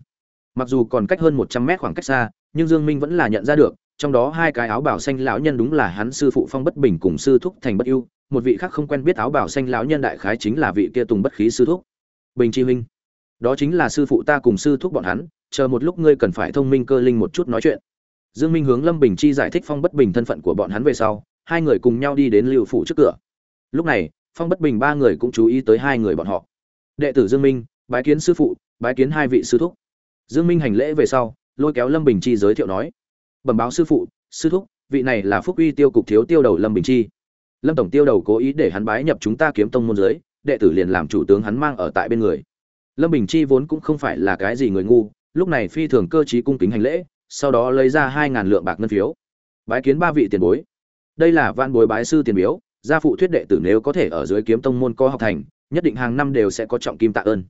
Mặc dù còn cách hơn một trăm mét khoảng cách xa, nhưng dương minh vẫn là nhận ra được, trong đó hai cái áo bảo xanh lão nhân đúng là hắn sư phụ phong bất bình cùng sư thúc thành bất ưu một vị khác không quen biết áo bảo xanh lão nhân đại khái chính là vị kia tùng bất khí sư thúc. Bình chi huynh đó chính là sư phụ ta cùng sư thúc bọn hắn, chờ một lúc ngươi cần phải thông minh cơ linh một chút nói chuyện. Dương minh hướng lâm bình chi giải thích phong bất bình thân phận của bọn hắn về sau, hai người cùng nhau đi đến lưu phủ trước cửa. Lúc này, phong bất bình ba người cũng chú ý tới hai người bọn họ. Đệ tử dương minh, bái kiến sư phụ, bái kiến hai vị sư thúc. Dương minh hành lễ về sau, lôi kéo lâm bình chi giới thiệu nói, bẩm báo sư phụ, sư thúc, vị này là phúc uy tiêu cục thiếu tiêu đầu lâm bình chi lâm tổng tiêu đầu cố ý để hắn bái nhập chúng ta kiếm tông môn giới, đệ tử liền làm chủ tướng hắn mang ở tại bên người. Lâm bình chi vốn cũng không phải là cái gì người ngu, lúc này phi thường cơ trí cung kính hành lễ, sau đó lấy ra hai ngàn lượng bạc ngân phiếu. Bái kiến ba vị tiền bối. Đây là van bối bái sư tiền biếu, gia phụ thuyết đệ tử nếu có thể ở dưới kiếm tông môn có học thành, nhất định hàng năm đều sẽ có trọng kim tạ ơn.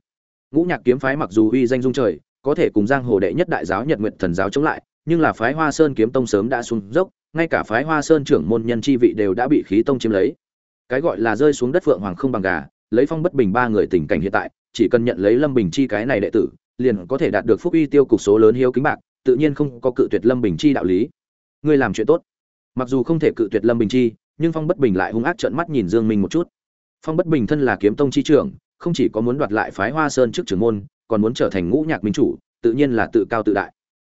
Ngũ nhạc kiếm phái mặc dù uy danh dung trời, có thể cùng giang hồ đệ nhất đại giáo nhật nguyện thần giáo chống lại nhưng là phái hoa sơn kiếm tông sớm đã xuống dốc, ngay cả phái hoa sơn trưởng môn nhân chi vị đều đã bị khí tông chiếm lấy. Cái gọi là rơi xuống đất phượng hoàng không bằng gà, lấy phong bất bình ba người tình cảnh hiện tại, chỉ cần nhận lấy lâm bình chi cái này đệ tử, liền có thể đạt được phúc uy tiêu cục số lớn hiếu kính bạc, tự nhiên không có cự tuyệt lâm bình chi đạo lý. Ngươi làm chuyện tốt. Mặc dù không thể cự tuyệt lâm bình chi, nhưng phong bất bình lại hung ác trợn mắt nhìn dương minh một chút. Phong bất bình thân là kiếm tông chi trưởng, không chỉ có muốn đoạt lại phái hoa sơn trước trưởng môn, còn muốn trở thành ngũ nhạc minh chủ, tự nhiên là tự cao tự đại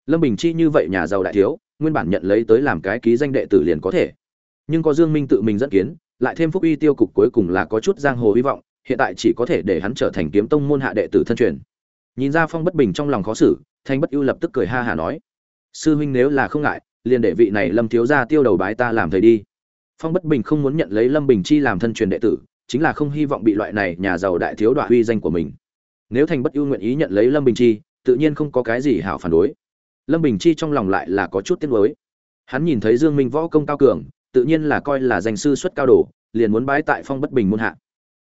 lâm bình chi như vậy nhà giàu đại thiếu, nguyên bản nhận lấy tới làm cái ký danh đệ tử liền có thể. Nhưng có dương minh tự mình dẫn kiến, lại thêm phúc uy tiêu cục cuối cùng là có chút giang hồ hy vọng, hiện tại chỉ có thể để hắn trở thành kiếm tông môn hạ đệ tử thân truyền. Nhìn ra phong bất bình trong lòng khó xử, thanh bất ưu lập tức cười ha hà nói, sư huynh nếu là không ngại, liền để vị này lâm thiếu gia tiêu đầu bái ta làm thầy đi. Phong bất bình không muốn nhận lấy lâm bình chi làm thân truyền đệ tử, chính là không hy vọng bị loại này nhà giàu đại thiếu đoạn uy danh của mình. Nếu thành bất ưu nguyện ý nhận lấy lâm bình chi, tự nhiên không có cái gì hảo phản đối lâm bình chi trong lòng lại là có chút tiếc nuối. Hắn nhìn thấy dương minh võ công cao cường, tự nhiên là coi là danh sư xuất cao đồ, liền muốn bái tại phong bất bình môn hạ.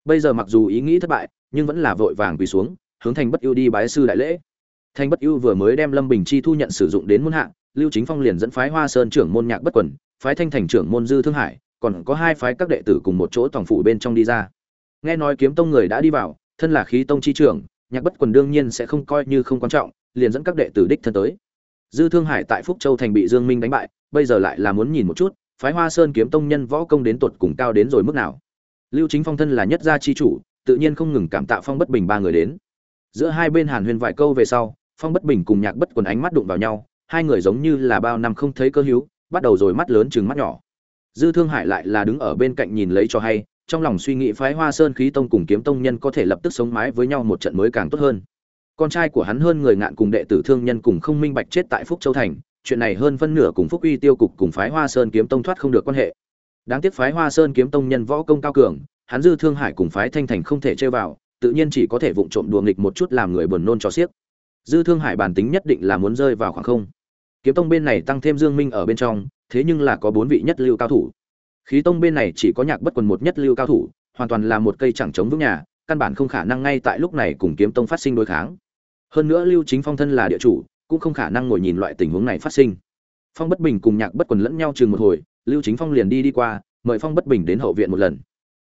Bây giờ mặc dù ý nghĩ thất bại, nhưng vẫn là vội vàng quỳ xuống, hướng thành bất ưu đi bái sư đại lễ. Thành bất ưu vừa mới đem lâm bình chi thu nhận sử dụng đến môn hạ, lưu chính phong liền dẫn phái hoa sơn trưởng môn nhạc bất quần, phái thanh thành trưởng môn dư thương hải, còn có hai phái các đệ tử cùng một chỗ tổng phủ bên trong đi ra. Nghe nói kiếm tông người đã đi vào, thân là khí tông chi trưởng, nhạc bất quần đương nhiên sẽ không coi như không quan trọng, liền dẫn các đệ tử đích thân tới dư thương hải tại phúc châu thành bị dương minh đánh bại, bây giờ lại là muốn nhìn một chút, phái hoa sơn kiếm tông nhân võ công đến tuột cùng cao đến rồi mức nào. Lưu chính phong thân là nhất gia chi chủ, tự nhiên không ngừng cảm tạ phong bất bình ba người đến. Giữa hai bên hàn Huyền vài câu về sau, phong bất bình cùng nhạc bất quần ánh mắt đụng vào nhau, hai người giống như là bao năm không thấy cơ hữu, bắt đầu rồi mắt lớn chừng mắt nhỏ. Dư thương hải lại là đứng ở bên cạnh nhìn lấy cho hay, trong lòng suy nghĩ phái hoa sơn khí tông cùng kiếm tông nhân có thể lập tức sống mái với nhau một trận mới càng tốt hơn con trai của hắn hơn người ngạn cùng đệ tử thương nhân cùng không minh bạch chết tại phúc châu thành, chuyện này hơn phân nửa cùng phúc uy tiêu cục cùng phái hoa sơn kiếm tông thoát không được quan hệ. Đáng tiếc phái hoa sơn kiếm tông nhân võ công cao cường, hắn dư thương hải cùng phái thanh thành không thể chơi vào, tự nhiên chỉ có thể vụng trộm đùa nghịch một chút làm người buồn nôn cho xiếc dư thương hải bản tính nhất định là muốn rơi vào khoảng không. Kiếm tông bên này tăng thêm dương minh ở bên trong, thế nhưng là có bốn vị nhất lưu cao thủ. Khí tông bên này chỉ có nhạc bất quần một nhất lưu cao thủ, hoàn toàn là một cây chẳng chống vững nhà, căn bản không khả năng ngay tại lúc này cùng kiếm tông phát sinh đối kháng hơn nữa lưu chính phong thân là địa chủ, cũng không khả năng ngồi nhìn loại tình huống này phát sinh. Phong bất bình cùng nhạc bất quần lẫn nhau chừng một hồi, lưu chính phong liền đi đi qua, mời phong bất bình đến hậu viện một lần.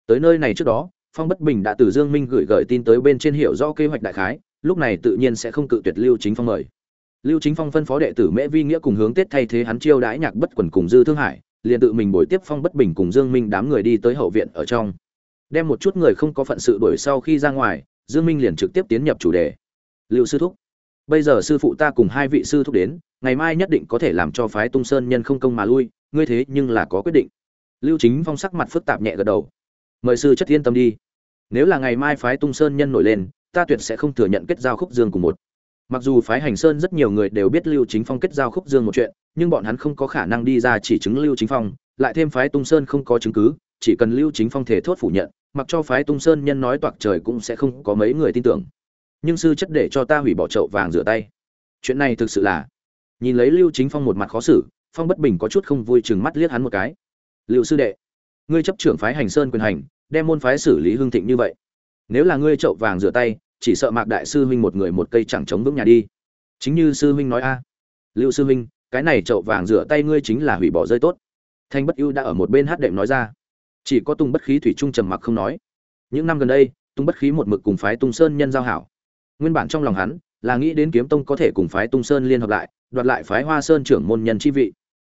Tới nơi này trước đó, phong bất bình đã từ dương minh gửi gửi tin tới bên trên hiểu rõ kế hoạch đại khái, lúc này tự nhiên sẽ không cự tuyệt lưu chính phong mời. Lưu chính phong phân phó đệ tử mễ vi nghĩa cùng hướng tết thay thế hắn chiêu đãi nhạc bất quần cùng dư thương hải, liền tự mình buổi tiếp phong bất bình cùng dương minh đám người đi tới hậu viện ở trong. Đem một chút người không có phận sự đuổi sau khi ra ngoài, dương minh liền trực tiếp tiến nhập chủ đề lưu sư thúc. Bây giờ sư phụ ta cùng hai vị sư thúc đến, ngày mai nhất định có thể làm cho phái tung sơn nhân không công mà lui, ngươi thế nhưng là có quyết định. Lưu chính phong sắc mặt phức tạp nhẹ gật đầu. Mời sư chất yên tâm đi. Nếu là ngày mai phái tung sơn nhân nổi lên, ta tuyệt sẽ không thừa nhận kết giao khúc dương cùng một. Mặc dù phái hành sơn rất nhiều người đều biết lưu chính phong kết giao khúc dương một chuyện, nhưng bọn hắn không có khả năng đi ra chỉ chứng lưu chính phong, lại thêm phái tung sơn không có chứng cứ, chỉ cần lưu chính phong thể thốt phủ nhận, mặc cho phái tung sơn nhân nói toạc trời cũng sẽ không có mấy người tin tưởng nhưng sư chất để cho ta hủy bỏ chậu vàng rửa tay. Chuyện này thực sự là, nhìn lấy lưu chính phong một mặt khó xử, phong bất bình có chút không vui chừng mắt liếc hắn một cái. Liệu sư đệ, ngươi chấp trưởng phái hành sơn quyền hành, đem môn phái xử lý hương thịnh như vậy. Nếu là ngươi chậu vàng rửa tay, chỉ sợ mạc đại sư huynh một người một cây chẳng chống vững nhà đi. Chính như sư huynh nói a. Lưu sư huynh, cái này chậu vàng rửa tay ngươi chính là hủy bỏ rơi tốt. Thanh bất ưu đã ở một bên hát đệm nói ra. Chỉ có tung bất khí thủy trung trầm mặc không nói. Những năm gần đây tung bất khí một mực cùng phái tung sơn nhân giao hảo nguyên bản trong lòng hắn là nghĩ đến kiếm tông có thể cùng phái tung sơn liên hợp lại, đoạt lại phái hoa sơn trưởng môn nhân chi vị.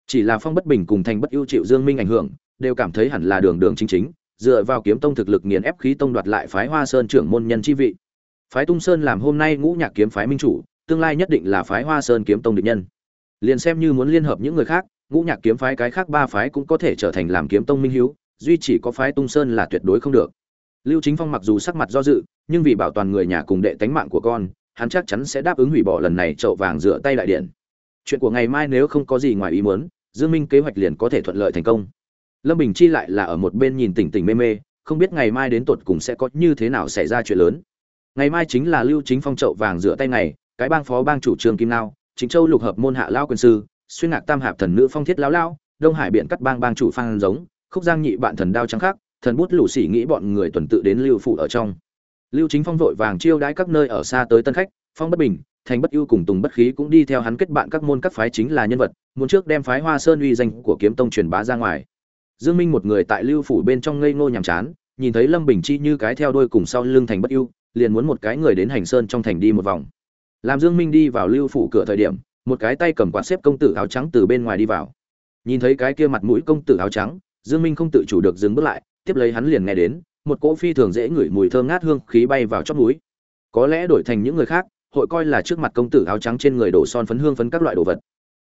Chỉ là phong bất bình cùng thành bất ưu chịu dương minh ảnh hưởng, đều cảm thấy hẳn là đường đường chính chính, dựa vào kiếm tông thực lực nghiền ép khí tông đoạt lại phái hoa sơn trưởng môn nhân chi vị. Phái tung sơn làm hôm nay ngũ nhạc kiếm phái minh chủ, tương lai nhất định là phái hoa sơn kiếm tông địch nhân. Liền xem như muốn liên hợp những người khác, ngũ nhạc kiếm phái cái khác ba phái cũng có thể trở thành làm kiếm tông minh hiếu, duy chỉ có phái tung sơn là tuyệt đối không được lưu chính phong mặc dù sắc mặt do dự, nhưng vì bảo toàn người nhà cùng đệ tánh mạng của con, hắn chắc chắn sẽ đáp ứng hủy bỏ lần này chậu vàng rửa tay đại điện. Chuyện của ngày mai nếu không có gì ngoài ý muốn, dương minh kế hoạch liền có thể thuận lợi thành công. Lâm bình chi lại là ở một bên nhìn tỉnh tỉnh mê mê, không biết ngày mai đến tột cùng sẽ có như thế nào xảy ra chuyện lớn. Ngày mai chính là lưu chính phong chậu vàng rửa tay này cái bang phó bang chủ trương kim lao chính châu lục hợp môn hạ lao quân sư, xuyên ngạc tam hạp thần nữ phong thiết lão lao đông hải biện cắt bang bang chủ phan giống, khúc giang nhị bạn thần đao trắng khác thần bút lũ xỉ nghĩ bọn người tuần tự đến lưu phủ ở trong. Lưu chính phong vội vàng chiêu đãi các nơi ở xa tới tân khách, phong bất bình, thành bất ưu cùng tùng bất khí cũng đi theo hắn kết bạn các môn các phái chính là nhân vật, muốn trước đem phái hoa sơn uy danh của kiếm tông truyền bá ra ngoài. Dương minh một người tại lưu phủ bên trong ngây ngô nhàm chán, nhìn thấy lâm bình chi như cái theo đuôi cùng sau lưng thành bất ưu, liền muốn một cái người đến hành sơn trong thành đi một vòng. Làm dương minh đi vào lưu phủ cửa thời điểm, một cái tay cầm quạt xếp công tử áo trắng từ bên ngoài đi vào. Nhìn thấy cái kia mặt mũi công tử áo trắng, dương minh không tự chủ được dừng bước lại tiếp lấy hắn liền nghe đến, một cỗ phi thường dễ ngửi mùi thơm ngát hương khí bay vào chót núi có lẽ đổi thành những người khác, hội coi là trước mặt công tử áo trắng trên người đổ son phấn hương phấn các loại đồ vật.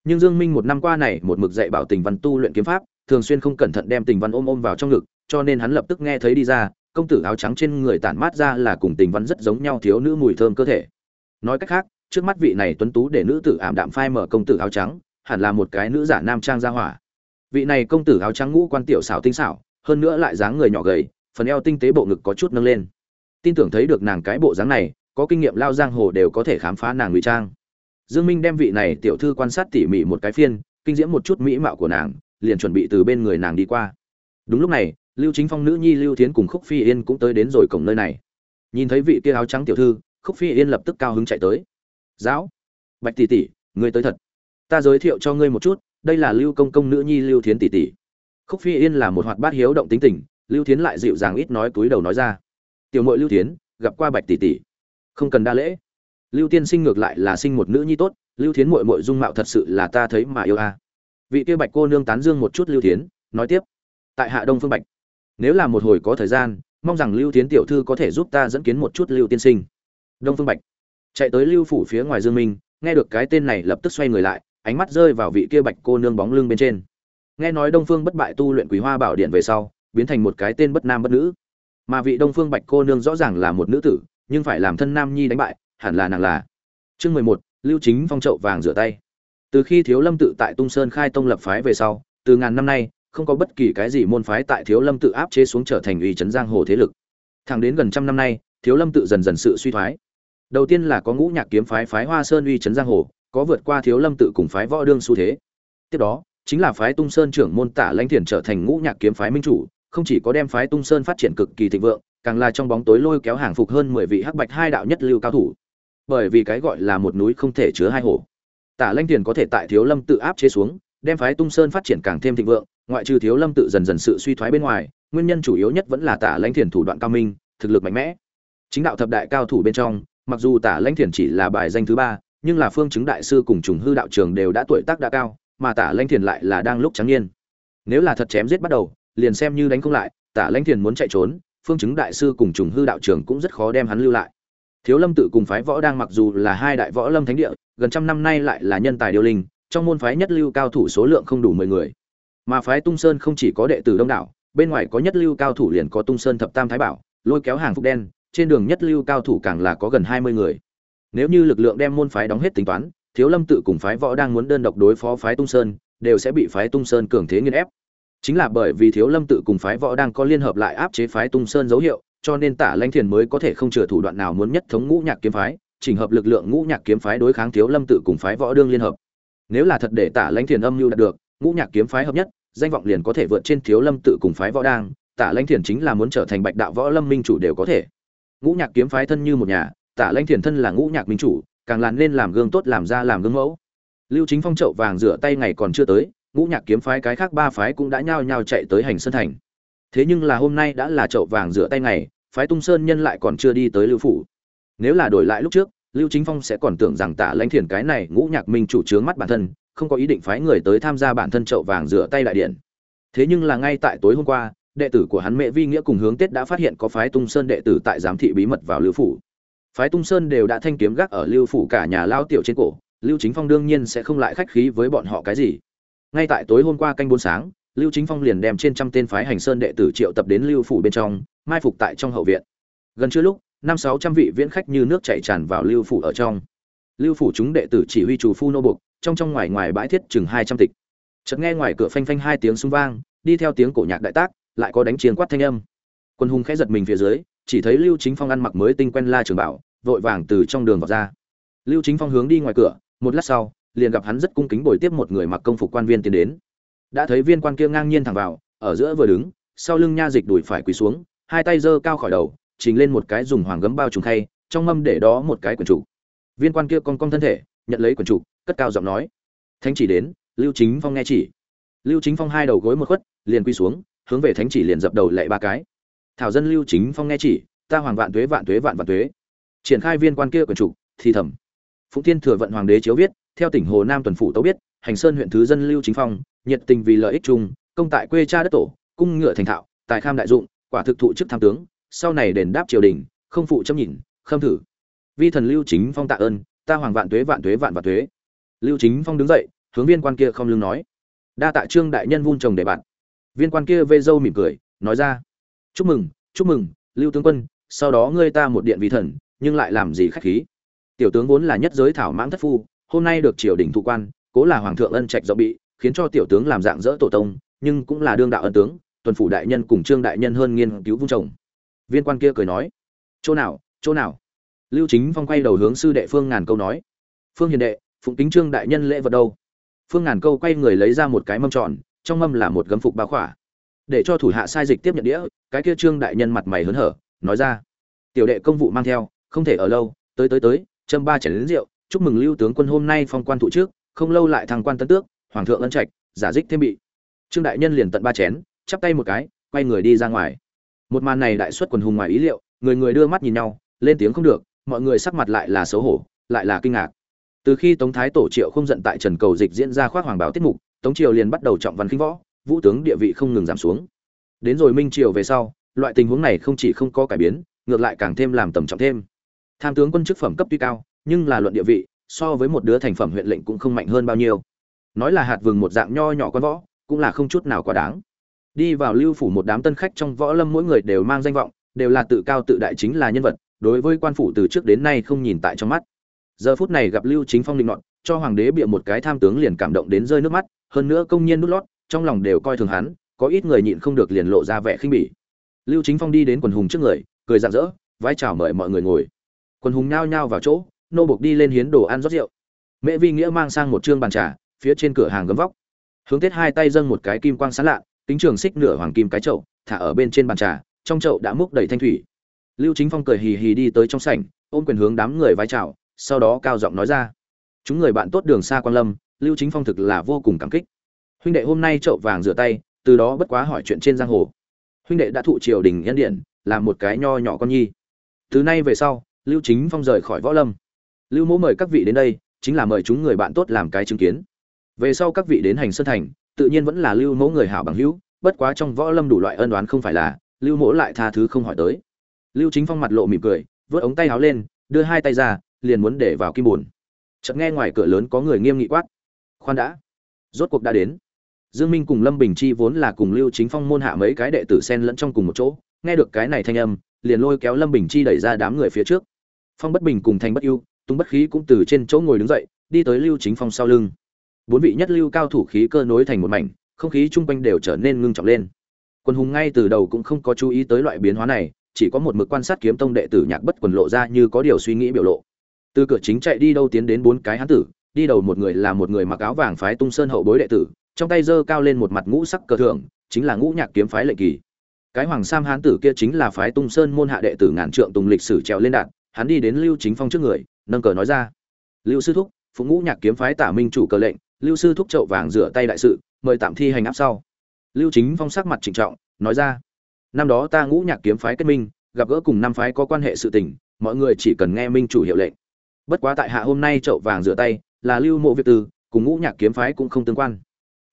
Nhưng dương minh một năm qua này, một mực dạy bảo tình văn tu luyện kiếm pháp, thường xuyên không cẩn thận đem tình văn ôm ôm vào trong ngực, cho nên hắn lập tức nghe thấy đi ra, công tử áo trắng trên người tản mát ra là cùng tình văn rất giống nhau thiếu nữ mùi thơm cơ thể. Nói cách khác, trước mắt vị này tuấn tú để nữ tử ảm đạm phai mở công tử áo trắng, hẳn là một cái nữ giả nam trang gia hỏa. Vị này công tử áo trắng ngũ quan tiểu xảo tinh xảo hơn nữa lại dáng người nhỏ gầy, phần eo tinh tế bộ ngực có chút nâng lên. Tin tưởng thấy được nàng cái bộ dáng này, có kinh nghiệm lao giang hồ đều có thể khám phá nàng ngụy trang. Dương minh đem vị này tiểu thư quan sát tỉ mỉ một cái phiên, kinh diễm một chút mỹ mạo của nàng, liền chuẩn bị từ bên người nàng đi qua. Đúng lúc này, lưu chính phong nữ nhi lưu thiến cùng khúc phi yên cũng tới đến rồi cổng nơi này. Nhìn thấy vị kia áo trắng tiểu thư, khúc phi yên lập tức cao hứng chạy tới. Giáo, bạch tỷ tỷ, ngươi tới thật. Ta giới thiệu cho ngươi một chút, đây là lưu công công nữ nhi lưu thiến tỷ tỷ khúc phi yên là một hoạt bát hiếu động tính tình, lưu thiến lại dịu dàng ít nói túi đầu nói ra. Tiểu mội lưu thiến, gặp qua bạch tỷ tỷ. Không cần đa lễ. Lưu tiên sinh ngược lại là sinh một nữ nhi tốt, lưu thiến mội mội dung mạo thật sự là ta thấy mà yêu a. Vị kia bạch cô nương tán dương một chút lưu thiến, nói tiếp. Tại hạ đông phương bạch, nếu là một hồi có thời gian, mong rằng lưu tiến tiểu thư có thể giúp ta dẫn kiến một chút lưu tiên sinh. Đông phương bạch chạy tới lưu phủ phía ngoài dương minh, nghe được cái tên này lập tức xoay người lại, ánh mắt rơi vào vị kia bạch cô nương bóng lưng bên trên nghe nói đông phương bất bại tu luyện quý hoa bảo điện về sau, biến thành một cái tên bất nam bất nữ. Mà vị đông phương bạch cô nương rõ ràng là một nữ tử, nhưng phải làm thân nam nhi đánh bại, hẳn là nàng là. Chương mười một, lưu chính phong trậu vàng rửa tay. Từ khi thiếu lâm tự tại tung sơn khai tông lập phái về sau, từ ngàn năm nay, không có bất kỳ cái gì môn phái tại thiếu lâm tự áp chế xuống trở thành uy chấn giang hồ thế lực. Thẳng đến gần trăm năm nay, thiếu lâm tự dần dần sự suy thoái. Đầu tiên là có ngũ nhạc kiếm phái phái hoa sơn uy chấn giang hồ, có vượt qua thiếu lâm tự cùng phái võ đương xu thế. Tiếp đó chính là phái tung sơn trưởng môn tả lãnh thiền trở thành ngũ nhạc kiếm phái minh chủ, không chỉ có đem phái tung sơn phát triển cực kỳ thịnh vượng, càng là trong bóng tối lôi kéo hàng phục hơn mười vị hắc bạch hai đạo nhất lưu cao thủ. Bởi vì cái gọi là một núi không thể chứa hai hổ tả lãnh thiền có thể tại thiếu lâm tự áp chế xuống, đem phái tung sơn phát triển càng thêm thịnh vượng, ngoại trừ thiếu lâm tự dần dần sự suy thoái bên ngoài, nguyên nhân chủ yếu nhất vẫn là tả lãnh thiền thủ đoạn cao minh, thực lực mạnh mẽ. Chính đạo thập đại cao thủ bên trong, mặc dù tả lãnh thiền chỉ là bài danh thứ ba, nhưng là phương chứng đại sư cùng trùng hư đạo trường đều đã tuổi tác đã cao mà tả lãnh thiền lại là đang lúc trắng niên. Nếu là thật chém giết bắt đầu, liền xem như đánh không lại, tả lãnh thiền muốn chạy trốn, phương chứng đại sư cùng trùng hư đạo trưởng cũng rất khó đem hắn lưu lại. Thiếu lâm tự cùng phái võ đang mặc dù là hai đại võ lâm thánh địa, gần trăm năm nay lại là nhân tài điều linh, trong môn phái nhất lưu cao thủ số lượng không đủ mười người. Mà phái tung sơn không chỉ có đệ tử đông đảo, bên ngoài có nhất lưu cao thủ liền có tung sơn thập tam thái bảo, lôi kéo hàng phúc đen, trên đường nhất lưu cao thủ càng là có gần hai mươi người. Nếu như lực lượng đem môn phái đóng hết tính toán thiếu lâm tự cùng phái võ đang muốn đơn độc đối phó phái tung sơn, đều sẽ bị phái tung sơn cường thế nghiên ép. Chính là bởi vì thiếu lâm tự cùng phái võ đang có liên hợp lại áp chế phái tung sơn dấu hiệu, cho nên tả lanh thiền mới có thể không chừa thủ đoạn nào muốn nhất thống ngũ nhạc kiếm phái, chỉnh hợp lực lượng ngũ nhạc kiếm phái đối kháng thiếu lâm tự cùng phái võ đương liên hợp. Nếu là thật để tả Lanh thiền âm mưu đạt được, ngũ nhạc kiếm phái hợp nhất, danh vọng liền có thể vượt trên thiếu lâm tự cùng phái võ đang, tả Lanh thiền chính là muốn trở thành bạch đạo võ lâm minh chủ đều có thể. Ngũ nhạc kiếm phái thân như một nhà, tả Lanh thiền thân là ngũ nhạc minh chủ càng là nên làm gương tốt làm ra làm gương mẫu. Lưu chính phong trậu vàng rửa tay ngày còn chưa tới, ngũ nhạc kiếm phái cái khác ba phái cũng đã nhao nhao chạy tới hành sơn thành. Thế nhưng là hôm nay đã là chậu vàng rửa tay ngày, phái tung sơn nhân lại còn chưa đi tới lưu phủ. Nếu là đổi lại lúc trước, lưu chính phong sẽ còn tưởng rằng tạ lãnh thiền cái này ngũ nhạc minh chủ trướng mắt bản thân, không có ý định phái người tới tham gia bản thân chậu vàng rửa tay đại điện. Thế nhưng là ngay tại tối hôm qua, đệ tử của hắn mẹ vi nghĩa cùng hướng tết đã phát hiện có phái tung sơn đệ tử tại giám thị bí mật vào lưu phủ phái tung sơn đều đã thanh kiếm gác ở lưu phủ cả nhà lao tiểu trên cổ, lưu chính phong đương nhiên sẽ không lại khách khí với bọn họ cái gì. Ngay tại tối hôm qua canh bốn sáng, lưu chính phong liền đem trên trăm tên phái hành sơn đệ tử triệu tập đến lưu phủ bên trong, mai phục tại trong hậu viện. Gần trưa lúc, năm sáu trăm vị viễn khách như nước chảy tràn vào lưu phủ ở trong. Lưu phủ chúng đệ tử chỉ huy chủ phu nô bục trong trong ngoài ngoài bãi thiết chừng hai trăm tịch. Chợt nghe ngoài cửa phanh phanh hai tiếng súng vang, đi theo tiếng cổ nhạc đại tác, lại có đánh chiến quát thanh âm. Quân hùng khẽ giật mình phía dưới chỉ thấy lưu chính phong ăn mặc mới tinh quen la trường bảo, vội vàng từ trong đường vào ra. Lưu chính phong hướng đi ngoài cửa, một lát sau, liền gặp hắn rất cung kính bồi tiếp một người mặc công phục quan viên tiến đến. Đã thấy viên quan kia ngang nhiên thẳng vào, ở giữa vừa đứng, sau lưng nha dịch đùi phải quỳ xuống, hai tay giơ cao khỏi đầu trình lên một cái dùng hoàng gấm bao trùng khay, trong mâm để đó một cái quyển trụ. Viên quan kia con cong thân thể, nhận lấy quyển trụ, cất cao giọng nói, thánh chỉ đến, lưu chính phong nghe chỉ. Lưu chính phong hai đầu gối một khuất, liền quy xuống, hướng về thánh chỉ liền dập đầu lệ ba cái thảo dân lưu chính phong nghe chỉ, ta hoàng vạn tuế vạn tuế, vạn vạn tuế. Triển khai viên quan kia quyển trục thì thầm. Phụng thiên thừa vận hoàng đế chiếu viết, theo tỉnh hồ nam tuần phủ tấu biết, hành sơn huyện thứ dân lưu chính phong, nhiệt tình vì lợi ích chung, công tại quê cha đất tổ, cung ngựa thành thạo tài kham đại dụng, quả thực thụ chức tham tướng, sau này đền đáp triều đình, không phụ chấm nhìn, khâm thử. Vi thần lưu chính phong tạ ơn, ta hoàng vạn tuế vạn tuế, vạn vạn tuế. Lưu chính phong đứng dậy, hướng viên quan kia không lưng nói, đa tạ trương đại nhân vun trồng để bạn. Viên quan kia vê dâu mỉm cười, nói ra chúc mừng chúc mừng, lưu tướng quân, sau đó ngươi ta một điện vi thần, nhưng lại làm gì khách khí? Tiểu tướng vốn là nhất giới thảo mãng thất phu, hôm nay được triều đình thụ quan, cố là hoàng thượng ân trạch do bị, khiến cho tiểu tướng làm dạng dỡ tổ tông, nhưng cũng là đương đạo ân tướng, tuần phủ đại nhân cùng trương đại nhân hơn nghiên cứu vung chồng. viên quan kia cười nói, chỗ nào chỗ nào? Lưu chính phong quay đầu hướng sư đệ phương ngàn câu nói, phương hiền đệ, phụng kính trương đại nhân lễ vật đâu? Phương ngàn câu quay người lấy ra một cái mâm tròn, trong mâm là một gấm phục bá khỏa để cho thủ hạ sai dịch tiếp nhận đĩa, cái kia trương đại nhân mặt mày hớn hở, nói ra, tiểu đệ công vụ mang theo, không thể ở lâu, tới tới tới, châm ba chén đến rượu, chúc mừng lưu tướng quân hôm nay phong quan thụ trước, không lâu lại thăng quan tân tước, hoàng thượng ân trạch, giả dích thêm bị. Trương đại nhân liền tận ba chén, chắp tay một cái, quay người đi ra ngoài. Một màn này đại xuất quần hùng ngoài ý liệu, người người đưa mắt nhìn nhau, lên tiếng không được, mọi người sắc mặt lại là xấu hổ, lại là kinh ngạc. Từ khi tống thái tổ triệu không giận tại trần cầu dịch diễn ra khoác hoàng báo tiết mục, tống triều liền bắt đầu trọng văn khinh võ vũ tướng địa vị không ngừng giảm xuống. Đến rồi minh triều về sau loại tình huống này không chỉ không có cải biến ngược lại càng thêm làm tầm trọng thêm. Tham tướng quân chức phẩm cấp tuy cao nhưng là luận địa vị so với một đứa thành phẩm huyện lệnh cũng không mạnh hơn bao nhiêu. Nói là hạt vừng một dạng nho nhỏ con võ cũng là không chút nào quá đáng. Đi vào lưu phủ một đám tân khách trong võ lâm mỗi người đều mang danh vọng đều là tự cao tự đại chính là nhân vật đối với quan phủ từ trước đến nay không nhìn tại trong mắt. Giờ phút này gặp lưu chính phong định loạn, cho hoàng đế bịa một cái tham tướng liền cảm động đến rơi nước mắt hơn nữa công nhiên nút lót trong lòng đều coi thường hắn, có ít người nhịn không được liền lộ ra vẻ khinh bỉ. Lưu chính phong đi đến quần hùng trước người, cười rạng rỡ vái chào mời mọi người ngồi. Quần hùng nhao nhao vào chỗ, nô buộc đi lên hiến đồ ăn rót rượu. Mẹ vi nghĩa mang sang một chương bàn trà, phía trên cửa hàng gấm vóc. Hướng tết hai tay dâng một cái kim quang sáng lạ tính trường xích nửa hoàng kim cái chậu, thả ở bên trên bàn trà, trong chậu đã múc đầy thanh thủy. Lưu chính phong cười hì hì đi tới trong sảnh, ôm quyền hướng đám người vái chào, sau đó cao giọng nói ra, chúng người bạn tốt đường xa quan lâm, lưu chính phong thực là vô cùng cảm kích huynh đệ hôm nay chậu vàng rửa tay, từ đó bất quá hỏi chuyện trên giang hồ. Huynh đệ đã thụ triều đình nhân điện làm một cái nho nhỏ con nhi. Từ nay về sau, lưu chính phong rời khỏi võ lâm. Lưu mỗ mời các vị đến đây, chính là mời chúng người bạn tốt làm cái chứng kiến. Về sau các vị đến hành sơn thành, tự nhiên vẫn là lưu Mỗ người hảo bằng hữu, bất quá trong võ lâm đủ loại ân đoán không phải là, lưu mỗ lại tha thứ không hỏi tới. Lưu chính phong mặt lộ mỉm cười, vớt ống tay áo lên, đưa hai tay ra, liền muốn để vào kim bùn chợt nghe ngoài cửa lớn có người nghiêm nghị quát. Khoan đã, rốt cuộc đã đến dương minh cùng lâm bình chi vốn là cùng lưu chính phong môn hạ mấy cái đệ tử xen lẫn trong cùng một chỗ, nghe được cái này thanh âm, liền lôi kéo lâm bình chi đẩy ra đám người phía trước. Phong bất bình cùng thanh bất ưu tung bất khí cũng từ trên chỗ ngồi đứng dậy, đi tới lưu chính phong sau lưng. Bốn vị nhất lưu cao thủ khí cơ nối thành một mảnh, không khí chung quanh đều trở nên ngưng trọng lên. Quân hùng ngay từ đầu cũng không có chú ý tới loại biến hóa này, chỉ có một mực quan sát kiếm tông đệ tử nhạc bất quần lộ ra như có điều suy nghĩ biểu lộ. Từ cửa chính chạy đi đâu tiến đến bốn cái hán tử, đi đầu một người là một người mặc áo vàng phái tung sơn hậu bối đệ tử trong tay giơ cao lên một mặt ngũ sắc cờ thượng chính là ngũ nhạc kiếm phái lệnh kỳ. Cái hoàng sam hán tử kia chính là phái tung sơn môn hạ đệ tử ngàn trượng tùng lịch sử trèo lên đạn hắn đi đến lưu chính phong trước người nâng cờ nói ra. Lưu sư thúc phụ ngũ nhạc kiếm phái tả minh chủ cờ lệnh lưu sư thúc chậu vàng rửa tay đại sự mời tạm thi hành áp sau. Lưu chính phong sắc mặt trịnh trọng nói ra. Năm đó ta ngũ nhạc kiếm phái kết minh gặp gỡ cùng năm phái có quan hệ sự tình mọi người chỉ cần nghe minh chủ hiệu lệnh. Bất quá tại hạ hôm nay chậu vàng rửa tay là lưu mộ việt tử, cùng ngũ nhạc kiếm phái cũng không tương quan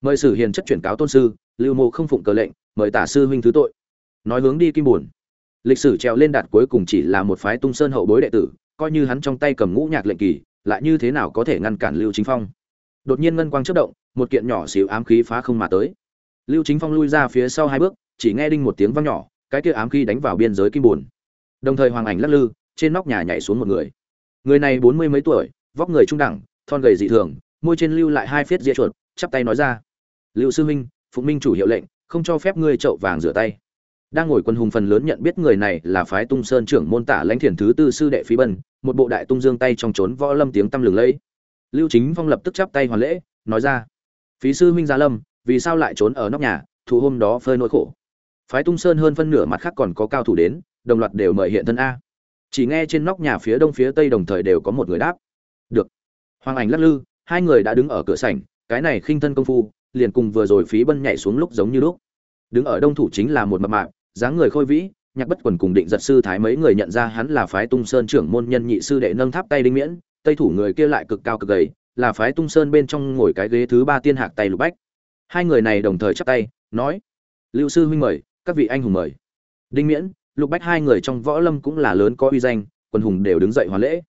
mời sử hiền chất chuyển cáo tôn sư, lưu mộ không phụng cờ lệnh, mời tả sư huynh thứ tội. Nói hướng đi kim buồn. Lịch sử trèo lên đạt cuối cùng chỉ là một phái tung sơn hậu bối đệ tử, coi như hắn trong tay cầm ngũ nhạc lệnh kỳ, lại như thế nào có thể ngăn cản lưu chính phong? Đột nhiên ngân quang chớp động, một kiện nhỏ xíu ám khí phá không mà tới. Lưu chính phong lui ra phía sau hai bước, chỉ nghe đinh một tiếng vang nhỏ, cái kia ám khí đánh vào biên giới kim buồn. Đồng thời hoàng ảnh lắc lư, trên nóc nhà nhảy xuống một người. Người này bốn mươi mấy tuổi, vóc người trung đẳng, thon gầy dị thường, môi trên lưu lại hai phiết ria chuột, chắp tay nói ra lưu sư huynh phụ minh chủ hiệu lệnh, không cho phép ngươi trậu vàng rửa tay. Đang ngồi quân hùng phần lớn nhận biết người này là phái tung sơn trưởng môn tả lãnh thiền thứ tư sư đệ phí bân, một bộ đại tung dương tay trong trốn võ lâm tiếng tăm lừng lẫy. Lưu chính phong lập tức chắp tay hoàn lễ, nói ra, phí sư huynh gia lâm, vì sao lại trốn ở nóc nhà thủ hôm đó phơi nỗi khổ? Phái tung sơn hơn phân nửa mặt khác còn có cao thủ đến, đồng loạt đều mời hiện thân a. Chỉ nghe trên nóc nhà phía đông phía tây đồng thời đều có một người đáp. Được. Hoàng ảnh lắc lư, hai người đã đứng ở cửa sảnh, cái này khinh thân công phu liền cùng vừa rồi phí bân nhảy xuống lúc giống như lúc. Đứng ở đông thủ chính là một mập mạp, dáng người khôi vĩ, nhạc bất quần cùng định giật sư thái mấy người nhận ra hắn là phái tung sơn trưởng môn nhân nhị sư đệ nâng tháp tay đinh miễn, tây thủ người kia lại cực cao cực gầy, là phái tung sơn bên trong ngồi cái ghế thứ ba tiên hạc tay lục bách. Hai người này đồng thời chắp tay, nói, lưu sư huynh mời, các vị anh hùng mời. Đinh miễn, lục bách hai người trong võ lâm cũng là lớn có uy danh, quân hùng đều đứng dậy hoàn lễ.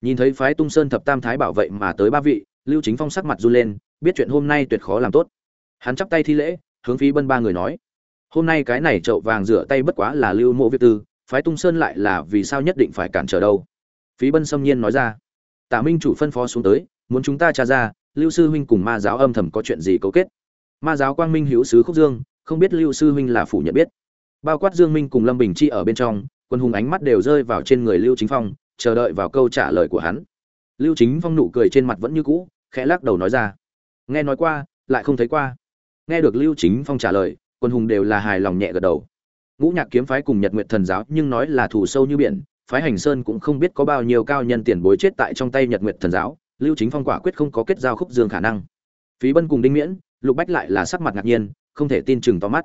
Nhìn thấy phái tung sơn thập tam thái bảo vệ mà tới ba vị, lưu chính phong sắc mặt run lên biết chuyện hôm nay tuyệt khó làm tốt. Hắn chắp tay thi lễ, hướng phí bân ba người nói. Hôm nay cái này chậu vàng rửa tay bất quá là lưu mộ việt tư, phái tung sơn lại là vì sao nhất định phải cản trở đâu? Phí bân xâm nhiên nói ra. Tả minh chủ phân phó xuống tới, muốn chúng ta tra ra, lưu sư huynh cùng ma giáo âm thầm có chuyện gì cấu kết. Ma giáo quang minh hữu sứ khúc dương, không biết lưu sư huynh là phủ nhận biết. Bao quát dương minh cùng lâm bình chi ở bên trong, quân hùng ánh mắt đều rơi vào trên người lưu chính phong, chờ đợi vào câu trả lời của hắn. Lưu chính phong nụ cười trên mặt vẫn như cũ, khẽ lắc đầu nói ra nghe nói qua, lại không thấy qua. Nghe được lưu chính phong trả lời, quân hùng đều là hài lòng nhẹ gật đầu. Ngũ nhạc kiếm phái cùng nhật nguyện thần giáo nhưng nói là thù sâu như biển, phái hành sơn cũng không biết có bao nhiêu cao nhân tiền bối chết tại trong tay nhật nguyện thần giáo, lưu chính phong quả quyết không có kết giao khúc dương khả năng. Phí bân cùng đinh miễn, lục bách lại là sắc mặt ngạc nhiên, không thể tin chừng to mắt.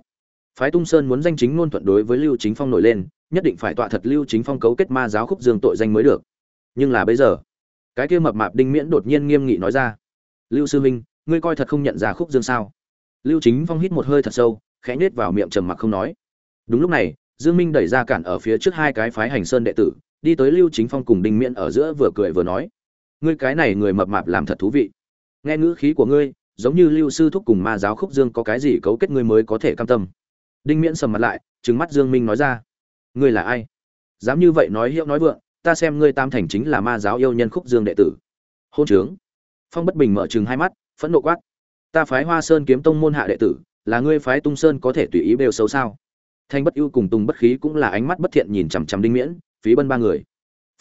Phái tung sơn muốn danh chính ngôn thuận đối với lưu chính phong nổi lên, nhất định phải tọa thật lưu chính phong cấu kết ma giáo khúc dương tội danh mới được. Nhưng là bây giờ, cái kia mập mạp đinh miễn đột nhiên nghiêm nghị nói ra, lưu sư huynh ngươi coi thật không nhận ra khúc dương sao? Lưu chính phong hít một hơi thật sâu, khẽ nhếch vào miệng trầm mặc không nói. Đúng lúc này, dương minh đẩy ra cản ở phía trước hai cái phái hành sơn đệ tử, đi tới lưu chính phong cùng đinh miễn ở giữa vừa cười vừa nói. Ngươi cái này người mập mạp làm thật thú vị. Nghe ngữ khí của ngươi, giống như lưu sư thúc cùng ma giáo khúc dương có cái gì cấu kết ngươi mới có thể cam tâm. Đinh miễn sầm mặt lại, trừng mắt dương minh nói ra. Ngươi là ai? Dám như vậy nói hiệu nói vượng, ta xem ngươi tam thành chính là ma giáo yêu nhân khúc dương đệ tử. Hôn trướng. Phong bất bình mở chừng hai mắt phẫn nộ quát. Ta phái hoa sơn kiếm tông môn hạ đệ tử, là ngươi phái tung sơn có thể tùy ý bêu xấu sao? Thanh bất ưu cùng tùng bất khí cũng là ánh mắt bất thiện nhìn chằm chằm đinh miễn, phí bân ba người.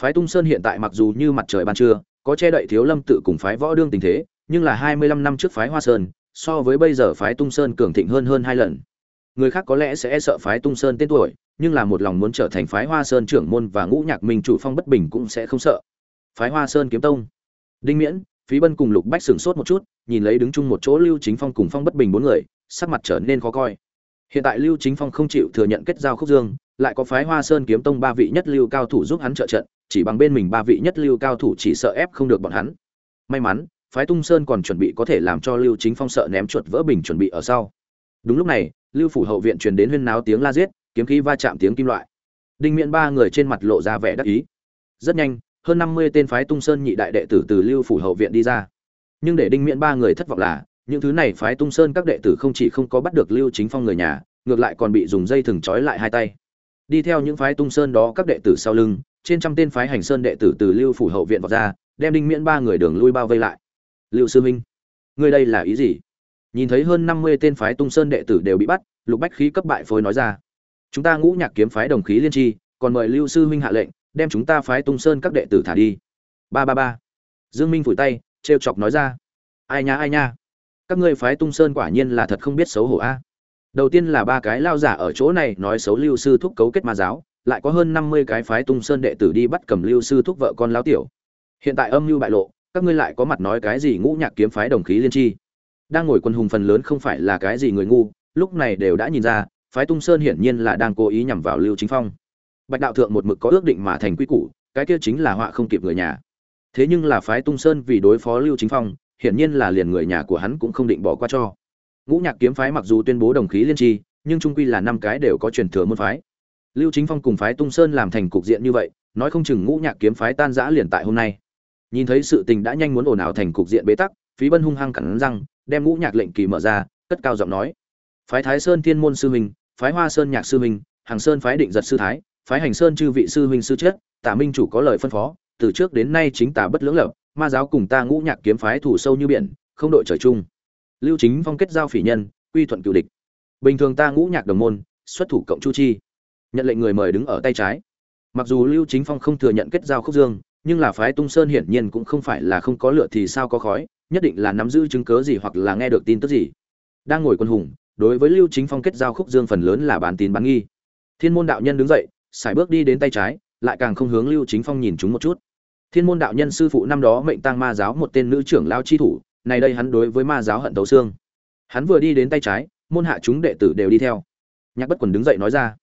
Phái tung sơn hiện tại mặc dù như mặt trời ban trưa, có che đậy thiếu lâm tự cùng phái võ đương tình thế, nhưng là hai mươi lăm năm trước phái hoa sơn, so với bây giờ phái tung sơn cường thịnh hơn hơn hai lần. Người khác có lẽ sẽ e sợ phái tung sơn tên tuổi, nhưng là một lòng muốn trở thành phái hoa sơn trưởng môn và ngũ nhạc minh chủ phong bất bình cũng sẽ không sợ. Phái hoa sơn kiếm tông. Đinh miễn, phí bân cùng lục bách sửng sốt một chút nhìn lấy đứng chung một chỗ lưu chính phong cùng phong bất bình bốn người, sắc mặt trở nên khó coi. Hiện tại lưu chính phong không chịu thừa nhận kết giao khúc dương, lại có phái hoa sơn kiếm tông ba vị nhất lưu cao thủ giúp hắn trợ trận, chỉ bằng bên mình ba vị nhất lưu cao thủ chỉ sợ ép không được bọn hắn. May mắn, phái tung sơn còn chuẩn bị có thể làm cho lưu chính phong sợ ném chuột vỡ bình chuẩn bị ở sau. Đúng lúc này, lưu phủ hậu viện truyền đến huyên náo tiếng la giết, kiếm khí va chạm tiếng kim loại. Đinh miễn ba người trên mặt lộ ra vẻ đắc ý. Rất nhanh, hơn năm mươi tên phái tung sơn nhị đại đệ tử từ lưu phủ hậu viện đi ra nhưng để đinh miễn ba người thất vọng là, những thứ này phái tung sơn các đệ tử không chỉ không có bắt được lưu chính phong người nhà, ngược lại còn bị dùng dây thừng trói lại hai tay. Đi theo những phái tung sơn đó các đệ tử sau lưng, trên trăm tên phái hành sơn đệ tử từ lưu phủ hậu viện vào ra, đem đinh miễn ba người đường lui bao vây lại. Lưu sư minh, ngươi đây là ý gì? Nhìn thấy hơn năm mươi tên phái tung sơn đệ tử đều bị bắt, lục bách khí cấp bại phối nói ra. Chúng ta ngũ nhạc kiếm phái đồng khí liên tri, còn mời lưu sư huynh hạ lệnh, đem chúng ta phái tung sơn các đệ tử thả đi. Ba ba ba. Dương minh phủi tay trêu chọc nói ra. Ai nha ai nha. Các ngươi phái tung sơn quả nhiên là thật không biết xấu hổ a. Đầu tiên là ba cái lao giả ở chỗ này nói xấu lưu sư thúc cấu kết ma giáo, lại có hơn năm mươi cái phái tung sơn đệ tử đi bắt cầm lưu sư thúc vợ con lao tiểu. Hiện tại âm mưu bại lộ, các ngươi lại có mặt nói cái gì ngũ nhạc kiếm phái đồng khí liên tri đang ngồi quân hùng phần lớn không phải là cái gì người ngu, lúc này đều đã nhìn ra, phái tung sơn hiển nhiên là đang cố ý nhằm vào lưu chính phong. Bạch đạo thượng một mực có ước định mà thành quy củ, cái kia chính là họa không kịp người nhà thế nhưng là phái tung sơn vì đối phó lưu chính phong, hiển nhiên là liền người nhà của hắn cũng không định bỏ qua cho. Ngũ nhạc kiếm phái mặc dù tuyên bố đồng khí liên tri, nhưng trung quy là năm cái đều có truyền thừa môn phái. Lưu chính phong cùng phái tung sơn làm thành cục diện như vậy, nói không chừng ngũ nhạc kiếm phái tan rã liền tại hôm nay. Nhìn thấy sự tình đã nhanh muốn ồn ào thành cục diện bế tắc, phí bân hung hăng cẳng răng, đem ngũ nhạc lệnh kỳ mở ra, cất cao giọng nói. Phái thái sơn thiên môn sư huynh, phái hoa sơn nhạc sư huynh, hàng sơn phái định giật sư thái, phái hành sơn chư vị sư huynh sư chết, tả minh chủ có lời phân phó từ trước đến nay chính tà bất lưỡng lập, ma giáo cùng ta ngũ nhạc kiếm phái thủ sâu như biển, không đội trời chung. Lưu chính phong kết giao phỉ nhân, quy thuận cựu địch. Bình thường ta ngũ nhạc đồng môn, xuất thủ cộng chu chi. Nhận lệnh người mời đứng ở tay trái. Mặc dù lưu chính phong không thừa nhận kết giao khúc dương, nhưng là phái tung sơn hiển nhiên cũng không phải là không có lựa thì sao có khói, nhất định là nắm giữ chứng cớ gì hoặc là nghe được tin tức gì. Đang ngồi quân hùng, đối với lưu chính phong kết giao khúc dương phần lớn là bán tín bán nghi. Thiên môn đạo nhân đứng dậy, sải bước đi đến tay trái, lại càng không hướng lưu chính phong nhìn chúng một chút thiên môn đạo nhân sư phụ năm đó mệnh tăng ma giáo một tên nữ trưởng lao chi thủ này đây hắn đối với ma giáo hận tấu xương. Hắn vừa đi đến tay trái, môn hạ chúng đệ tử đều đi theo. Nhạc bất quần đứng dậy nói ra,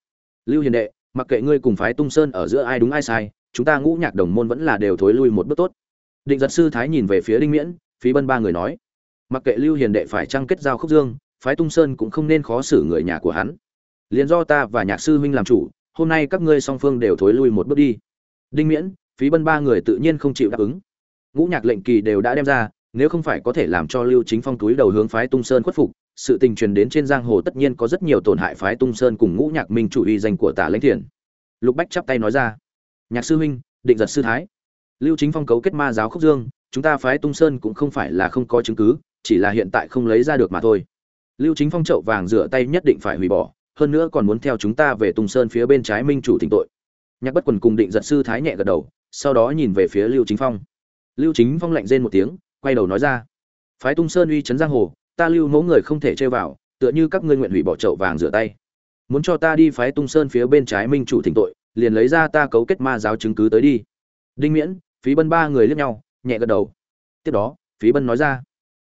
lưu hiền đệ, mặc kệ ngươi cùng phái tung sơn ở giữa ai đúng ai sai, chúng ta ngũ nhạc đồng môn vẫn là đều thối lui một bước tốt. Định giật sư thái nhìn về phía đinh miễn, phí bân ba người nói, mặc kệ lưu hiền đệ phải trăng kết giao khúc dương, phái tung sơn cũng không nên khó xử người nhà của hắn. Liền do ta và nhạc sư huynh làm chủ, hôm nay các ngươi song phương đều thối lui một bước đi. Đinh miễn phí bân ba người tự nhiên không chịu đáp ứng. Ngũ nhạc lệnh kỳ đều đã đem ra, nếu không phải có thể làm cho lưu chính phong túi đầu hướng phái tung sơn khuất phục, sự tình truyền đến trên giang hồ tất nhiên có rất nhiều tổn hại phái tung sơn cùng ngũ nhạc minh chủ uy danh của tả lãnh thiền. Lục bách chắp tay nói ra, nhạc sư huynh, định giật sư thái. Lưu chính phong cấu kết ma giáo khúc dương, chúng ta phái tung sơn cũng không phải là không có chứng cứ, chỉ là hiện tại không lấy ra được mà thôi. Lưu chính phong trậu vàng rửa tay nhất định phải hủy bỏ, hơn nữa còn muốn theo chúng ta về tung sơn phía bên trái minh chủ thỉnh tội. Nhạc bất quần cùng định giật sư thái nhẹ gật đầu sau đó nhìn về phía lưu chính phong. Lưu chính phong lạnh rên một tiếng, quay đầu nói ra, phái tung sơn uy chấn giang hồ, ta lưu mẫu người không thể chơi vào, tựa như các ngươi nguyện hủy bỏ chậu vàng rửa tay. Muốn cho ta đi phái tung sơn phía bên trái minh chủ thỉnh tội, liền lấy ra ta cấu kết ma giáo chứng cứ tới đi. Đinh miễn, phí bân ba người liếc nhau, nhẹ gật đầu. Tiếp đó, phí bân nói ra,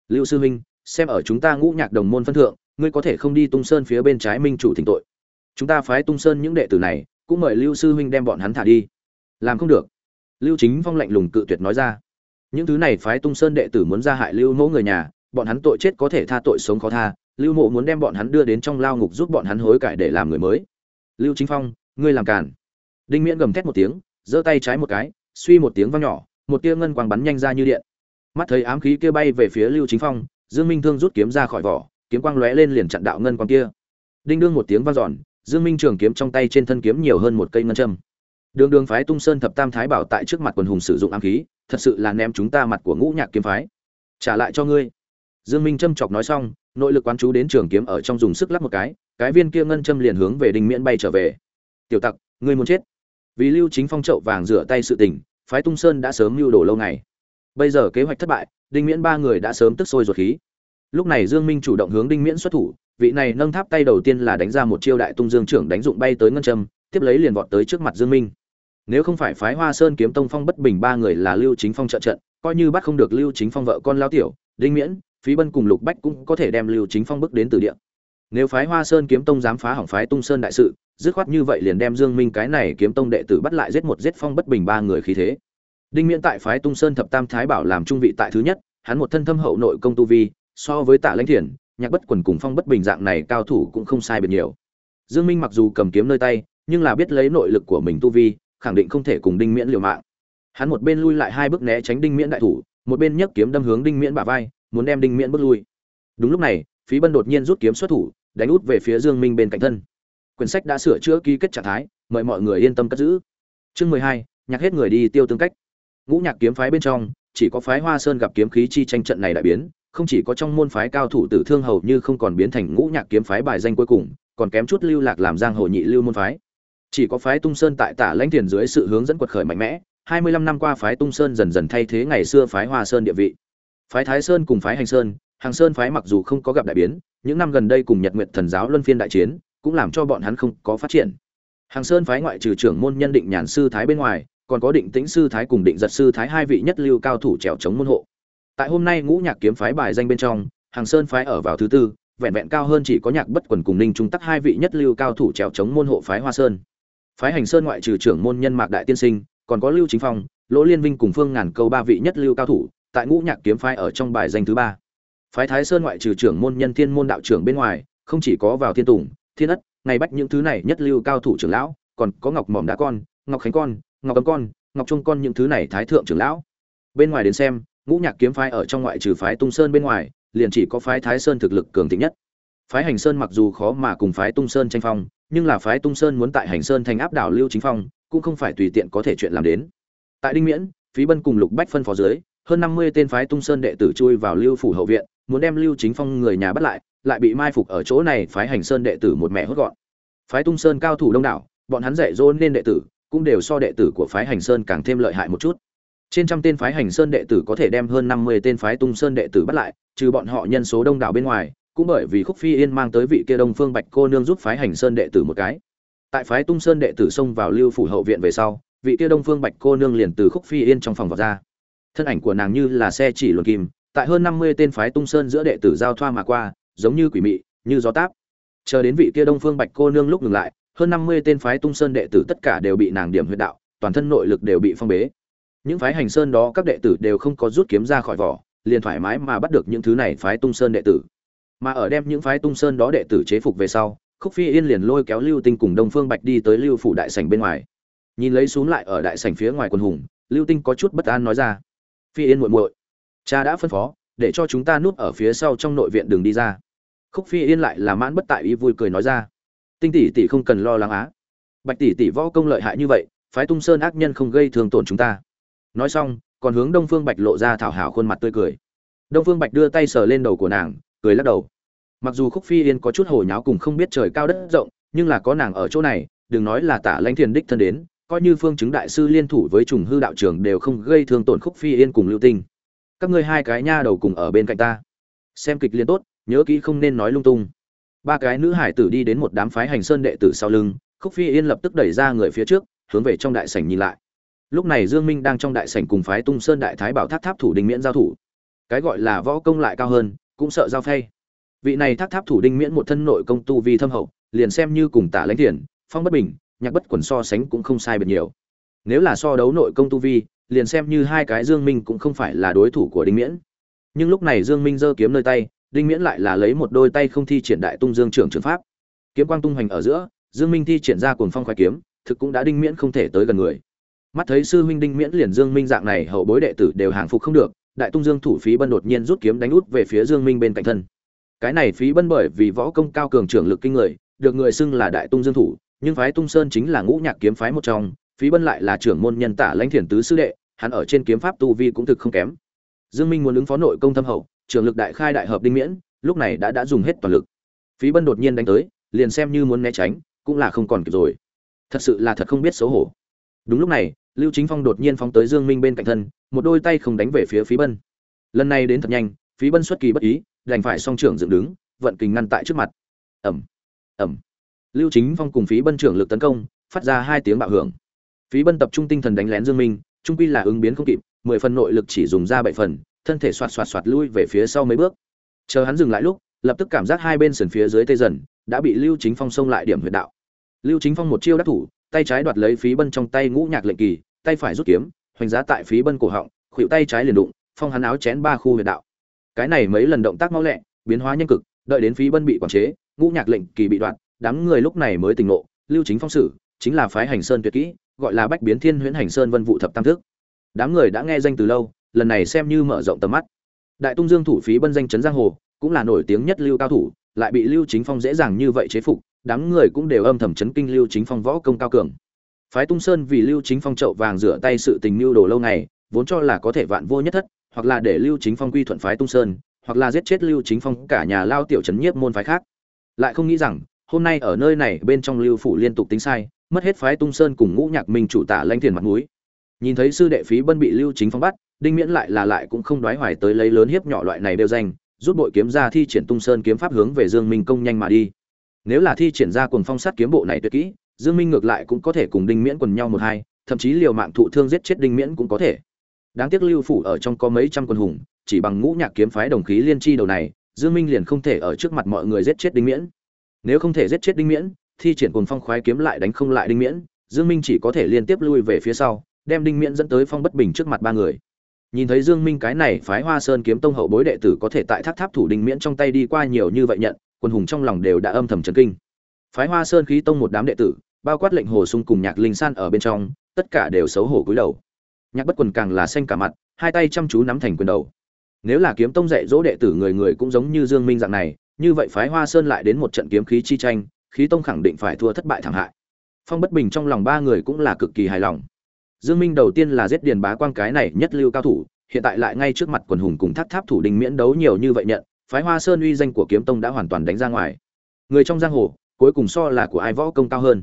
lưu sư huynh xem ở chúng ta ngũ nhạc đồng môn phân thượng, ngươi có thể không đi tung sơn phía bên trái minh chủ thỉnh tội. Chúng ta phái tung sơn những đệ tử này, cũng mời lưu sư huynh đem bọn hắn thả đi. Làm không được lưu chính phong lạnh lùng cự tuyệt nói ra. Những thứ này phái tung sơn đệ tử muốn ra hại lưu mẫu người nhà, bọn hắn tội chết có thể tha tội sống khó tha, lưu mộ muốn đem bọn hắn đưa đến trong lao ngục giúp bọn hắn hối cải để làm người mới. Lưu chính phong, ngươi làm càn. đinh miễn gầm thét một tiếng, giơ tay trái một cái, suy một tiếng vang nhỏ, một tia ngân quang bắn nhanh ra như điện. Mắt thấy ám khí kia bay về phía lưu chính phong, dương minh thương rút kiếm ra khỏi vỏ, kiếm quang lóe lên liền chặn đạo ngân quang kia. Đinh đương một tiếng vang dọn, dương minh trường kiếm trong tay trên thân kiếm nhiều hơn một cây ngân châm đường đường phái tung sơn thập tam thái bảo tại trước mặt quần hùng sử dụng ám khí, thật sự là ném chúng ta mặt của ngũ nhạc kiếm phái. Trả lại cho ngươi. Dương minh châm chọc nói xong, nội lực quán chú đến trường kiếm ở trong dùng sức lắp một cái cái viên kia ngân châm liền hướng về đinh miễn bay trở về. Tiểu tặc, ngươi muốn chết? Vì lưu chính phong chậu vàng rửa tay sự tình, phái tung sơn đã sớm lưu đổ lâu ngày. Bây giờ kế hoạch thất bại, đinh miễn ba người đã sớm tức sôi ruột khí. Lúc này dương minh chủ động hướng đinh miễn xuất thủ, vị này nâng tháp tay đầu tiên là đánh ra một chiêu đại tung dương trưởng đánh dụng bay tới ngân châm, tiếp lấy liền vọt tới trước mặt dương minh nếu không phải phái hoa sơn kiếm tông phong bất bình ba người là lưu chính phong trợ trận, coi như bắt không được lưu chính phong vợ con lao tiểu, đinh miễn, phí bân cùng lục bách cũng có thể đem lưu chính phong bước đến từ địa. Nếu phái hoa sơn kiếm tông dám phá hỏng phái tung sơn đại sự, dứt khoát như vậy liền đem dương minh cái này kiếm tông đệ tử bắt lại giết một giết phong bất bình ba người khí thế. Đinh miễn tại phái tung sơn thập tam thái bảo làm trung vị tại thứ nhất, hắn một thân thâm hậu nội công tu vi, so với tạ lãnh thiền nhạc bất quần cùng phong bất bình dạng này cao thủ cũng không sai biệt nhiều. Dương minh mặc dù cầm kiếm nơi tay, nhưng là biết lấy nội lực của mình tu vi khẳng định không thể cùng đinh miễn liều mạng. Hắn một bên lui lại hai bước né tránh đinh miễn đại thủ, một bên nhấc kiếm đâm hướng đinh miễn bả vai, muốn đem đinh miễn bước lui. Đúng lúc này, phí bân đột nhiên rút kiếm xuất thủ, đánh út về phía dương minh bên cạnh thân. Quyển sách đã sửa chữa ký kết trạng thái, mời mọi người yên tâm cất giữ. Chương mười hai, nhạc hết người đi tiêu tương cách. Ngũ nhạc kiếm phái bên trong, chỉ có phái hoa sơn gặp kiếm khí chi tranh trận này đại biến, không chỉ có trong môn phái cao thủ tử thương hầu như không còn biến thành ngũ nhạc kiếm phái bài danh cuối cùng, còn kém chút lưu lạc làm giang hồ nhị lưu môn phái chỉ có phái tung sơn tại tả lãnh thiền dưới sự hướng dẫn quật khởi mạnh mẽ, hai mươi lăm năm qua phái tung sơn dần dần thay thế ngày xưa phái hoa sơn địa vị. Phái thái sơn cùng phái hành sơn, hàng sơn phái mặc dù không có gặp đại biến, những năm gần đây cùng nhật nguyện thần giáo luân phiên đại chiến, cũng làm cho bọn hắn không có phát triển. Hàng sơn phái ngoại trừ trưởng môn nhân định nhàn sư thái bên ngoài, còn có định tĩnh sư thái cùng định giật sư thái hai vị nhất lưu cao thủ trèo chống môn hộ. Tại hôm nay ngũ nhạc kiếm phái bài danh bên trong, hàng sơn phái ở vào thứ tư, vẹn vẹn cao hơn chỉ có nhạc bất quần cùng ninh trung tắc hai vị nhất lưu cao thủ trèo chống môn hộ phái hoa sơn phái hành sơn ngoại trừ trưởng môn nhân mạc đại tiên sinh, còn có lưu chính phong, lỗ liên vinh cùng phương ngàn câu ba vị nhất lưu cao thủ, tại ngũ nhạc kiếm phái ở trong bài danh thứ ba. Phái thái sơn ngoại trừ trưởng môn nhân thiên môn đạo trưởng bên ngoài, không chỉ có vào thiên tùng, thiên ất, ngày bách những thứ này nhất lưu cao thủ trưởng lão, còn có ngọc mỏm Đá con, ngọc khánh con, ngọc cấm con, ngọc trung con những thứ này thái thượng trưởng lão. Bên ngoài đến xem, ngũ nhạc kiếm phái ở trong ngoại trừ phái tung sơn bên ngoài, liền chỉ có phái thái sơn thực lực cường thịnh nhất phái hành sơn mặc dù khó mà cùng phái tung sơn tranh phong, nhưng là phái tung sơn muốn tại hành sơn thành áp đảo lưu chính phong, cũng không phải tùy tiện có thể chuyện làm đến. Tại đinh miễn, phí bân cùng lục bách phân phó dưới, hơn năm mươi tên phái tung sơn đệ tử chui vào lưu phủ hậu viện, muốn đem lưu chính phong người nhà bắt lại lại bị mai phục ở chỗ này phái hành sơn đệ tử một mẹ hốt gọn. Phái tung sơn cao thủ đông đảo, bọn hắn dạy dỗ nên đệ tử, cũng đều so đệ tử của phái hành sơn càng thêm lợi hại một chút. Trên trăm tên phái hành sơn đệ tử có thể đem hơn năm mươi tên phái tung sơn đệ tử bắt lại, trừ bọn họ nhân số đông đảo bên ngoài cũng bởi vì khúc phi yên mang tới vị kia đông phương bạch cô nương giúp phái hành sơn đệ tử một cái. Tại phái tung sơn đệ tử xông vào lưu phủ hậu viện về sau, vị kia đông phương bạch cô nương liền từ khúc phi yên trong phòng vào ra. Thân ảnh của nàng như là xe chỉ luồn kim, tại hơn năm mươi tên phái tung sơn giữa đệ tử giao thoa mà qua, giống như quỷ mị, như gió táp. Chờ đến vị kia đông phương bạch cô nương lúc ngừng lại, hơn năm mươi tên phái tung sơn đệ tử tất cả đều bị nàng điểm huyệt đạo, toàn thân nội lực đều bị phong bế. Những phái hành sơn đó các đệ tử đều không có rút kiếm ra khỏi vỏ, liền thoải mái mà bắt được những thứ này phái tung sơn đệ tử mà ở đem những phái tung sơn đó đệ tử chế phục về sau, khúc phi yên liền lôi kéo lưu tinh cùng đông phương bạch đi tới lưu phủ đại sảnh bên ngoài. Nhìn lấy xuống lại ở đại sảnh phía ngoài quân hùng, lưu tinh có chút bất an nói ra, phi yên muội muội, cha đã phân phó, để cho chúng ta núp ở phía sau trong nội viện đường đi ra. Khúc phi yên lại là mãn bất tại ý vui cười nói ra, tinh tỷ tỷ không cần lo lắng á. Bạch tỷ tỷ võ công lợi hại như vậy, phái tung sơn ác nhân không gây thương tổn chúng ta. Nói xong, còn hướng đông phương bạch lộ ra thảo hảo khuôn mặt tươi cười. Đông phương bạch đưa tay sờ lên đầu của nàng cười lắc đầu. Mặc dù khúc phi yên có chút hồi nháo cùng không biết trời cao đất rộng, nhưng là có nàng ở chỗ này, đừng nói là tả lãnh thiền đích thân đến, coi như phương chứng đại sư liên thủ với trùng hư đạo trưởng đều không gây thương tổn khúc phi yên cùng lưu tinh. Các ngươi hai cái nha đầu cùng ở bên cạnh ta. Xem kịch liên tốt, nhớ kỹ không nên nói lung tung. Ba cái nữ hải tử đi đến một đám phái hành sơn đệ tử sau lưng, khúc phi yên lập tức đẩy ra người phía trước, hướng về trong đại sảnh nhìn lại. Lúc này dương minh đang trong đại sảnh cùng phái tung sơn đại thái bảo tháp tháp thủ đình miễn giao thủ. Cái gọi là võ công lại cao hơn cũng sợ giao phay. Vị này tháp tháp thủ đinh miễn một thân nội công tu vi thâm hậu, liền xem như cùng tả lãnh thiền, phong bất bình, nhạc bất quần so sánh cũng không sai biệt nhiều. Nếu là so đấu nội công tu vi, liền xem như hai cái dương minh cũng không phải là đối thủ của đinh miễn. Nhưng lúc này dương minh giơ kiếm nơi tay, đinh miễn lại là lấy một đôi tay không thi triển đại tung dương trưởng trường pháp. Kiếm quang tung hoành ở giữa, dương minh thi triển ra cuồng phong khoái kiếm, thực cũng đã đinh miễn không thể tới gần người. Mắt thấy sư huynh đinh miễn liền dương minh dạng này, hậu bối đệ tử đều hàng phục không được đại tung dương thủ phí bân đột nhiên rút kiếm đánh út về phía dương minh bên cạnh thân. Cái này phí bân bởi vì võ công cao cường trưởng lực kinh người, được người xưng là đại tung dương thủ, nhưng phái tung sơn chính là ngũ nhạc kiếm phái một trong, phí bân lại là trưởng môn nhân tả lãnh thiền tứ sư đệ, hắn ở trên kiếm pháp tu vi cũng thực không kém. Dương minh muốn ứng phó nội công thâm hậu, trưởng lực đại khai đại hợp đinh miễn, lúc này đã đã dùng hết toàn lực. Phí bân đột nhiên đánh tới, liền xem như muốn né tránh, cũng là không còn kịp rồi. Thật sự là thật không biết xấu hổ. Đúng lúc này lưu chính phong đột nhiên phóng tới dương minh bên cạnh thân, một đôi tay không đánh về phía phí bân. Lần này đến thật nhanh, phí bân xuất kỳ bất ý, đành phải song trưởng dựng đứng, vận kình ngăn tại trước mặt. Ẩm ẩm lưu chính phong cùng phí bân trưởng lực tấn công, phát ra hai tiếng bạo hưởng. Phí bân tập trung tinh thần đánh lén dương minh, trung quy là ứng biến không kịp, mười phần nội lực chỉ dùng ra bảy phần, thân thể xoạt xoạt xoạt lui về phía sau mấy bước. Chờ hắn dừng lại lúc, lập tức cảm giác hai bên sườn phía dưới tê dần, đã bị lưu chính phong xông lại điểm huyệt đạo. Lưu chính phong một chiêu đắc thủ tay trái đoạt lấy phí bân trong tay ngũ nhạc lệnh kỳ, tay phải rút kiếm, hoành giá tại phí bân cổ họng khuỵu tay trái liền đụng, phong hắn áo chén ba khu huyệt đạo. Cái này mấy lần động tác mau lẹ, biến hóa nhanh cực, đợi đến phí bân bị quản chế, ngũ nhạc lệnh kỳ bị đoạn đám người lúc này mới tỉnh ngộ, lưu chính phong sử, chính là phái hành sơn tuyệt kỹ, gọi là bách biến thiên huyễn hành sơn vân vụ thập tam thức. Đám người đã nghe danh từ lâu, lần này xem như mở rộng tầm mắt. Đại tung dương thủ phí bân danh chấn giang hồ, cũng là nổi tiếng nhất lưu cao thủ lại bị lưu chính phong dễ dàng như vậy chế phục, đám người cũng đều âm thầm chấn kinh lưu chính phong võ công cao cường. Phái tung sơn vì lưu chính phong trậu vàng rửa tay sự tình mưu đồ lâu ngày, vốn cho là có thể vạn vô nhất thất, hoặc là để lưu chính phong quy thuận phái tung sơn, hoặc là giết chết lưu chính phong cả nhà lao tiểu trấn nhiếp môn phái khác. Lại không nghĩ rằng, hôm nay ở nơi này bên trong lưu phủ liên tục tính sai, mất hết phái tung sơn cùng ngũ nhạc minh chủ tả lanh thiền mặt mũi. Nhìn thấy sư đệ phí bân bị lưu chính phong bắt, đinh miễn lại là lại cũng không đoái hoài tới lấy lớn hiếp nhỏ loại này đều danh rút bội kiếm ra thi triển tung sơn kiếm pháp hướng về dương minh công nhanh mà đi. Nếu là thi triển ra cuồng phong sát kiếm bộ này tuyệt kỹ, dương minh ngược lại cũng có thể cùng đinh miễn quần nhau một hai, thậm chí liều mạng thụ thương giết chết đinh miễn cũng có thể. Đáng tiếc lưu phủ ở trong có mấy trăm quân hùng, chỉ bằng ngũ nhạc kiếm phái đồng khí liên chi đầu này, dương minh liền không thể ở trước mặt mọi người giết chết đinh miễn. Nếu không thể giết chết đinh miễn, thi triển cuồng phong khoái kiếm lại đánh không lại đinh miễn, dương minh chỉ có thể liên tiếp lui về phía sau, đem đinh miễn dẫn tới phong bất bình trước mặt ba người nhìn thấy dương minh cái này phái hoa sơn kiếm tông hậu bối đệ tử có thể tại tháp tháp thủ đình miễn trong tay đi qua nhiều như vậy nhận, quân hùng trong lòng đều đã âm thầm chấn kinh. Phái hoa sơn khí tông một đám đệ tử, bao quát lệnh hồ sung cùng nhạc linh san ở bên trong, tất cả đều xấu hổ cúi đầu. Nhạc bất quần càng là xanh cả mặt, hai tay chăm chú nắm thành quyền đầu. Nếu là kiếm tông dạy dỗ đệ tử người người cũng giống như dương minh dạng này, như vậy phái hoa sơn lại đến một trận kiếm khí chi tranh, khí tông khẳng định phải thua thất bại thảm hại. Phong bất bình trong lòng ba người cũng là cực kỳ hài lòng dương minh đầu tiên là giết điền bá quang cái này nhất lưu cao thủ, hiện tại lại ngay trước mặt quần hùng cùng tháp tháp thủ đình miễn đấu nhiều như vậy nhận, phái hoa sơn uy danh của kiếm tông đã hoàn toàn đánh ra ngoài. Người trong giang hồ, cuối cùng so là của ai võ công cao hơn?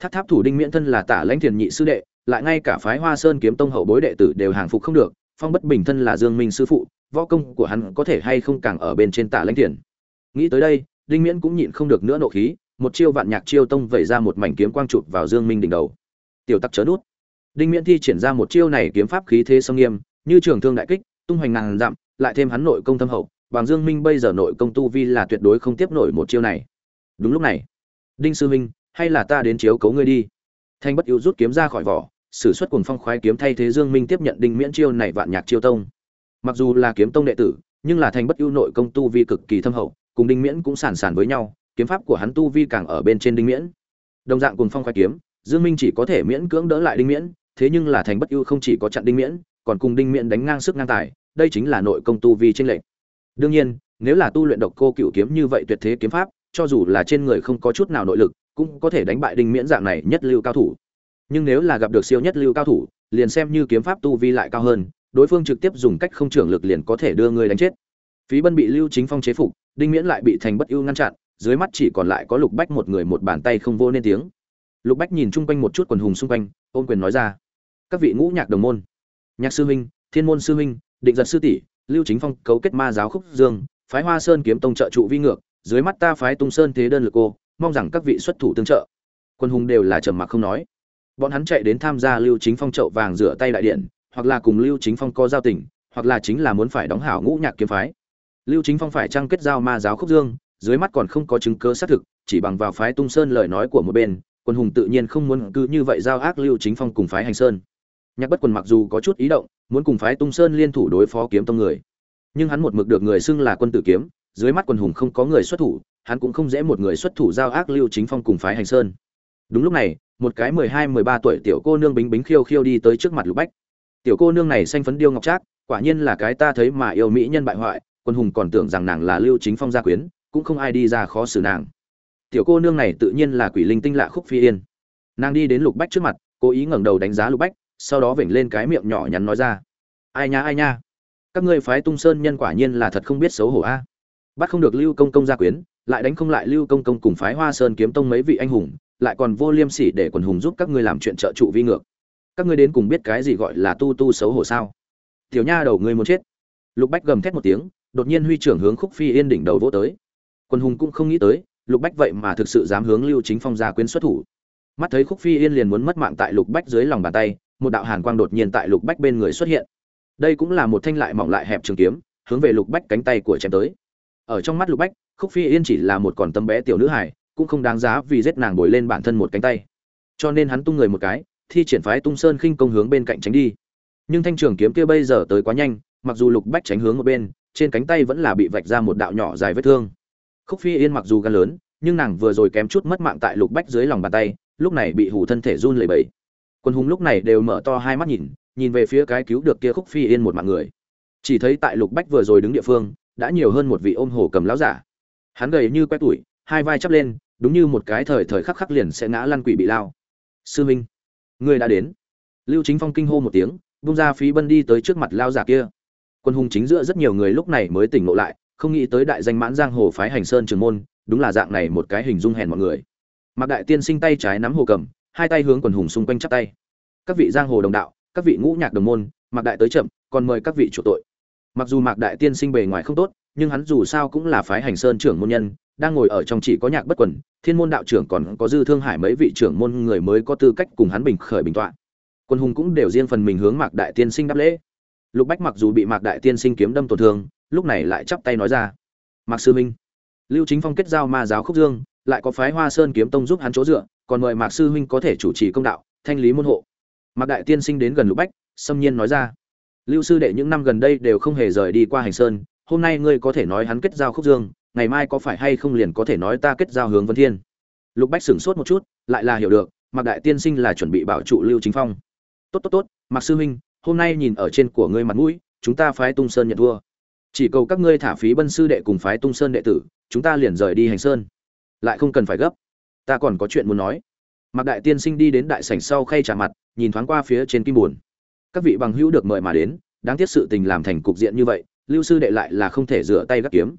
Tháp tháp thủ đinh miễn thân là tả lãnh thiền nhị sư đệ, lại ngay cả phái hoa sơn kiếm tông hậu bối đệ tử đều hàng phục không được, phong bất bình thân là dương minh sư phụ, võ công của hắn có thể hay không càng ở bên trên tả lãnh thiền? Nghĩ tới đây đinh miễn cũng nhịn không được nữa nộ khí, một chiêu vạn nhạc chiêu tông vẩy ra một mảnh kiếm quang chụp vào dương minh đỉnh đầu. Tiểu tắc chớ nút đinh miễn thi triển ra một chiêu này kiếm pháp khí thế sông nghiêm, như trường thương đại kích, tung hoành ngàn dặm, lại thêm hắn nội công thâm hậu, Bàng dương minh bây giờ nội công tu vi là tuyệt đối không tiếp nổi một chiêu này. Đúng lúc này, đinh sư minh, hay là ta đến chiếu cấu ngươi đi. Thanh bất yếu rút kiếm ra khỏi vỏ, sử xuất cuồng phong khoái kiếm thay thế dương minh tiếp nhận đinh miễn chiêu này vạn nhạc chiêu tông. Mặc dù là kiếm tông đệ tử, nhưng là thành bất ưu nội công tu vi cực kỳ thâm hậu, cùng đinh miễn cũng sản sản với nhau, kiếm pháp của hắn tu vi càng ở bên trên đinh miễn. Đồng dạng cuồng phong khoái kiếm, dương minh chỉ có thể miễn cưỡng đỡ lại đinh miễn thế nhưng là thành bất ưu không chỉ có chặn đinh miễn, còn cùng đinh miễn đánh ngang sức ngang tài, đây chính là nội công tu vi trên lệnh đương nhiên, nếu là tu luyện độc cô cựu kiếm như vậy tuyệt thế kiếm pháp, cho dù là trên người không có chút nào nội lực, cũng có thể đánh bại đinh miễn dạng này nhất lưu cao thủ. Nhưng nếu là gặp được siêu nhất lưu cao thủ, liền xem như kiếm pháp tu vi lại cao hơn, đối phương trực tiếp dùng cách không trưởng lực liền có thể đưa người đánh chết. Phí bân bị lưu chính phong chế phục, đinh miễn lại bị thành bất ưu ngăn chặn, dưới mắt chỉ còn lại có lục bách một người một bàn tay không vô nên tiếng. Lục bách nhìn chung quanh một chút quần hùng xung quanh, ôm quyền nói ra các vị ngũ nhạc đồng môn. Nhạc sư huynh, thiên môn sư huynh, định giật sư tỷ, lưu chính phong cấu kết ma giáo khúc dương, phái hoa sơn kiếm tông trợ trụ vi ngược, dưới mắt ta phái tung sơn thế đơn lực cô mong rằng các vị xuất thủ tương trợ. Quân hùng đều là trầm mặc không nói. Bọn hắn chạy đến tham gia lưu chính phong trậu vàng rửa tay đại điện, hoặc là cùng lưu chính phong có giao tình, hoặc là chính là muốn phải đóng hảo ngũ nhạc kiếm phái. Lưu chính phong phải trang kết giao ma giáo khúc dương, dưới mắt còn không có chứng cứ xác thực, chỉ bằng vào phái tung sơn lời nói của một bên, quân hùng tự nhiên không muốn cứ như vậy giao ác lưu chính phong cùng phái hành sơn nhạc bất quần mặc dù có chút ý động, muốn cùng phái tung sơn liên thủ đối phó kiếm tông người. Nhưng hắn một mực được người xưng là quân tử kiếm, dưới mắt quân hùng không có người xuất thủ, hắn cũng không dễ một người xuất thủ giao ác lưu chính phong cùng phái hành sơn. Đúng lúc này, một cái mười hai, mười ba tuổi tiểu cô nương bính bính khiêu khiêu đi tới trước mặt lục bách. Tiểu cô nương này xanh phấn điêu ngọc trác, quả nhiên là cái ta thấy mà yêu mỹ nhân bại hoại quân hùng còn tưởng rằng nàng là lưu chính phong gia quyến, cũng không ai đi ra khó xử nàng. Tiểu cô nương này tự nhiên là quỷ linh tinh lạ khúc phi yên. Nàng đi đến lục bách trước mặt, cố ý ngẩng đầu đánh giá lục bách sau đó vểnh lên cái miệng nhỏ nhắn nói ra. Ai nha ai nha. Các ngươi phái tung sơn nhân quả nhiên là thật không biết xấu hổ a. Bắt không được lưu công công gia quyến, lại đánh không lại lưu công công cùng phái hoa sơn kiếm tông mấy vị anh hùng, lại còn vô liêm sỉ để quần hùng giúp các ngươi làm chuyện trợ trụ vi ngược. Các ngươi đến cùng biết cái gì gọi là tu tu xấu hổ sao? Tiểu nha đầu ngươi muốn chết. Lục bách gầm thét một tiếng, đột nhiên huy trưởng hướng khúc phi yên đỉnh đầu vỗ tới. Quần hùng cũng không nghĩ tới, lục bách vậy mà thực sự dám hướng lưu chính phong gia quyến xuất thủ. Mắt thấy khúc phi yên liền muốn mất mạng tại lục bách dưới lòng bàn tay một đạo hàn quang đột nhiên tại lục bách bên người xuất hiện. Đây cũng là một thanh lại mỏng lại hẹp trường kiếm, hướng về lục bách cánh tay của chém tới. Ở trong mắt lục bách, khúc phi yên chỉ là một con tấm bé tiểu nữ hải cũng không đáng giá vì giết nàng bồi lên bản thân một cánh tay. Cho nên hắn tung người một cái, thi triển phái tung sơn khinh công hướng bên cạnh tránh đi. Nhưng thanh trường kiếm kia bây giờ tới quá nhanh, mặc dù lục bách tránh hướng một bên, trên cánh tay vẫn là bị vạch ra một đạo nhỏ dài vết thương. Khúc phi yên mặc dù gan lớn, nhưng nàng vừa rồi kém chút mất mạng tại lục bách dưới lòng bàn tay, lúc này bị hủ thân thể run lẩy bẩy quân hùng lúc này đều mở to hai mắt nhìn nhìn về phía cái cứu được kia khúc phi yên một mạng người. Chỉ thấy tại lục bách vừa rồi đứng địa phương, đã nhiều hơn một vị ôm hồ cầm lão giả. Hắn gầy như que tuổi, hai vai chắp lên, đúng như một cái thời thời khắc khắc liền sẽ ngã lăn quỷ bị lao. Sư minh, người đã đến. Lưu chính phong kinh hô một tiếng bung ra phí bân đi tới trước mặt lao giả kia. Quân hùng chính giữa rất nhiều người lúc này mới tỉnh ngộ lại, không nghĩ tới đại danh mãn giang hồ phái hành sơn trường môn, đúng là dạng này một cái hình dung hèn mọi người. Mặc đại tiên sinh tay trái nắm hồ cầm hai tay hướng quần hùng xung quanh chắp tay. Các vị giang hồ đồng đạo, các vị ngũ nhạc đồng môn, mạc đại tới chậm, còn mời các vị chủ tội. Mặc dù mạc đại tiên sinh bề ngoài không tốt, nhưng hắn dù sao cũng là phái hành sơn trưởng môn nhân, đang ngồi ở trong chỉ có nhạc bất quần, thiên môn đạo trưởng còn có dư thương hải mấy vị trưởng môn người mới có tư cách cùng hắn bình khởi bình tọa. Quân hùng cũng đều riêng phần mình hướng mạc đại tiên sinh đáp lễ. Lục bách mặc dù bị mạc đại tiên sinh kiếm đâm tổn thương, lúc này lại chắp tay nói ra. Mạc sư minh, lưu chính phong kết giao ma giáo khúc dương, lại có phái hoa sơn kiếm tông giúp hắn chỗ dựa còn mời mạc sư huynh có thể chủ trì công đạo, thanh lý môn hộ. Mạc đại tiên sinh đến gần lục bách, xâm nhiên nói ra, lưu sư đệ, những năm gần đây đều không hề rời đi qua hành sơn, hôm nay ngươi có thể nói hắn kết giao khúc dương, ngày mai có phải hay không liền có thể nói ta kết giao hướng vân thiên? Lục bách sửng sốt một chút, lại là hiểu được, mạc đại tiên sinh là chuẩn bị bảo trụ lưu chính phong. Tốt tốt tốt, mạc sư huynh, hôm nay nhìn ở trên của ngươi mặt mũi, chúng ta phái tung sơn nhận thua. Chỉ cầu các ngươi thả phí bân sư đệ cùng phái tung sơn đệ tử, chúng ta liền rời đi hành sơn. Lại không cần phải gấp ta còn có chuyện muốn nói. Mạc đại tiên sinh đi đến đại sảnh sau khay trả mặt, nhìn thoáng qua phía trên kim buồn. Các vị bằng hữu được mời mà đến, đáng tiếc sự tình làm thành cục diện như vậy, lưu sư đệ lại là không thể rửa tay gắt kiếm.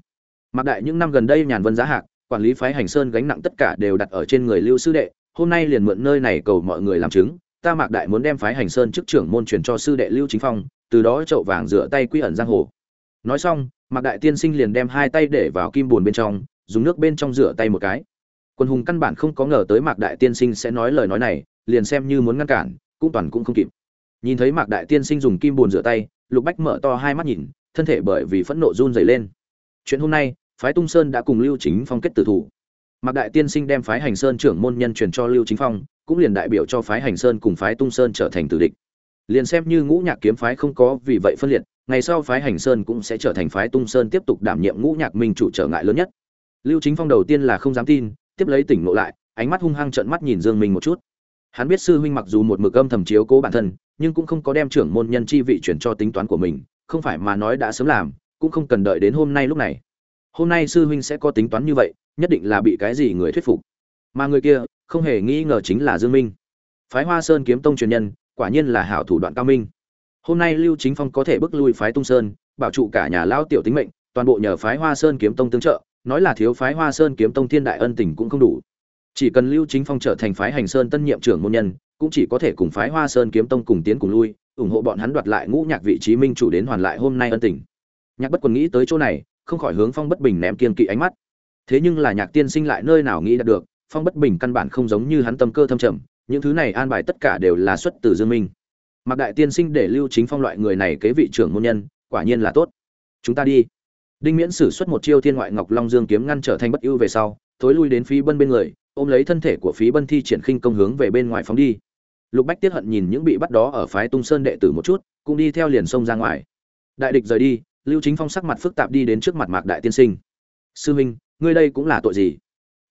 Mạc đại, những năm gần đây nhàn vân giá hạc, quản lý phái hành sơn gánh nặng tất cả đều đặt ở trên người lưu sư đệ, hôm nay liền mượn nơi này cầu mọi người làm chứng, ta mạc đại muốn đem phái hành sơn chức trưởng môn truyền cho sư đệ lưu chính phong, từ đó chậu vàng rửa tay quy ẩn giang hồ. Nói xong, mạc đại tiên sinh liền đem hai tay để vào kim bùn bên trong, dùng nước bên trong rửa tay một cái quân hùng căn bản không có ngờ tới mạc đại tiên sinh sẽ nói lời nói này, liền xem như muốn ngăn cản, cũng toàn cũng không kịp. Nhìn thấy mạc đại tiên sinh dùng kim bùn rửa tay, lục bách mở to hai mắt nhìn, thân thể bởi vì phẫn nộ run dày lên. Chuyện hôm nay, phái tung sơn đã cùng lưu chính phong kết tử thủ. Mạc đại tiên sinh đem phái hành sơn trưởng môn nhân truyền cho lưu chính phong, cũng liền đại biểu cho phái hành sơn cùng phái tung sơn trở thành tử địch. Liền xem như ngũ nhạc kiếm phái không có vì vậy phân liệt, ngày sau phái hành sơn cũng sẽ trở thành phái tung sơn tiếp tục đảm nhiệm ngũ nhạc minh chủ trở ngại lớn nhất. Lưu chính phong đầu tiên là không dám tin tiếp lấy tỉnh ngộ lại, ánh mắt hung hăng trợn mắt nhìn dương minh một chút. Hắn biết sư huynh mặc dù một mực âm thầm chiếu cố bản thân, nhưng cũng không có đem trưởng môn nhân chi vị chuyển cho tính toán của mình, không phải mà nói đã sớm làm, cũng không cần đợi đến hôm nay lúc này. Hôm nay sư huynh sẽ có tính toán như vậy, nhất định là bị cái gì người thuyết phục. Mà người kia, không hề nghi ngờ chính là dương minh. Phái hoa sơn kiếm tông truyền nhân, quả nhiên là hảo thủ đoạn cao minh. Hôm nay lưu chính phong có thể bước lui phái tung sơn, bảo trụ cả nhà lao tiểu tính mệnh, toàn bộ nhờ phái hoa sơn kiếm tông tương trợ nói là thiếu phái hoa sơn kiếm tông thiên đại ân tình cũng không đủ. Chỉ cần lưu chính phong trở thành phái hành sơn tân nhiệm trưởng môn nhân, cũng chỉ có thể cùng phái hoa sơn kiếm tông cùng tiến cùng lui, ủng hộ bọn hắn đoạt lại ngũ nhạc vị trí minh chủ đến hoàn lại hôm nay ân tình. Nhạc bất quần nghĩ tới chỗ này, không khỏi hướng phong bất bình ném kiên kỵ ánh mắt. Thế nhưng là nhạc tiên sinh lại nơi nào nghĩ đạt được, phong bất bình căn bản không giống như hắn tâm cơ thâm trầm, những thứ này an bài tất cả đều là xuất từ dương minh. Mặc đại tiên sinh để lưu chính phong loại người này kế vị trưởng môn nhân, quả nhiên là tốt. Chúng ta đi đinh miễn sử xuất một chiêu thiên ngoại ngọc long dương kiếm ngăn trở thành bất ưu về sau, thối lui đến phí bân bên người, ôm lấy thân thể của phí bân thi triển khinh công hướng về bên ngoài phóng đi. Lục bách tiết hận nhìn những bị bắt đó ở phái tung sơn đệ tử một chút, cũng đi theo liền sông ra ngoài. Đại địch rời đi, lưu chính phong sắc mặt phức tạp đi đến trước mặt mạc đại tiên sinh. Sư huynh, ngươi đây cũng là tội gì?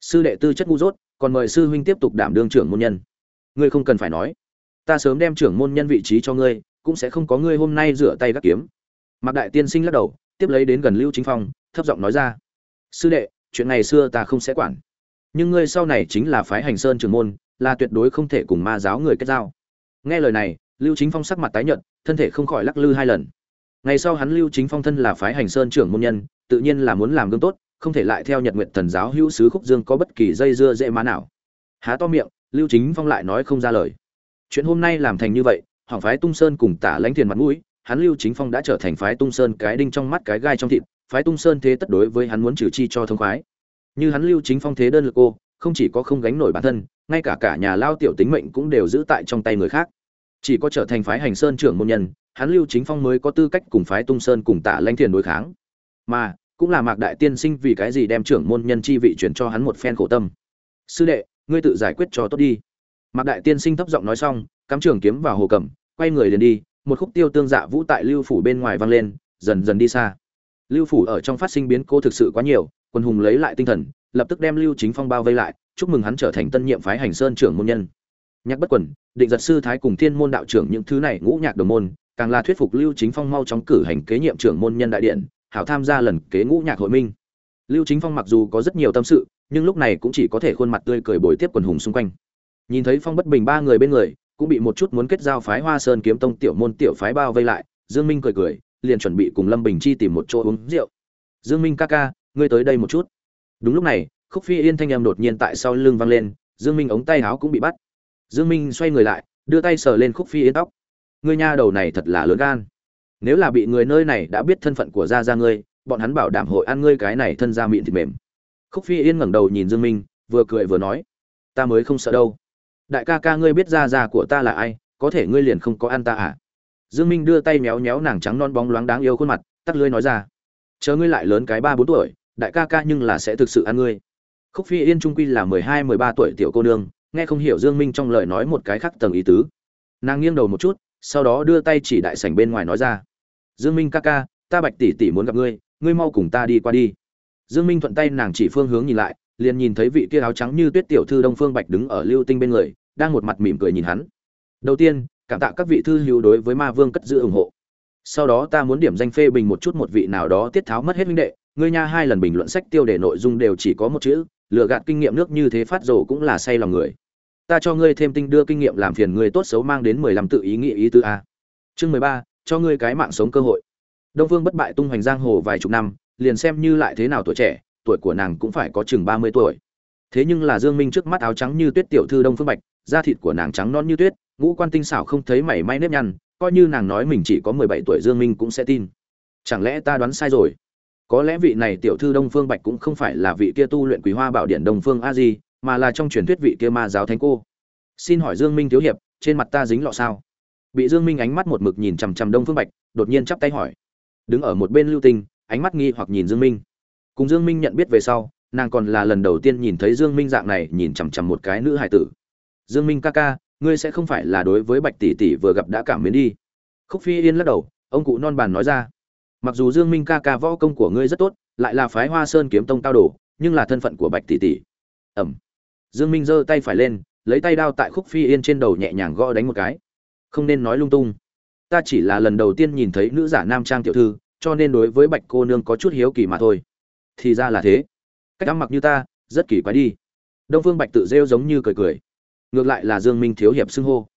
Sư đệ tư chất ngu dốt, còn mời sư huynh tiếp tục đảm đương trưởng môn nhân. Ngươi không cần phải nói. Ta sớm đem trưởng môn nhân vị trí cho ngươi, cũng sẽ không có ngươi hôm nay rửa tay gác kiếm. Mạc đại tiên sinh lắc đầu tiếp lấy đến gần lưu chính phong, thấp giọng nói ra, sư đệ, chuyện ngày xưa ta không sẽ quản. Nhưng ngươi sau này chính là phái hành sơn trường môn, là tuyệt đối không thể cùng ma giáo người kết giao. Nghe lời này, lưu chính phong sắc mặt tái nhợt, thân thể không khỏi lắc lư hai lần. Ngày sau hắn lưu chính phong thân là phái hành sơn trưởng môn nhân, tự nhiên là muốn làm gương tốt, không thể lại theo nhật nguyện thần giáo hữu sứ khúc dương có bất kỳ dây dưa dễ má nào. Há to miệng, lưu chính phong lại nói không ra lời. Chuyện hôm nay làm thành như vậy, hỏng phái tung sơn cùng tả lãnh thiền mặt mũi hắn lưu chính phong đã trở thành phái tung sơn cái đinh trong mắt cái gai trong thịt, phái tung sơn thế tất đối với hắn muốn trừ chi cho thông khoái. Như hắn lưu chính phong thế đơn lực cô, không chỉ có không gánh nổi bản thân, ngay cả cả nhà lao tiểu tính mệnh cũng đều giữ tại trong tay người khác. Chỉ có trở thành phái hành sơn trưởng môn nhân, hắn lưu chính phong mới có tư cách cùng phái tung sơn cùng tạ lanh thiền đối kháng. Mà, cũng là mạc đại tiên sinh vì cái gì đem trưởng môn nhân chi vị chuyển cho hắn một phen khổ tâm. Sư đệ, ngươi tự giải quyết cho tốt đi. Mạc đại tiên sinh thấp giọng nói xong, cắm trường kiếm vào hồ cẩm quay người liền đi một khúc tiêu tương dạ vũ tại lưu phủ bên ngoài vang lên, dần dần đi xa. Lưu phủ ở trong phát sinh biến cố thực sự quá nhiều, quân hùng lấy lại tinh thần, lập tức đem lưu chính phong bao vây lại, chúc mừng hắn trở thành tân nhiệm phái hành sơn trưởng môn nhân. Nhạc bất quần, định giật sư thái cùng thiên môn đạo trưởng những thứ này ngũ nhạc đồng môn, càng là thuyết phục lưu chính phong mau chóng cử hành kế nhiệm trưởng môn nhân đại điện, hảo tham gia lần kế ngũ nhạc hội minh. Lưu chính phong mặc dù có rất nhiều tâm sự, nhưng lúc này cũng chỉ có thể khuôn mặt tươi cười bồi tiếp quần hùng xung quanh. Nhìn thấy phong bất bình ba người bên người cũng bị một chút muốn kết giao phái hoa sơn kiếm tông tiểu môn tiểu phái bao vây lại, dương minh cười cười, liền chuẩn bị cùng lâm bình chi tìm một chỗ uống rượu. Dương minh ca ca, ngươi tới đây một chút. Đúng lúc này, khúc phi yên thanh em đột nhiên tại sau lưng vang lên, dương minh ống tay áo cũng bị bắt. Dương minh xoay người lại, đưa tay sờ lên khúc phi yên tóc. Ngươi nha đầu này thật là lớn gan. Nếu là bị người nơi này đã biết thân phận của gia gia ngươi, bọn hắn bảo đảm hội ăn ngươi cái này thân ra miệng thịt mềm. Khúc phi yên ngẩng đầu nhìn dương minh, vừa cười vừa nói, ta mới không sợ đâu đại ca ca ngươi biết gia gia của ta là ai, có thể ngươi liền không có ăn ta à? Dương minh đưa tay méo méo nàng trắng non bóng loáng đáng yêu khuôn mặt, tắt lưỡi nói ra. Chờ ngươi lại lớn cái ba bốn tuổi, đại ca ca nhưng là sẽ thực sự ăn ngươi. Khúc phi yên trung quy là mười hai, mười ba tuổi tiểu cô nương, nghe không hiểu dương minh trong lời nói một cái khác tầng ý tứ. Nàng nghiêng đầu một chút, sau đó đưa tay chỉ đại sảnh bên ngoài nói ra. Dương minh ca ca, ta bạch tỷ tỷ muốn gặp ngươi ngươi mau cùng ta đi qua đi. Dương minh thuận tay nàng chỉ phương hướng nhìn lại, liền nhìn thấy vị kia áo trắng như tuyết tiểu thư đông phương bạch đứng ở lưu tinh bên người đang một mặt mỉm cười nhìn hắn. Đầu tiên, cảm tạ các vị thư hữu đối với ma vương cất giữ ủng hộ. Sau đó ta muốn điểm danh phê bình một chút một vị nào đó tiết tháo mất hết huynh đệ, ngươi nha hai lần bình luận sách tiêu đề nội dung đều chỉ có một chữ, lừa gạt kinh nghiệm nước như thế phát rồ cũng là say lòng người. Ta cho ngươi thêm tinh đưa kinh nghiệm làm phiền ngươi tốt xấu mang đến mười lăm tự ý nghĩ ý tứ a. Chương mười ba, cho ngươi cái mạng sống cơ hội. Đông phương bất bại tung hoành giang hồ vài chục năm, liền xem như lại thế nào tuổi trẻ, tuổi của nàng cũng phải có chừng ba mươi tuổi. Thế nhưng là dương minh trước mắt áo trắng như tuyết tiểu thư đông phương bạch da thịt của nàng trắng non như tuyết, ngũ quan tinh xảo không thấy mảy may nếp nhăn, coi như nàng nói mình chỉ có mười bảy tuổi dương minh cũng sẽ tin. Chẳng lẽ ta đoán sai rồi? Có lẽ vị này tiểu thư đông phương bạch cũng không phải là vị kia tu luyện quý hoa bảo điện đông phương a di, mà là trong truyền thuyết vị kia ma giáo thánh cô. Xin hỏi dương minh thiếu hiệp, trên mặt ta dính lọ sao? Bị dương minh ánh mắt một mực nhìn chằm chằm đông phương bạch, đột nhiên chắp tay hỏi. Đứng ở một bên lưu tinh, ánh mắt nghi hoặc nhìn dương minh. Cùng dương minh nhận biết về sau, nàng còn là lần đầu tiên nhìn thấy dương minh dạng này nhìn chằm chằm một cái nữ hài tử dương minh ca ca, ngươi sẽ không phải là đối với bạch tỷ tỷ vừa gặp đã cảm mến đi. Khúc phi yên lắc đầu, ông cụ non bàn nói ra. Mặc dù dương minh ca ca võ công của ngươi rất tốt, lại là phái hoa sơn kiếm tông cao đồ, nhưng là thân phận của bạch tỷ tỷ. Ẩm. Dương minh giơ tay phải lên, lấy tay đao tại khúc phi yên trên đầu nhẹ nhàng gõ đánh một cái. Không nên nói lung tung. Ta chỉ là lần đầu tiên nhìn thấy nữ giả nam trang tiểu thư, cho nên đối với bạch cô nương có chút hiếu kỳ mà thôi. Thì ra là thế. Cách ăn mặc như ta, rất kỳ quái đi. Đông phương bạch tự rêu giống như cười cười ngược lại là dương minh thiếu hiệp xưng hô.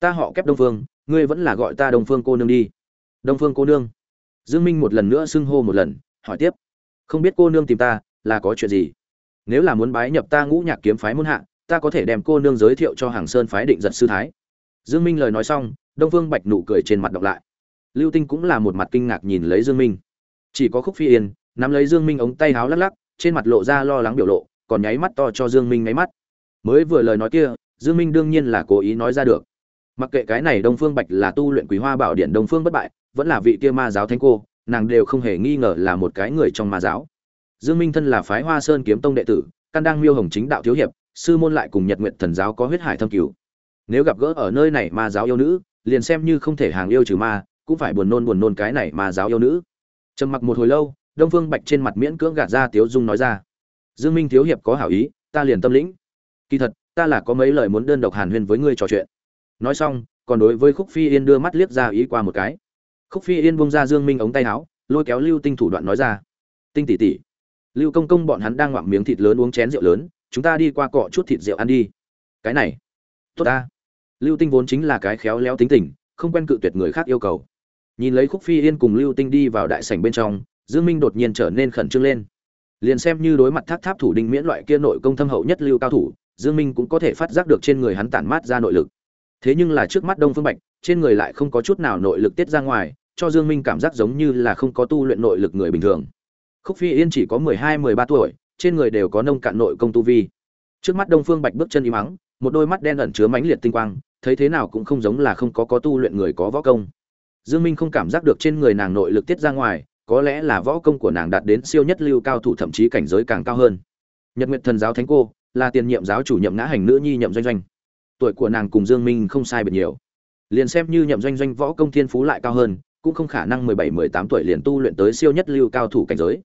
Ta họ kép đông phương, ngươi vẫn là gọi ta đông phương cô nương đi. Đông phương cô nương. Dương minh một lần nữa xưng hô một lần, hỏi tiếp. Không biết cô nương tìm ta, là có chuyện gì? Nếu là muốn bái nhập ta ngũ nhạc kiếm phái muôn hạ, ta có thể đem cô nương giới thiệu cho hàng sơn phái định giật sư thái. Dương minh lời nói xong, đông phương bạch nụ cười trên mặt đọc lại. Lưu tinh cũng là một mặt kinh ngạc nhìn lấy dương minh. Chỉ có khúc phi yên, nắm lấy dương minh ống tay háo lắc lắc, trên mặt lộ ra lo lắng biểu lộ, còn nháy mắt to cho dương minh nháy mắt. Mới vừa lời nói kia dương minh đương nhiên là cố ý nói ra được. Mặc kệ cái này đông phương bạch là tu luyện quý hoa bảo điện đông phương bất bại, vẫn là vị kia ma giáo thánh cô, nàng đều không hề nghi ngờ là một cái người trong ma giáo. Dương minh thân là phái hoa sơn kiếm tông đệ tử, căn đang miêu hồng chính đạo thiếu hiệp, sư môn lại cùng nhật nguyện thần giáo có huyết hải thâm cứu nếu gặp gỡ ở nơi này ma giáo yêu nữ, liền xem như không thể hàng yêu trừ ma, cũng phải buồn nôn buồn nôn cái này ma giáo yêu nữ. Trầm mặc một hồi lâu, đông phương bạch trên mặt miễn cưỡng gạt ra tiếu dung nói ra. Dương minh thiếu hiệp có hảo ý, ta liền tâm lĩnh. Kỳ thật ta là có mấy lời muốn đơn độc hàn huyên với ngươi trò chuyện. Nói xong, còn đối với khúc phi yên đưa mắt liếc ra ý qua một cái. Khúc phi yên bông ra dương minh ống tay áo, lôi kéo lưu tinh thủ đoạn nói ra. Tinh tỷ tỷ, lưu công công bọn hắn đang ngoạm miếng thịt lớn uống chén rượu lớn, chúng ta đi qua cọ chút thịt rượu ăn đi. Cái này, tốt ta. Lưu tinh vốn chính là cái khéo léo tính tình, không quen cự tuyệt người khác yêu cầu. Nhìn lấy khúc phi yên cùng lưu tinh đi vào đại sảnh bên trong, dương minh đột nhiên trở nên khẩn trương lên. Liền xem như đối mặt thác tháp thủ đinh miễn loại kia nội công thâm hậu nhất lưu cao thủ dương minh cũng có thể phát giác được trên người hắn tản mát ra nội lực. Thế nhưng là trước mắt đông phương bạch, trên người lại không có chút nào nội lực tiết ra ngoài, cho dương minh cảm giác giống như là không có tu luyện nội lực người bình thường. Khúc phi yên chỉ có mười hai, mười ba tuổi, trên người đều có nông cạn nội công tu vi. Trước mắt đông phương bạch bước chân im mắng một đôi mắt đen ẩn chứa mãnh liệt tinh quang, thấy thế nào cũng không giống là không có có tu luyện người có võ công. Dương minh không cảm giác được trên người nàng nội lực tiết ra ngoài, có lẽ là võ công của nàng đạt đến siêu nhất lưu cao thủ thậm chí cảnh giới càng cao hơn. Nhật Nguyệt thần giáo thánh cô là tiền nhiệm giáo chủ nhậm ngã hành nữ nhi nhậm doanh doanh. Tuổi của nàng cùng dương minh không sai biệt nhiều. Liền xem như nhậm doanh doanh võ công thiên phú lại cao hơn, cũng không khả năng 17-18 tuổi liền tu luyện tới siêu nhất lưu cao thủ cảnh giới.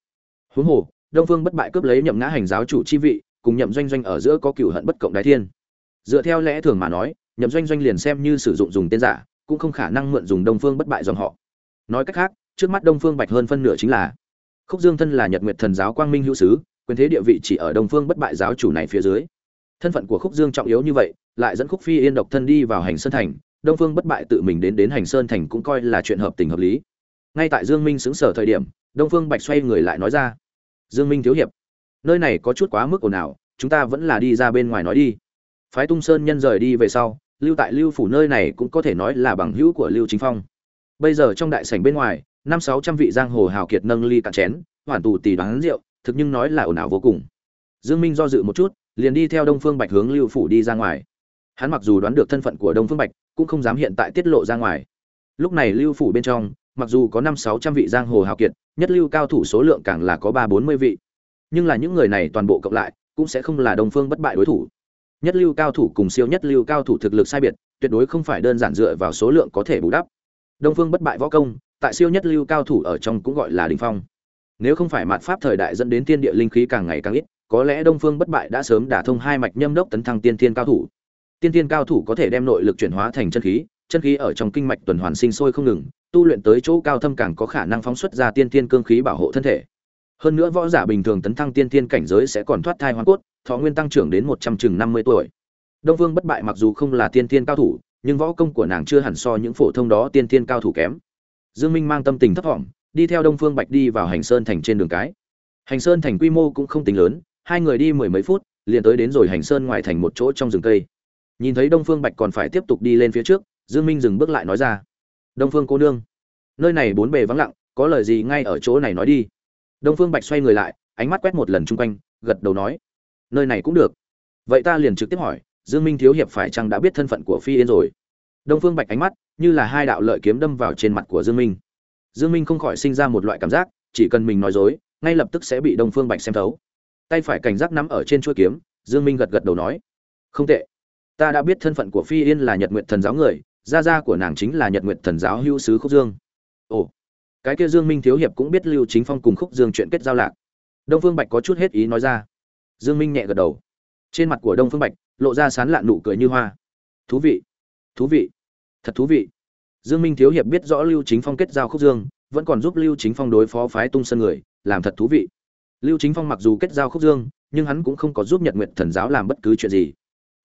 Huống hồ, đông phương bất bại cướp lấy nhậm ngã hành giáo chủ chi vị, cùng nhậm doanh doanh ở giữa có cửu hận bất cộng đái thiên. Dựa theo lẽ thường mà nói, nhậm doanh doanh liền xem như sử dụng dùng tên giả, cũng không khả năng mượn dùng đông phương bất bại dòng họ. Nói cách khác, trước mắt đông phương bạch hơn phân nửa chính là khúc dương thân là nhật nguyệt thần giáo quang minh hữu sứ quyền thế địa vị chỉ ở đông phương bất bại giáo chủ này phía dưới. Thân phận của khúc dương trọng yếu như vậy, lại dẫn khúc phi yên độc thân đi vào hành sơn thành, đông phương bất bại tự mình đến đến hành sơn thành cũng coi là chuyện hợp tình hợp lý. Ngay tại dương minh xứng sở thời điểm, đông phương bạch xoay người lại nói ra, dương minh thiếu hiệp, nơi này có chút quá mức ồn ào, chúng ta vẫn là đi ra bên ngoài nói đi. Phái tung sơn nhân rời đi về sau, lưu tại lưu phủ nơi này cũng có thể nói là bằng hữu của lưu chính phong. Bây giờ trong đại sảnh bên ngoài, năm sáu trăm vị giang hồ hào kiệt nâng ly cạn chén, hoàn tù tỷ đoán rượu thực nhưng nói là ồn ào vô cùng. Dương minh do dự một chút, liền đi theo đông phương bạch hướng lưu phủ đi ra ngoài. Hắn mặc dù đoán được thân phận của đông phương bạch, cũng không dám hiện tại tiết lộ ra ngoài. Lúc này lưu phủ bên trong, mặc dù có năm sáu trăm vị giang hồ hào kiệt, nhất lưu cao thủ số lượng càng là có ba bốn mươi vị. Nhưng là những người này toàn bộ cộng lại, cũng sẽ không là đông phương bất bại đối thủ. Nhất lưu cao thủ cùng siêu nhất lưu cao thủ thực lực sai biệt, tuyệt đối không phải đơn giản dựa vào số lượng có thể bù đắp. Đông phương bất bại võ công, tại siêu nhất lưu cao thủ ở trong cũng gọi là đình phong nếu không phải mạt pháp thời đại dẫn đến thiên địa linh khí càng ngày càng ít, có lẽ đông phương bất bại đã sớm đả thông hai mạch nhâm đốc tấn thăng tiên thiên cao thủ. Tiên thiên cao thủ có thể đem nội lực chuyển hóa thành chân khí chân khí ở trong kinh mạch tuần hoàn sinh sôi không ngừng, tu luyện tới chỗ cao thâm càng có khả năng phóng xuất ra tiên thiên cương khí bảo hộ thân thể. Hơn nữa võ giả bình thường tấn thăng tiên thiên cảnh giới sẽ còn thoát thai hoa cốt, thọ nguyên tăng trưởng đến một trăm chừng năm mươi tuổi. Đông vương bất bại mặc dù không là tiên thiên cao thủ, nhưng võ công của nàng chưa hẳn so những phổ thông đó tiên thiên cao thủ kém. Dương minh mang tâm tình thấp thỏm đi theo đông phương bạch đi vào hành sơn thành trên đường cái. Hành sơn thành quy mô cũng không tính lớn, hai người đi mười mấy phút, liền tới đến rồi hành sơn ngoài thành một chỗ trong rừng cây. Nhìn thấy đông phương bạch còn phải tiếp tục đi lên phía trước, dương minh dừng bước lại nói ra, đông phương cô nương, nơi này bốn bề vắng lặng, có lời gì ngay ở chỗ này nói đi. Đông phương bạch xoay người lại, ánh mắt quét một lần chung quanh, gật đầu nói, nơi này cũng được. Vậy ta liền trực tiếp hỏi, dương minh thiếu hiệp phải chăng đã biết thân phận của phi yên rồi? Đông phương bạch ánh mắt như là hai đạo lợi kiếm đâm vào trên mặt của dương minh dương minh không khỏi sinh ra một loại cảm giác, chỉ cần mình nói dối, ngay lập tức sẽ bị đông phương bạch xem thấu. Tay phải cảnh giác nắm ở trên chuôi kiếm, dương minh gật gật đầu nói, không tệ. Ta đã biết thân phận của phi yên là nhật nguyện thần giáo người, gia gia của nàng chính là nhật nguyện thần giáo hữu sứ khúc dương. Ồ. Cái kia dương minh thiếu hiệp cũng biết lưu chính phong cùng khúc dương chuyện kết giao lạc. Đông phương bạch có chút hết ý nói ra. Dương minh nhẹ gật đầu. Trên mặt của đông phương bạch, lộ ra sán lạn nụ cười như hoa. Thú vị. Thú vị. Thật thú vị dương minh thiếu hiệp biết rõ lưu chính phong kết giao khúc dương, vẫn còn giúp lưu chính phong đối phó phái tung Sơn người, làm thật thú vị. Lưu chính phong mặc dù kết giao khúc dương, nhưng hắn cũng không có giúp nhật Nguyệt thần giáo làm bất cứ chuyện gì.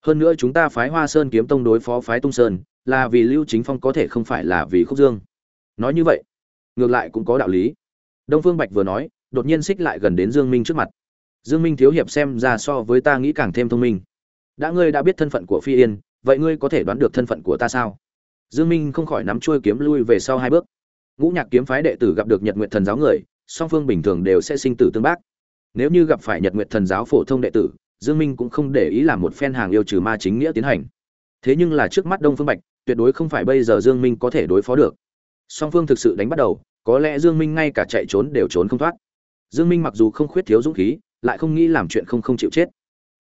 Hơn nữa chúng ta phái hoa sơn kiếm tông đối phó phái tung sơn, là vì lưu chính phong có thể không phải là vì khúc dương. Nói như vậy, ngược lại cũng có đạo lý. Đông phương bạch vừa nói, đột nhiên xích lại gần đến dương minh trước mặt. Dương minh thiếu hiệp xem ra so với ta nghĩ càng thêm thông minh. Đã ngươi đã biết thân phận của phi yên, vậy ngươi có thể đoán được thân phận của ta sao? Dương minh không khỏi nắm chuôi kiếm lui về sau hai bước. Ngũ nhạc kiếm phái đệ tử gặp được nhật Nguyệt thần giáo người, song phương bình thường đều sẽ sinh tử tương bác. Nếu như gặp phải nhật nguyệt thần giáo phổ thông đệ tử, dương minh cũng không để ý làm một phen hàng yêu trừ ma chính nghĩa tiến hành. Thế nhưng là trước mắt đông phương bạch, tuyệt đối không phải bây giờ dương minh có thể đối phó được. Song phương thực sự đánh bắt đầu, có lẽ dương minh ngay cả chạy trốn đều trốn không thoát. Dương minh mặc dù không khuyết thiếu dũng khí, lại không nghĩ làm chuyện không không chịu chết.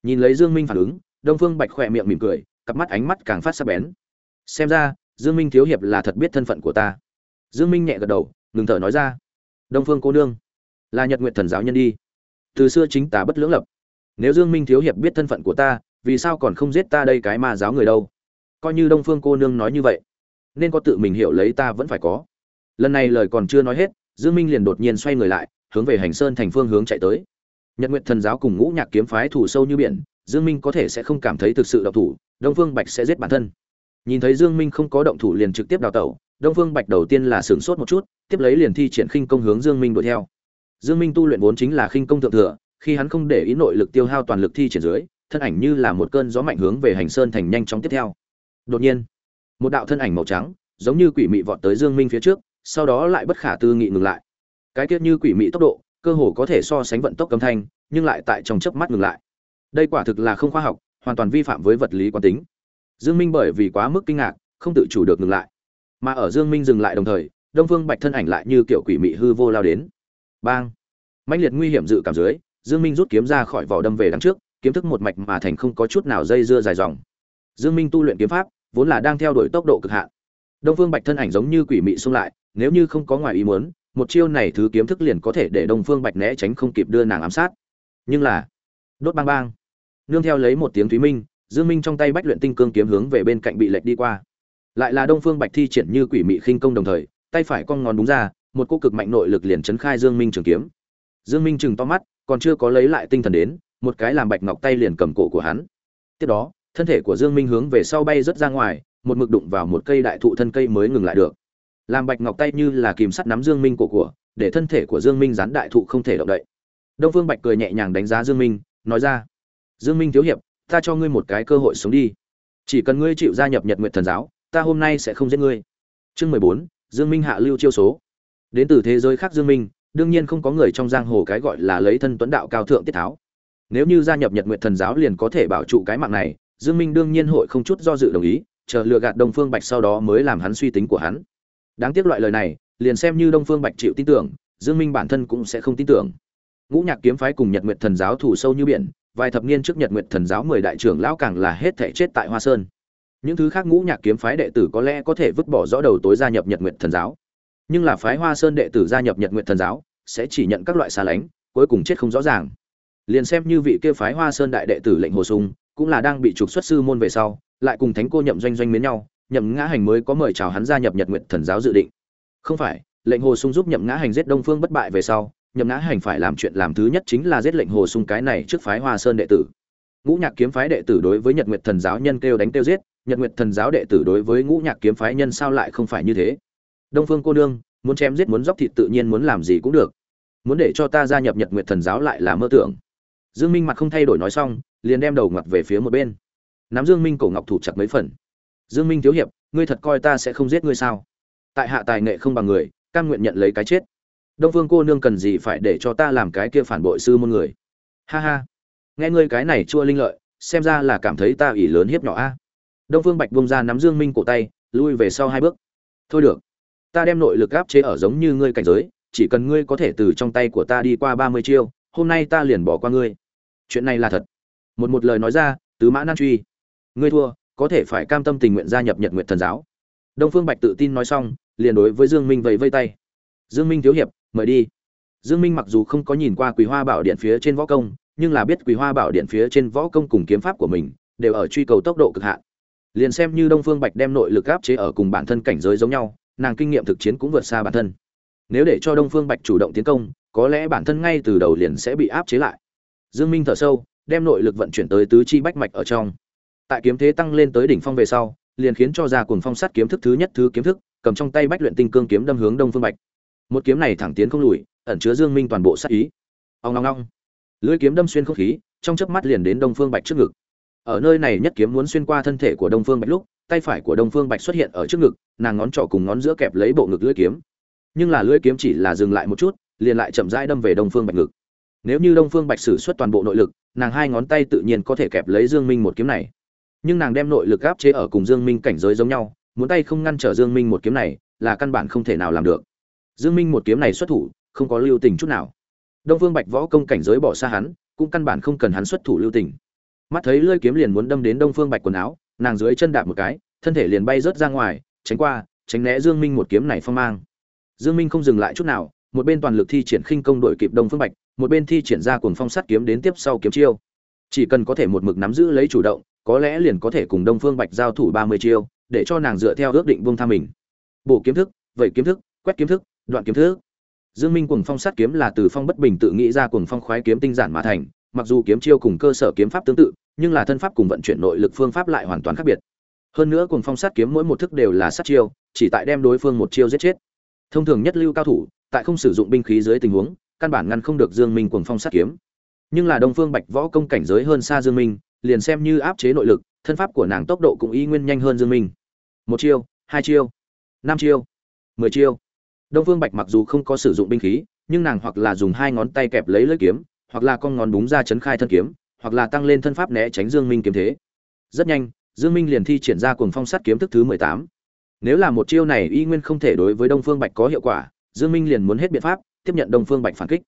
Nhìn lấy dương minh phản ứng, đông phương bạch khỏe miệng mỉm cười, cặp mắt ánh mắt càng phát sắc bén. Xem ra dương minh thiếu hiệp là thật biết thân phận của ta. Dương minh nhẹ gật đầu, ngừng thở nói ra. Đông phương cô nương, là nhật nguyện thần giáo nhân đi. Từ xưa chính tà bất lưỡng lập. Nếu dương minh thiếu hiệp biết thân phận của ta, vì sao còn không giết ta đây cái ma giáo người đâu? Coi như đông phương cô nương nói như vậy, nên có tự mình hiểu lấy ta vẫn phải có. Lần này lời còn chưa nói hết, dương minh liền đột nhiên xoay người lại, hướng về hành sơn thành phương hướng chạy tới. Nhật nguyện thần giáo cùng ngũ nhạc kiếm phái thủ sâu như biển, dương minh có thể sẽ không cảm thấy thực sự độc thủ, đông phương bạch sẽ giết bản thân nhìn thấy dương minh không có động thủ liền trực tiếp đào tẩu, đông phương bạch đầu tiên là sửng sốt một chút, tiếp lấy liền thi triển khinh công hướng dương minh đuổi theo. Dương minh tu luyện vốn chính là khinh công thượng thừa, khi hắn không để ý nội lực tiêu hao toàn lực thi triển dưới, thân ảnh như là một cơn gió mạnh hướng về hành sơn thành nhanh chóng tiếp theo. Đột nhiên, một đạo thân ảnh màu trắng, giống như quỷ mị vọt tới dương minh phía trước, sau đó lại bất khả tư nghị ngừng lại. Cái tiết như quỷ mị tốc độ, cơ hồ có thể so sánh vận tốc cấm thanh, nhưng lại tại trong chớp mắt ngừng lại. Đây quả thực là không khoa học, hoàn toàn vi phạm với vật lý quán tính dương minh bởi vì quá mức kinh ngạc, không tự chủ được ngừng lại. Mà ở dương minh dừng lại đồng thời, đông phương bạch thân ảnh lại như kiểu quỷ mị hư vô lao đến. Bang! Mãnh liệt nguy hiểm dự cảm dưới, dương minh rút kiếm ra khỏi vỏ đâm về đằng trước, kiếm thức một mạch mà thành không có chút nào dây dưa dài dòng. Dương minh tu luyện kiếm pháp, vốn là đang theo đuổi tốc độ cực hạn. Đông phương bạch thân ảnh giống như quỷ mị xung lại, nếu như không có ngoài ý muốn, một chiêu này thứ kiếm thức liền có thể để đông phương bạch né tránh không kịp đưa nàng ám sát. Nhưng là, đốt bang bang. Nương theo lấy một tiếng thúy minh dương minh trong tay bách luyện tinh cương kiếm hướng về bên cạnh bị lệch đi qua. Lại là đông phương bạch thi triển như quỷ mị khinh công đồng thời, tay phải cong ngón đúng ra, một cú cực mạnh nội lực liền chấn khai dương minh trường kiếm. Dương minh chừng to mắt, còn chưa có lấy lại tinh thần đến, một cái làm bạch ngọc tay liền cầm cổ của hắn. Tiếp đó, thân thể của dương minh hướng về sau bay rất ra ngoài, một mực đụng vào một cây đại thụ thân cây mới ngừng lại được. Làm bạch ngọc tay như là kìm sắt nắm dương minh cổ của, để thân thể của dương minh dán đại thụ không thể động đậy. Đông phương bạch cười nhẹ nhàng đánh giá dương minh, nói ra, dương minh thiếu hiệp ta cho ngươi một cái cơ hội sống đi. Chỉ cần ngươi chịu gia nhập nhật nguyện thần giáo, ta hôm nay sẽ không giết ngươi. Chương mười bốn, dương minh hạ lưu chiêu số. Đến từ thế giới khác dương minh, đương nhiên không có người trong giang hồ cái gọi là lấy thân tuấn đạo cao thượng tiết tháo. Nếu như gia nhập nhật nguyện thần giáo liền có thể bảo trụ cái mạng này, dương minh đương nhiên hội không chút do dự đồng ý, chờ lừa gạt đông phương bạch sau đó mới làm hắn suy tính của hắn. Đáng tiếc loại lời này, liền xem như đông phương bạch chịu tin tưởng, dương minh bản thân cũng sẽ không tin tưởng. Ngũ nhạc kiếm phái cùng nhật nguyệt thần giáo thủ sâu như biển vài thập niên trước nhật nguyệt thần giáo mười đại trưởng lão càng là hết thảy chết tại hoa sơn. Những thứ khác ngũ nhạc kiếm phái đệ tử có lẽ có thể vứt bỏ rõ đầu tối gia nhập nhật nguyệt thần giáo. Nhưng là phái hoa sơn đệ tử gia nhập nhật nguyệt thần giáo, sẽ chỉ nhận các loại xa lánh, cuối cùng chết không rõ ràng. Liền xem như vị kia phái hoa sơn đại đệ tử lệnh hồ sung, cũng là đang bị trục xuất sư môn về sau, lại cùng thánh cô nhậm doanh doanh miến nhau, nhậm ngã hành mới có mời chào hắn gia nhập nhật nguyện thần giáo dự định. Không phải, lệnh hồ sung giúp nhậm ngã hành giết đông phương bất bại về sau nhậm ngã hành phải làm chuyện làm thứ nhất chính là giết lệnh hồ sung cái này trước phái hoa sơn đệ tử. Ngũ nhạc kiếm phái đệ tử đối với nhật Nguyệt thần giáo nhân kêu đánh kêu giết, nhật Nguyệt thần giáo đệ tử đối với ngũ nhạc kiếm phái nhân sao lại không phải như thế. Đông phương cô nương, muốn chém giết muốn dóc thịt tự nhiên muốn làm gì cũng được. Muốn để cho ta gia nhập nhật Nguyệt thần giáo lại là mơ tưởng. Dương minh mặt không thay đổi nói xong, liền đem đầu ngặt về phía một bên. Nắm dương minh cổ ngọc thủ chặt mấy phần. Dương minh thiếu hiệp, ngươi thật coi ta sẽ không giết ngươi sao? Tại hạ tài nghệ không bằng người, cam nguyện nhận lấy cái chết đông phương cô nương cần gì phải để cho ta làm cái kia phản bội sư môn người? Ha ha. Nghe ngươi cái này chua linh lợi, xem ra là cảm thấy ta ủy lớn hiếp nhỏ a. Đông phương bạch bông ra nắm dương minh cổ tay, lui về sau hai bước. Thôi được. Ta đem nội lực áp chế ở giống như ngươi cảnh giới, chỉ cần ngươi có thể từ trong tay của ta đi qua ba mươi chiêu, hôm nay ta liền bỏ qua ngươi. Chuyện này là thật. Một một lời nói ra, tứ mã nan truy. Ngươi thua, có thể phải cam tâm tình nguyện gia nhập nhật nguyện thần giáo. Đông phương bạch tự tin nói xong, liền đối với dương minh vẫy vây tay. Dương minh thiếu hiệp mời đi. Dương minh mặc dù không có nhìn qua quý hoa bảo điện phía trên võ công, nhưng là biết quý hoa bảo điện phía trên võ công cùng kiếm pháp của mình đều ở truy cầu tốc độ cực hạn. Liền xem như đông phương bạch đem nội lực áp chế ở cùng bản thân cảnh giới giống nhau, nàng kinh nghiệm thực chiến cũng vượt xa bản thân. Nếu để cho đông phương bạch chủ động tiến công, có lẽ bản thân ngay từ đầu liền sẽ bị áp chế lại. Dương minh thở sâu, đem nội lực vận chuyển tới tứ chi bách mạch ở trong. Tại kiếm thế tăng lên tới đỉnh phong về sau, liền khiến cho ra cuồng phong sát kiếm thức thứ nhất thứ kiếm thức, cầm trong tay bách luyện tinh cương kiếm đâm hướng đông phương bạch một kiếm này thẳng tiến không lùi, ẩn chứa dương minh toàn bộ sát ý. Ông long long lưỡi kiếm đâm xuyên không khí, trong chớp mắt liền đến đông phương bạch trước ngực. Ở nơi này nhất kiếm muốn xuyên qua thân thể của đông phương bạch lúc, tay phải của đông phương bạch xuất hiện ở trước ngực, nàng ngón trỏ cùng ngón giữa kẹp lấy bộ ngực lưỡi kiếm. Nhưng là lưỡi kiếm chỉ là dừng lại một chút, liền lại chậm rãi đâm về đông phương bạch ngực. Nếu như đông phương bạch sử xuất toàn bộ nội lực, nàng hai ngón tay tự nhiên có thể kẹp lấy dương minh một kiếm này. Nhưng nàng đem nội lực áp chế ở cùng dương minh cảnh giới giống nhau, muốn tay không ngăn trở dương minh một kiếm này là căn bản không thể nào làm được dương minh một kiếm này xuất thủ, không có lưu tình chút nào. Đông phương bạch võ công cảnh giới bỏ xa hắn, cũng căn bản không cần hắn xuất thủ lưu tình. Mắt thấy lưỡi kiếm liền muốn đâm đến đông phương bạch quần áo, nàng dưới chân đạp một cái, thân thể liền bay rớt ra ngoài, tránh qua, tránh né dương minh một kiếm này phong mang. Dương minh không dừng lại chút nào, một bên toàn lực thi triển khinh công đội kịp đông phương bạch, một bên thi triển ra cuồng phong sát kiếm đến tiếp sau kiếm chiêu. Chỉ cần có thể một mực nắm giữ lấy chủ động, có lẽ liền có thể cùng đông phương bạch giao thủ 30 chiêu, để cho nàng dựa theo ước định buông tha mình. Bổ kiếm thức vậy kiếm thức, quét kiếm thức đoạn kiếm thứ dương minh cuồng phong sát kiếm là từ phong bất bình tự nghĩ ra cuồng phong khoái kiếm tinh giản mà thành, mặc dù kiếm chiêu cùng cơ sở kiếm pháp tương tự, nhưng là thân pháp cùng vận chuyển nội lực phương pháp lại hoàn toàn khác biệt. Hơn nữa cuồng phong sát kiếm mỗi một thức đều là sát chiêu, chỉ tại đem đối phương một chiêu giết chết. Thông thường nhất lưu cao thủ, tại không sử dụng binh khí dưới tình huống, căn bản ngăn không được dương minh cuồng phong sát kiếm. Nhưng là đông phương bạch võ công cảnh giới hơn xa dương minh, liền xem như áp chế nội lực, thân pháp của nàng tốc độ cũng y nguyên nhanh hơn dương minh. Một chiêu, hai chiêu, năm chiêu, mười chiêu đông phương bạch mặc dù không có sử dụng binh khí nhưng nàng hoặc là dùng hai ngón tay kẹp lấy lưỡi kiếm hoặc là con ngón búng ra chấn khai thân kiếm hoặc là tăng lên thân pháp né tránh dương minh kiếm thế rất nhanh Dương Minh liền thi triển ra cuồng phong sát kiếm thức thứ 18. Nếu là một chiêu này y nguyên không thể đối với Đông Phương Bạch có hiệu quả, Dương Minh liền muốn hết biện pháp, tiếp nhận Đông Phương Bạch phản kích.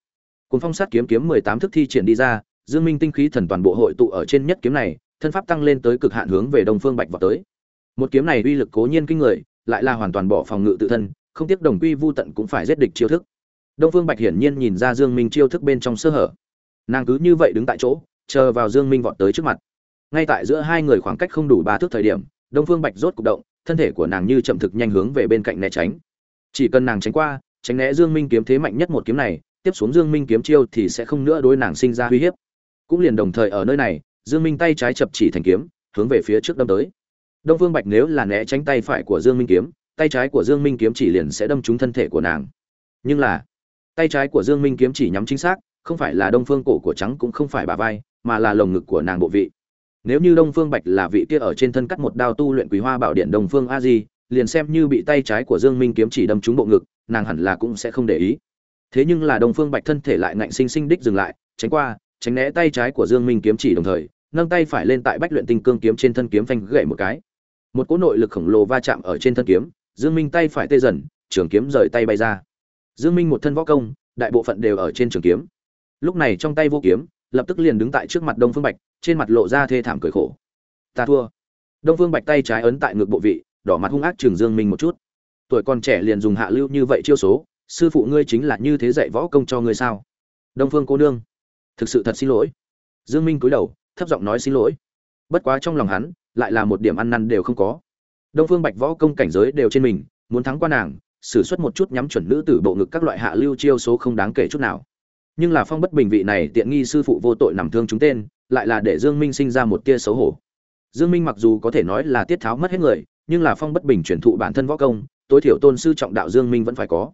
Cuồng phong sát kiếm kiếm 18 thức thi triển đi ra, Dương Minh tinh khí thần toàn bộ hội tụ ở trên nhất kiếm này, thân pháp tăng lên tới cực hạn hướng về Đông Phương Bạch vọt tới. Một kiếm này uy lực cố nhiên kinh người, lại là hoàn toàn bỏ phòng ngự tự thân, không tiếc đồng quy vu tận cũng phải giết địch chiêu thức. Đông Phương Bạch hiển nhiên nhìn ra Dương Minh chiêu thức bên trong sơ hở. Nàng cứ như vậy đứng tại chỗ, chờ vào Dương Minh vọt tới trước mặt ngay tại giữa hai người khoảng cách không đủ ba thước thời điểm đông phương bạch rốt cục động thân thể của nàng như chậm thực nhanh hướng về bên cạnh né tránh chỉ cần nàng tránh qua tránh né dương minh kiếm thế mạnh nhất một kiếm này tiếp xuống dương minh kiếm chiêu thì sẽ không nữa đối nàng sinh ra uy hiếp cũng liền đồng thời ở nơi này dương minh tay trái chập chỉ thành kiếm hướng về phía trước đâm tới đông phương bạch nếu là né tránh tay phải của dương minh kiếm tay trái của dương minh kiếm chỉ liền sẽ đâm trúng thân thể của nàng. Nhưng là, tay trái của dương minh kiếm chỉ nhắm chính xác, không phải là đông phương cổ của trắng cũng không phải bà vai, mà là lồng ngực của nàng bộ vị. Nếu như đông phương bạch là vị kia ở trên thân cắt một đao tu luyện quý hoa bảo điện đông phương a di, liền xem như bị tay trái của dương minh kiếm chỉ đâm trúng bộ ngực, nàng hẳn là cũng sẽ không để ý. Thế nhưng là đông phương bạch thân thể lại ngạnh sinh sinh đích dừng lại, tránh qua, tránh né tay trái của dương minh kiếm chỉ đồng thời, nâng tay phải lên tại bách luyện tinh cương kiếm trên thân kiếm phanh gậy một cái. Một cỗ nội lực khổng lồ va chạm ở trên thân kiếm dương minh tay phải tê dần, trường kiếm rời tay bay ra. Dương minh một thân võ công, đại bộ phận đều ở trên trường kiếm. Lúc này trong tay vô kiếm, lập tức liền đứng tại trước mặt đông phương bạch, trên mặt lộ ra thê thảm cười khổ. Ta thua. Đông phương bạch tay trái ấn tại ngực bộ vị, đỏ mặt hung ác trường dương minh một chút. Tuổi còn trẻ liền dùng hạ lưu như vậy chiêu số, sư phụ ngươi chính là như thế dạy võ công cho ngươi sao? Đông phương cô nương, thực sự thật xin lỗi. Dương minh cúi đầu, thấp giọng nói xin lỗi. Bất quá trong lòng hắn, lại là một điểm ăn năn đều không có đông phương bạch võ công cảnh giới đều trên mình, muốn thắng qua nàng, sử xuất một chút nhắm chuẩn nữ tử bộ ngực các loại hạ lưu chiêu số không đáng kể chút nào. Nhưng là phong bất bình vị này tiện nghi sư phụ vô tội nằm thương chúng tên, lại là để dương minh sinh ra một tia xấu hổ. Dương minh mặc dù có thể nói là tiết tháo mất hết người, nhưng là phong bất bình truyền thụ bản thân võ công, tối thiểu tôn sư trọng đạo dương minh vẫn phải có.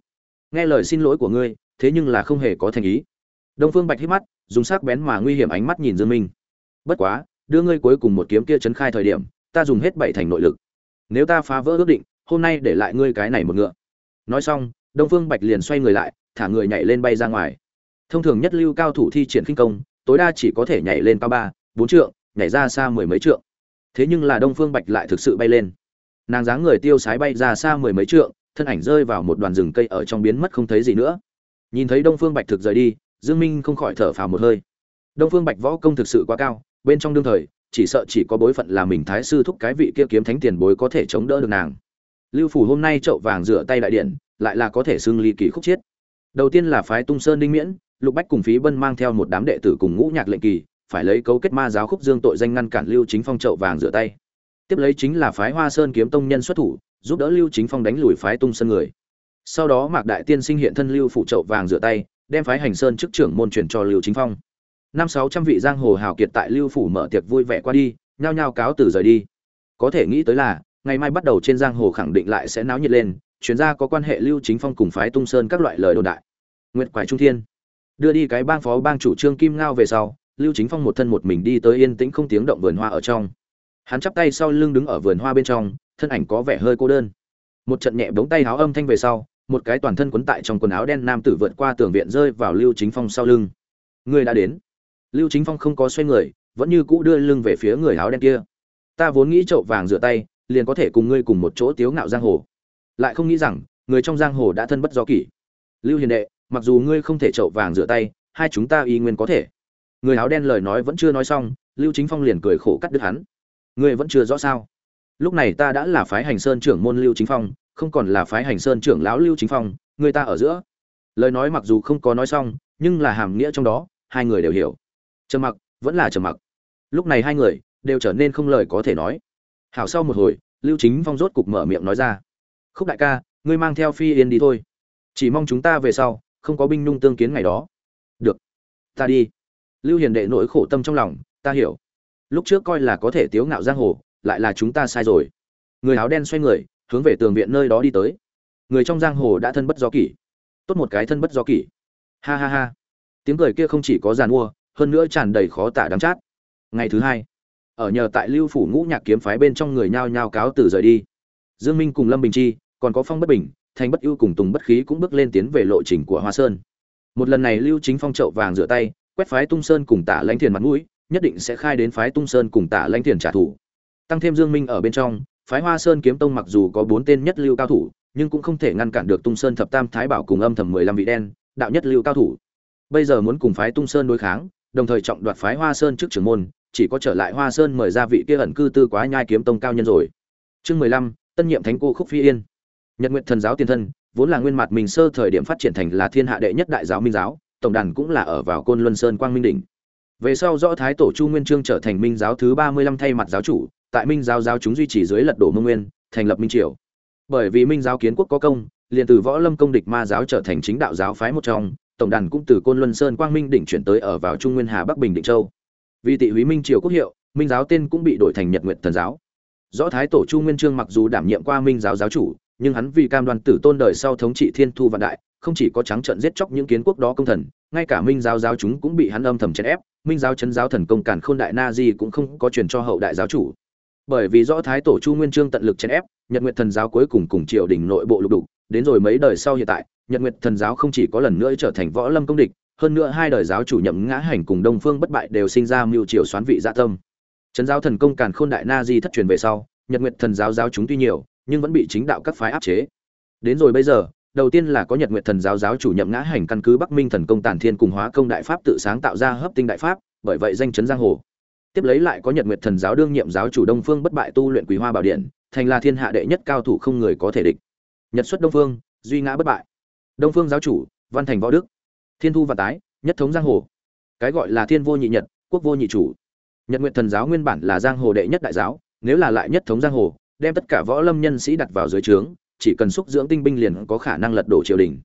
Nghe lời xin lỗi của ngươi, thế nhưng là không hề có thành ý. Đông phương bạch hít mắt, dùng sắc bén mà nguy hiểm ánh mắt nhìn dương minh. Bất quá, đưa ngươi cuối cùng một kiếm kia chấn khai thời điểm, ta dùng hết bảy thành nội lực nếu ta phá vỡ ước định, hôm nay để lại ngươi cái này một ngựa. Nói xong, đông phương bạch liền xoay người lại, thả người nhảy lên bay ra ngoài. Thông thường nhất lưu cao thủ thi triển khinh công, tối đa chỉ có thể nhảy lên cao ba, bốn trượng, nhảy ra xa mười mấy trượng. Thế nhưng là đông phương bạch lại thực sự bay lên. Nàng dáng người tiêu sái bay ra xa mười mấy trượng, thân ảnh rơi vào một đoàn rừng cây ở trong biến mất không thấy gì nữa. Nhìn thấy đông phương bạch thực rời đi, dương minh không khỏi thở phào một hơi. Đông phương bạch võ công thực sự quá cao, bên trong đương thời chỉ sợ chỉ có bối phận là mình thái sư thúc cái vị kia kiếm thánh tiền bối có thể chống đỡ được nàng. Lưu phủ hôm nay chậu vàng rửa tay đại điện, lại là có thể xưng ly kỳ khúc chiết. Đầu tiên là phái tung sơn đinh miễn, lục bách cùng phí bân mang theo một đám đệ tử cùng ngũ nhạc lệnh kỳ, phải lấy cấu kết ma giáo khúc dương tội danh ngăn cản lưu chính phong trậu vàng rửa tay. Tiếp lấy chính là phái hoa sơn kiếm tông nhân xuất thủ, giúp đỡ lưu chính phong đánh lùi phái tung sơn người. Sau đó mạc đại tiên sinh hiện thân lưu phụ trậu vàng rửa tay, đem phái hành sơn chức trưởng môn chuyển cho lưu chính phong năm sáu trăm vị giang hồ hào kiệt tại lưu phủ mở tiệc vui vẻ qua đi, nhao nhao cáo từ rời đi. Có thể nghĩ tới là, ngày mai bắt đầu trên giang hồ khẳng định lại sẽ náo nhiệt lên, chuyên gia có quan hệ lưu chính phong cùng phái tung sơn các loại lời đồn đại. Nguyệt quải trung thiên đưa đi cái bang phó bang chủ trương kim ngao về sau, lưu chính phong một thân một mình đi tới yên tĩnh không tiếng động vườn hoa ở trong. Hắn chắp tay sau lưng đứng ở vườn hoa bên trong, thân ảnh có vẻ hơi cô đơn. Một trận nhẹ bóng tay háo âm thanh về sau, một cái toàn thân quấn tại trong quần áo đen nam tử vượt qua tường viện rơi vào lưu chính phong sau lưng. Người đã đến lưu chính phong không có xoay người, vẫn như cũ đưa lưng về phía người áo đen kia. Ta vốn nghĩ chậu vàng rửa tay, liền có thể cùng ngươi cùng một chỗ tiếu ngạo giang hồ. Lại không nghĩ rằng, người trong giang hồ đã thân bất do kỷ. Lưu hiền đệ, mặc dù ngươi không thể chậu vàng rửa tay, hai chúng ta y nguyên có thể. Người áo đen lời nói vẫn chưa nói xong, lưu chính phong liền cười khổ cắt đứt hắn. Ngươi vẫn chưa rõ sao? Lúc này ta đã là phái hành sơn trưởng môn lưu chính phong, không còn là phái hành sơn trưởng lão lưu chính phong, người ta ở giữa. Lời nói mặc dù không có nói xong, nhưng là hàm nghĩa trong đó, hai người đều hiểu trầm mặc, vẫn là trầm mặc. Lúc này hai người đều trở nên không lời có thể nói. Hảo sau một hồi, lưu chính phong rốt cục mở miệng nói ra. Khúc đại ca, ngươi mang theo phi yên đi thôi. Chỉ mong chúng ta về sau không có binh nung tương kiến ngày đó. Được, ta đi. Lưu hiền đệ nỗi khổ tâm trong lòng, ta hiểu. Lúc trước coi là có thể tiếu ngạo giang hồ, lại là chúng ta sai rồi. Người áo đen xoay người, hướng về tường viện nơi đó đi tới. Người trong giang hồ đã thân bất do kỷ. Tốt một cái thân bất do kỷ. Ha ha ha. Tiếng cười kia không chỉ có giàn mua hơn nữa tràn đầy khó tả đắng chát. Ngày thứ hai, ở nhờ tại lưu phủ ngũ nhạc kiếm phái bên trong người nhao nhao cáo từ rời đi. Dương minh cùng lâm bình chi, còn có phong bất bình, thành bất ưu cùng tùng bất khí cũng bước lên tiến về lộ trình của hoa sơn. Một lần này lưu chính phong trậu vàng rửa tay, quét phái tung sơn cùng tả lãnh thiền mặt mũi, nhất định sẽ khai đến phái tung sơn cùng tả lãnh thiền trả thù. Tăng thêm dương minh ở bên trong, phái hoa sơn kiếm tông mặc dù có bốn tên nhất lưu cao thủ, nhưng cũng không thể ngăn cản được tung sơn thập tam thái bảo cùng âm thầm mười lăm vị đen, đạo nhất lưu cao thủ. Bây giờ muốn cùng phái tung sơn đối kháng đồng thời trọng đoạt phái hoa sơn trước trưởng môn, chỉ có trở lại hoa sơn mời ra vị kia ẩn cư tư quá nhai kiếm tông cao nhân rồi. Chương mười lăm, tân nhiệm thánh cô khúc phi yên. Nhật nguyện thần giáo tiên thân, vốn là nguyên mặt mình sơ thời điểm phát triển thành là thiên hạ đệ nhất đại giáo minh giáo, tổng đàn cũng là ở vào côn luân sơn quang minh đỉnh. Về sau rõ thái tổ chu nguyên Chương trở thành minh giáo thứ ba mươi lăm thay mặt giáo chủ, tại minh giáo giáo chúng duy trì dưới lật đổ mông nguyên, thành lập minh triều. Bởi vì minh giáo kiến quốc có công, liền từ võ lâm công địch ma giáo trở thành chính đạo giáo phái một trong tổng đàn cũng từ côn luân sơn quang minh đỉnh chuyển tới ở vào trung nguyên hà bắc bình định châu vì tị húy minh triều quốc hiệu minh giáo tên cũng bị đổi thành nhật nguyện thần giáo rõ thái tổ chu nguyên trương mặc dù đảm nhiệm qua minh giáo giáo chủ nhưng hắn vì cam đoan tử tôn đời sau thống trị thiên thu vạn đại không chỉ có trắng trận giết chóc những kiến quốc đó công thần ngay cả minh giáo giáo chúng cũng bị hắn âm thầm chèn ép minh giáo chấn giáo thần công càn khôn đại na di cũng không có truyền cho hậu đại giáo chủ bởi vì rõ thái tổ chu nguyên trương tận lực chèn ép nhật nguyện thần giáo cuối cùng cùng triều đình nội bộ lục đục đến rồi mấy đời sau hiện tại nhật Nguyệt thần giáo không chỉ có lần nữa trở thành võ lâm công địch, hơn nữa hai đời giáo chủ nhậm ngã hành cùng đông phương bất bại đều sinh ra mưu triều xoán vị dạ tâm. Trấn giáo thần công càn khôn đại na di thất truyền về sau, nhật Nguyệt thần giáo giáo chúng tuy nhiều, nhưng vẫn bị chính đạo các phái áp chế. Đến rồi bây giờ, đầu tiên là có nhật Nguyệt thần giáo giáo chủ nhậm ngã hành căn cứ bắc minh thần công tản thiên cùng hóa công đại pháp tự sáng tạo ra hấp tinh đại pháp, bởi vậy danh chấn giang hồ. Tiếp lấy lại có nhật nguyệt thần giáo đương nhiệm giáo chủ đông phương bất bại tu luyện quý hoa bảo điện, thành là thiên hạ đệ nhất cao thủ không người có thể địch. Nhật xuất đông phương, duy ngã bất bại đông phương giáo chủ, văn thành võ đức. Thiên thu và tái, nhất thống giang hồ. Cái gọi là thiên vô nhị nhật, quốc vô nhị chủ. Nhật nguyện thần giáo nguyên bản là giang hồ đệ nhất đại giáo, nếu là lại nhất thống giang hồ, đem tất cả võ lâm nhân sĩ đặt vào dưới trướng, chỉ cần xúc dưỡng tinh binh liền có khả năng lật đổ triều đình.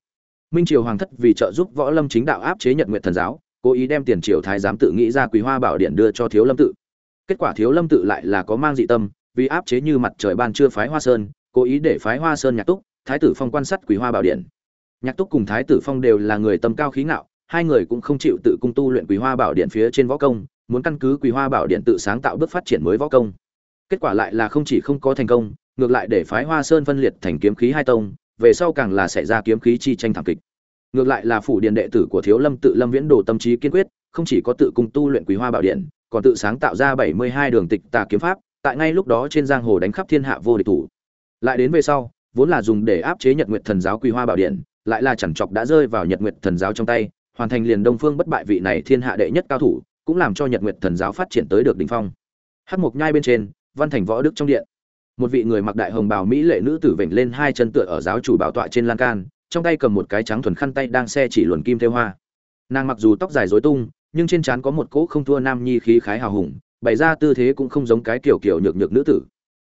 Minh triều hoàng thất vì trợ giúp võ lâm chính đạo áp chế nhật nguyện thần giáo, cố ý đem tiền triều thái giám tự nghĩ ra quý hoa bảo điện đưa cho thiếu lâm tự. Kết quả thiếu lâm tự lại là có mang dị tâm, vì áp chế như mặt trời ban chưa phái hoa sơn, cố ý để phái hoa sơn nhạc túc, thái tử phong quan sát quý hoa bảo điện nhạc túc cùng thái tử phong đều là người tâm cao khí ngạo, hai người cũng không chịu tự cung tu luyện quý hoa bảo điện phía trên võ công, muốn căn cứ quý hoa bảo điện tự sáng tạo bước phát triển mới võ công. Kết quả lại là không chỉ không có thành công, ngược lại để phái hoa sơn phân liệt thành kiếm khí hai tông, về sau càng là xảy ra kiếm khí chi tranh thảm kịch. Ngược lại là phủ điện đệ tử của thiếu lâm tự lâm viễn đồ tâm trí kiên quyết, không chỉ có tự cung tu luyện quý hoa bảo điện, còn tự sáng tạo ra bảy mươi hai đường tịch tà kiếm pháp, tại ngay lúc đó trên giang hồ đánh khắp thiên hạ vô địch thủ. Lại đến về sau, vốn là dùng để áp chế nhật nguyệt thần giáo quý hoa bảo điện lại là chẳng chọc đã rơi vào nhật nguyệt thần giáo trong tay, hoàn thành liền đông phương bất bại vị này thiên hạ đệ nhất cao thủ, cũng làm cho nhật nguyệt thần giáo phát triển tới được đỉnh phong. Hắc mục nhai bên trên, văn thành võ đức trong điện. Một vị người mặc đại hồng bào mỹ lệ nữ tử vểnh lên hai chân tựa ở giáo chủ bảo tọa trên lan can, trong tay cầm một cái trắng thuần khăn tay đang xe chỉ luồn kim thêu hoa. Nàng mặc dù tóc dài rối tung, nhưng trên trán có một cỗ không thua nam nhi khí khái hào hùng, bày ra tư thế cũng không giống cái kiểu kiểu nhược nhược nữ tử.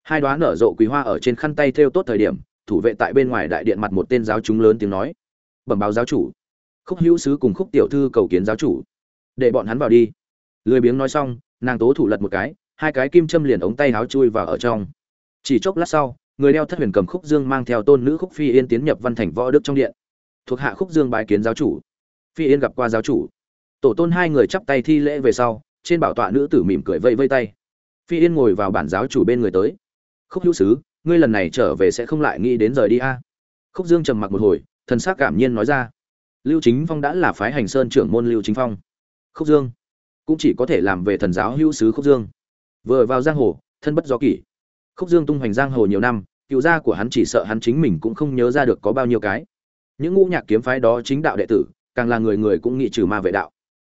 Hai đoá nở rộ quý hoa ở trên khăn tay thêu tốt thời điểm thủ vệ tại bên ngoài đại điện mặt một tên giáo chúng lớn tiếng nói. Bẩm báo giáo chủ. Khúc hữu sứ cùng khúc tiểu thư cầu kiến giáo chủ. Để bọn hắn vào đi. Lười biếng nói xong, nàng tố thủ lật một cái, hai cái kim châm liền ống tay áo chui vào ở trong. Chỉ chốc lát sau, người đeo thất huyền cầm khúc dương mang theo tôn nữ khúc phi yên tiến nhập văn thành võ đức trong điện. Thuộc hạ khúc dương bái kiến giáo chủ. Phi yên gặp qua giáo chủ. Tổ tôn hai người chắp tay thi lễ về sau, trên bảo tọa nữ tử mỉm cười vây vây tay. Phi yên ngồi vào bản giáo chủ bên người tới. Khúc hữu sứ ngươi lần này trở về sẽ không lại nghĩ đến rời đi a? Khúc dương trầm mặc một hồi, thần sắc cảm nhiên nói ra. Lưu chính phong đã là phái hành sơn trưởng môn lưu chính phong. Khúc dương, cũng chỉ có thể làm về thần giáo hữu sứ khúc dương. Vừa vào giang hồ, thân bất do kỷ. Khúc dương tung hoành giang hồ nhiều năm, cựu gia của hắn chỉ sợ hắn chính mình cũng không nhớ ra được có bao nhiêu cái. Những ngũ nhạc kiếm phái đó chính đạo đệ tử, càng là người người cũng nghĩ trừ ma vệ đạo.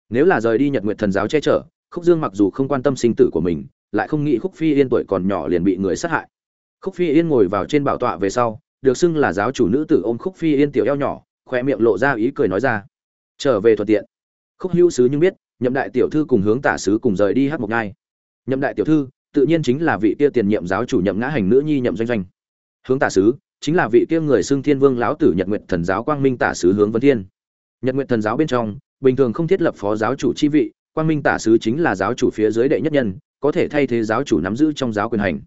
Nếu là rời đi nhật nguyệt thần giáo che chở, khúc dương mặc dù không quan tâm sinh tử của mình, lại không nghĩ khúc phi yên tuổi còn nhỏ liền bị người sát hại khúc phi yên ngồi vào trên bảo tọa về sau, được xưng là giáo chủ nữ tử ôm khúc phi yên tiểu eo nhỏ khoe miệng lộ ra ý cười nói ra. Trở về thuận tiện. Khúc hữu sứ nhưng biết, nhậm đại tiểu thư cùng hướng tả sứ cùng rời đi hát một ngai nhậm đại tiểu thư, tự nhiên chính là vị kia tiền nhiệm giáo chủ nhậm ngã hành nữ nhi nhậm doanh doanh. Hướng tả sứ, chính là vị kia người xưng thiên vương lão tử nhật nguyện thần giáo quang minh tả sứ hướng vân thiên. Nhật nguyện thần giáo bên trong, bình thường không thiết lập phó giáo chủ chi vị, quang minh tả sứ chính là giáo chủ phía dưới đệ nhất nhân, có thể thay thế giáo chủ nắm giữ trong giáo quyền hành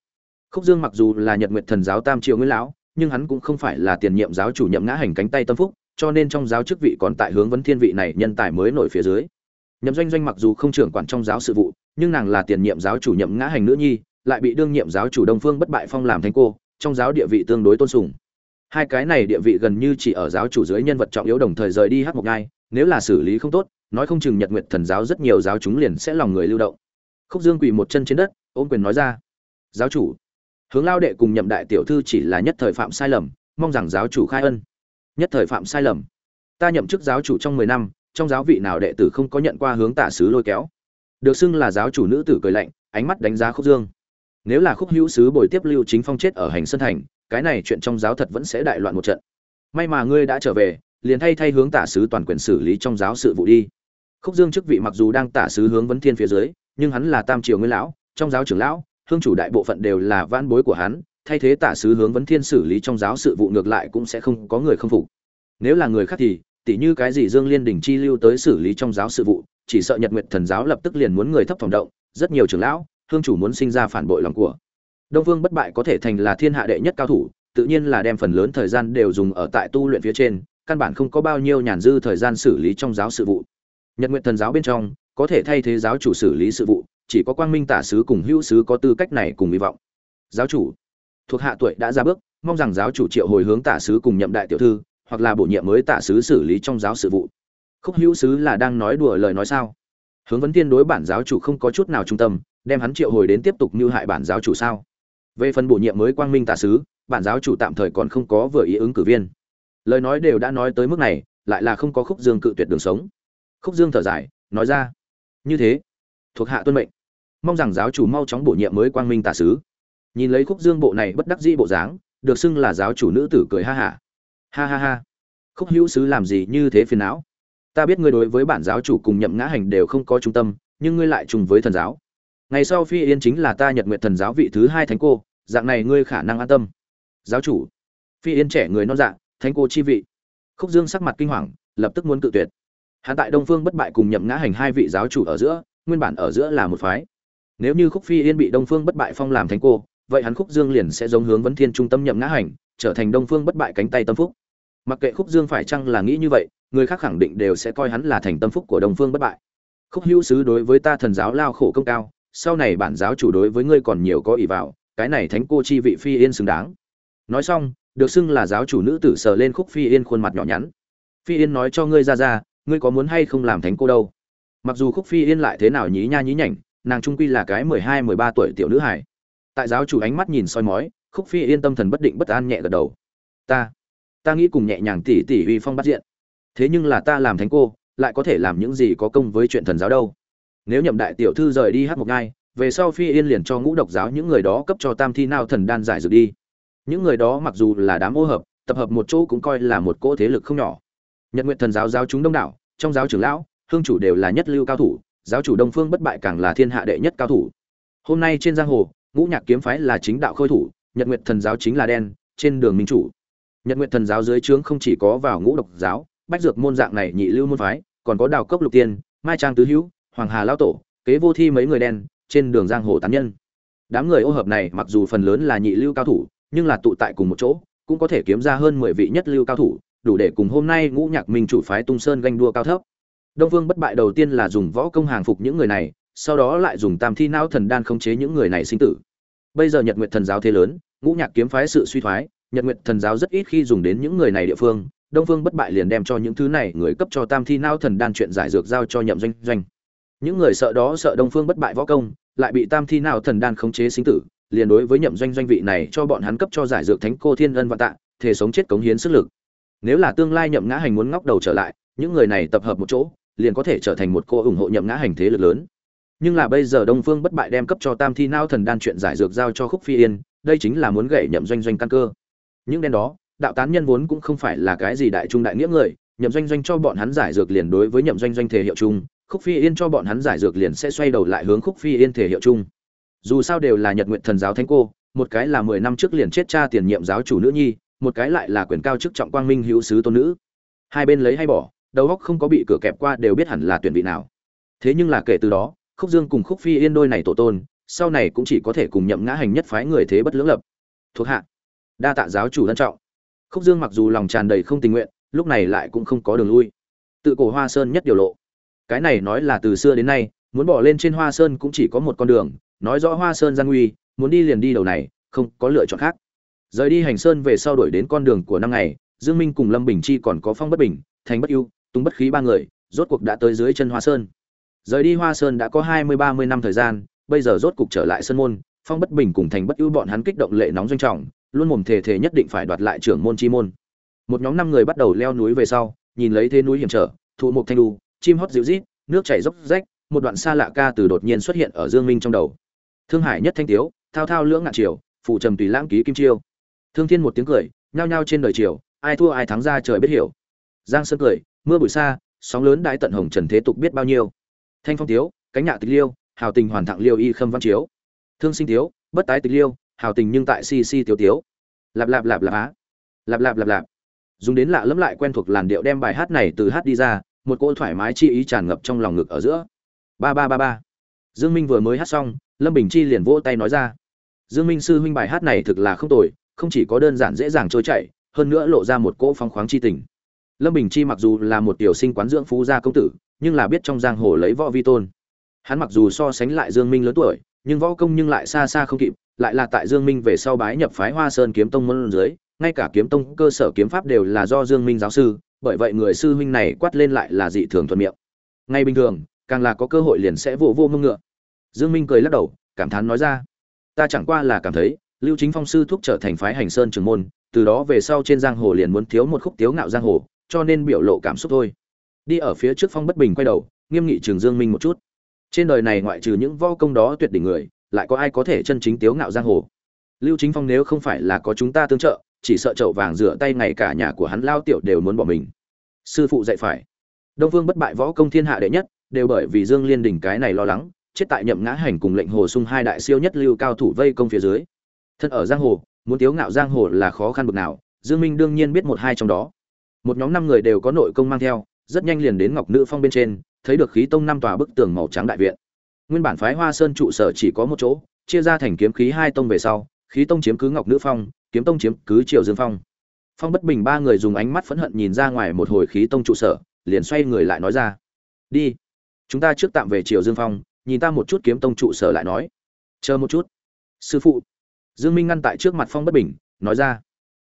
khúc dương mặc dù là nhật nguyện thần giáo tam triệu nguyên lão, nhưng hắn cũng không phải là tiền nhiệm giáo chủ nhậm ngã hành cánh tay tâm phúc, cho nên trong giáo chức vị còn tại hướng vấn thiên vị này nhân tài mới nổi phía dưới. Nhậm doanh doanh mặc dù không trưởng quản trong giáo sự vụ, nhưng nàng là tiền nhiệm giáo chủ nhậm ngã hành nữ nhi, lại bị đương nhiệm giáo chủ đông phương bất bại phong làm thanh cô, trong giáo địa vị tương đối tôn sùng. Hai cái này địa vị gần như chỉ ở giáo chủ dưới nhân vật trọng yếu đồng thời rời đi hát một ngai nếu là xử lý không tốt, nói không chừng nhật nguyệt thần giáo rất nhiều giáo chúng liền sẽ lòng người lưu động. Khúc dương quỳ một chân trên đất, ôm quyền nói ra, giáo chủ hướng lao đệ cùng nhậm đại tiểu thư chỉ là nhất thời phạm sai lầm, mong rằng giáo chủ khai ân. Nhất thời phạm sai lầm. Ta nhậm chức giáo chủ trong mười năm, trong giáo vị nào đệ tử không có nhận qua hướng tả sứ lôi kéo. Được xưng là giáo chủ nữ tử cười lạnh, ánh mắt đánh giá khúc dương. Nếu là khúc hữu sứ bồi tiếp lưu chính phong chết ở hành sơn thành, cái này chuyện trong giáo thật vẫn sẽ đại loạn một trận. May mà ngươi đã trở về, liền thay thay hướng tả sứ toàn quyền xử lý trong giáo sự vụ đi. Khúc dương chức vị mặc dù đang tả sứ hướng vấn thiên phía dưới, nhưng hắn là tam triều nguyên lão, trong giáo trưởng lão hương chủ đại bộ phận đều là vãn bối của hắn, thay thế tả sứ hướng vấn thiên xử lý trong giáo sự vụ ngược lại cũng sẽ không có người không phục. Nếu là người khác thì, tỉ như cái gì dương liên đình chi lưu tới xử lý trong giáo sự vụ, chỉ sợ nhật nguyệt thần giáo lập tức liền muốn người thấp phòng động, rất nhiều trưởng lão, hương chủ muốn sinh ra phản bội lòng của. Đông vương bất bại có thể thành là thiên hạ đệ nhất cao thủ, tự nhiên là đem phần lớn thời gian đều dùng ở tại tu luyện phía trên, căn bản không có bao nhiêu nhàn dư thời gian xử lý trong giáo sự vụ. Nhật nguyện thần giáo bên trong, có thể thay thế giáo chủ xử lý sự vụ chỉ có quang minh tả sứ cùng hữu sứ có tư cách này cùng hy vọng. Giáo chủ, thuộc hạ tuổi đã ra bước, mong rằng giáo chủ triệu hồi hướng tả sứ cùng nhậm đại tiểu thư, hoặc là bổ nhiệm mới tả sứ xử lý trong giáo sự vụ. Khúc hữu sứ là đang nói đùa lời nói sao? Hướng vấn tiên đối bản giáo chủ không có chút nào trung tâm, đem hắn triệu hồi đến tiếp tục như hại bản giáo chủ sao? Về phần bổ nhiệm mới quang minh tả sứ, bản giáo chủ tạm thời còn không có vừa ý ứng cử viên. Lời nói đều đã nói tới mức này, lại là không có khúc dương cự tuyệt đường sống. Khúc dương thở dài, nói ra, như thế, thuộc hạ tuân mệnh mong rằng giáo chủ mau chóng bổ nhiệm mới quang minh tả sứ. Nhìn lấy khúc dương bộ này bất đắc dĩ bộ dáng, được xưng là giáo chủ nữ tử cười ha hả. Ha. ha ha. Ha khúc hữu sứ làm gì như thế phiền não? Ta biết ngươi đối với bản giáo chủ cùng nhậm ngã hành đều không có trung tâm, nhưng ngươi lại trùng với thần giáo. Ngày sau phi yên chính là ta nhật nguyện thần giáo vị thứ hai thánh cô, dạng này ngươi khả năng an tâm. Giáo chủ. Phi yên trẻ người non dạng thánh cô chi vị. Khúc dương sắc mặt kinh hoàng, lập tức muốn cự tuyệt. Hắn tại đông phương bất bại cùng nhậm ngã hành hai vị giáo chủ ở giữa, nguyên bản ở giữa là một phái nếu như khúc phi yên bị đông phương bất bại phong làm thánh cô, vậy hắn khúc dương liền sẽ giống hướng vấn thiên trung tâm nhậm ngã hành, trở thành đông phương bất bại cánh tay tâm phúc. Mặc kệ khúc dương phải chăng là nghĩ như vậy, người khác khẳng định đều sẽ coi hắn là thành tâm phúc của đông phương bất bại. Khúc hữu sứ đối với ta thần giáo lao khổ công cao, sau này bản giáo chủ đối với ngươi còn nhiều có ỷ vào, cái này thánh cô chi vị phi yên xứng đáng. Nói xong, được xưng là giáo chủ nữ tử sờ lên khúc phi yên khuôn mặt nhỏ nhắn. Phi yên nói cho ngươi ra ra, ngươi có muốn hay không làm thánh cô đâu? Mặc dù khúc phi yên lại thế nào nhí nha nhí nhảnh nàng trung quy là cái mười hai, mười ba tuổi tiểu nữ hải tại giáo chủ ánh mắt nhìn soi mói, khúc phi yên tâm thần bất định bất an nhẹ gật đầu. Ta ta nghĩ cùng nhẹ nhàng tỉ tỉ uy phong bắt diện. Thế nhưng là ta làm thánh cô, lại có thể làm những gì có công với chuyện thần giáo đâu. Nếu nhậm đại tiểu thư rời đi hát một ngai về sau phi yên liền cho ngũ độc giáo những người đó cấp cho tam thi nao thần đan giải dược đi. Những người đó mặc dù là đám ô hợp, tập hợp một chỗ cũng coi là một cỗ thế lực không nhỏ. Nhật nguyện thần giáo giáo chúng đông đảo, trong giáo trưởng lão, hương chủ đều là nhất lưu cao thủ giáo chủ đông phương bất bại càng là thiên hạ đệ nhất cao thủ. Hôm nay trên giang hồ, ngũ nhạc kiếm phái là chính đạo khôi thủ, nhật nguyện thần giáo chính là đen, trên đường minh chủ. Nhật nguyện thần giáo dưới trướng không chỉ có vào ngũ độc giáo, bách dược môn dạng này nhị lưu môn phái, còn có đào cốc lục tiên, mai trang tứ hữu, hoàng hà lao tổ, kế vô thi mấy người đen, trên đường giang hồ tán nhân. Đám người ô hợp này mặc dù phần lớn là nhị lưu cao thủ, nhưng là tụ tại cùng một chỗ, cũng có thể kiếm ra hơn mười vị nhất lưu cao thủ, đủ để cùng hôm nay ngũ nhạc minh chủ phái tung sơn ganh đua cao thấp đông vương bất bại đầu tiên là dùng võ công hàng phục những người này, sau đó lại dùng tam thi não thần đan khống chế những người này sinh tử. Bây giờ nhật Nguyệt thần giáo thế lớn, ngũ nhạc kiếm phái sự suy thoái, nhật nguyệt thần giáo rất ít khi dùng đến những người này địa phương, đông Vương bất bại liền đem cho những thứ này người cấp cho tam thi nao thần đan chuyện giải dược giao cho nhậm doanh doanh. Những người sợ đó sợ đông phương bất bại võ công, lại bị tam thi nao thần đan khống chế sinh tử, liền đối với nhậm doanh doanh vị này cho bọn hắn cấp cho giải dược thánh cô thiên ân và tạ thể sống chết cống hiến sức lực. Nếu là tương lai nhậm ngã hành muốn ngóc đầu trở lại, những người này tập hợp một chỗ liền có thể trở thành một cô ủng hộ nhậm ngã hành thế lực lớn. Nhưng là bây giờ đông phương bất bại đem cấp cho tam thi nao thần đan chuyện giải dược giao cho khúc phi yên, đây chính là muốn gậy nhậm doanh doanh căn cơ. Những đen đó, đạo tán nhân vốn cũng không phải là cái gì đại trung đại nghĩa người, nhậm doanh doanh cho bọn hắn giải dược liền đối với nhậm doanh doanh thể hiệu chung, khúc phi yên cho bọn hắn giải dược liền sẽ xoay đầu lại hướng khúc phi yên thể hiệu chung. Dù sao đều là nhật nguyện thần giáo thánh cô, một cái là mười năm trước liền chết cha tiền nhiệm giáo chủ nữ nhi, một cái lại là quyền cao chức trọng quang minh hữu sứ tôn nữ. Hai bên lấy hay bỏ đầu óc không có bị cửa kẹp qua đều biết hẳn là tuyển vị nào. Thế nhưng là kể từ đó, khúc dương cùng khúc phi yên đôi này tổ tôn, sau này cũng chỉ có thể cùng nhậm ngã hành nhất phái người thế bất lưỡng lập. Thuộc hạ, đa tạ giáo chủ ân trọng. Khúc dương mặc dù lòng tràn đầy không tình nguyện, lúc này lại cũng không có đường lui. Tự cổ hoa sơn nhất điều lộ. Cái này nói là từ xưa đến nay, muốn bỏ lên trên hoa sơn cũng chỉ có một con đường, nói rõ hoa sơn gian nguy, muốn đi liền đi đầu này, không có lựa chọn khác. Rời đi hành sơn về sau đổi đến con đường của năm ngày, dương minh cùng lâm bình chi còn có phong bất bình, thành bất ưu tung bất khí ba người, rốt cuộc đã tới dưới chân hoa sơn. Rời đi hoa sơn đã có hai mươi, ba mươi năm thời gian, bây giờ rốt cục trở lại sân môn, phong bất bình cùng thành bất ưu bọn hắn kích động lệ nóng doanh trọng, luôn mồm thề thề nhất định phải đoạt lại trưởng môn chi môn. Một nhóm năm người bắt đầu leo núi về sau, nhìn lấy thế núi hiểm trở, thụ mục thanh đu, chim hót dịu rít, nước chảy dốc rách, một đoạn xa lạ ca từ đột nhiên xuất hiện ở dương minh trong đầu. Thương hải nhất thanh tiếu, thao thao lưỡng ngạn triều phụ trầm tùy lãng ký kim chiêu. Thương thiên một tiếng cười, nhao nhao trên đời triều, ai thua ai thắng ra trời biết hiểu. Giang sơn cười mưa bụi xa, sóng lớn đại tận hồng trần thế tục biết bao nhiêu. Thanh phong tiếu, cánh nhạ tịch liêu, hào tình hoàn thẳng liêu y khâm văn chiếu. Thương sinh tiếu, bất tái tịch liêu, hào tình nhưng tại si si tiếu tiếu. Lạp lạp lạp lạp á. Lạp lạp lạp lạp. Dùng đến lạ lẫm lại quen thuộc làn điệu đem bài hát này từ hát đi ra, một cỗ thoải mái chi ý tràn ngập trong lòng ngực ở giữa. Ba ba ba ba. Dương minh vừa mới hát xong, lâm bình chi liền vỗ tay nói ra. Dương minh sư huynh bài hát này thực là không tồi, không chỉ có đơn giản dễ dàng trôi chảy, hơn nữa lộ ra một cỗ phong khoáng chi tình lâm bình chi mặc dù là một tiểu sinh quán dưỡng phú gia công tử, nhưng là biết trong giang hồ lấy võ vi tôn. Hắn mặc dù so sánh lại dương minh lớn tuổi, nhưng võ công nhưng lại xa xa không kịp, lại là tại dương minh về sau bái nhập phái hoa sơn kiếm tông môn dưới, ngay cả kiếm tông cơ sở kiếm pháp đều là do dương minh giáo sư, bởi vậy người sư huynh này quát lên lại là dị thường thuận miệng. Ngay bình thường, càng là có cơ hội liền sẽ vô vô mông ngựa. Dương minh cười lắc đầu, cảm thán nói ra, ta chẳng qua là cảm thấy, lưu chính phong sư thúc trở thành phái hành sơn trường môn, từ đó về sau trên giang hồ liền muốn thiếu một khúc tiếu ngạo giang hồ cho nên biểu lộ cảm xúc thôi. Đi ở phía trước phong bất bình quay đầu, nghiêm nghị trường dương minh một chút. Trên đời này ngoại trừ những võ công đó tuyệt đỉnh người, lại có ai có thể chân chính tiếu ngạo giang hồ? Lưu chính phong nếu không phải là có chúng ta tương trợ, chỉ sợ chậu vàng rửa tay ngày cả nhà của hắn lao tiểu đều muốn bỏ mình. Sư phụ dạy phải. Đông vương bất bại võ công thiên hạ đệ nhất, đều bởi vì dương liên đình cái này lo lắng, chết tại nhậm ngã hành cùng lệnh hồ sung hai đại siêu nhất lưu cao thủ vây công phía dưới. Thân ở giang hồ, muốn tiếu ngạo giang hồ là khó khăn bực nào, dương minh đương nhiên biết một hai trong đó một nhóm năm người đều có nội công mang theo, rất nhanh liền đến ngọc nữ phong bên trên, thấy được khí tông năm tòa bức tường màu trắng đại viện. Nguyên bản phái hoa sơn trụ sở chỉ có một chỗ, chia ra thành kiếm khí hai tông về sau, khí tông chiếm cứ ngọc nữ phong, kiếm tông chiếm cứ triều dương phong. Phong bất bình ba người dùng ánh mắt phẫn hận nhìn ra ngoài một hồi khí tông trụ sở, liền xoay người lại nói ra, đi, chúng ta trước tạm về triều dương phong, nhìn ta một chút kiếm tông trụ sở lại nói. Chờ một chút. Sư phụ. Dương minh ngăn tại trước mặt phong bất bình, nói ra,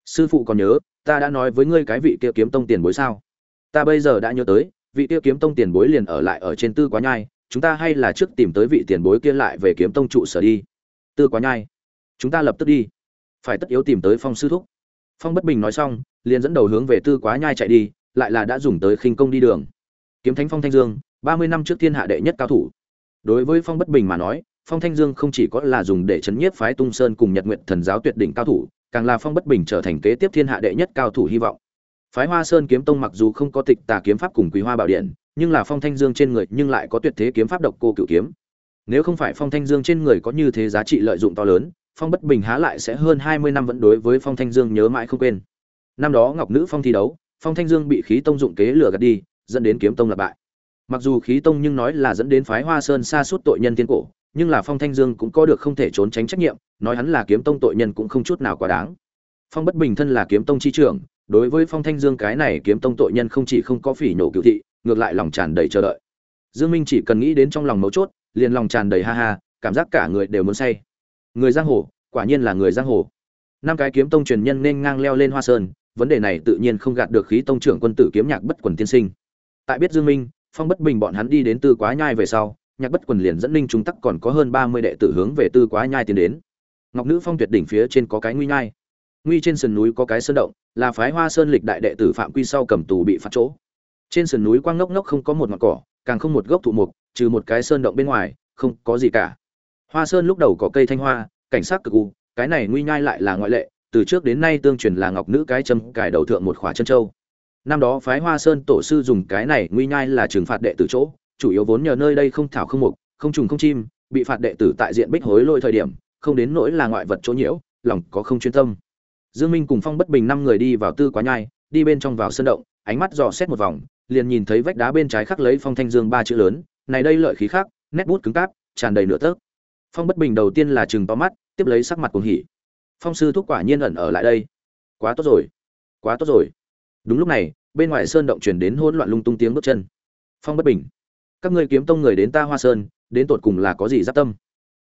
sư phụ còn nhớ ta đã nói với ngươi cái vị kia kiếm tông tiền bối sao? Ta bây giờ đã nhớ tới, vị kia kiếm tông tiền bối liền ở lại ở trên tư quá nhai, chúng ta hay là trước tìm tới vị tiền bối kia lại về kiếm tông trụ sở đi. Tư quá nhai, chúng ta lập tức đi. Phải tất yếu tìm tới phong sư thúc. Phong bất bình nói xong, liền dẫn đầu hướng về tư quá nhai chạy đi, lại là đã dùng tới khinh công đi đường. Kiếm thánh phong thanh dương, ba mươi năm trước thiên hạ đệ nhất cao thủ. Đối với phong bất bình mà nói, phong thanh dương không chỉ có là dùng để chấn nhiếp phái tung sơn cùng nhật nguyện thần giáo tuyệt đỉnh cao thủ càng là phong bất bình trở thành kế tiếp thiên hạ đệ nhất cao thủ hy vọng. Phái hoa sơn kiếm tông mặc dù không có tịch tà kiếm pháp cùng quý hoa bảo điện, nhưng là phong thanh dương trên người nhưng lại có tuyệt thế kiếm pháp độc cô cựu kiếm. Nếu không phải phong thanh dương trên người có như thế giá trị lợi dụng to lớn, phong bất bình há lại sẽ hơn hai mươi năm vẫn đối với phong thanh dương nhớ mãi không quên. Năm đó ngọc nữ phong thi đấu, phong thanh dương bị khí tông dụng kế lừa gạt đi, dẫn đến kiếm tông lập bại. Mặc dù khí tông nhưng nói là dẫn đến phái hoa sơn xa suốt tội nhân tiên cổ nhưng là phong thanh dương cũng có được không thể trốn tránh trách nhiệm, nói hắn là kiếm tông tội nhân cũng không chút nào quá đáng. Phong bất bình thân là kiếm tông chi trưởng, đối với phong thanh dương cái này kiếm tông tội nhân không chỉ không có phỉ nổ cựu thị, ngược lại lòng tràn đầy chờ đợi. Dương minh chỉ cần nghĩ đến trong lòng mấu chốt, liền lòng tràn đầy ha ha, cảm giác cả người đều muốn say. Người giang hồ, quả nhiên là người giang hồ. Năm cái kiếm tông truyền nhân nên ngang leo lên hoa sơn, vấn đề này tự nhiên không gạt được khí tông trưởng quân tử kiếm nhạc bất quần tiên sinh. Tại biết dương minh, phong bất bình bọn hắn đi đến tư quá nhai về sau nhạc bất quần liền dẫn ninh trung tắc còn có hơn ba mươi đệ tử hướng về tư quá nhai tiến đến. Ngọc nữ phong tuyệt đỉnh phía trên có cái nguy nhai. Nguy trên sườn núi có cái sơn động, là phái hoa sơn lịch đại đệ tử phạm quy sau cầm tù bị phạt chỗ. Trên sườn núi quang ngốc ngốc không có một ngọn cỏ, càng không một gốc thụ mục, trừ một cái sơn động bên ngoài, không có gì cả. Hoa sơn lúc đầu có cây thanh hoa, cảnh sát cực u, cái này nguy nhai lại là ngoại lệ, từ trước đến nay tương truyền là ngọc nữ cái châm cài đầu thượng một khóa chân châu. Năm đó phái hoa sơn tổ sư dùng cái này nguy nhai là trừng phạt đệ tử chỗ chủ yếu vốn nhờ nơi đây không thảo không mục, không trùng không chim, bị phạt đệ tử tại diện bích hối lôi thời điểm, không đến nỗi là ngoại vật chỗ nhiễu, lòng có không chuyên tâm. Dương minh cùng phong bất bình năm người đi vào tư quá nhai, đi bên trong vào sân động, ánh mắt dò xét một vòng, liền nhìn thấy vách đá bên trái khắc lấy phong thanh dương ba chữ lớn, này đây lợi khí khác, nét bút cứng cáp, tràn đầy nửa tấc. Phong bất bình đầu tiên là chừng to mắt, tiếp lấy sắc mặt cuồng hỉ. Phong sư thúc quả nhiên ẩn ở lại đây. Quá tốt rồi, quá tốt rồi. Đúng lúc này, bên ngoài sơn động truyền đến hỗn loạn lung tung tiếng bước chân. Phong bất bình các ngươi kiếm tông người đến ta hoa sơn, đến tột cùng là có gì giáp tâm?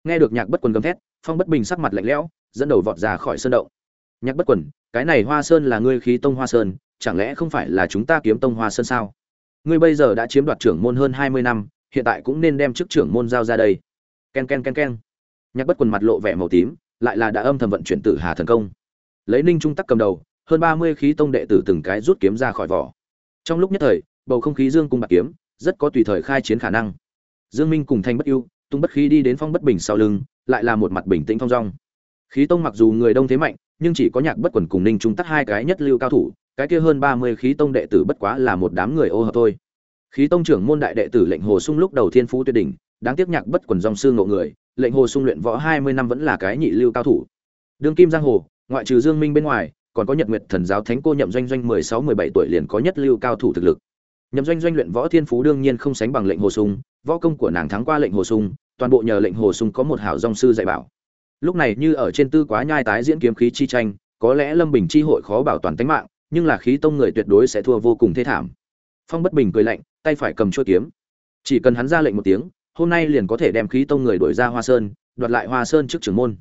Nghe được nhạc bất quần gầm thét, phong bất bình sắc mặt lạnh lẽo, dẫn đầu vọt ra khỏi sơn động. Nhạc bất quần, cái này hoa sơn là ngươi khí tông hoa sơn, chẳng lẽ không phải là chúng ta kiếm tông hoa sơn sao? Ngươi bây giờ đã chiếm đoạt trưởng môn hơn hai mươi năm, hiện tại cũng nên đem chức trưởng môn giao ra đây. Ken ken ken ken. Nhạc bất quần mặt lộ vẻ màu tím, lại là đã âm thầm vận chuyển tử hà thần công. Lấy ninh trung tắc cầm đầu, hơn ba mươi khí tông đệ tử từng cái rút kiếm ra khỏi vỏ. Trong lúc nhất thời, bầu không khí dương cung bạc kiếm rất có tùy thời khai chiến khả năng. Dương minh cùng thanh bất ưu, tung bất khí đi đến phong bất bình sau lưng, lại là một mặt bình tĩnh thong dong. Khí tông mặc dù người đông thế mạnh, nhưng chỉ có nhạc bất quần cùng ninh trung tắc hai cái nhất lưu cao thủ, cái kia hơn ba mươi khí tông đệ tử bất quá là một đám người ô hợp thôi. Khí tông trưởng môn đại đệ tử lệnh hồ sung lúc đầu thiên phú tuyệt đỉnh, đáng tiếc nhạc bất quần dòng sư ngộ người, lệnh hồ sung luyện võ hai mươi năm vẫn là cái nhị lưu cao thủ. Đương kim giang hồ, ngoại trừ dương minh bên ngoài, còn có nhật nguyệt thần giáo thánh cô nhậm doanh doanh mười sáu, mười bảy tuổi liền có nhất lưu cao thủ thực lực nhậm doanh doanh luyện võ thiên phú đương nhiên không sánh bằng lệnh hồ sung, võ công của nàng thắng qua lệnh hồ sung, toàn bộ nhờ lệnh hồ sung có một hảo dòng sư dạy bảo. Lúc này như ở trên tư quá nhai tái diễn kiếm khí chi tranh, có lẽ lâm bình chi hội khó bảo toàn tính mạng, nhưng là khí tông người tuyệt đối sẽ thua vô cùng thê thảm. Phong bất bình cười lạnh, tay phải cầm chuôi kiếm. Chỉ cần hắn ra lệnh một tiếng, hôm nay liền có thể đem khí tông người đuổi ra hoa sơn, đoạt lại hoa sơn trước trưởng môn.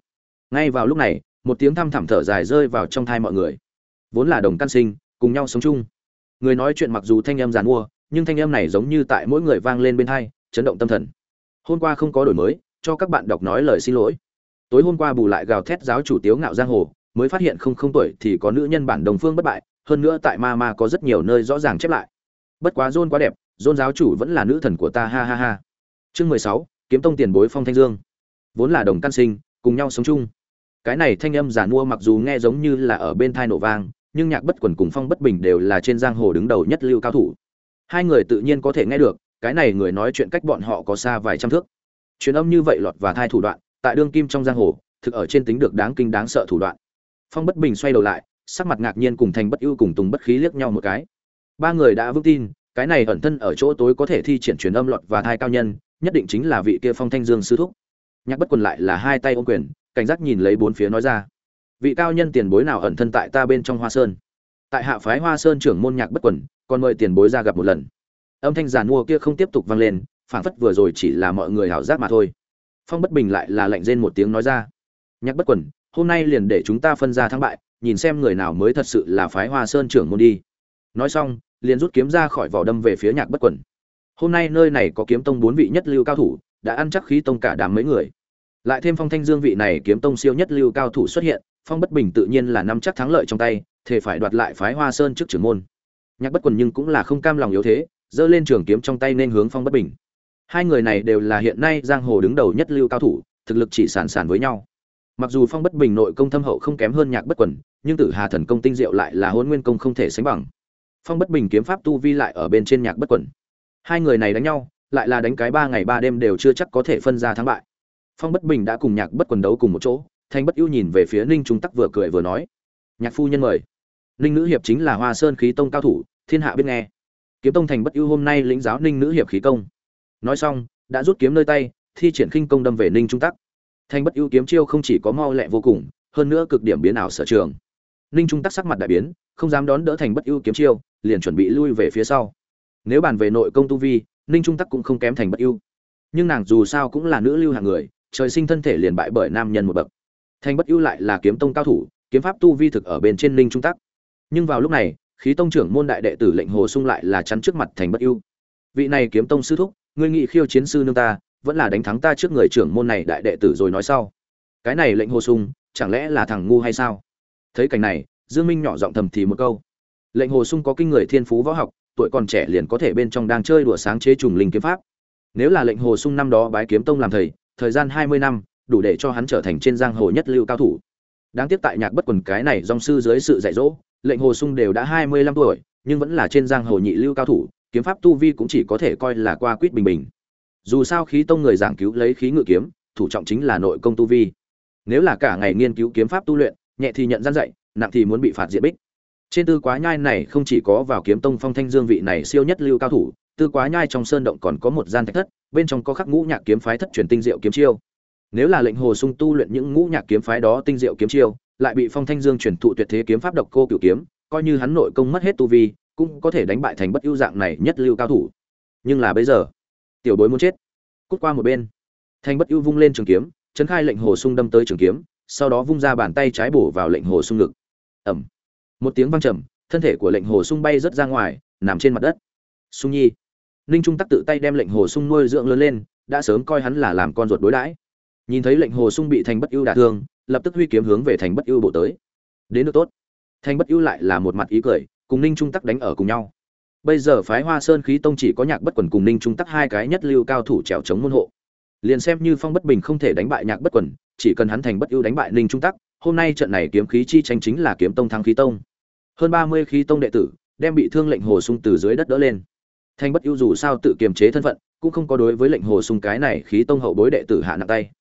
Ngay vào lúc này, một tiếng thăm thẳm thở dài rơi vào trong thai mọi người. Vốn là đồng căn sinh, cùng nhau sống chung người nói chuyện mặc dù thanh âm giàn mua, nhưng thanh âm này giống như tại mỗi người vang lên bên hai, chấn động tâm thần. Hôm qua không có đổi mới, cho các bạn đọc nói lời xin lỗi. Tối hôm qua bù lại gào thét giáo chủ tiếu ngạo giang hồ, mới phát hiện không không tuổi thì có nữ nhân bản đồng phương bất bại, hơn nữa tại ma ma có rất nhiều nơi rõ ràng chép lại. Bất quá dôn quá đẹp dôn giáo chủ vẫn là nữ thần của ta, ha ha ha. Chương mười sáu, kiếm tông tiền bối phong thanh dương. Vốn là đồng căn sinh, cùng nhau sống chung. Cái này thanh âm giả mua mặc dù nghe giống như là ở bên thai nổ vang nhưng nhạc bất quần cùng phong bất bình đều là trên giang hồ đứng đầu nhất lưu cao thủ. Hai người tự nhiên có thể nghe được, cái này người nói chuyện cách bọn họ có xa vài trăm thước. Truyền âm như vậy lọt và thai thủ đoạn, tại đương kim trong giang hồ, thực ở trên tính được đáng kinh đáng sợ thủ đoạn. Phong bất bình xoay đầu lại, sắc mặt ngạc nhiên cùng thành bất ưu cùng tùng bất khí liếc nhau một cái. Ba người đã vững tin, cái này ẩn thân ở chỗ tối có thể thi triển truyền âm lọt và thai cao nhân, nhất định chính là vị kia phong thanh dương sư thúc. Nhạc bất quần lại là hai tay ôm quyền, cảnh giác nhìn lấy bốn phía nói ra vị cao nhân tiền bối nào ẩn thân tại ta bên trong hoa sơn? Tại hạ phái hoa sơn trưởng môn nhạc bất quần, còn mời tiền bối ra gặp một lần. Âm thanh giàn mua kia không tiếp tục vang lên, phảng phất vừa rồi chỉ là mọi người hảo giác mà thôi. Phong bất bình lại là lạnh rên một tiếng nói ra. Nhạc bất quần, hôm nay liền để chúng ta phân ra thắng bại, nhìn xem người nào mới thật sự là phái hoa sơn trưởng môn đi. Nói xong, liền rút kiếm ra khỏi vỏ đâm về phía nhạc bất quần. Hôm nay nơi này có kiếm tông bốn vị nhất lưu cao thủ, đã ăn chắc khí tông cả đám mấy người. Lại thêm phong thanh dương vị này kiếm tông siêu nhất lưu cao thủ xuất hiện phong bất bình tự nhiên là năm chắc thắng lợi trong tay thể phải đoạt lại phái hoa sơn trước trưởng môn. Nhạc bất quần nhưng cũng là không cam lòng yếu thế, giơ lên trường kiếm trong tay nên hướng phong bất bình. Hai người này đều là hiện nay giang hồ đứng đầu nhất lưu cao thủ, thực lực chỉ sản sản với nhau. Mặc dù phong bất bình nội công thâm hậu không kém hơn nhạc bất quần, nhưng tử hà thần công tinh diệu lại là hôn nguyên công không thể sánh bằng. Phong bất bình kiếm pháp tu vi lại ở bên trên nhạc bất quần. Hai người này đánh nhau, lại là đánh cái ba ngày ba đêm đều chưa chắc có thể phân ra thắng bại. Phong bất bình đã cùng nhạc bất quần đấu cùng một chỗ thanh bất ưu nhìn về phía ninh trung tắc vừa cười vừa nói, nhạc phu nhân mời. Ninh nữ hiệp chính là hoa sơn khí tông cao thủ, thiên hạ biết nghe. Kiếm tông thành bất ưu hôm nay lĩnh giáo ninh nữ hiệp khí công. Nói xong, đã rút kiếm nơi tay, thi triển khinh công đâm về ninh trung tắc. Thanh bất ưu kiếm chiêu không chỉ có mau lẹ vô cùng, hơn nữa cực điểm biến ảo sở trường. Ninh trung tắc sắc mặt đại biến, không dám đón đỡ thành bất ưu kiếm chiêu, liền chuẩn bị lui về phía sau. Nếu bàn về nội công tu vi, ninh trung tắc cũng không kém thành bất ưu. Nhưng nàng dù sao cũng là nữ lưu hạng người, trời sinh thân thể liền bại bởi nam nhân một bậc thành bất ưu lại là kiếm tông cao thủ, kiếm pháp tu vi thực ở bên trên ninh trung tắc. Nhưng vào lúc này, khí tông trưởng môn đại đệ tử lệnh hồ sung lại là chắn trước mặt thành bất ưu. Vị này kiếm tông sư thúc, ngươi nghị khiêu chiến sư nương ta, vẫn là đánh thắng ta trước người trưởng môn này đại đệ tử rồi nói sau. Cái này lệnh hồ sung, chẳng lẽ là thằng ngu hay sao? Thấy cảnh này, dương minh nhỏ giọng thầm thì một câu. Lệnh hồ sung có kinh người thiên phú võ học, tuổi còn trẻ liền có thể bên trong đang chơi đùa sáng chế trùng linh kiếm pháp. Nếu là lệnh hồ sung năm đó bái kiếm tông làm thầy, thời gian 20 năm đủ để cho hắn trở thành trên giang hồ nhất lưu cao thủ. Đáng tiếc tại nhạc bất quần cái này dòng sư dưới sự dạy dỗ, lệnh hồ sung đều đã 25 tuổi, nhưng vẫn là trên giang hồ nhị lưu cao thủ, kiếm pháp tu vi cũng chỉ có thể coi là qua quýt bình bình. Dù sao khí tông người giảng cứu lấy khí ngự kiếm, thủ trọng chính là nội công tu vi. Nếu là cả ngày nghiên cứu kiếm pháp tu luyện, nhẹ thì nhận gian dạy, nặng thì muốn bị phạt diện bích. Trên tư quá nhai này không chỉ có vào kiếm tông phong thanh dương vị này siêu nhất lưu cao thủ, tư quá nhai trong sơn động còn có một gian thạch thất, bên trong có khắc ngũ nhạc kiếm phái thất truyền tinh diệu kiếm chiêu nếu là lệnh hồ sung tu luyện những ngũ nhạc kiếm phái đó tinh diệu kiếm chiêu, lại bị phong thanh dương chuyển thụ tuyệt thế kiếm pháp độc cô cửu kiếm, coi như hắn nội công mất hết tu vi, cũng có thể đánh bại thành bất ưu dạng này nhất lưu cao thủ. Nhưng là bây giờ, tiểu bối muốn chết. Cút qua một bên. Thành bất ưu vung lên trường kiếm, chấn khai lệnh hồ sung đâm tới trường kiếm, sau đó vung ra bàn tay trái bổ vào lệnh hồ sung ngực. Ẩm. Một tiếng vang trầm, thân thể của lệnh hồ sung bay rất ra ngoài, nằm trên mặt đất. Sung nhi. Ninh trung tắc tự tay đem lệnh hồ sung nuôi dưỡng lớn lên, đã sớm coi hắn là làm con ruột đối đãi nhìn thấy lệnh hồ sung bị thành bất ưu đả thương, lập tức huy kiếm hướng về thành bất ưu bộ tới. Đến được tốt. Thành bất ưu lại là một mặt ý cười, cùng ninh trung tắc đánh ở cùng nhau. Bây giờ phái hoa sơn khí tông chỉ có nhạc bất quần cùng ninh trung tắc hai cái nhất lưu cao thủ trèo chống môn hộ. Liền xem như phong bất bình không thể đánh bại nhạc bất quần, chỉ cần hắn thành bất ưu đánh bại ninh trung tắc, hôm nay trận này kiếm khí chi tranh chính là kiếm tông thắng khí tông. Hơn ba mươi khí tông đệ tử đem bị thương lệnh hồ sung từ dưới đất đỡ lên. Thành bất ưu dù sao tự kiềm chế thân phận, cũng không có đối với lệnh hồ sung cái này khí tông hậu bối đệ tử hạ nặng tay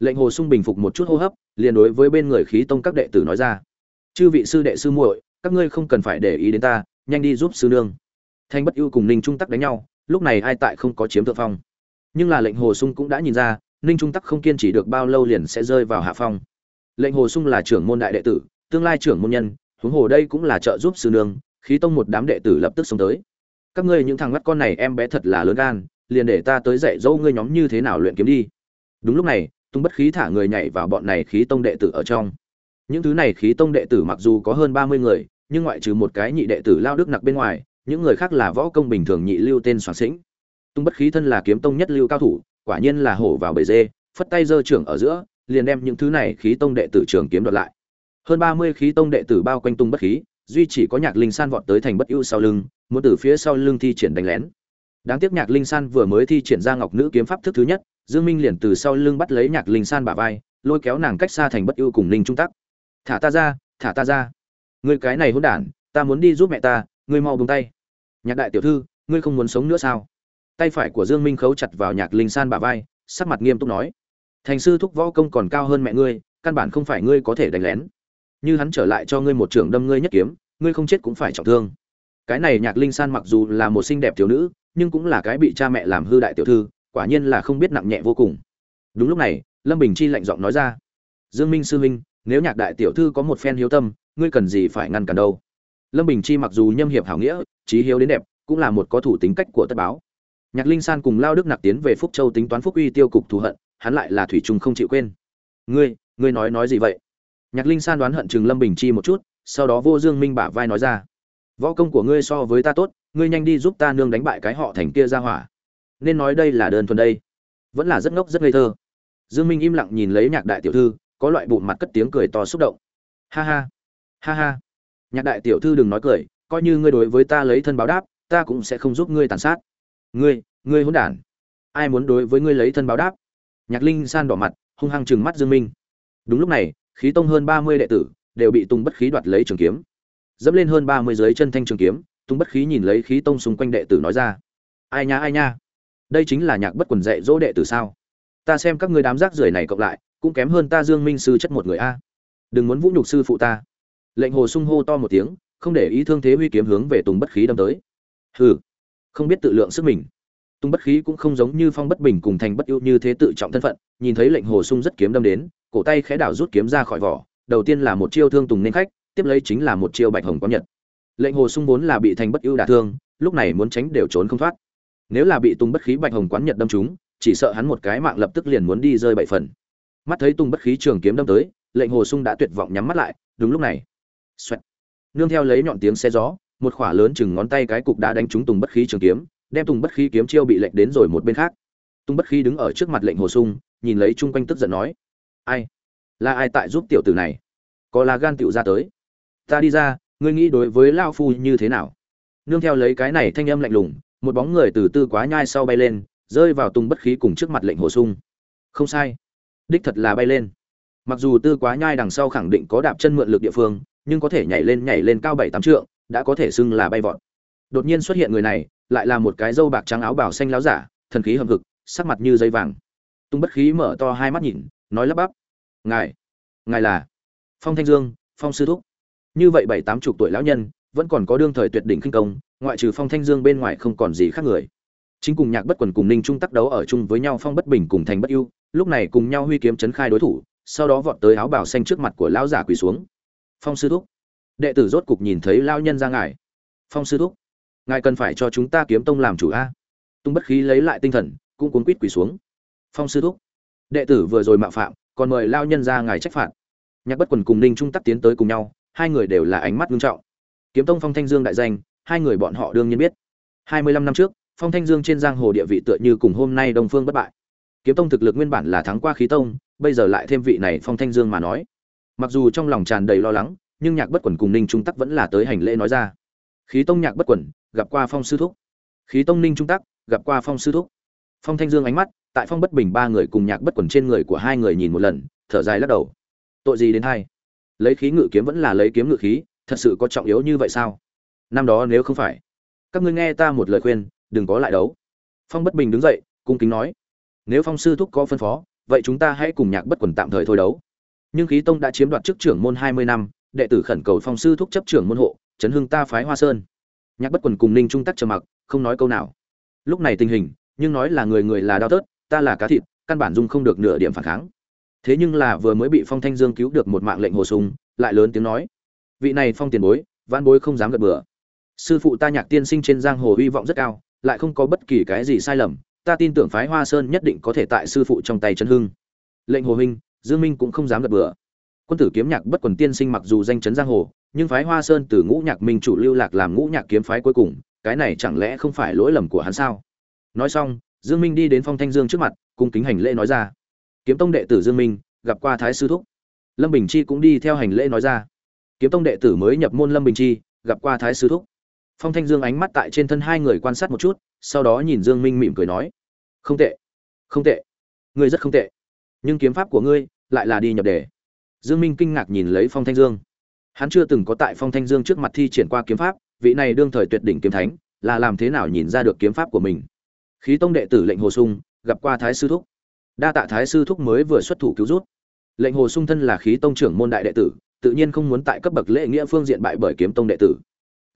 lệnh hồ sung bình phục một chút hô hấp, liền đối với bên người khí tông các đệ tử nói ra. Chư vị sư đệ sư muội, các ngươi không cần phải để ý đến ta, nhanh đi giúp sư nương. Thanh bất ưu cùng ninh trung tắc đánh nhau, lúc này ai tại không có chiếm thượng phong. Nhưng là lệnh hồ sung cũng đã nhìn ra, ninh trung tắc không kiên trì được bao lâu liền sẽ rơi vào hạ phong. Lệnh hồ sung là trưởng môn đại đệ tử, tương lai trưởng môn nhân, huống hồ đây cũng là trợ giúp sư nương, khí tông một đám đệ tử lập tức xông tới. Các ngươi những thằng mắt con này em bé thật là lớn gan, liền để ta tới dạy dỗ ngươi nhóm như thế nào luyện kiếm đi. Đúng lúc này tung bất khí thả người nhảy vào bọn này khí tông đệ tử ở trong. Những thứ này khí tông đệ tử mặc dù có hơn ba mươi người, nhưng ngoại trừ một cái nhị đệ tử lao đức nặc bên ngoài, những người khác là võ công bình thường nhị lưu tên soạn sĩnh. Tung bất khí thân là kiếm tông nhất lưu cao thủ, quả nhiên là hổ vào bể dê, phất tay giơ trưởng ở giữa, liền đem những thứ này khí tông đệ tử trường kiếm đoạt lại. Hơn ba mươi khí tông đệ tử bao quanh tung bất khí, duy chỉ có nhạc linh san vọt tới thành bất ưu sau lưng, muốn từ phía sau lưng thi triển đánh lén. Đáng tiếc nhạc linh san vừa mới thi triển ra ngọc nữ kiếm pháp thức thứ nhất dương minh liền từ sau lưng bắt lấy nhạc linh san bả vai, lôi kéo nàng cách xa thành bất ưu cùng Linh trung tắc. Thả ta ra, thả ta ra. Ngươi cái này hỗn đản, ta muốn đi giúp mẹ ta, ngươi mau buông tay. Nhạc đại tiểu thư, ngươi không muốn sống nữa sao? Tay phải của dương minh khấu chặt vào nhạc linh san bả vai, sắc mặt nghiêm túc nói. Thành sư thúc võ công còn cao hơn mẹ ngươi, căn bản không phải ngươi có thể đánh lén. Như hắn trở lại cho ngươi một trưởng đâm ngươi nhất kiếm, ngươi không chết cũng phải trọng thương. Cái này nhạc linh san mặc dù là một xinh đẹp thiếu nữ, nhưng cũng là cái bị cha mẹ làm hư đại tiểu thư quả nhiên là không biết nặng nhẹ vô cùng. Đúng lúc này, lâm bình chi lạnh giọng nói ra, dương minh sư huynh, nếu nhạc đại tiểu thư có một phen hiếu tâm, ngươi cần gì phải ngăn cản đâu? Lâm bình chi mặc dù nhâm hiệp hảo nghĩa, trí hiếu đến đẹp, cũng là một có thủ tính cách của tất báo. Nhạc linh san cùng lao đức nặc tiến về phúc châu tính toán phúc uy tiêu cục thù hận, hắn lại là thủy trung không chịu quên. Ngươi ngươi nói nói gì vậy? Nhạc linh san đoán hận chừng lâm bình chi một chút, sau đó vô dương minh bả vai nói ra, võ công của ngươi so với ta tốt, ngươi nhanh đi giúp ta nương đánh bại cái họ thành kia ra hỏa nên nói đây là đơn thuần đây. Vẫn là rất ngốc, rất ngây thơ. Dương minh im lặng nhìn lấy nhạc đại tiểu thư, có loại bụng mặt cất tiếng cười to xúc động. Ha ha ha ha. Nhạc đại tiểu thư đừng nói cười, coi như ngươi đối với ta lấy thân báo đáp, ta cũng sẽ không giúp ngươi tàn sát. Ngươi ngươi hỗn đản. Ai muốn đối với ngươi lấy thân báo đáp? Nhạc linh san đỏ mặt, hung hăng trừng mắt dương minh. Đúng lúc này, khí tông hơn ba mươi đệ tử đều bị tung bất khí đoạt lấy trường kiếm. Dẫm lên hơn ba mươi dưới chân thanh trường kiếm tung bất khí nhìn lấy khí tông xung quanh đệ tử nói ra. Ai nha ai nha đây chính là nhạc bất quần dạy dỗ đệ từ sao? Ta xem các ngươi đám rác rưởi này cộng lại, cũng kém hơn ta dương minh sư chất một người a. Đừng muốn vũ nhục sư phụ ta. Lệnh hồ sung hô to một tiếng, không để ý thương thế huy kiếm hướng về tùng bất khí đâm tới. Hừ, không biết tự lượng sức mình. Tùng bất khí cũng không giống như phong bất bình cùng thành bất ưu như thế tự trọng thân phận, nhìn thấy lệnh hồ sung rất kiếm đâm đến, cổ tay khẽ đảo rút kiếm ra khỏi vỏ, đầu tiên là một chiêu thương tùng nên khách, tiếp lấy chính là một chiêu bạch hồng quán nhật. Lệnh hồ sung vốn là bị thành bất ưu đả thương, lúc này muốn tránh đều trốn không thoát nếu là bị tung bất khí bạch hồng quán nhật đâm trúng, chỉ sợ hắn một cái mạng lập tức liền muốn đi rơi bảy phần. Mắt thấy tung bất khí trường kiếm đâm tới, lệnh hồ sung đã tuyệt vọng nhắm mắt lại, đúng lúc này. Xoẹt. Nương theo lấy nhọn tiếng xe gió, một khỏa lớn chừng ngón tay cái cục đã đánh trúng tùng bất khí trường kiếm, đem tùng bất khí kiếm chiêu bị lệnh đến rồi một bên khác. Tùng bất khí đứng ở trước mặt lệnh hồ sung, nhìn lấy chung quanh tức giận nói, ai? Là ai tại giúp tiểu tử này? Có là gan tiểu ra tới? Ta đi ra, ngươi nghĩ đối với lao phu như thế nào? Nương theo lấy cái này thanh âm lạnh lùng một bóng người từ tư quá nhai sau bay lên, rơi vào tung bất khí cùng trước mặt lệnh hồ sung. Không sai. Đích thật là bay lên. Mặc dù tư quá nhai đằng sau khẳng định có đạp chân mượn lực địa phương, nhưng có thể nhảy lên nhảy lên cao bảy tám trượng, đã có thể xưng là bay vọt. Đột nhiên xuất hiện người này, lại là một cái dâu bạc trắng áo bảo xanh láo giả, thần khí hầm hực, sắc mặt như dây vàng. Tung bất khí mở to hai mắt nhìn, nói lắp bắp. Ngài ngài là phong thanh dương, phong sư thúc. Như vậy bảy tám chục tuổi lão nhân vẫn còn có đương thời tuyệt đỉnh kinh công, ngoại trừ phong thanh dương bên ngoài không còn gì khác người. Chính cùng nhạc bất quần cùng ninh trung tác đấu ở chung với nhau phong bất bình cùng thành bất ưu, lúc này cùng nhau huy kiếm chấn khai đối thủ, sau đó vọt tới áo bào xanh trước mặt của lão giả quỳ xuống. Phong sư thúc. Đệ tử rốt cục nhìn thấy lao nhân ra ngài. Phong sư thúc, ngài cần phải cho chúng ta kiếm tông làm chủ a. Tung bất khí lấy lại tinh thần, cũng cuốn quýt quỳ xuống. Phong sư thúc. Đệ tử vừa rồi mạo phạm, còn mời lao nhân ra ngài trách phạt. Nhạc bất quần cùng ninh trung tắc tiến tới cùng nhau, hai người đều là ánh mắt nghiêm trọng kiếm tông phong thanh dương đại danh hai người bọn họ đương nhiên biết. Hai mươi lăm năm trước phong thanh dương trên giang hồ địa vị tựa như cùng hôm nay đông phương bất bại. Kiếm tông thực lực nguyên bản là thắng qua khí tông bây giờ lại thêm vị này phong thanh dương mà nói. Mặc dù trong lòng tràn đầy lo lắng nhưng nhạc bất Quẩn cùng ninh trung tắc vẫn là tới hành lễ nói ra. Khí tông nhạc bất Quẩn, gặp qua phong sư thúc. Khí tông ninh trung tắc gặp qua phong sư thúc. Phong thanh dương ánh mắt tại phong bất bình ba người cùng nhạc bất Quẩn trên người của hai người nhìn một lần thở dài lắc đầu. Tội gì đến hai? Lấy khí ngự kiếm vẫn là lấy kiếm ngự khí thật sự có trọng yếu như vậy sao? Năm đó nếu không phải các ngươi nghe ta một lời khuyên đừng có lại đấu. Phong bất bình đứng dậy cung kính nói nếu phong sư thúc có phân phó vậy chúng ta hãy cùng nhạc bất quần tạm thời thôi đấu. Nhưng khí tông đã chiếm đoạt chức trưởng môn hai mươi năm đệ tử khẩn cầu phong sư thúc chấp trưởng môn hộ chấn hưng ta phái hoa sơn. Nhạc bất quần cùng ninh trung tắc trầm mặc không nói câu nào. Lúc này tình hình nhưng nói là người người là đau tớt ta là cá thịt căn bản dung không được nửa điểm phản kháng. Thế nhưng là vừa mới bị phong thanh dương cứu được một mạng lệnh hồ sùng, lại lớn tiếng nói vị này phong tiền bối văn bối không dám gật bừa. Sư phụ ta nhạc tiên sinh trên giang hồ hy vọng rất cao, lại không có bất kỳ cái gì sai lầm, ta tin tưởng phái hoa sơn nhất định có thể tại sư phụ trong tay chân hưng. Lệnh hồ huynh dương minh cũng không dám gật bừa. Quân tử kiếm nhạc bất quần tiên sinh mặc dù danh chấn giang hồ, nhưng phái hoa sơn từ ngũ nhạc minh chủ lưu lạc làm ngũ nhạc kiếm phái cuối cùng, cái này chẳng lẽ không phải lỗi lầm của hắn sao? Nói xong, dương minh đi đến phong thanh dương trước mặt, cung kính hành lễ nói ra. Kiếm tông đệ tử dương minh, gặp qua thái sư thúc. Lâm bình chi cũng đi theo hành lễ nói ra kiếm tông đệ tử mới nhập môn lâm bình chi, gặp qua thái sư thúc. Phong thanh dương ánh mắt tại trên thân hai người quan sát một chút, sau đó nhìn dương minh mỉm cười nói, không tệ không tệ, ngươi rất không tệ. Nhưng kiếm pháp của ngươi lại là đi nhập đề. Dương minh kinh ngạc nhìn lấy phong thanh dương. Hắn chưa từng có tại phong thanh dương trước mặt thi triển qua kiếm pháp, vị này đương thời tuyệt đỉnh kiếm thánh, là làm thế nào nhìn ra được kiếm pháp của mình? Khí tông đệ tử lệnh hồ sung, gặp qua thái sư thúc. Đa tạ thái sư thúc mới vừa xuất thủ cứu rút lệnh hồ sung thân là khí tông trưởng môn đại đệ tử tự nhiên không muốn tại cấp bậc lễ nghĩa phương diện bại bởi kiếm tông đệ tử.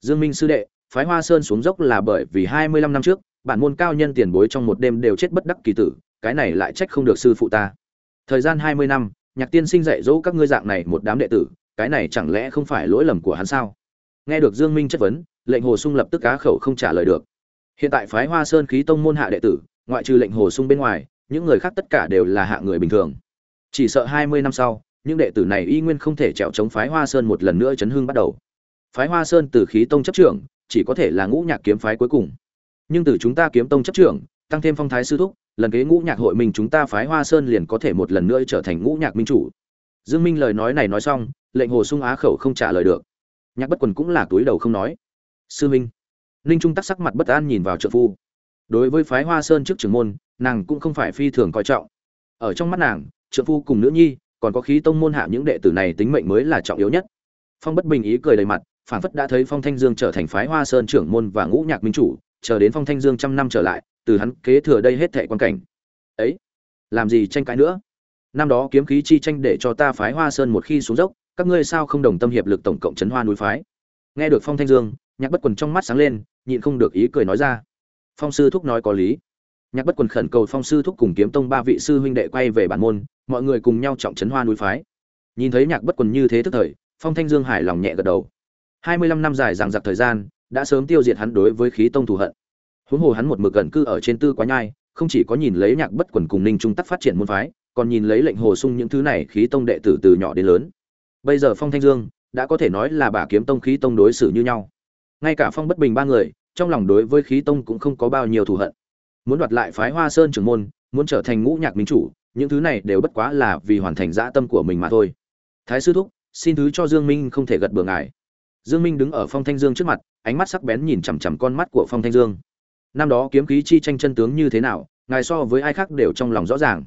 Dương minh sư đệ, phái hoa sơn xuống dốc là bởi vì hai mươi lăm năm trước, bản môn cao nhân tiền bối trong một đêm đều chết bất đắc kỳ tử, cái này lại trách không được sư phụ ta. Thời gian hai mươi năm, nhạc tiên sinh dạy dỗ các ngươi dạng này một đám đệ tử, cái này chẳng lẽ không phải lỗi lầm của hắn sao? Nghe được dương minh chất vấn, lệnh hồ sung lập tức cá khẩu không trả lời được. Hiện tại phái hoa sơn khí tông môn hạ đệ tử, ngoại trừ lệnh hồ sung bên ngoài, những người khác tất cả đều là hạ người bình thường. Chỉ sợ hai mươi năm sau những đệ tử này y nguyên không thể trèo chống phái hoa sơn một lần nữa chấn hưng bắt đầu. Phái hoa sơn từ khí tông chấp trưởng, chỉ có thể là ngũ nhạc kiếm phái cuối cùng. Nhưng từ chúng ta kiếm tông chấp trưởng, tăng thêm phong thái sư thúc, lần kế ngũ nhạc hội mình chúng ta phái hoa sơn liền có thể một lần nữa trở thành ngũ nhạc minh chủ. Dương minh lời nói này nói xong, lệnh hồ sung á khẩu không trả lời được. Nhạc bất quần cũng là túi đầu không nói. Sư minh. Ninh trung tắc sắc mặt bất an nhìn vào trợ phu. Đối với phái hoa sơn trước trưởng môn, nàng cũng không phải phi thường coi trọng. Ở trong mắt nàng, trợ phu cùng nữ nhi còn có khí tông môn hạ những đệ tử này tính mệnh mới là trọng yếu nhất. Phong bất bình ý cười đầy mặt phản phất đã thấy phong thanh dương trở thành phái hoa sơn trưởng môn và ngũ nhạc minh chủ, chờ đến phong thanh dương trăm năm trở lại, từ hắn kế thừa đây hết thệ quan cảnh. Ấy, làm gì tranh cãi nữa? Năm đó kiếm khí chi tranh để cho ta phái hoa sơn một khi xuống dốc, các ngươi sao không đồng tâm hiệp lực tổng cộng chấn hoa núi phái? Nghe được phong thanh dương, nhạc bất quần trong mắt sáng lên, nhịn không được ý cười nói ra. Phong sư thúc nói có lý nhạc bất quần khẩn cầu phong sư thúc cùng kiếm tông ba vị sư huynh đệ quay về bản môn, mọi người cùng nhau trọng trấn hoa núi phái. Nhìn thấy nhạc bất quần như thế tức thời, phong thanh dương hài lòng nhẹ gật đầu. Hai mươi lăm năm dài rằng giặc thời gian, đã sớm tiêu diệt hắn đối với khí tông thù hận. Huống hồ hắn một mực gần cư ở trên tư quá nhai, không chỉ có nhìn lấy nhạc bất quần cùng ninh trung tắc phát triển môn phái, còn nhìn lấy lệnh hồ sung những thứ này khí tông đệ tử từ nhỏ đến lớn. Bây giờ phong thanh dương đã có thể nói là bà kiếm tông khí tông đối xử như nhau. Ngay cả phong bất bình ba người, trong lòng đối với khí tông cũng không có bao nhiêu thù hận muốn đoạt lại phái hoa sơn trưởng môn, muốn trở thành ngũ nhạc minh chủ, những thứ này đều bất quá là vì hoàn thành dã tâm của mình mà thôi. Thái sư thúc, xin thứ cho dương minh không thể gật bừa ngài. Dương minh đứng ở phong thanh dương trước mặt, ánh mắt sắc bén nhìn chằm chằm con mắt của phong thanh dương. Năm đó kiếm khí chi tranh chân tướng như thế nào, ngài so với ai khác đều trong lòng rõ ràng.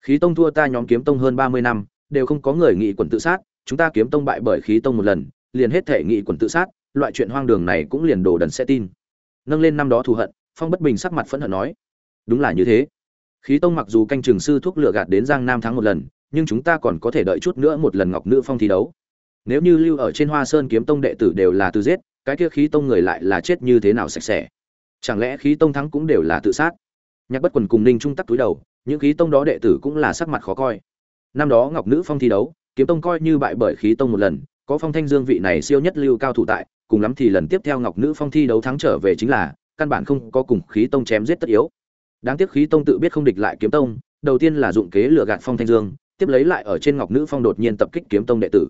Khí tông thua ta nhóm kiếm tông hơn 30 năm, đều không có người nghị quần tự sát, chúng ta kiếm tông bại bởi khí tông một lần, liền hết thể nghị quần tự sát, loại chuyện hoang đường này cũng liền đồ đần sẽ tin. Nâng lên năm đó thù hận phong bất bình sắc mặt phẫn hận nói, đúng là như thế. Khí tông mặc dù canh trường sư thuốc lựa gạt đến giang nam thắng một lần, nhưng chúng ta còn có thể đợi chút nữa một lần ngọc nữ phong thi đấu. Nếu như lưu ở trên hoa sơn kiếm tông đệ tử đều là từ giết, cái kia khí tông người lại là chết như thế nào sạch sẽ? Chẳng lẽ khí tông thắng cũng đều là tự sát? Nhạc bất quần cùng ninh trung tắc túi đầu, những khí tông đó đệ tử cũng là sắc mặt khó coi. Năm đó ngọc nữ phong thi đấu, kiếm tông coi như bại bởi khí tông một lần, có phong thanh dương vị này siêu nhất lưu cao thủ tại, cùng lắm thì lần tiếp theo ngọc nữ phong thi đấu thắng trở về chính là căn bản không có cùng khí tông chém giết tất yếu. Đáng tiếc khí tông tự biết không địch lại kiếm tông, đầu tiên là dụng kế lừa gạt phong thanh dương, tiếp lấy lại ở trên ngọc nữ phong đột nhiên tập kích kiếm tông đệ tử.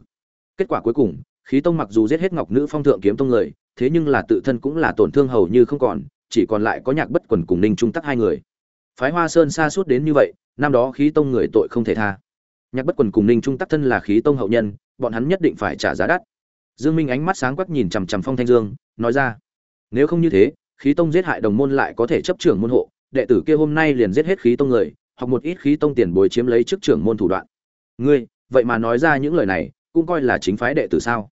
Kết quả cuối cùng, khí tông mặc dù giết hết ngọc nữ phong thượng kiếm tông người, thế nhưng là tự thân cũng là tổn thương hầu như không còn, chỉ còn lại có nhạc bất quần cùng ninh trung tắc hai người. Phái hoa sơn xa suốt đến như vậy, năm đó khí tông người tội không thể tha. Nhạc bất quần cùng ninh trung tắc thân là khí tông hậu nhân, bọn hắn nhất định phải trả giá đắt. Dương minh ánh mắt sáng quắc nhìn chằm chằm phong thanh dương, nói ra, nếu không như thế khí tông giết hại đồng môn lại có thể chấp trưởng môn hộ, đệ tử kia hôm nay liền giết hết khí tông người, hoặc một ít khí tông tiền bối chiếm lấy chức trưởng môn thủ đoạn. Ngươi, vậy mà nói ra những lời này, cũng coi là chính phái đệ tử sao?